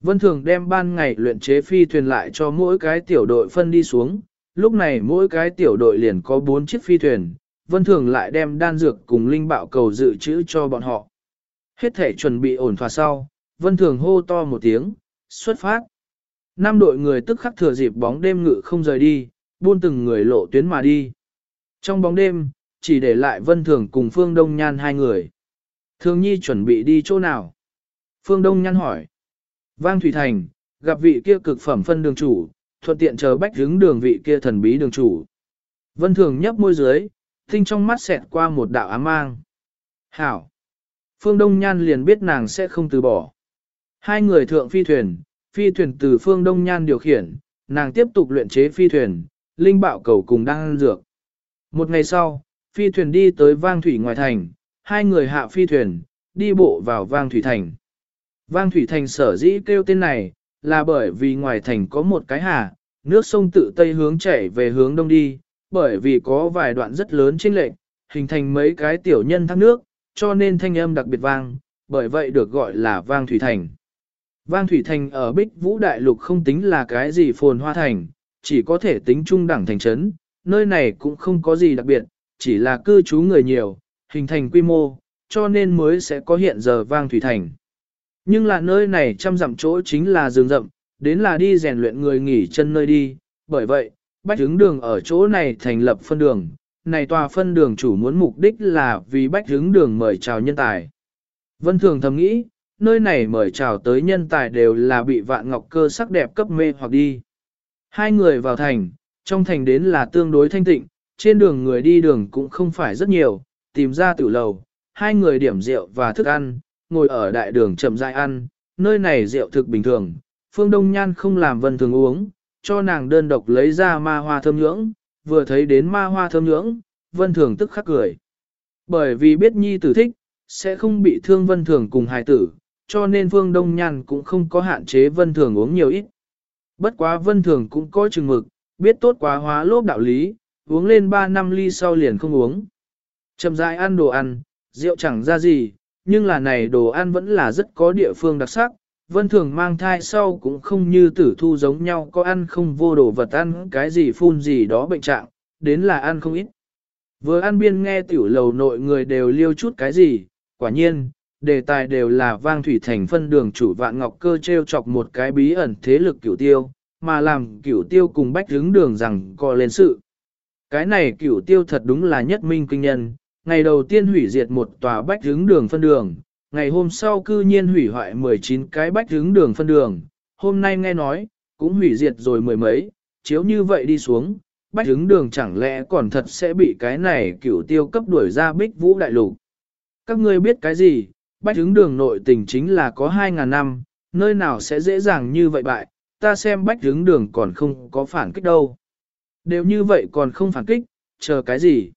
Vân Thường đem ban ngày luyện chế phi thuyền lại cho mỗi cái tiểu đội phân đi xuống, lúc này mỗi cái tiểu đội liền có 4 chiếc phi thuyền, Vân Thường lại đem đan dược cùng linh bạo cầu dự trữ cho bọn họ. Hết thể chuẩn bị ổn thỏa sau, Vân Thường hô to một tiếng, xuất phát. Năm đội người tức khắc thừa dịp bóng đêm ngự không rời đi, buôn từng người lộ tuyến mà đi. Trong bóng đêm, chỉ để lại Vân Thường cùng Phương Đông Nhan hai người. Thường Nhi chuẩn bị đi chỗ nào? Phương Đông Nhan hỏi. Vang Thủy Thành, gặp vị kia cực phẩm phân đường chủ, thuận tiện chờ bách hứng đường vị kia thần bí đường chủ. Vân Thường nhấp môi dưới, tinh trong mắt xẹt qua một đạo ám mang. Hảo! Phương Đông Nhan liền biết nàng sẽ không từ bỏ. Hai người thượng phi thuyền, phi thuyền từ Phương Đông Nhan điều khiển, nàng tiếp tục luyện chế phi thuyền, linh bạo cầu cùng đang ăn dược. Một ngày sau, phi thuyền đi tới vang thủy ngoài thành, hai người hạ phi thuyền, đi bộ vào vang thủy thành. Vang thủy thành sở dĩ kêu tên này, là bởi vì ngoài thành có một cái hà, nước sông tự tây hướng chảy về hướng đông đi, bởi vì có vài đoạn rất lớn trên lệch, hình thành mấy cái tiểu nhân thác nước, cho nên thanh âm đặc biệt vang, bởi vậy được gọi là vang thủy thành. Vang thủy thành ở Bích Vũ Đại Lục không tính là cái gì phồn hoa thành, chỉ có thể tính trung đẳng thành trấn, nơi này cũng không có gì đặc biệt, chỉ là cư trú người nhiều, hình thành quy mô, cho nên mới sẽ có hiện giờ vang thủy thành. Nhưng là nơi này trăm dặm chỗ chính là rừng rậm, đến là đi rèn luyện người nghỉ chân nơi đi, bởi vậy, bách hướng đường ở chỗ này thành lập phân đường, này tòa phân đường chủ muốn mục đích là vì bách hướng đường mời chào nhân tài. Vân Thường thầm nghĩ, nơi này mời chào tới nhân tài đều là bị vạn ngọc cơ sắc đẹp cấp mê hoặc đi. Hai người vào thành, trong thành đến là tương đối thanh tịnh, trên đường người đi đường cũng không phải rất nhiều, tìm ra tử lầu, hai người điểm rượu và thức ăn, ngồi ở đại đường chậm rãi ăn, nơi này rượu thực bình thường, phương đông nhan không làm vân thường uống, cho nàng đơn độc lấy ra ma hoa thơm nhưỡng, vừa thấy đến ma hoa thơm nhưỡng, vân thường tức khắc cười. Bởi vì biết nhi tử thích, sẽ không bị thương vân thường cùng hài tử, cho nên phương đông nhan cũng không có hạn chế vân thường uống nhiều ít. Bất quá vân thường cũng có chừng mực, biết tốt quá hóa lốp đạo lý, uống lên 3 năm ly sau liền không uống. Chậm rãi ăn đồ ăn, rượu chẳng ra gì, nhưng là này đồ ăn vẫn là rất có địa phương đặc sắc. Vân thường mang thai sau cũng không như tử thu giống nhau có ăn không vô đồ vật ăn cái gì phun gì đó bệnh trạng, đến là ăn không ít. Vừa ăn biên nghe tiểu lầu nội người đều liêu chút cái gì, quả nhiên, đề tài đều là vang thủy thành phân đường chủ vạn ngọc cơ treo chọc một cái bí ẩn thế lực cửu tiêu, mà làm cửu tiêu cùng bách hướng đường rằng co lên sự. Cái này cửu tiêu thật đúng là nhất minh kinh nhân, ngày đầu tiên hủy diệt một tòa bách hướng đường phân đường, ngày hôm sau cư nhiên hủy hoại 19 cái bách hướng đường phân đường, hôm nay nghe nói, cũng hủy diệt rồi mười mấy, chiếu như vậy đi xuống, bách hướng đường chẳng lẽ còn thật sẽ bị cái này cửu tiêu cấp đuổi ra bích vũ đại lục. Các ngươi biết cái gì, bách hướng đường nội tình chính là có 2.000 năm, nơi nào sẽ dễ dàng như vậy bại, ta xem bách hướng đường còn không có phản kích đâu. Đều như vậy còn không phản kích, chờ cái gì?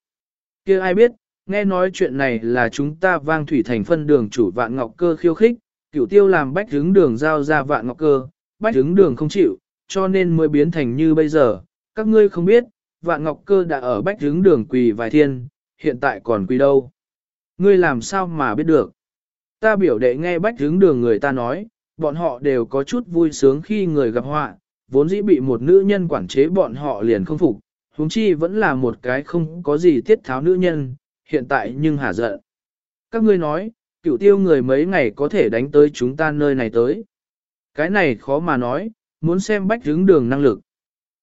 kia ai biết, nghe nói chuyện này là chúng ta vang thủy thành phân đường chủ vạn ngọc cơ khiêu khích, cửu tiêu làm bách hướng đường giao ra vạn ngọc cơ, bách hướng đường không chịu, cho nên mới biến thành như bây giờ, các ngươi không biết, vạn ngọc cơ đã ở bách hướng đường quỳ vài thiên, hiện tại còn quỳ đâu. Ngươi làm sao mà biết được? Ta biểu đệ nghe bách hướng đường người ta nói, bọn họ đều có chút vui sướng khi người gặp họa, vốn dĩ bị một nữ nhân quản chế bọn họ liền không phục, huống chi vẫn là một cái không có gì tiết tháo nữ nhân, hiện tại nhưng hả giận. Các ngươi nói, cựu tiêu người mấy ngày có thể đánh tới chúng ta nơi này tới. Cái này khó mà nói, muốn xem bách hướng đường năng lực.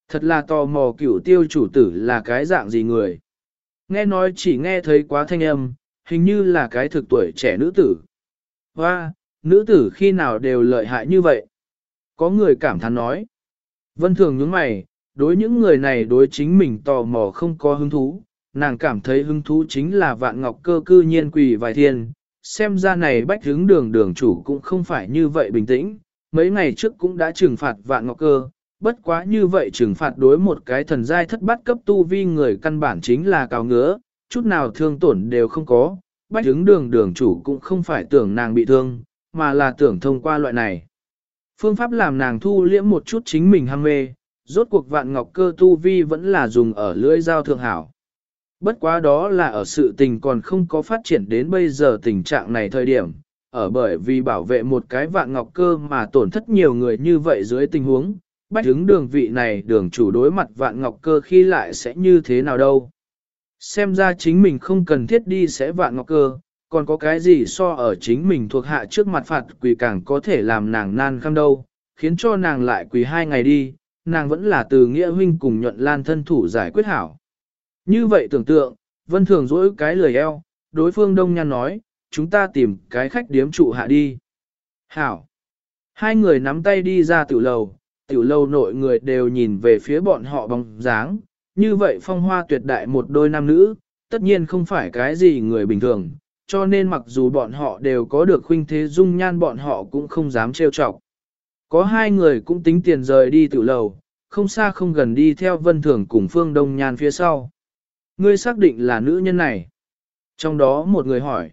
Thật là tò mò cựu tiêu chủ tử là cái dạng gì người. Nghe nói chỉ nghe thấy quá thanh âm, hình như là cái thực tuổi trẻ nữ tử. Hoa, nữ tử khi nào đều lợi hại như vậy? Có người cảm thán nói. Vân thường những mày, đối những người này đối chính mình tò mò không có hứng thú, nàng cảm thấy hứng thú chính là vạn ngọc cơ cư nhiên quỳ vài thiên, xem ra này bách hướng đường đường chủ cũng không phải như vậy bình tĩnh, mấy ngày trước cũng đã trừng phạt vạn ngọc cơ, bất quá như vậy trừng phạt đối một cái thần giai thất bát cấp tu vi người căn bản chính là cào ngứa, chút nào thương tổn đều không có, bách hướng đường đường chủ cũng không phải tưởng nàng bị thương, mà là tưởng thông qua loại này. Phương pháp làm nàng thu liễm một chút chính mình ham mê, rốt cuộc vạn ngọc cơ tu vi vẫn là dùng ở lưỡi dao thượng hảo. Bất quá đó là ở sự tình còn không có phát triển đến bây giờ tình trạng này thời điểm, ở bởi vì bảo vệ một cái vạn ngọc cơ mà tổn thất nhiều người như vậy dưới tình huống, bách đứng đường vị này đường chủ đối mặt vạn ngọc cơ khi lại sẽ như thế nào đâu. Xem ra chính mình không cần thiết đi sẽ vạn ngọc cơ, còn có cái gì so ở chính mình thuộc hạ trước mặt phạt quỳ càng có thể làm nàng nan khăm đâu, khiến cho nàng lại quỳ hai ngày đi, nàng vẫn là từ nghĩa huynh cùng nhuận lan thân thủ giải quyết hảo. Như vậy tưởng tượng, vân thường dỗi cái lười eo, đối phương đông nhan nói, chúng ta tìm cái khách điếm trụ hạ đi. Hảo! Hai người nắm tay đi ra tiểu lầu, tiểu lầu nội người đều nhìn về phía bọn họ bóng dáng, như vậy phong hoa tuyệt đại một đôi nam nữ, tất nhiên không phải cái gì người bình thường, cho nên mặc dù bọn họ đều có được khuynh thế dung nhan bọn họ cũng không dám trêu chọc. Có hai người cũng tính tiền rời đi tiểu lầu, không xa không gần đi theo vân thường cùng phương đông nhan phía sau. Ngươi xác định là nữ nhân này. Trong đó một người hỏi.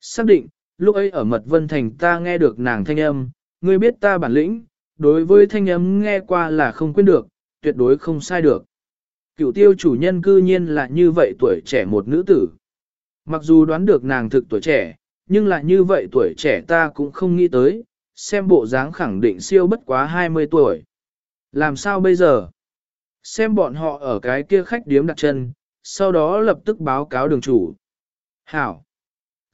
Xác định, lúc ấy ở mật vân thành ta nghe được nàng thanh âm, ngươi biết ta bản lĩnh, đối với thanh âm nghe qua là không quên được, tuyệt đối không sai được. Cựu tiêu chủ nhân cư nhiên là như vậy tuổi trẻ một nữ tử. Mặc dù đoán được nàng thực tuổi trẻ, nhưng là như vậy tuổi trẻ ta cũng không nghĩ tới, xem bộ dáng khẳng định siêu bất quá 20 tuổi. Làm sao bây giờ? Xem bọn họ ở cái kia khách điếm đặt chân, sau đó lập tức báo cáo đường chủ. Hảo!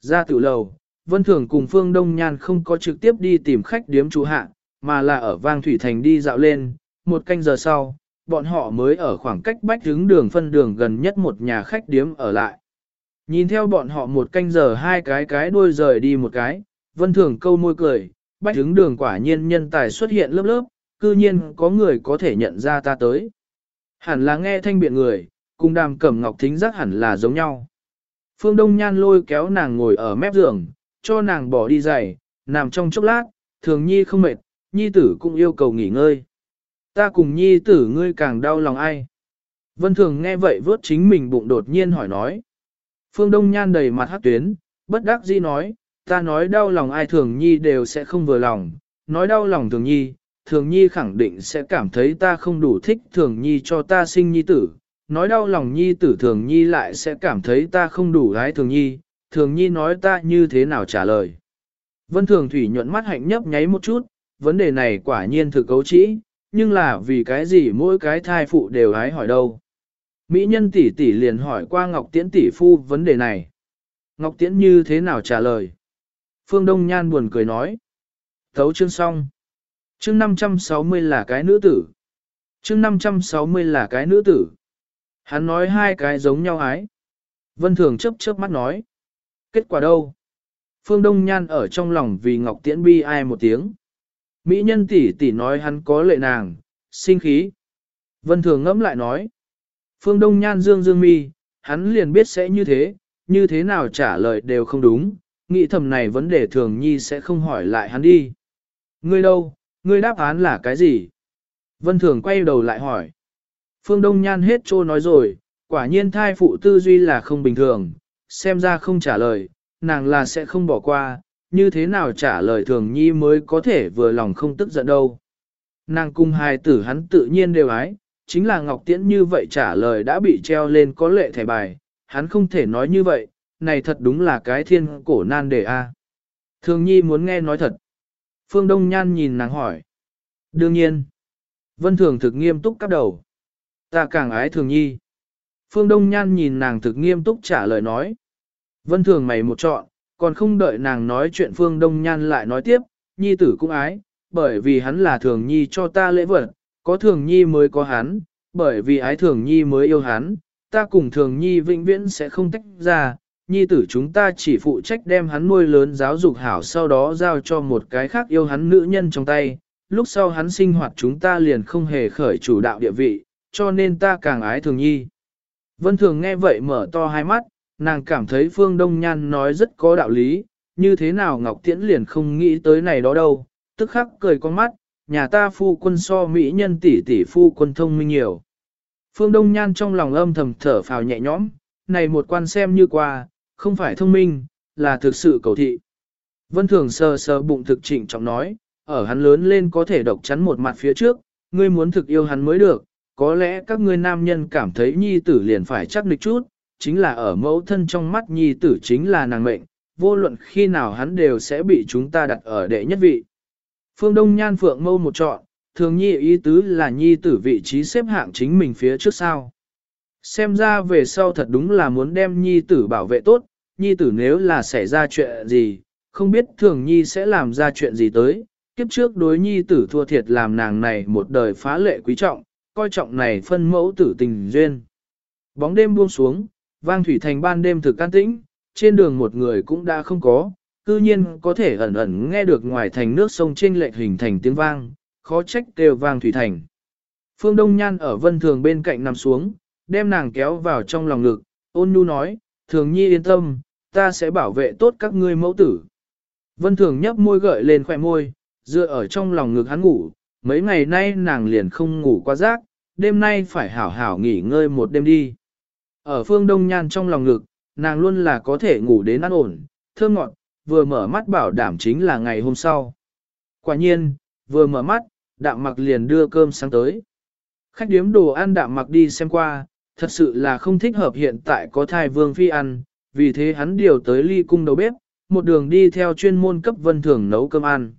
Ra tiểu lầu, Vân Thường cùng Phương Đông Nhan không có trực tiếp đi tìm khách điếm chủ hạ, mà là ở Vang Thủy Thành đi dạo lên, một canh giờ sau, bọn họ mới ở khoảng cách bách hướng đường phân đường gần nhất một nhà khách điếm ở lại. Nhìn theo bọn họ một canh giờ hai cái cái đuôi rời đi một cái, Vân Thường câu môi cười, bách hướng đường quả nhiên nhân tài xuất hiện lớp lớp, cư nhiên có người có thể nhận ra ta tới. Hẳn là nghe thanh biện người, cùng đàm cẩm ngọc thính giác hẳn là giống nhau. Phương Đông Nhan lôi kéo nàng ngồi ở mép giường, cho nàng bỏ đi giày, nằm trong chốc lát, thường nhi không mệt, nhi tử cũng yêu cầu nghỉ ngơi. Ta cùng nhi tử ngươi càng đau lòng ai. Vân thường nghe vậy vớt chính mình bụng đột nhiên hỏi nói. Phương Đông Nhan đầy mặt hát tuyến, bất đắc dĩ nói, ta nói đau lòng ai thường nhi đều sẽ không vừa lòng, nói đau lòng thường nhi, thường nhi khẳng định sẽ cảm thấy ta không đủ thích thường nhi cho ta sinh nhi tử, nói đau lòng nhi tử thường nhi lại sẽ cảm thấy ta không đủ gái thường nhi, thường nhi nói ta như thế nào trả lời. Vân thường thủy nhuận mắt hạnh nhấp nháy một chút, vấn đề này quả nhiên thực cấu trĩ, nhưng là vì cái gì mỗi cái thai phụ đều hái hỏi đâu. Mỹ nhân tỷ tỷ liền hỏi qua Ngọc Tiễn tỷ phu vấn đề này. Ngọc Tiễn như thế nào trả lời? Phương Đông Nhan buồn cười nói. Thấu chương xong. Chương 560 là cái nữ tử. Chương 560 là cái nữ tử. Hắn nói hai cái giống nhau ái. Vân Thường chấp chớp mắt nói. Kết quả đâu? Phương Đông Nhan ở trong lòng vì Ngọc Tiễn bi ai một tiếng. Mỹ nhân tỷ tỷ nói hắn có lệ nàng, sinh khí. Vân Thường ngẫm lại nói. Phương Đông Nhan dương dương mi, hắn liền biết sẽ như thế, như thế nào trả lời đều không đúng, nghĩ thầm này vấn đề thường nhi sẽ không hỏi lại hắn đi. Ngươi đâu, ngươi đáp án là cái gì? Vân Thường quay đầu lại hỏi. Phương Đông Nhan hết trô nói rồi, quả nhiên thai phụ tư duy là không bình thường, xem ra không trả lời, nàng là sẽ không bỏ qua, như thế nào trả lời thường nhi mới có thể vừa lòng không tức giận đâu. Nàng cung hai tử hắn tự nhiên đều ái, chính là Ngọc Tiễn như vậy trả lời đã bị treo lên có lệ thẻ bài, hắn không thể nói như vậy, này thật đúng là cái thiên cổ nan đề a. Thường nhi muốn nghe nói thật. Phương Đông Nhan nhìn nàng hỏi. Đương nhiên. Vân Thường thực nghiêm túc cắp đầu. Ta càng ái Thường nhi. Phương Đông Nhan nhìn nàng thực nghiêm túc trả lời nói. Vân Thường mày một chọn, còn không đợi nàng nói chuyện Phương Đông Nhan lại nói tiếp, nhi tử cũng ái, bởi vì hắn là Thường nhi cho ta lễ vật, có Thường nhi mới có hắn, bởi vì ái Thường nhi mới yêu hắn, ta cùng Thường nhi vĩnh viễn sẽ không tách ra, nhi tử chúng ta chỉ phụ trách đem hắn nuôi lớn giáo dục hảo sau đó giao cho một cái khác yêu hắn nữ nhân trong tay, lúc sau hắn sinh hoạt chúng ta liền không hề khởi chủ đạo địa vị, cho nên ta càng ái thường nhi. Vân thường nghe vậy mở to hai mắt, nàng cảm thấy Phương Đông Nhan nói rất có đạo lý, như thế nào Ngọc Tiễn liền không nghĩ tới này đó đâu, tức khắc cười con mắt, nhà ta phu quân so mỹ nhân tỷ tỷ phu quân thông minh nhiều. Phương Đông Nhan trong lòng âm thầm thở phào nhẹ nhõm, này một quan xem như qua, không phải thông minh, là thực sự cầu thị. Vân Thường sờ sờ bụng thực chỉnh trọng nói, ở hắn lớn lên có thể độc chắn một mặt phía trước, ngươi muốn thực yêu hắn mới được, có lẽ các ngươi nam nhân cảm thấy nhi tử liền phải chắc nịch chút, chính là ở mẫu thân trong mắt nhi tử chính là nàng mệnh, vô luận khi nào hắn đều sẽ bị chúng ta đặt ở đệ nhất vị. Phương Đông Nhan Phượng mâu một chọn, thường nhi ý tứ là nhi tử vị trí xếp hạng chính mình phía trước sau. Xem ra về sau thật đúng là muốn đem nhi tử bảo vệ tốt, nhi tử nếu là xảy ra chuyện gì, không biết thường nhi sẽ làm ra chuyện gì tới, kiếp trước đối nhi tử thua thiệt làm nàng này một đời phá lệ quý trọng, coi trọng này phân mẫu tử tình duyên. Bóng đêm buông xuống, vang thủy thành ban đêm thực can tĩnh, trên đường một người cũng đã không có, cư nhiên có thể ẩn ẩn nghe được ngoài thành nước sông trên lệch hình thành tiếng vang, khó trách kêu vang thủy thành. Phương Đông Nhan ở vân thường bên cạnh nằm xuống, đem nàng kéo vào trong lòng ngực, ôn nhu nói, thường nhi yên tâm, ta sẽ bảo vệ tốt các ngươi mẫu tử. Vân thường nhấp môi gợi lên khỏe môi, dựa ở trong lòng ngực hắn ngủ, mấy ngày nay nàng liền không ngủ qua giấc, đêm nay phải hảo hảo nghỉ ngơi một đêm đi. Ở phương đông nhan trong lòng ngực, nàng luôn là có thể ngủ đến ăn ổn, thơm ngọt, vừa mở mắt bảo đảm chính là ngày hôm sau. Quả nhiên, vừa mở mắt, đạm mặc liền đưa cơm sáng tới. Khách điếm đồ ăn đạm mặc đi xem qua, thật sự là không thích hợp hiện tại có thai vương phi ăn, vì thế hắn điều tới ly cung đầu bếp, một đường đi theo chuyên môn cấp vân thường nấu cơm ăn.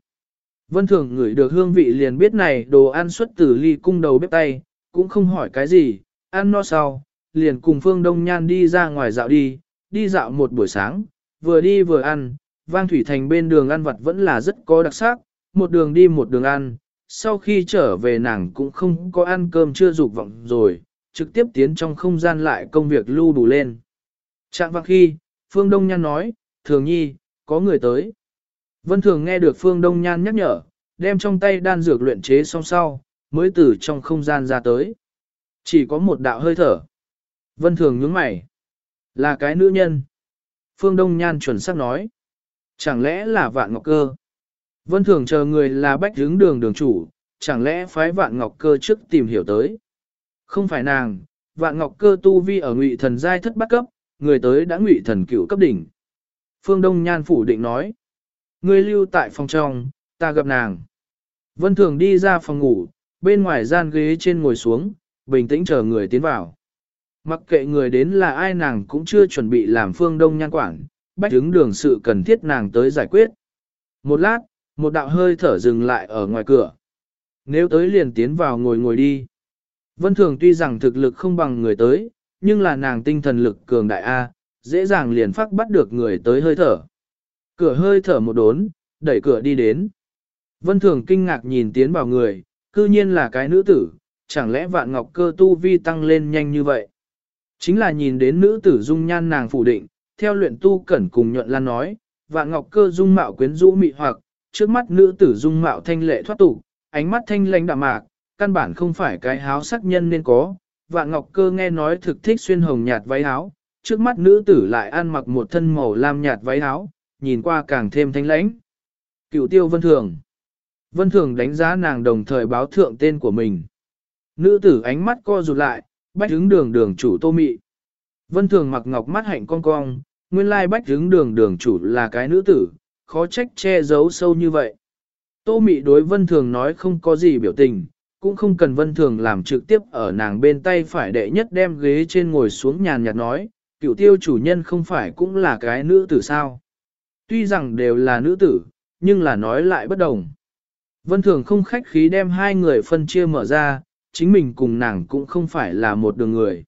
Vân thường ngửi được hương vị liền biết này đồ ăn xuất từ ly cung đầu bếp tay, cũng không hỏi cái gì, ăn no sau, liền cùng Phương Đông Nhan đi ra ngoài dạo đi, đi dạo một buổi sáng, vừa đi vừa ăn, vang thủy thành bên đường ăn vặt vẫn là rất có đặc sắc, một đường đi một đường ăn, sau khi trở về nàng cũng không có ăn cơm chưa dục vọng rồi, trực tiếp tiến trong không gian lại công việc lưu đủ lên. Trạng Vang khi, Phương Đông Nhan nói, thường nhi, có người tới. Vân Thường nghe được Phương Đông Nhan nhắc nhở, đem trong tay đan dược luyện chế xong sau, mới từ trong không gian ra tới. Chỉ có một đạo hơi thở. Vân Thường nhướng mày. Là cái nữ nhân. Phương Đông Nhan chuẩn xác nói. Chẳng lẽ là vạn ngọc cơ? Vân Thường chờ người là bách hướng đường đường chủ, chẳng lẽ phái vạn ngọc cơ trước tìm hiểu tới? Không phải nàng, vạn ngọc cơ tu vi ở ngụy thần giai thất bát cấp, người tới đã ngụy thần cửu cấp đỉnh. Phương Đông Nhan phủ định nói. Người lưu tại phòng trong, ta gặp nàng. Vân Thường đi ra phòng ngủ, bên ngoài gian ghế trên ngồi xuống, bình tĩnh chờ người tiến vào. Mặc kệ người đến là ai nàng cũng chưa chuẩn bị làm phương đông nhan quản, bách đứng đường sự cần thiết nàng tới giải quyết. Một lát, một đạo hơi thở dừng lại ở ngoài cửa. Nếu tới liền tiến vào ngồi ngồi đi. Vân Thường tuy rằng thực lực không bằng người tới, nhưng là nàng tinh thần lực cường đại A, dễ dàng liền phát bắt được người tới hơi thở. Cửa hơi thở một đốn, đẩy cửa đi đến. Vân Thường kinh ngạc nhìn tiến vào người, cư nhiên là cái nữ tử, chẳng lẽ vạn ngọc cơ tu vi tăng lên nhanh như vậy. Chính là nhìn đến nữ tử dung nhan nàng phủ định, theo luyện tu cẩn cùng nhuận lan nói, vạn ngọc cơ dung mạo quyến rũ mị hoặc, trước mắt nữ tử dung mạo thanh lệ thoát tục, ánh mắt thanh lãnh đạm mạc, căn bản không phải cái háo sắc nhân nên có. Vạn ngọc cơ nghe nói thực thích xuyên hồng nhạt váy áo, trước mắt nữ tử lại ăn mặc một thân màu lam nhạt váy áo, nhìn qua càng thêm thanh lãnh. Cựu tiêu vân thường. Vân thường đánh giá nàng đồng thời báo thượng tên của mình. Nữ tử ánh mắt co rụt lại, bách hướng đường đường chủ tô mị. Vân thường mặc ngọc mắt hạnh con cong, nguyên lai bách hướng đường đường chủ là cái nữ tử, khó trách che giấu sâu như vậy. Tô mị đối vân thường nói không có gì biểu tình, cũng không cần vân thường làm trực tiếp ở nàng bên tay phải đệ nhất đem ghế trên ngồi xuống nhàn nhạt nói, cựu tiêu chủ nhân không phải cũng là cái nữ tử sao. Tuy rằng đều là nữ tử, nhưng là nói lại bất đồng. Vân thường không khách khí đem hai người phân chia mở ra, chính mình cùng nàng cũng không phải là một đường người.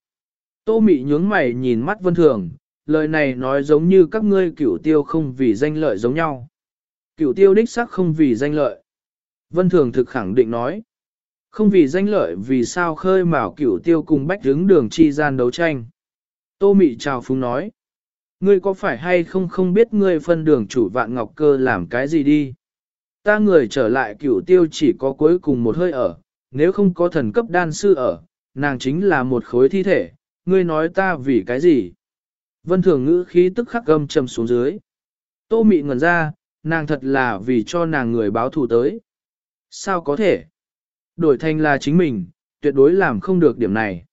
Tô mị nhướng mày nhìn mắt vân thường, lời này nói giống như các ngươi cửu tiêu không vì danh lợi giống nhau. Cửu tiêu đích sắc không vì danh lợi. Vân thường thực khẳng định nói. Không vì danh lợi vì sao khơi mào cửu tiêu cùng bách đứng đường chi gian đấu tranh. Tô mị chào phúng nói. Ngươi có phải hay không không biết ngươi phân đường chủ vạn ngọc cơ làm cái gì đi. Ta người trở lại cửu tiêu chỉ có cuối cùng một hơi ở, nếu không có thần cấp đan sư ở, nàng chính là một khối thi thể, ngươi nói ta vì cái gì? Vân thường ngữ khí tức khắc gâm trầm xuống dưới. Tô mị ngẩn ra, nàng thật là vì cho nàng người báo thù tới. Sao có thể? Đổi thành là chính mình, tuyệt đối làm không được điểm này.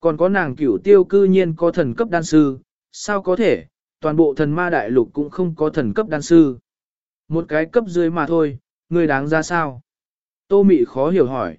Còn có nàng cửu tiêu cư nhiên có thần cấp đan sư, sao có thể, toàn bộ thần ma đại lục cũng không có thần cấp đan sư. Một cái cấp dưới mà thôi, người đáng ra sao? Tô Mị khó hiểu hỏi.